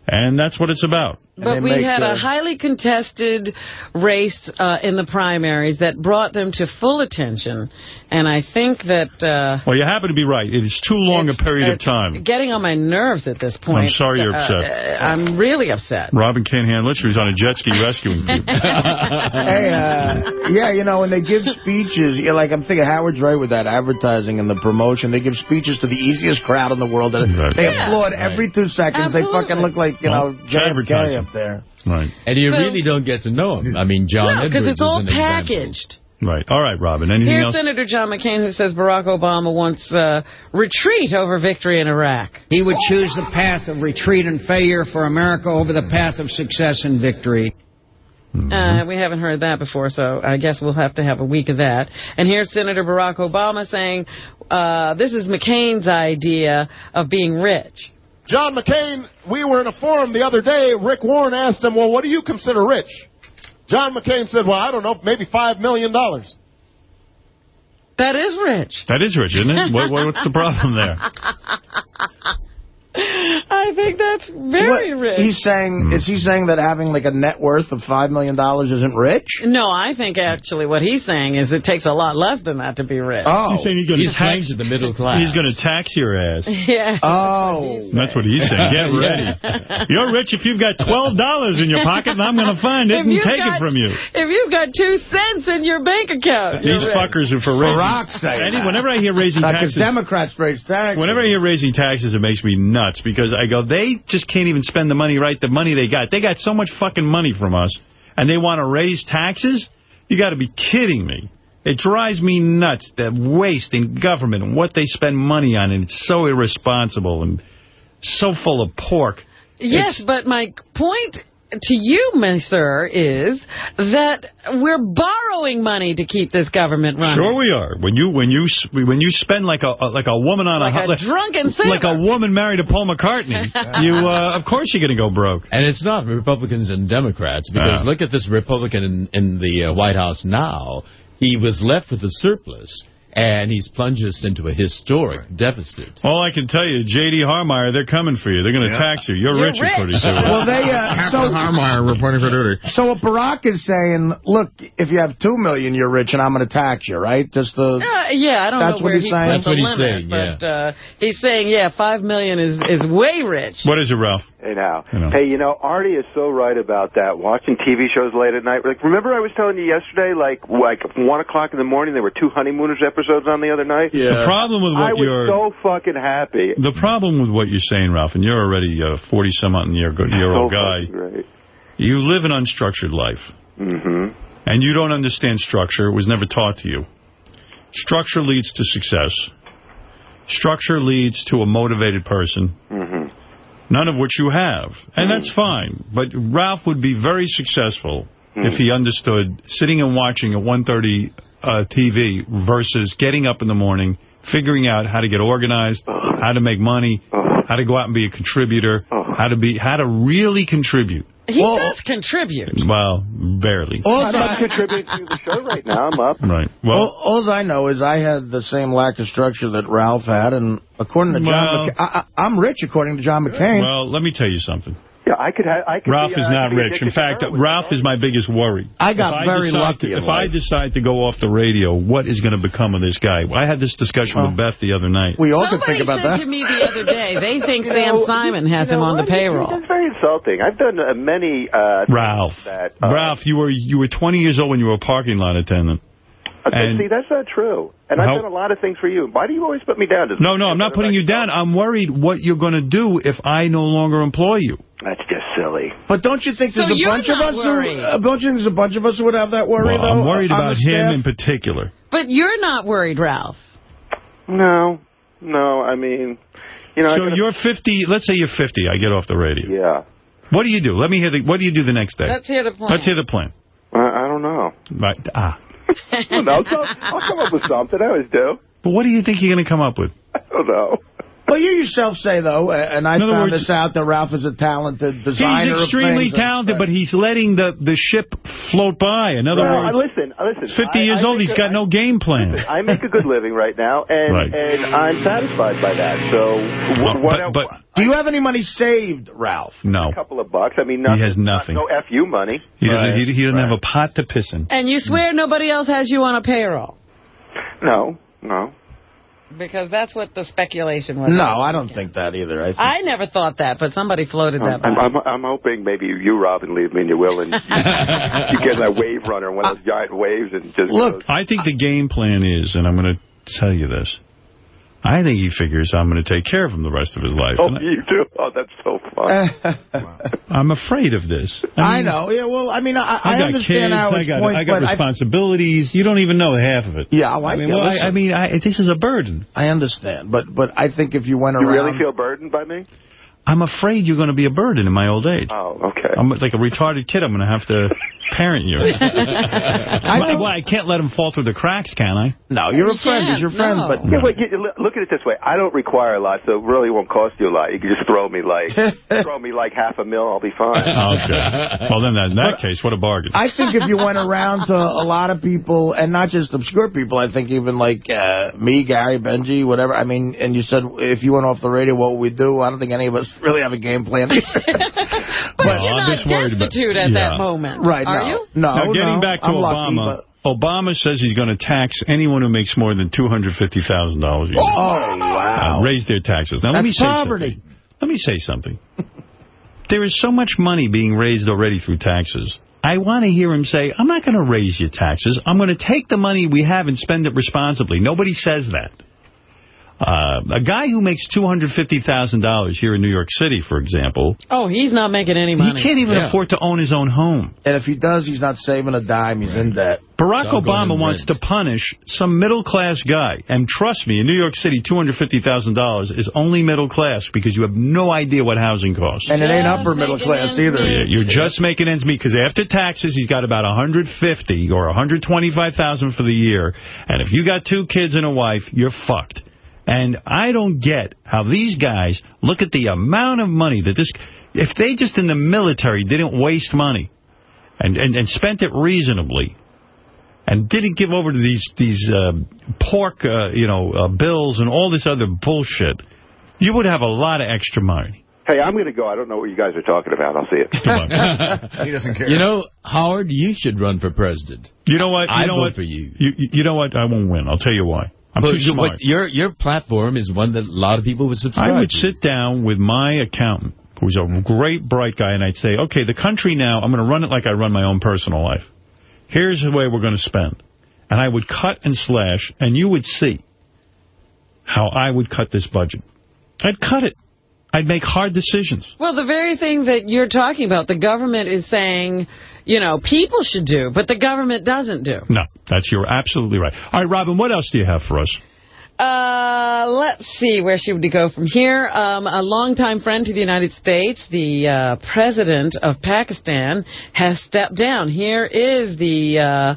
and that's what it's about. And But we had uh, a highly contested race uh, in the primaries that brought them to full attention. And I think that... Uh, Well, you happen to be right. It is too long a period of time. getting on my nerves at this point. I'm sorry you're Uh, upset. I'm really upset. Robin can't handle it. She was on a jet ski rescuing people. hey, uh, yeah, you know, when they give speeches, you know, like I'm thinking Howard's right with that advertising and the promotion. They give speeches to the easiest crowd in the world. And They Yeah. applaud every two seconds. They fucking look like, you know, Well, JFK advertising. Up there. Right. And you So- really don't get to know him. I mean, John No, Edwards because it's all is an example. packaged. Right. All right, Robin. Anything Here's else? Senator John McCain who says Barack Obama wants uh, retreat over victory in Iraq. He would choose the path of retreat and failure for America over the path of success and victory. Uh, we haven't heard that before, so I guess we'll have to have a week of that. And here's Senator Barack Obama saying uh, this is McCain's idea of being rich. John McCain, we were in a forum the other day. Rick Warren asked him, well, what do you consider rich? John McCain said, well, I don't know, maybe $5 million. That is rich. That is rich, isn't it? What, what, what's the problem there? I think that's very What- rich. He's saying, hmm. is he saying that having like a net worth of $5 million isn't rich? No, I think actually what he's saying is it takes a lot less than that to be rich. Oh. He's saying he's going to tax claims the middle class. He's going to tax your ass. Yeah. Oh. That's what he's saying. Get ready. You're rich if you've got $12 in your pocket, and I'm going to find it If and you've take got- it from you. If you've got two cents in your bank account, These rich. fuckers are for raising... Barack's saying Any- Whenever I hear raising Because taxes... Democrats raise taxes. Whenever I hear raising taxes, it makes me nuts because I go, they just can't even spend the money right, the money they got. They got so much fucking money from us, and they want to raise taxes? You got to be kidding me. It drives me nuts, that waste in government and what they spend money on, and it's so irresponsible and so full of pork. Yes, It's- but my point to you, my sir, is that we're borrowing money to keep this government running. Sure we are. When you when you when you spend like a a- like a woman on Like a, a drunken sailor. like a woman married to Paul McCartney, you uh, of course you're going to go broke. And it's not Republicans and Democrats, because Yeah. look at this Republican in, in the uh, White House now. He was left with a surplus, and he's plunged us into a historic deficit. All I can tell you, J.D. Harmeyer, they're coming for you. They're going to tax you. You're, You're rich, rich. pretty soon. Well, they, uh, so, Harmeyer reporting for duty. so what Barack is saying, look, if you have 2 million, you're rich, and I'm going to tax you, right? Just the... Uh, yeah, I don't That's know what where he's he saying? That's what he's limit, saying, but uh, he's saying, yeah, five million is is way rich. What is it, Ralph? Hey, now. You know. Hey, you know, Artie is so right about that. Watching TV shows late at night. Like, remember I was telling you yesterday, like, like 1 o'clock in the morning, there were two Honeymooners episodes on the other night? Yeah. The problem with I what was you're... so fucking happy. The problem with what you're saying, Ralph, and you're already a 40-some-year-old So guy, great. you live an unstructured life. Mm-hmm. And you don't understand structure. It was never taught to you. Structure leads to success. Structure leads to a motivated person. Mm-hmm. None of which you have. And that's fine. But Ralph would be very successful if he understood sitting and watching at 1.30 uh, TV versus getting up in the morning, figuring out how to get organized, how to make money, how to go out and be a contributor, how to be how to really contribute. He does contribute. Well, barely. I'm not contributing to the show right now. I'm up. Right. Well, Well, all I know is I had the same lack of structure that Ralph had, and according to John Well- McCain, I, I, I'm rich according to John McCain. well, let me tell you something. Yeah, I could have. I could Ralph be, is uh, not I could be rich. In fact, heroin. Ralph is my biggest worry. I got If very decide lucky to- in If I decide to go off the radio, what is going to become of this guy? I had this discussion with Beth the other night. we all Somebody could think about that. Somebody said that. to me the other day, they think Sam know, Simon you has know him on the payroll. That's very insulting. I've done uh, many. Uh, Ralph. That, uh, Ralph, you were you were 20 years old when you were a parking lot attendant. and- see, that's not true. And How- I've done a lot of things for you. Why do you always put me down? Does No, no, I'm not putting you down. I'm worried what you're going to do if I no longer employ you. That's just silly. But don't you think So there's a bunch of not us who, worried. uh, don't you think there's a bunch of us who would have that worry, Well, though? I'm worried about him staff? in particular. But you're not worried, Ralph. No, no. I mean, you know. So gotta- you're 50. Let's say you're 50. I get off the radio. Yeah. What do you do? Let me hear the. What do you do the next day? Let's hear the plan. Let's hear the plan. I, I don't know. Right. Ah. no, I'll, I'll come up with something. I always do. But what do you think you're going to come up with? I don't know. Well, you yourself say, though, uh, and I found words- this out, that Ralph is a talented designer He's extremely things. talented, but he's letting the, the ship float by. In other Well, words, listen, listen. he's 50 I- years I old. make He's a- got no game plan. I make a good living right now, and Right. and I'm satisfied by that. So Well, what but- but- Do you have any money saved, Ralph? No. a couple of bucks. I mean, nothing, He has nothing. No fu money. He doesn't, he, he doesn't have a pot to piss in. And you swear nobody else has you on a payroll? No, no. Because that's what the speculation was. No, I don't think that either. I think I never thought that, but somebody floated that. I'm, I'm, I'm hoping maybe you, Robin, leave me in your will, and you, you get that wave runner, one of those giant waves, and just Look, I think the game plan is, and I'm going to tell you this, I think he figures I'm going to take care of him the rest of his life. Oh, And you do? Oh, that's so fun. I'm afraid of this. I know. Yeah, well, I mean, I, I, I got understand kids, Howard's I got, point, I got but I, responsibilities. You don't even know half of it. Yeah, oh, well, I- I mean, well, I. I mean, I, this is a burden. I understand, but but I think if you went You around... You really feel burdened by me? I'm afraid you're going to be a burden in my old age. Oh, okay. I'm like a retarded kid. I'm going to have to parent you. I, well, I can't let him fall through the cracks, can I? No, you're a friend. He's your friend, but... Yeah, but you, look- look at it this way. I don't require a lot, so it really won't cost you a lot. You can just throw me like throw me like half a mil, I'll be fine. Okay. Well, then that, in that case, what a bargain. I think if you went around to a lot of people, and not just obscure people, I think even like uh, me, Gary, Benjy, whatever, I mean, and you said if you went off the radio, what would we do? I don't think any of us really have a game plan. But Well, you're I'm not just worried about- destitute at Yeah. that moment, Right, are no. you? No, now, getting no, back to I'm lucky, Obama, Obama says he's going to tax anyone who makes more than $250,000 a year. Oh, wow. Uh, raise their taxes. Now, let me say poverty. something. Let me say something. there is so much money being raised already through taxes. I want to hear him say, I'm not going to raise your taxes. I'm going to take the money we have and spend it responsibly. Nobody says that. Uh, a guy who makes $250,000 here in New York City, for example, Oh, he's not making any money. he can't even afford to own his own home. And if he does, he's not saving a dime. He's in debt. Barack It's Obama in wants to punish some middle-class guy. And trust me, in New York City, $250,000 is only middle class because you have no idea what housing costs. And it ain't upper middle class either. Yeah, you're just making ends meet because after taxes, he's got about 150 or 125,000 for the year. And if you got two kids and a wife, you're fucked. And I don't get how these guys look at the amount of money that this... If they just in the military didn't waste money and, and, and spent it reasonably and didn't give over to these these uh, pork, uh, you know, uh, bills and all this other bullshit, you would have a lot of extra money. Hey, I'm going to go. I don't know what you guys are talking about. I'll see it. he doesn't care. You know, Howard, you should run for president. You know what? You I'd know vote what? for you. You, you know what? I won't win. I'll tell you why. I'm But too smart. but your your platform is one that a lot of people would subscribe I would to. sit down with my accountant, who's a great, bright guy, and I'd say, okay, the country now, I'm going to run it like I run my own personal life. Here's the way we're going to spend. And I would cut and slash, and you would see how I would cut this budget. I'd cut it. I'd make hard decisions. Well, the very thing that you're talking about, the government is saying, you know, people should do, but the government doesn't do. No, that's you're absolutely right. All right, Robin, what else do you have for us? Uh, let's see, where should we go from here? Um, a longtime friend to the United States, the uh, president of Pakistan, has stepped down. Here is the uh,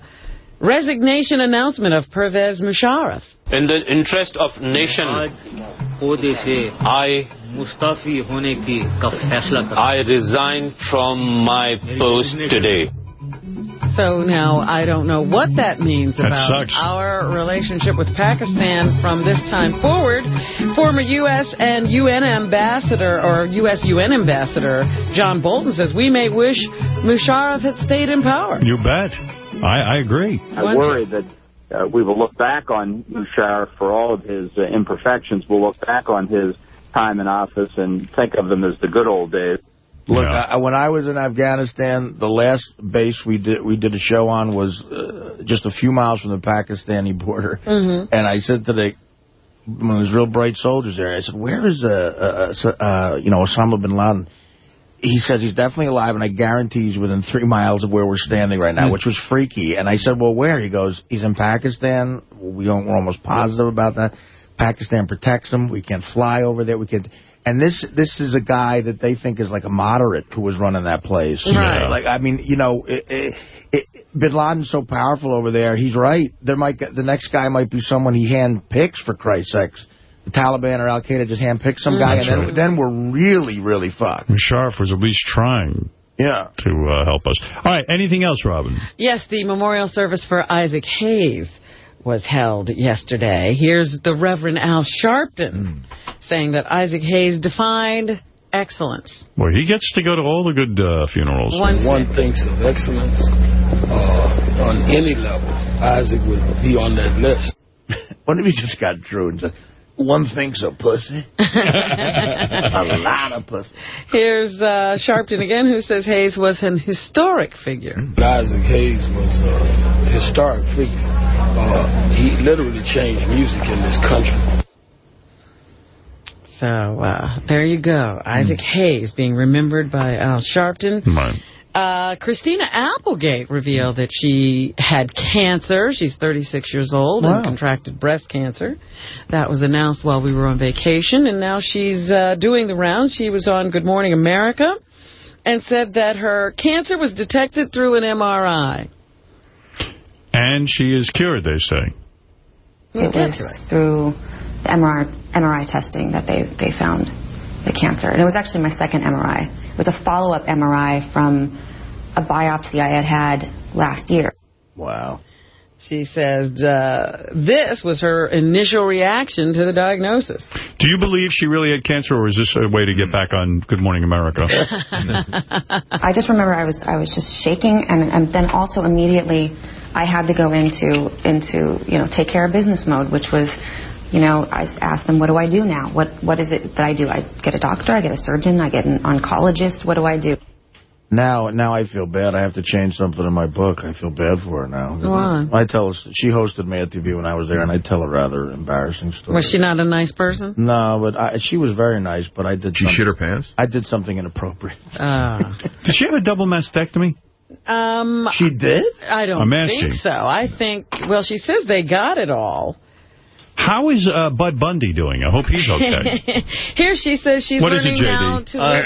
resignation announcement of Pervez Musharraf. In the interest of nation, who they say I I resign from my post today. So now I don't know what that means That about sucks. our relationship with Pakistan from this time forward. Former U.S. and UN ambassador, or U.S. UN ambassador, John Bolton says, we may wish Musharraf had stayed in power. You bet. I, I agree. I worry that uh, we will look back on Musharraf for all of his uh, imperfections. We'll look back on his time in office and think of them as the good old days. Look, I, when I was in Afghanistan, the last base we did we did a show on was uh, just a few miles from the Pakistani border. Mm-hmm. And I said to the one of those real bright soldiers there, I said, "Where is uh, uh, uh, uh you know Osama bin Laden?" He says he's definitely alive, and I guarantee he's within three miles of where we're standing right now, Hmm. which was freaky. And I said, "Well, where?" He goes, "He's in Pakistan. We don't, we're almost positive about that. Pakistan protects him. We can't fly over there. We can't." And this this is a guy that they think is like a moderate who was running that place. Right. Like, I mean, you know, it, it, it, Bin Laden's so powerful over there. He's right. There might the next guy might be someone he hand picks for Christ's sakes. the Taliban or Al Qaeda just handpick some guy, That's and then, right. then we're really, really fucked. Musharraf was at least trying Yeah. to uh, help us. All right, anything else, Robin? Yes, the memorial service for Isaac Hayes was held yesterday. Here's the Reverend Al Sharpton saying that Isaac Hayes defined excellence. Well, he gets to go to all the good uh, funerals. One- One thinks of excellence uh, on any level. Isaac would be on that list. What if he just got through and said, one thinks of pussy? a lot of pussy. Here's uh, Sharpton again, who says Hayes was an historic figure. Isaac Hayes was a historic figure. Uh, he literally changed music in this country. So uh, there you go. Isaac Hayes being remembered by Al Sharpton. Right. Uh, Christina Applegate revealed that she had cancer. She's 36 years old Wow. and contracted breast cancer. That was announced while we were on vacation, and now she's uh, doing the rounds. She was on Good Morning America and said that her cancer was detected through an MRI. And she is cured, they say. It was through the MRI, MRI testing that they, they found the cancer. And it was actually my second MRI. It was a follow-up MRI from a biopsy I had had last year. Wow. She says uh, this was her initial reaction to the diagnosis. Do you believe she really had cancer, or is this a way to get back on Good Morning America? I just remember I was I was just shaking, and, and then also immediately I had to go into into you know take care of business mode, which was, you know, I asked them, what do I do now? What what is it that I do? I get a doctor, I get a surgeon, I get an oncologist. What do I do? Now, now I feel bad. I have to change something in my book. I feel bad for her now. Why? I tell her, she hosted me at TV when I was there, and I tell a rather embarrassing story. Was she not a nice person? No, but I, she was very nice, but I did She something- shit her pants? I did something inappropriate. Uh, Did she have a double mastectomy? Um, She did? I don't think so. I think, well, she says they got it all. How is uh, Bud Bundy doing? I hope he's okay. Here she says she's What is it, learning JD? now to Uh, live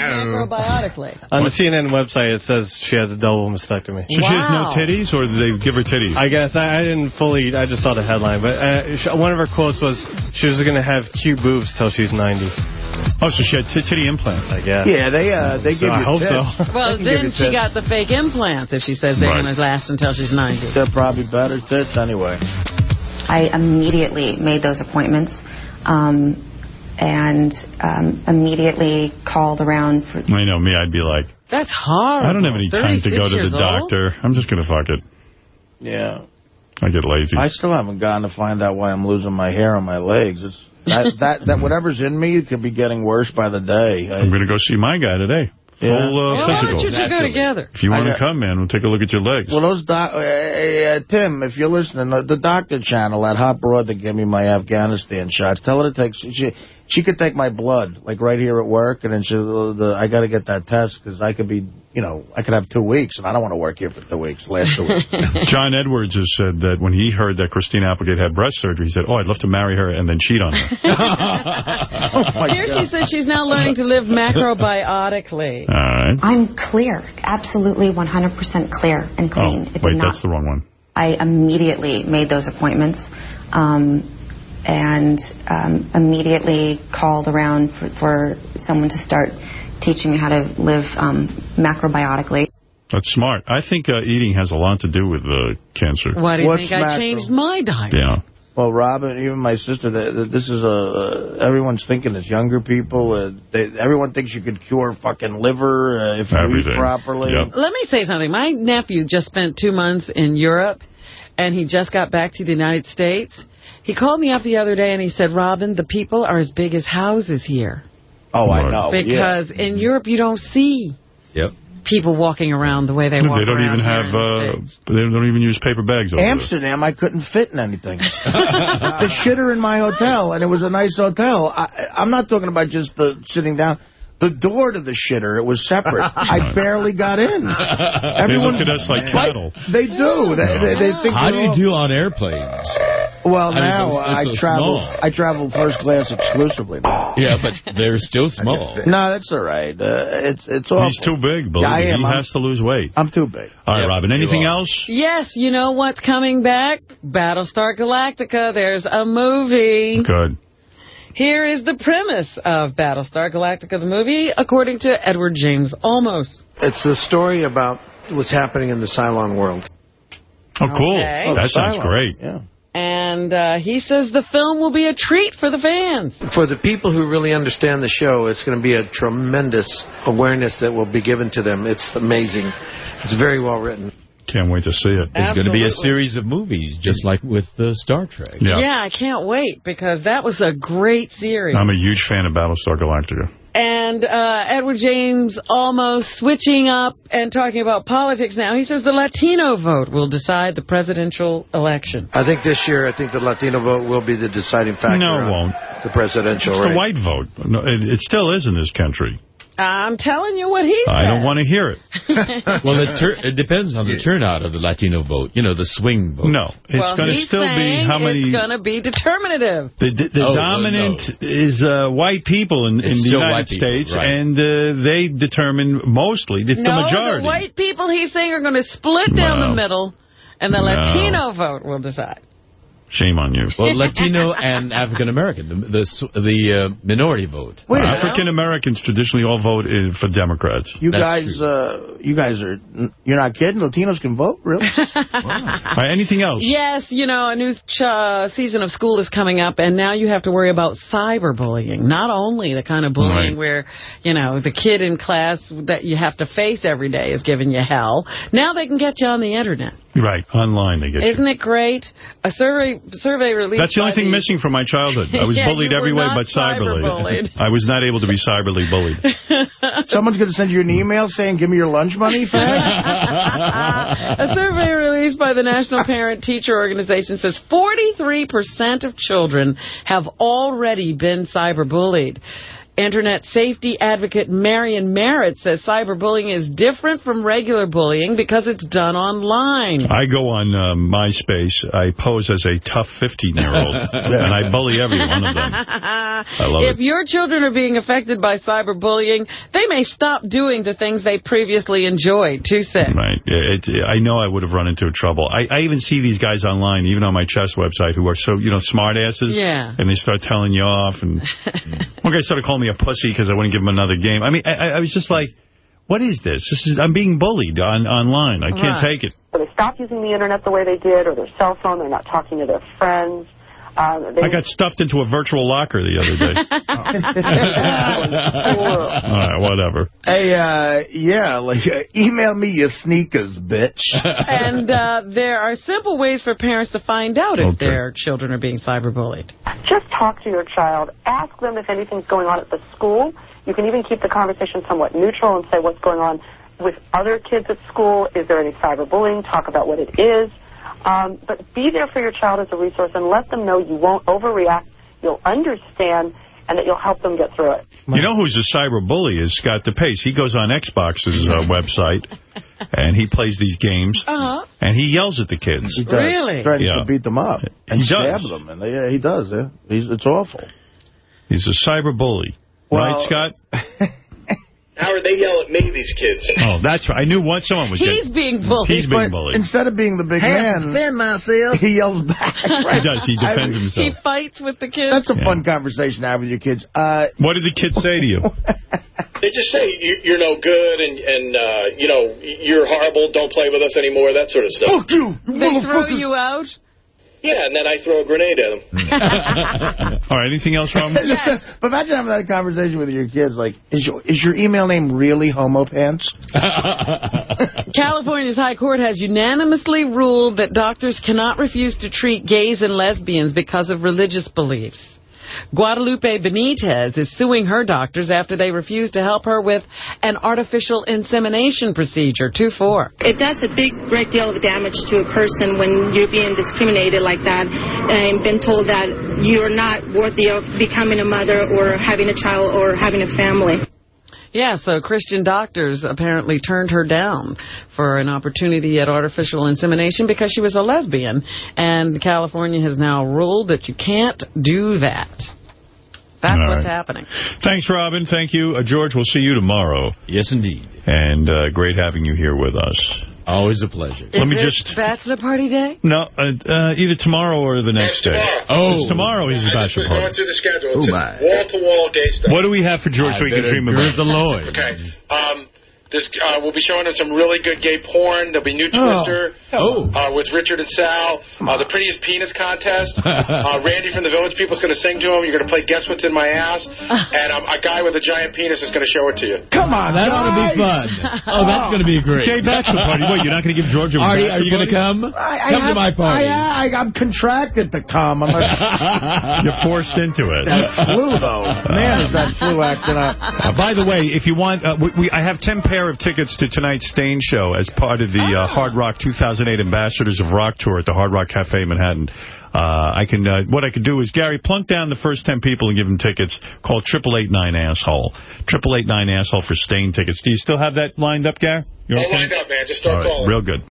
macrobiotically. On the CNN website, it says she had a double mastectomy. So she has no titties, or did they give her titties? I guess I, I didn't fully. I just saw the headline, but uh, sh- one of her quotes was she was going to have cute boobs till she's 90. Oh, so she had t- titty implants. I guess. Yeah, they uh, they So give I you hope tits. so. Well, They can give then she tits. got the fake implants if she says they're Right. going to last until she's 90. They're probably better tits anyway. I immediately made those appointments, um, and um, immediately called around for I know me. I'd be like, That's horrible. I don't have any time to go to years the old? doctor. I'm just gonna fuck it. Yeah. I get lazy. I still haven't gone to find out why I'm losing my hair on my legs. It's that that that whatever's in me could be getting worse by the day. I, I'm gonna go see my guy today. Full Yeah. uh, Well, why physical. don't you two go together? If you want to come, man, we'll take a look at your legs. Well, those doc, uh, uh, Tim, if you're listening, the, the doctor channel, that hot broad that gave me my Afghanistan shots, tell her to take, she, she could take my blood, like right here at work, and then she, the, I got to get that test, because I could be, you know, I could have two weeks, and I don't want to work here for two weeks, last two weeks. John Edwards has said that when he heard that Christine Applegate had breast surgery, he said, oh, I'd love to marry her and then cheat on her. Oh, Here she says she's now learning to live macrobiotically. All right. I'm clear, absolutely 100% clear and Oh, clean. It did wait, not- that's the wrong one. I immediately made those appointments um, and um, immediately called around for, for someone to start teaching me how to live um, macrobiotically. That's smart. I think uh, eating has a lot to do with uh, cancer. Why do you What's think I changed my diet? Yeah. Well, Robin, even my sister, the, the, this is a, uh, everyone's thinking it's younger people. Uh, they, everyone thinks you could cure fucking liver uh, if you eat properly. Yep. Let me say something. My nephew just spent two months in Europe, and he just got back to the United States. He called me up the other day, and he said, Robin, the people are as big as houses here. Oh, I know. Because in Europe, you don't see Yep. people walking around the way they walk They don't around even have, uh, they don't even use paper bags over there. Amsterdam, I couldn't fit in anything. the shitter in my hotel, and it was a nice hotel. I, I'm not talking about just the sitting down. The door to the shitter, it was separate. I barely got in. Everyone, They look at us like cattle. They do. They, they, they think How do you all- do on airplanes? Well, I now they're- they're I so travel. small. I travel first class exclusively. Now. Yeah, but they're still small. No, that's all right. Uh, it's it's awful. He's too big, believe Yeah, I me. am. He I'm- has to lose weight. I'm too big. All right, Yep, Robin, anything else? Yes, you know what's coming back? Battlestar Galactica. There's a movie. Good. Here is the premise of Battlestar Galactica, the movie, according to Edward James Olmos. It's the story about what's happening in the Cylon world. Oh, cool. Okay. that sounds great. Yeah. And uh, he says the film will be a treat for the fans. For the people who really understand the show, it's going to be a tremendous awareness that will be given to them. It's amazing. It's very well written. Can't wait to see it. It's going to be a series of movies, just like with uh, Star Trek. Yeah. yeah, I can't wait because that was a great series. I'm a huge fan of Battlestar Galactica. And uh, Edward James Olmos switching up and talking about politics now. He says the Latino vote will decide the presidential election. I think this year, I think the Latino vote will be the deciding factor. No, it won't. The presidential It's race. the white vote. No, it, it still is in this country. I'm telling you what he said. I don't want to hear it. Well, it, it depends on the turnout of the Latino vote. You know, the swing vote. No, it's well, going to still be how many... It's going to be determinative. The, the, the Oh, well, dominant is uh, white people in, in the United white people, States, right. and uh, they determine mostly. It's no, the majority. the white people he's saying are going to split down No. the middle, and the No. Latino vote will decide. Shame on you. Well, Latino and African American, the the, the uh, minority vote. Wait a. African Americans traditionally all vote in, for Democrats. You That's guys, uh, you guys are, you're not kidding? Latinos can vote? Really? All right, anything else? Yes, you know, a new uh, season of school is coming up, and now you have to worry about cyberbullying. Not only the kind of bullying Right. where, you know, the kid in class that you have to face every day is giving you hell. Now they can get you on the Internet. Right, online they get you. Isn't it great? A survey survey released That's the only by thing missing from my childhood. I was Yeah, bullied every way but cyberly. cyberbullied. I was not able to be cyberly bullied. Someone's going to send you an email saying, give me your lunch money, fag? a survey released by the National Parent Teacher Organization says 43% of children have already been cyberbullied. Internet safety advocate Marian Merritt says cyberbullying is different from regular bullying because it's done online. I go on uh, MySpace. I pose as a tough 15-year-old, and I bully every one of them. I love if it. your children are being affected by cyberbullying, they may stop doing the things they previously enjoyed. Too sick. Right. It, it, I know I would have run into trouble. I, I even see these guys online, even on my chess website, who are so, you know, smart asses. Yeah. And they start telling you off. And one guy started calling me a pussy because I wouldn't give him another game. I mean, I, I was just like, what is this? This is I'm being bullied on online. I can't Right. take it. Or they stop using the internet the way they did, or their cell phone, they're not talking to their friends. They, I got stuffed into a virtual locker the other day. All right, whatever. Hey, uh, yeah, like, uh, email me your sneakers, bitch. and uh, there are simple ways for parents to find out if Okay. their children are being cyberbullied. just talk to your child. Ask them if anything's going on at the school. You can even keep the conversation somewhat neutral and say what's going on with other kids at school. Is there any cyberbullying? Talk about what it is. Um, but be there for your child as a resource and let them know you won't overreact. You'll understand and that you'll help them get through it. You know who's a cyber bully is Scott DePace. He goes on Xbox's uh, website, and he plays these games, Uh-huh. and he yells at the kids. He does. Threatens Yeah. to beat them up and He does. them. And they, yeah, he does. Yeah. He's, it's awful. He's a cyber bully. Well- right, Scott? Howard, they yell at me, these kids. Oh, that's right. I knew one someone was He's getting... being bullied. He's being But bullied. Instead of being the big Have man, defend myself. he yells back. He does. He defends I- himself. He fights with the kids. That's a fun conversation to have with your kids. Uh, What did the kids say to you? They just say you, you're no good and, and uh, you know, you're horrible, don't play with us anymore, that sort of stuff. Fuck you! They throw you out? Yeah, and then I throw a grenade at them. All right, anything else, Robin? Listen, but imagine having that conversation with your kids. Like, is your is your email name really Homo Pants? California's High Court has unanimously ruled that doctors cannot refuse to treat gays and lesbians because of religious beliefs. Guadalupe Benitez is suing her doctors after they refused to help her with an artificial insemination procedure. 2-4. It does a big, great deal of damage to a person when you're being discriminated like that and been told that you're not worthy of becoming a mother or having a child or having a family. Yeah, so Christian doctors apparently turned her down for an opportunity at artificial insemination because she was a lesbian. And California has now ruled that you can't do that. That's All what's right. happening. Thanks, Robin. Thank you. Uh, George, we'll see you tomorrow. Yes, indeed. And uh, great having you here with us. Always a pleasure. Let Is me it just... bachelor party day? No, uh, uh, either tomorrow or the next day. Oh, it's tomorrow. He's a I just bachelor was going party. through the schedule. Oh, It's my. wall-to-wall gay stuff. What do we have for George so we can dream about? the Lloyd. Okay. Um, this uh, we'll be showing us some really good gay porn. There'll be new Oh. Twister. Oh. Uh, with Richard and Sal. Uh, the prettiest penis contest. uh, Randy from the Village People's going to sing to him. You're going to play Guess What's in My Ass. And um, a guy with a giant penis is going to show it to you. Come on, That ought to be fun. Oh, that's going to be great. Gay bachelor party. What, you're not going to give George a Artie, are you going to come? I, I come have, to my party. I, I, I'm contracted to come. Unless You're forced into it. that flu, though. Man, is that flu acting up. Uh, by the way, if you want, uh, we, we, I have 10 pair of tickets to tonight's Staind show as part of the uh, Hard Rock 2008 Ambassadors of Rock tour at the Hard Rock Cafe Manhattan. Uh, I can, uh, what I could do is, Gary, plunk down the first 10 people and give them tickets. Call 888-9-ASSHOLE. 888-9-ASSHOLE for Staind tickets. Do you still have that lined up, Gary? You're All okay? lined up, man. Just start All right, calling. real good.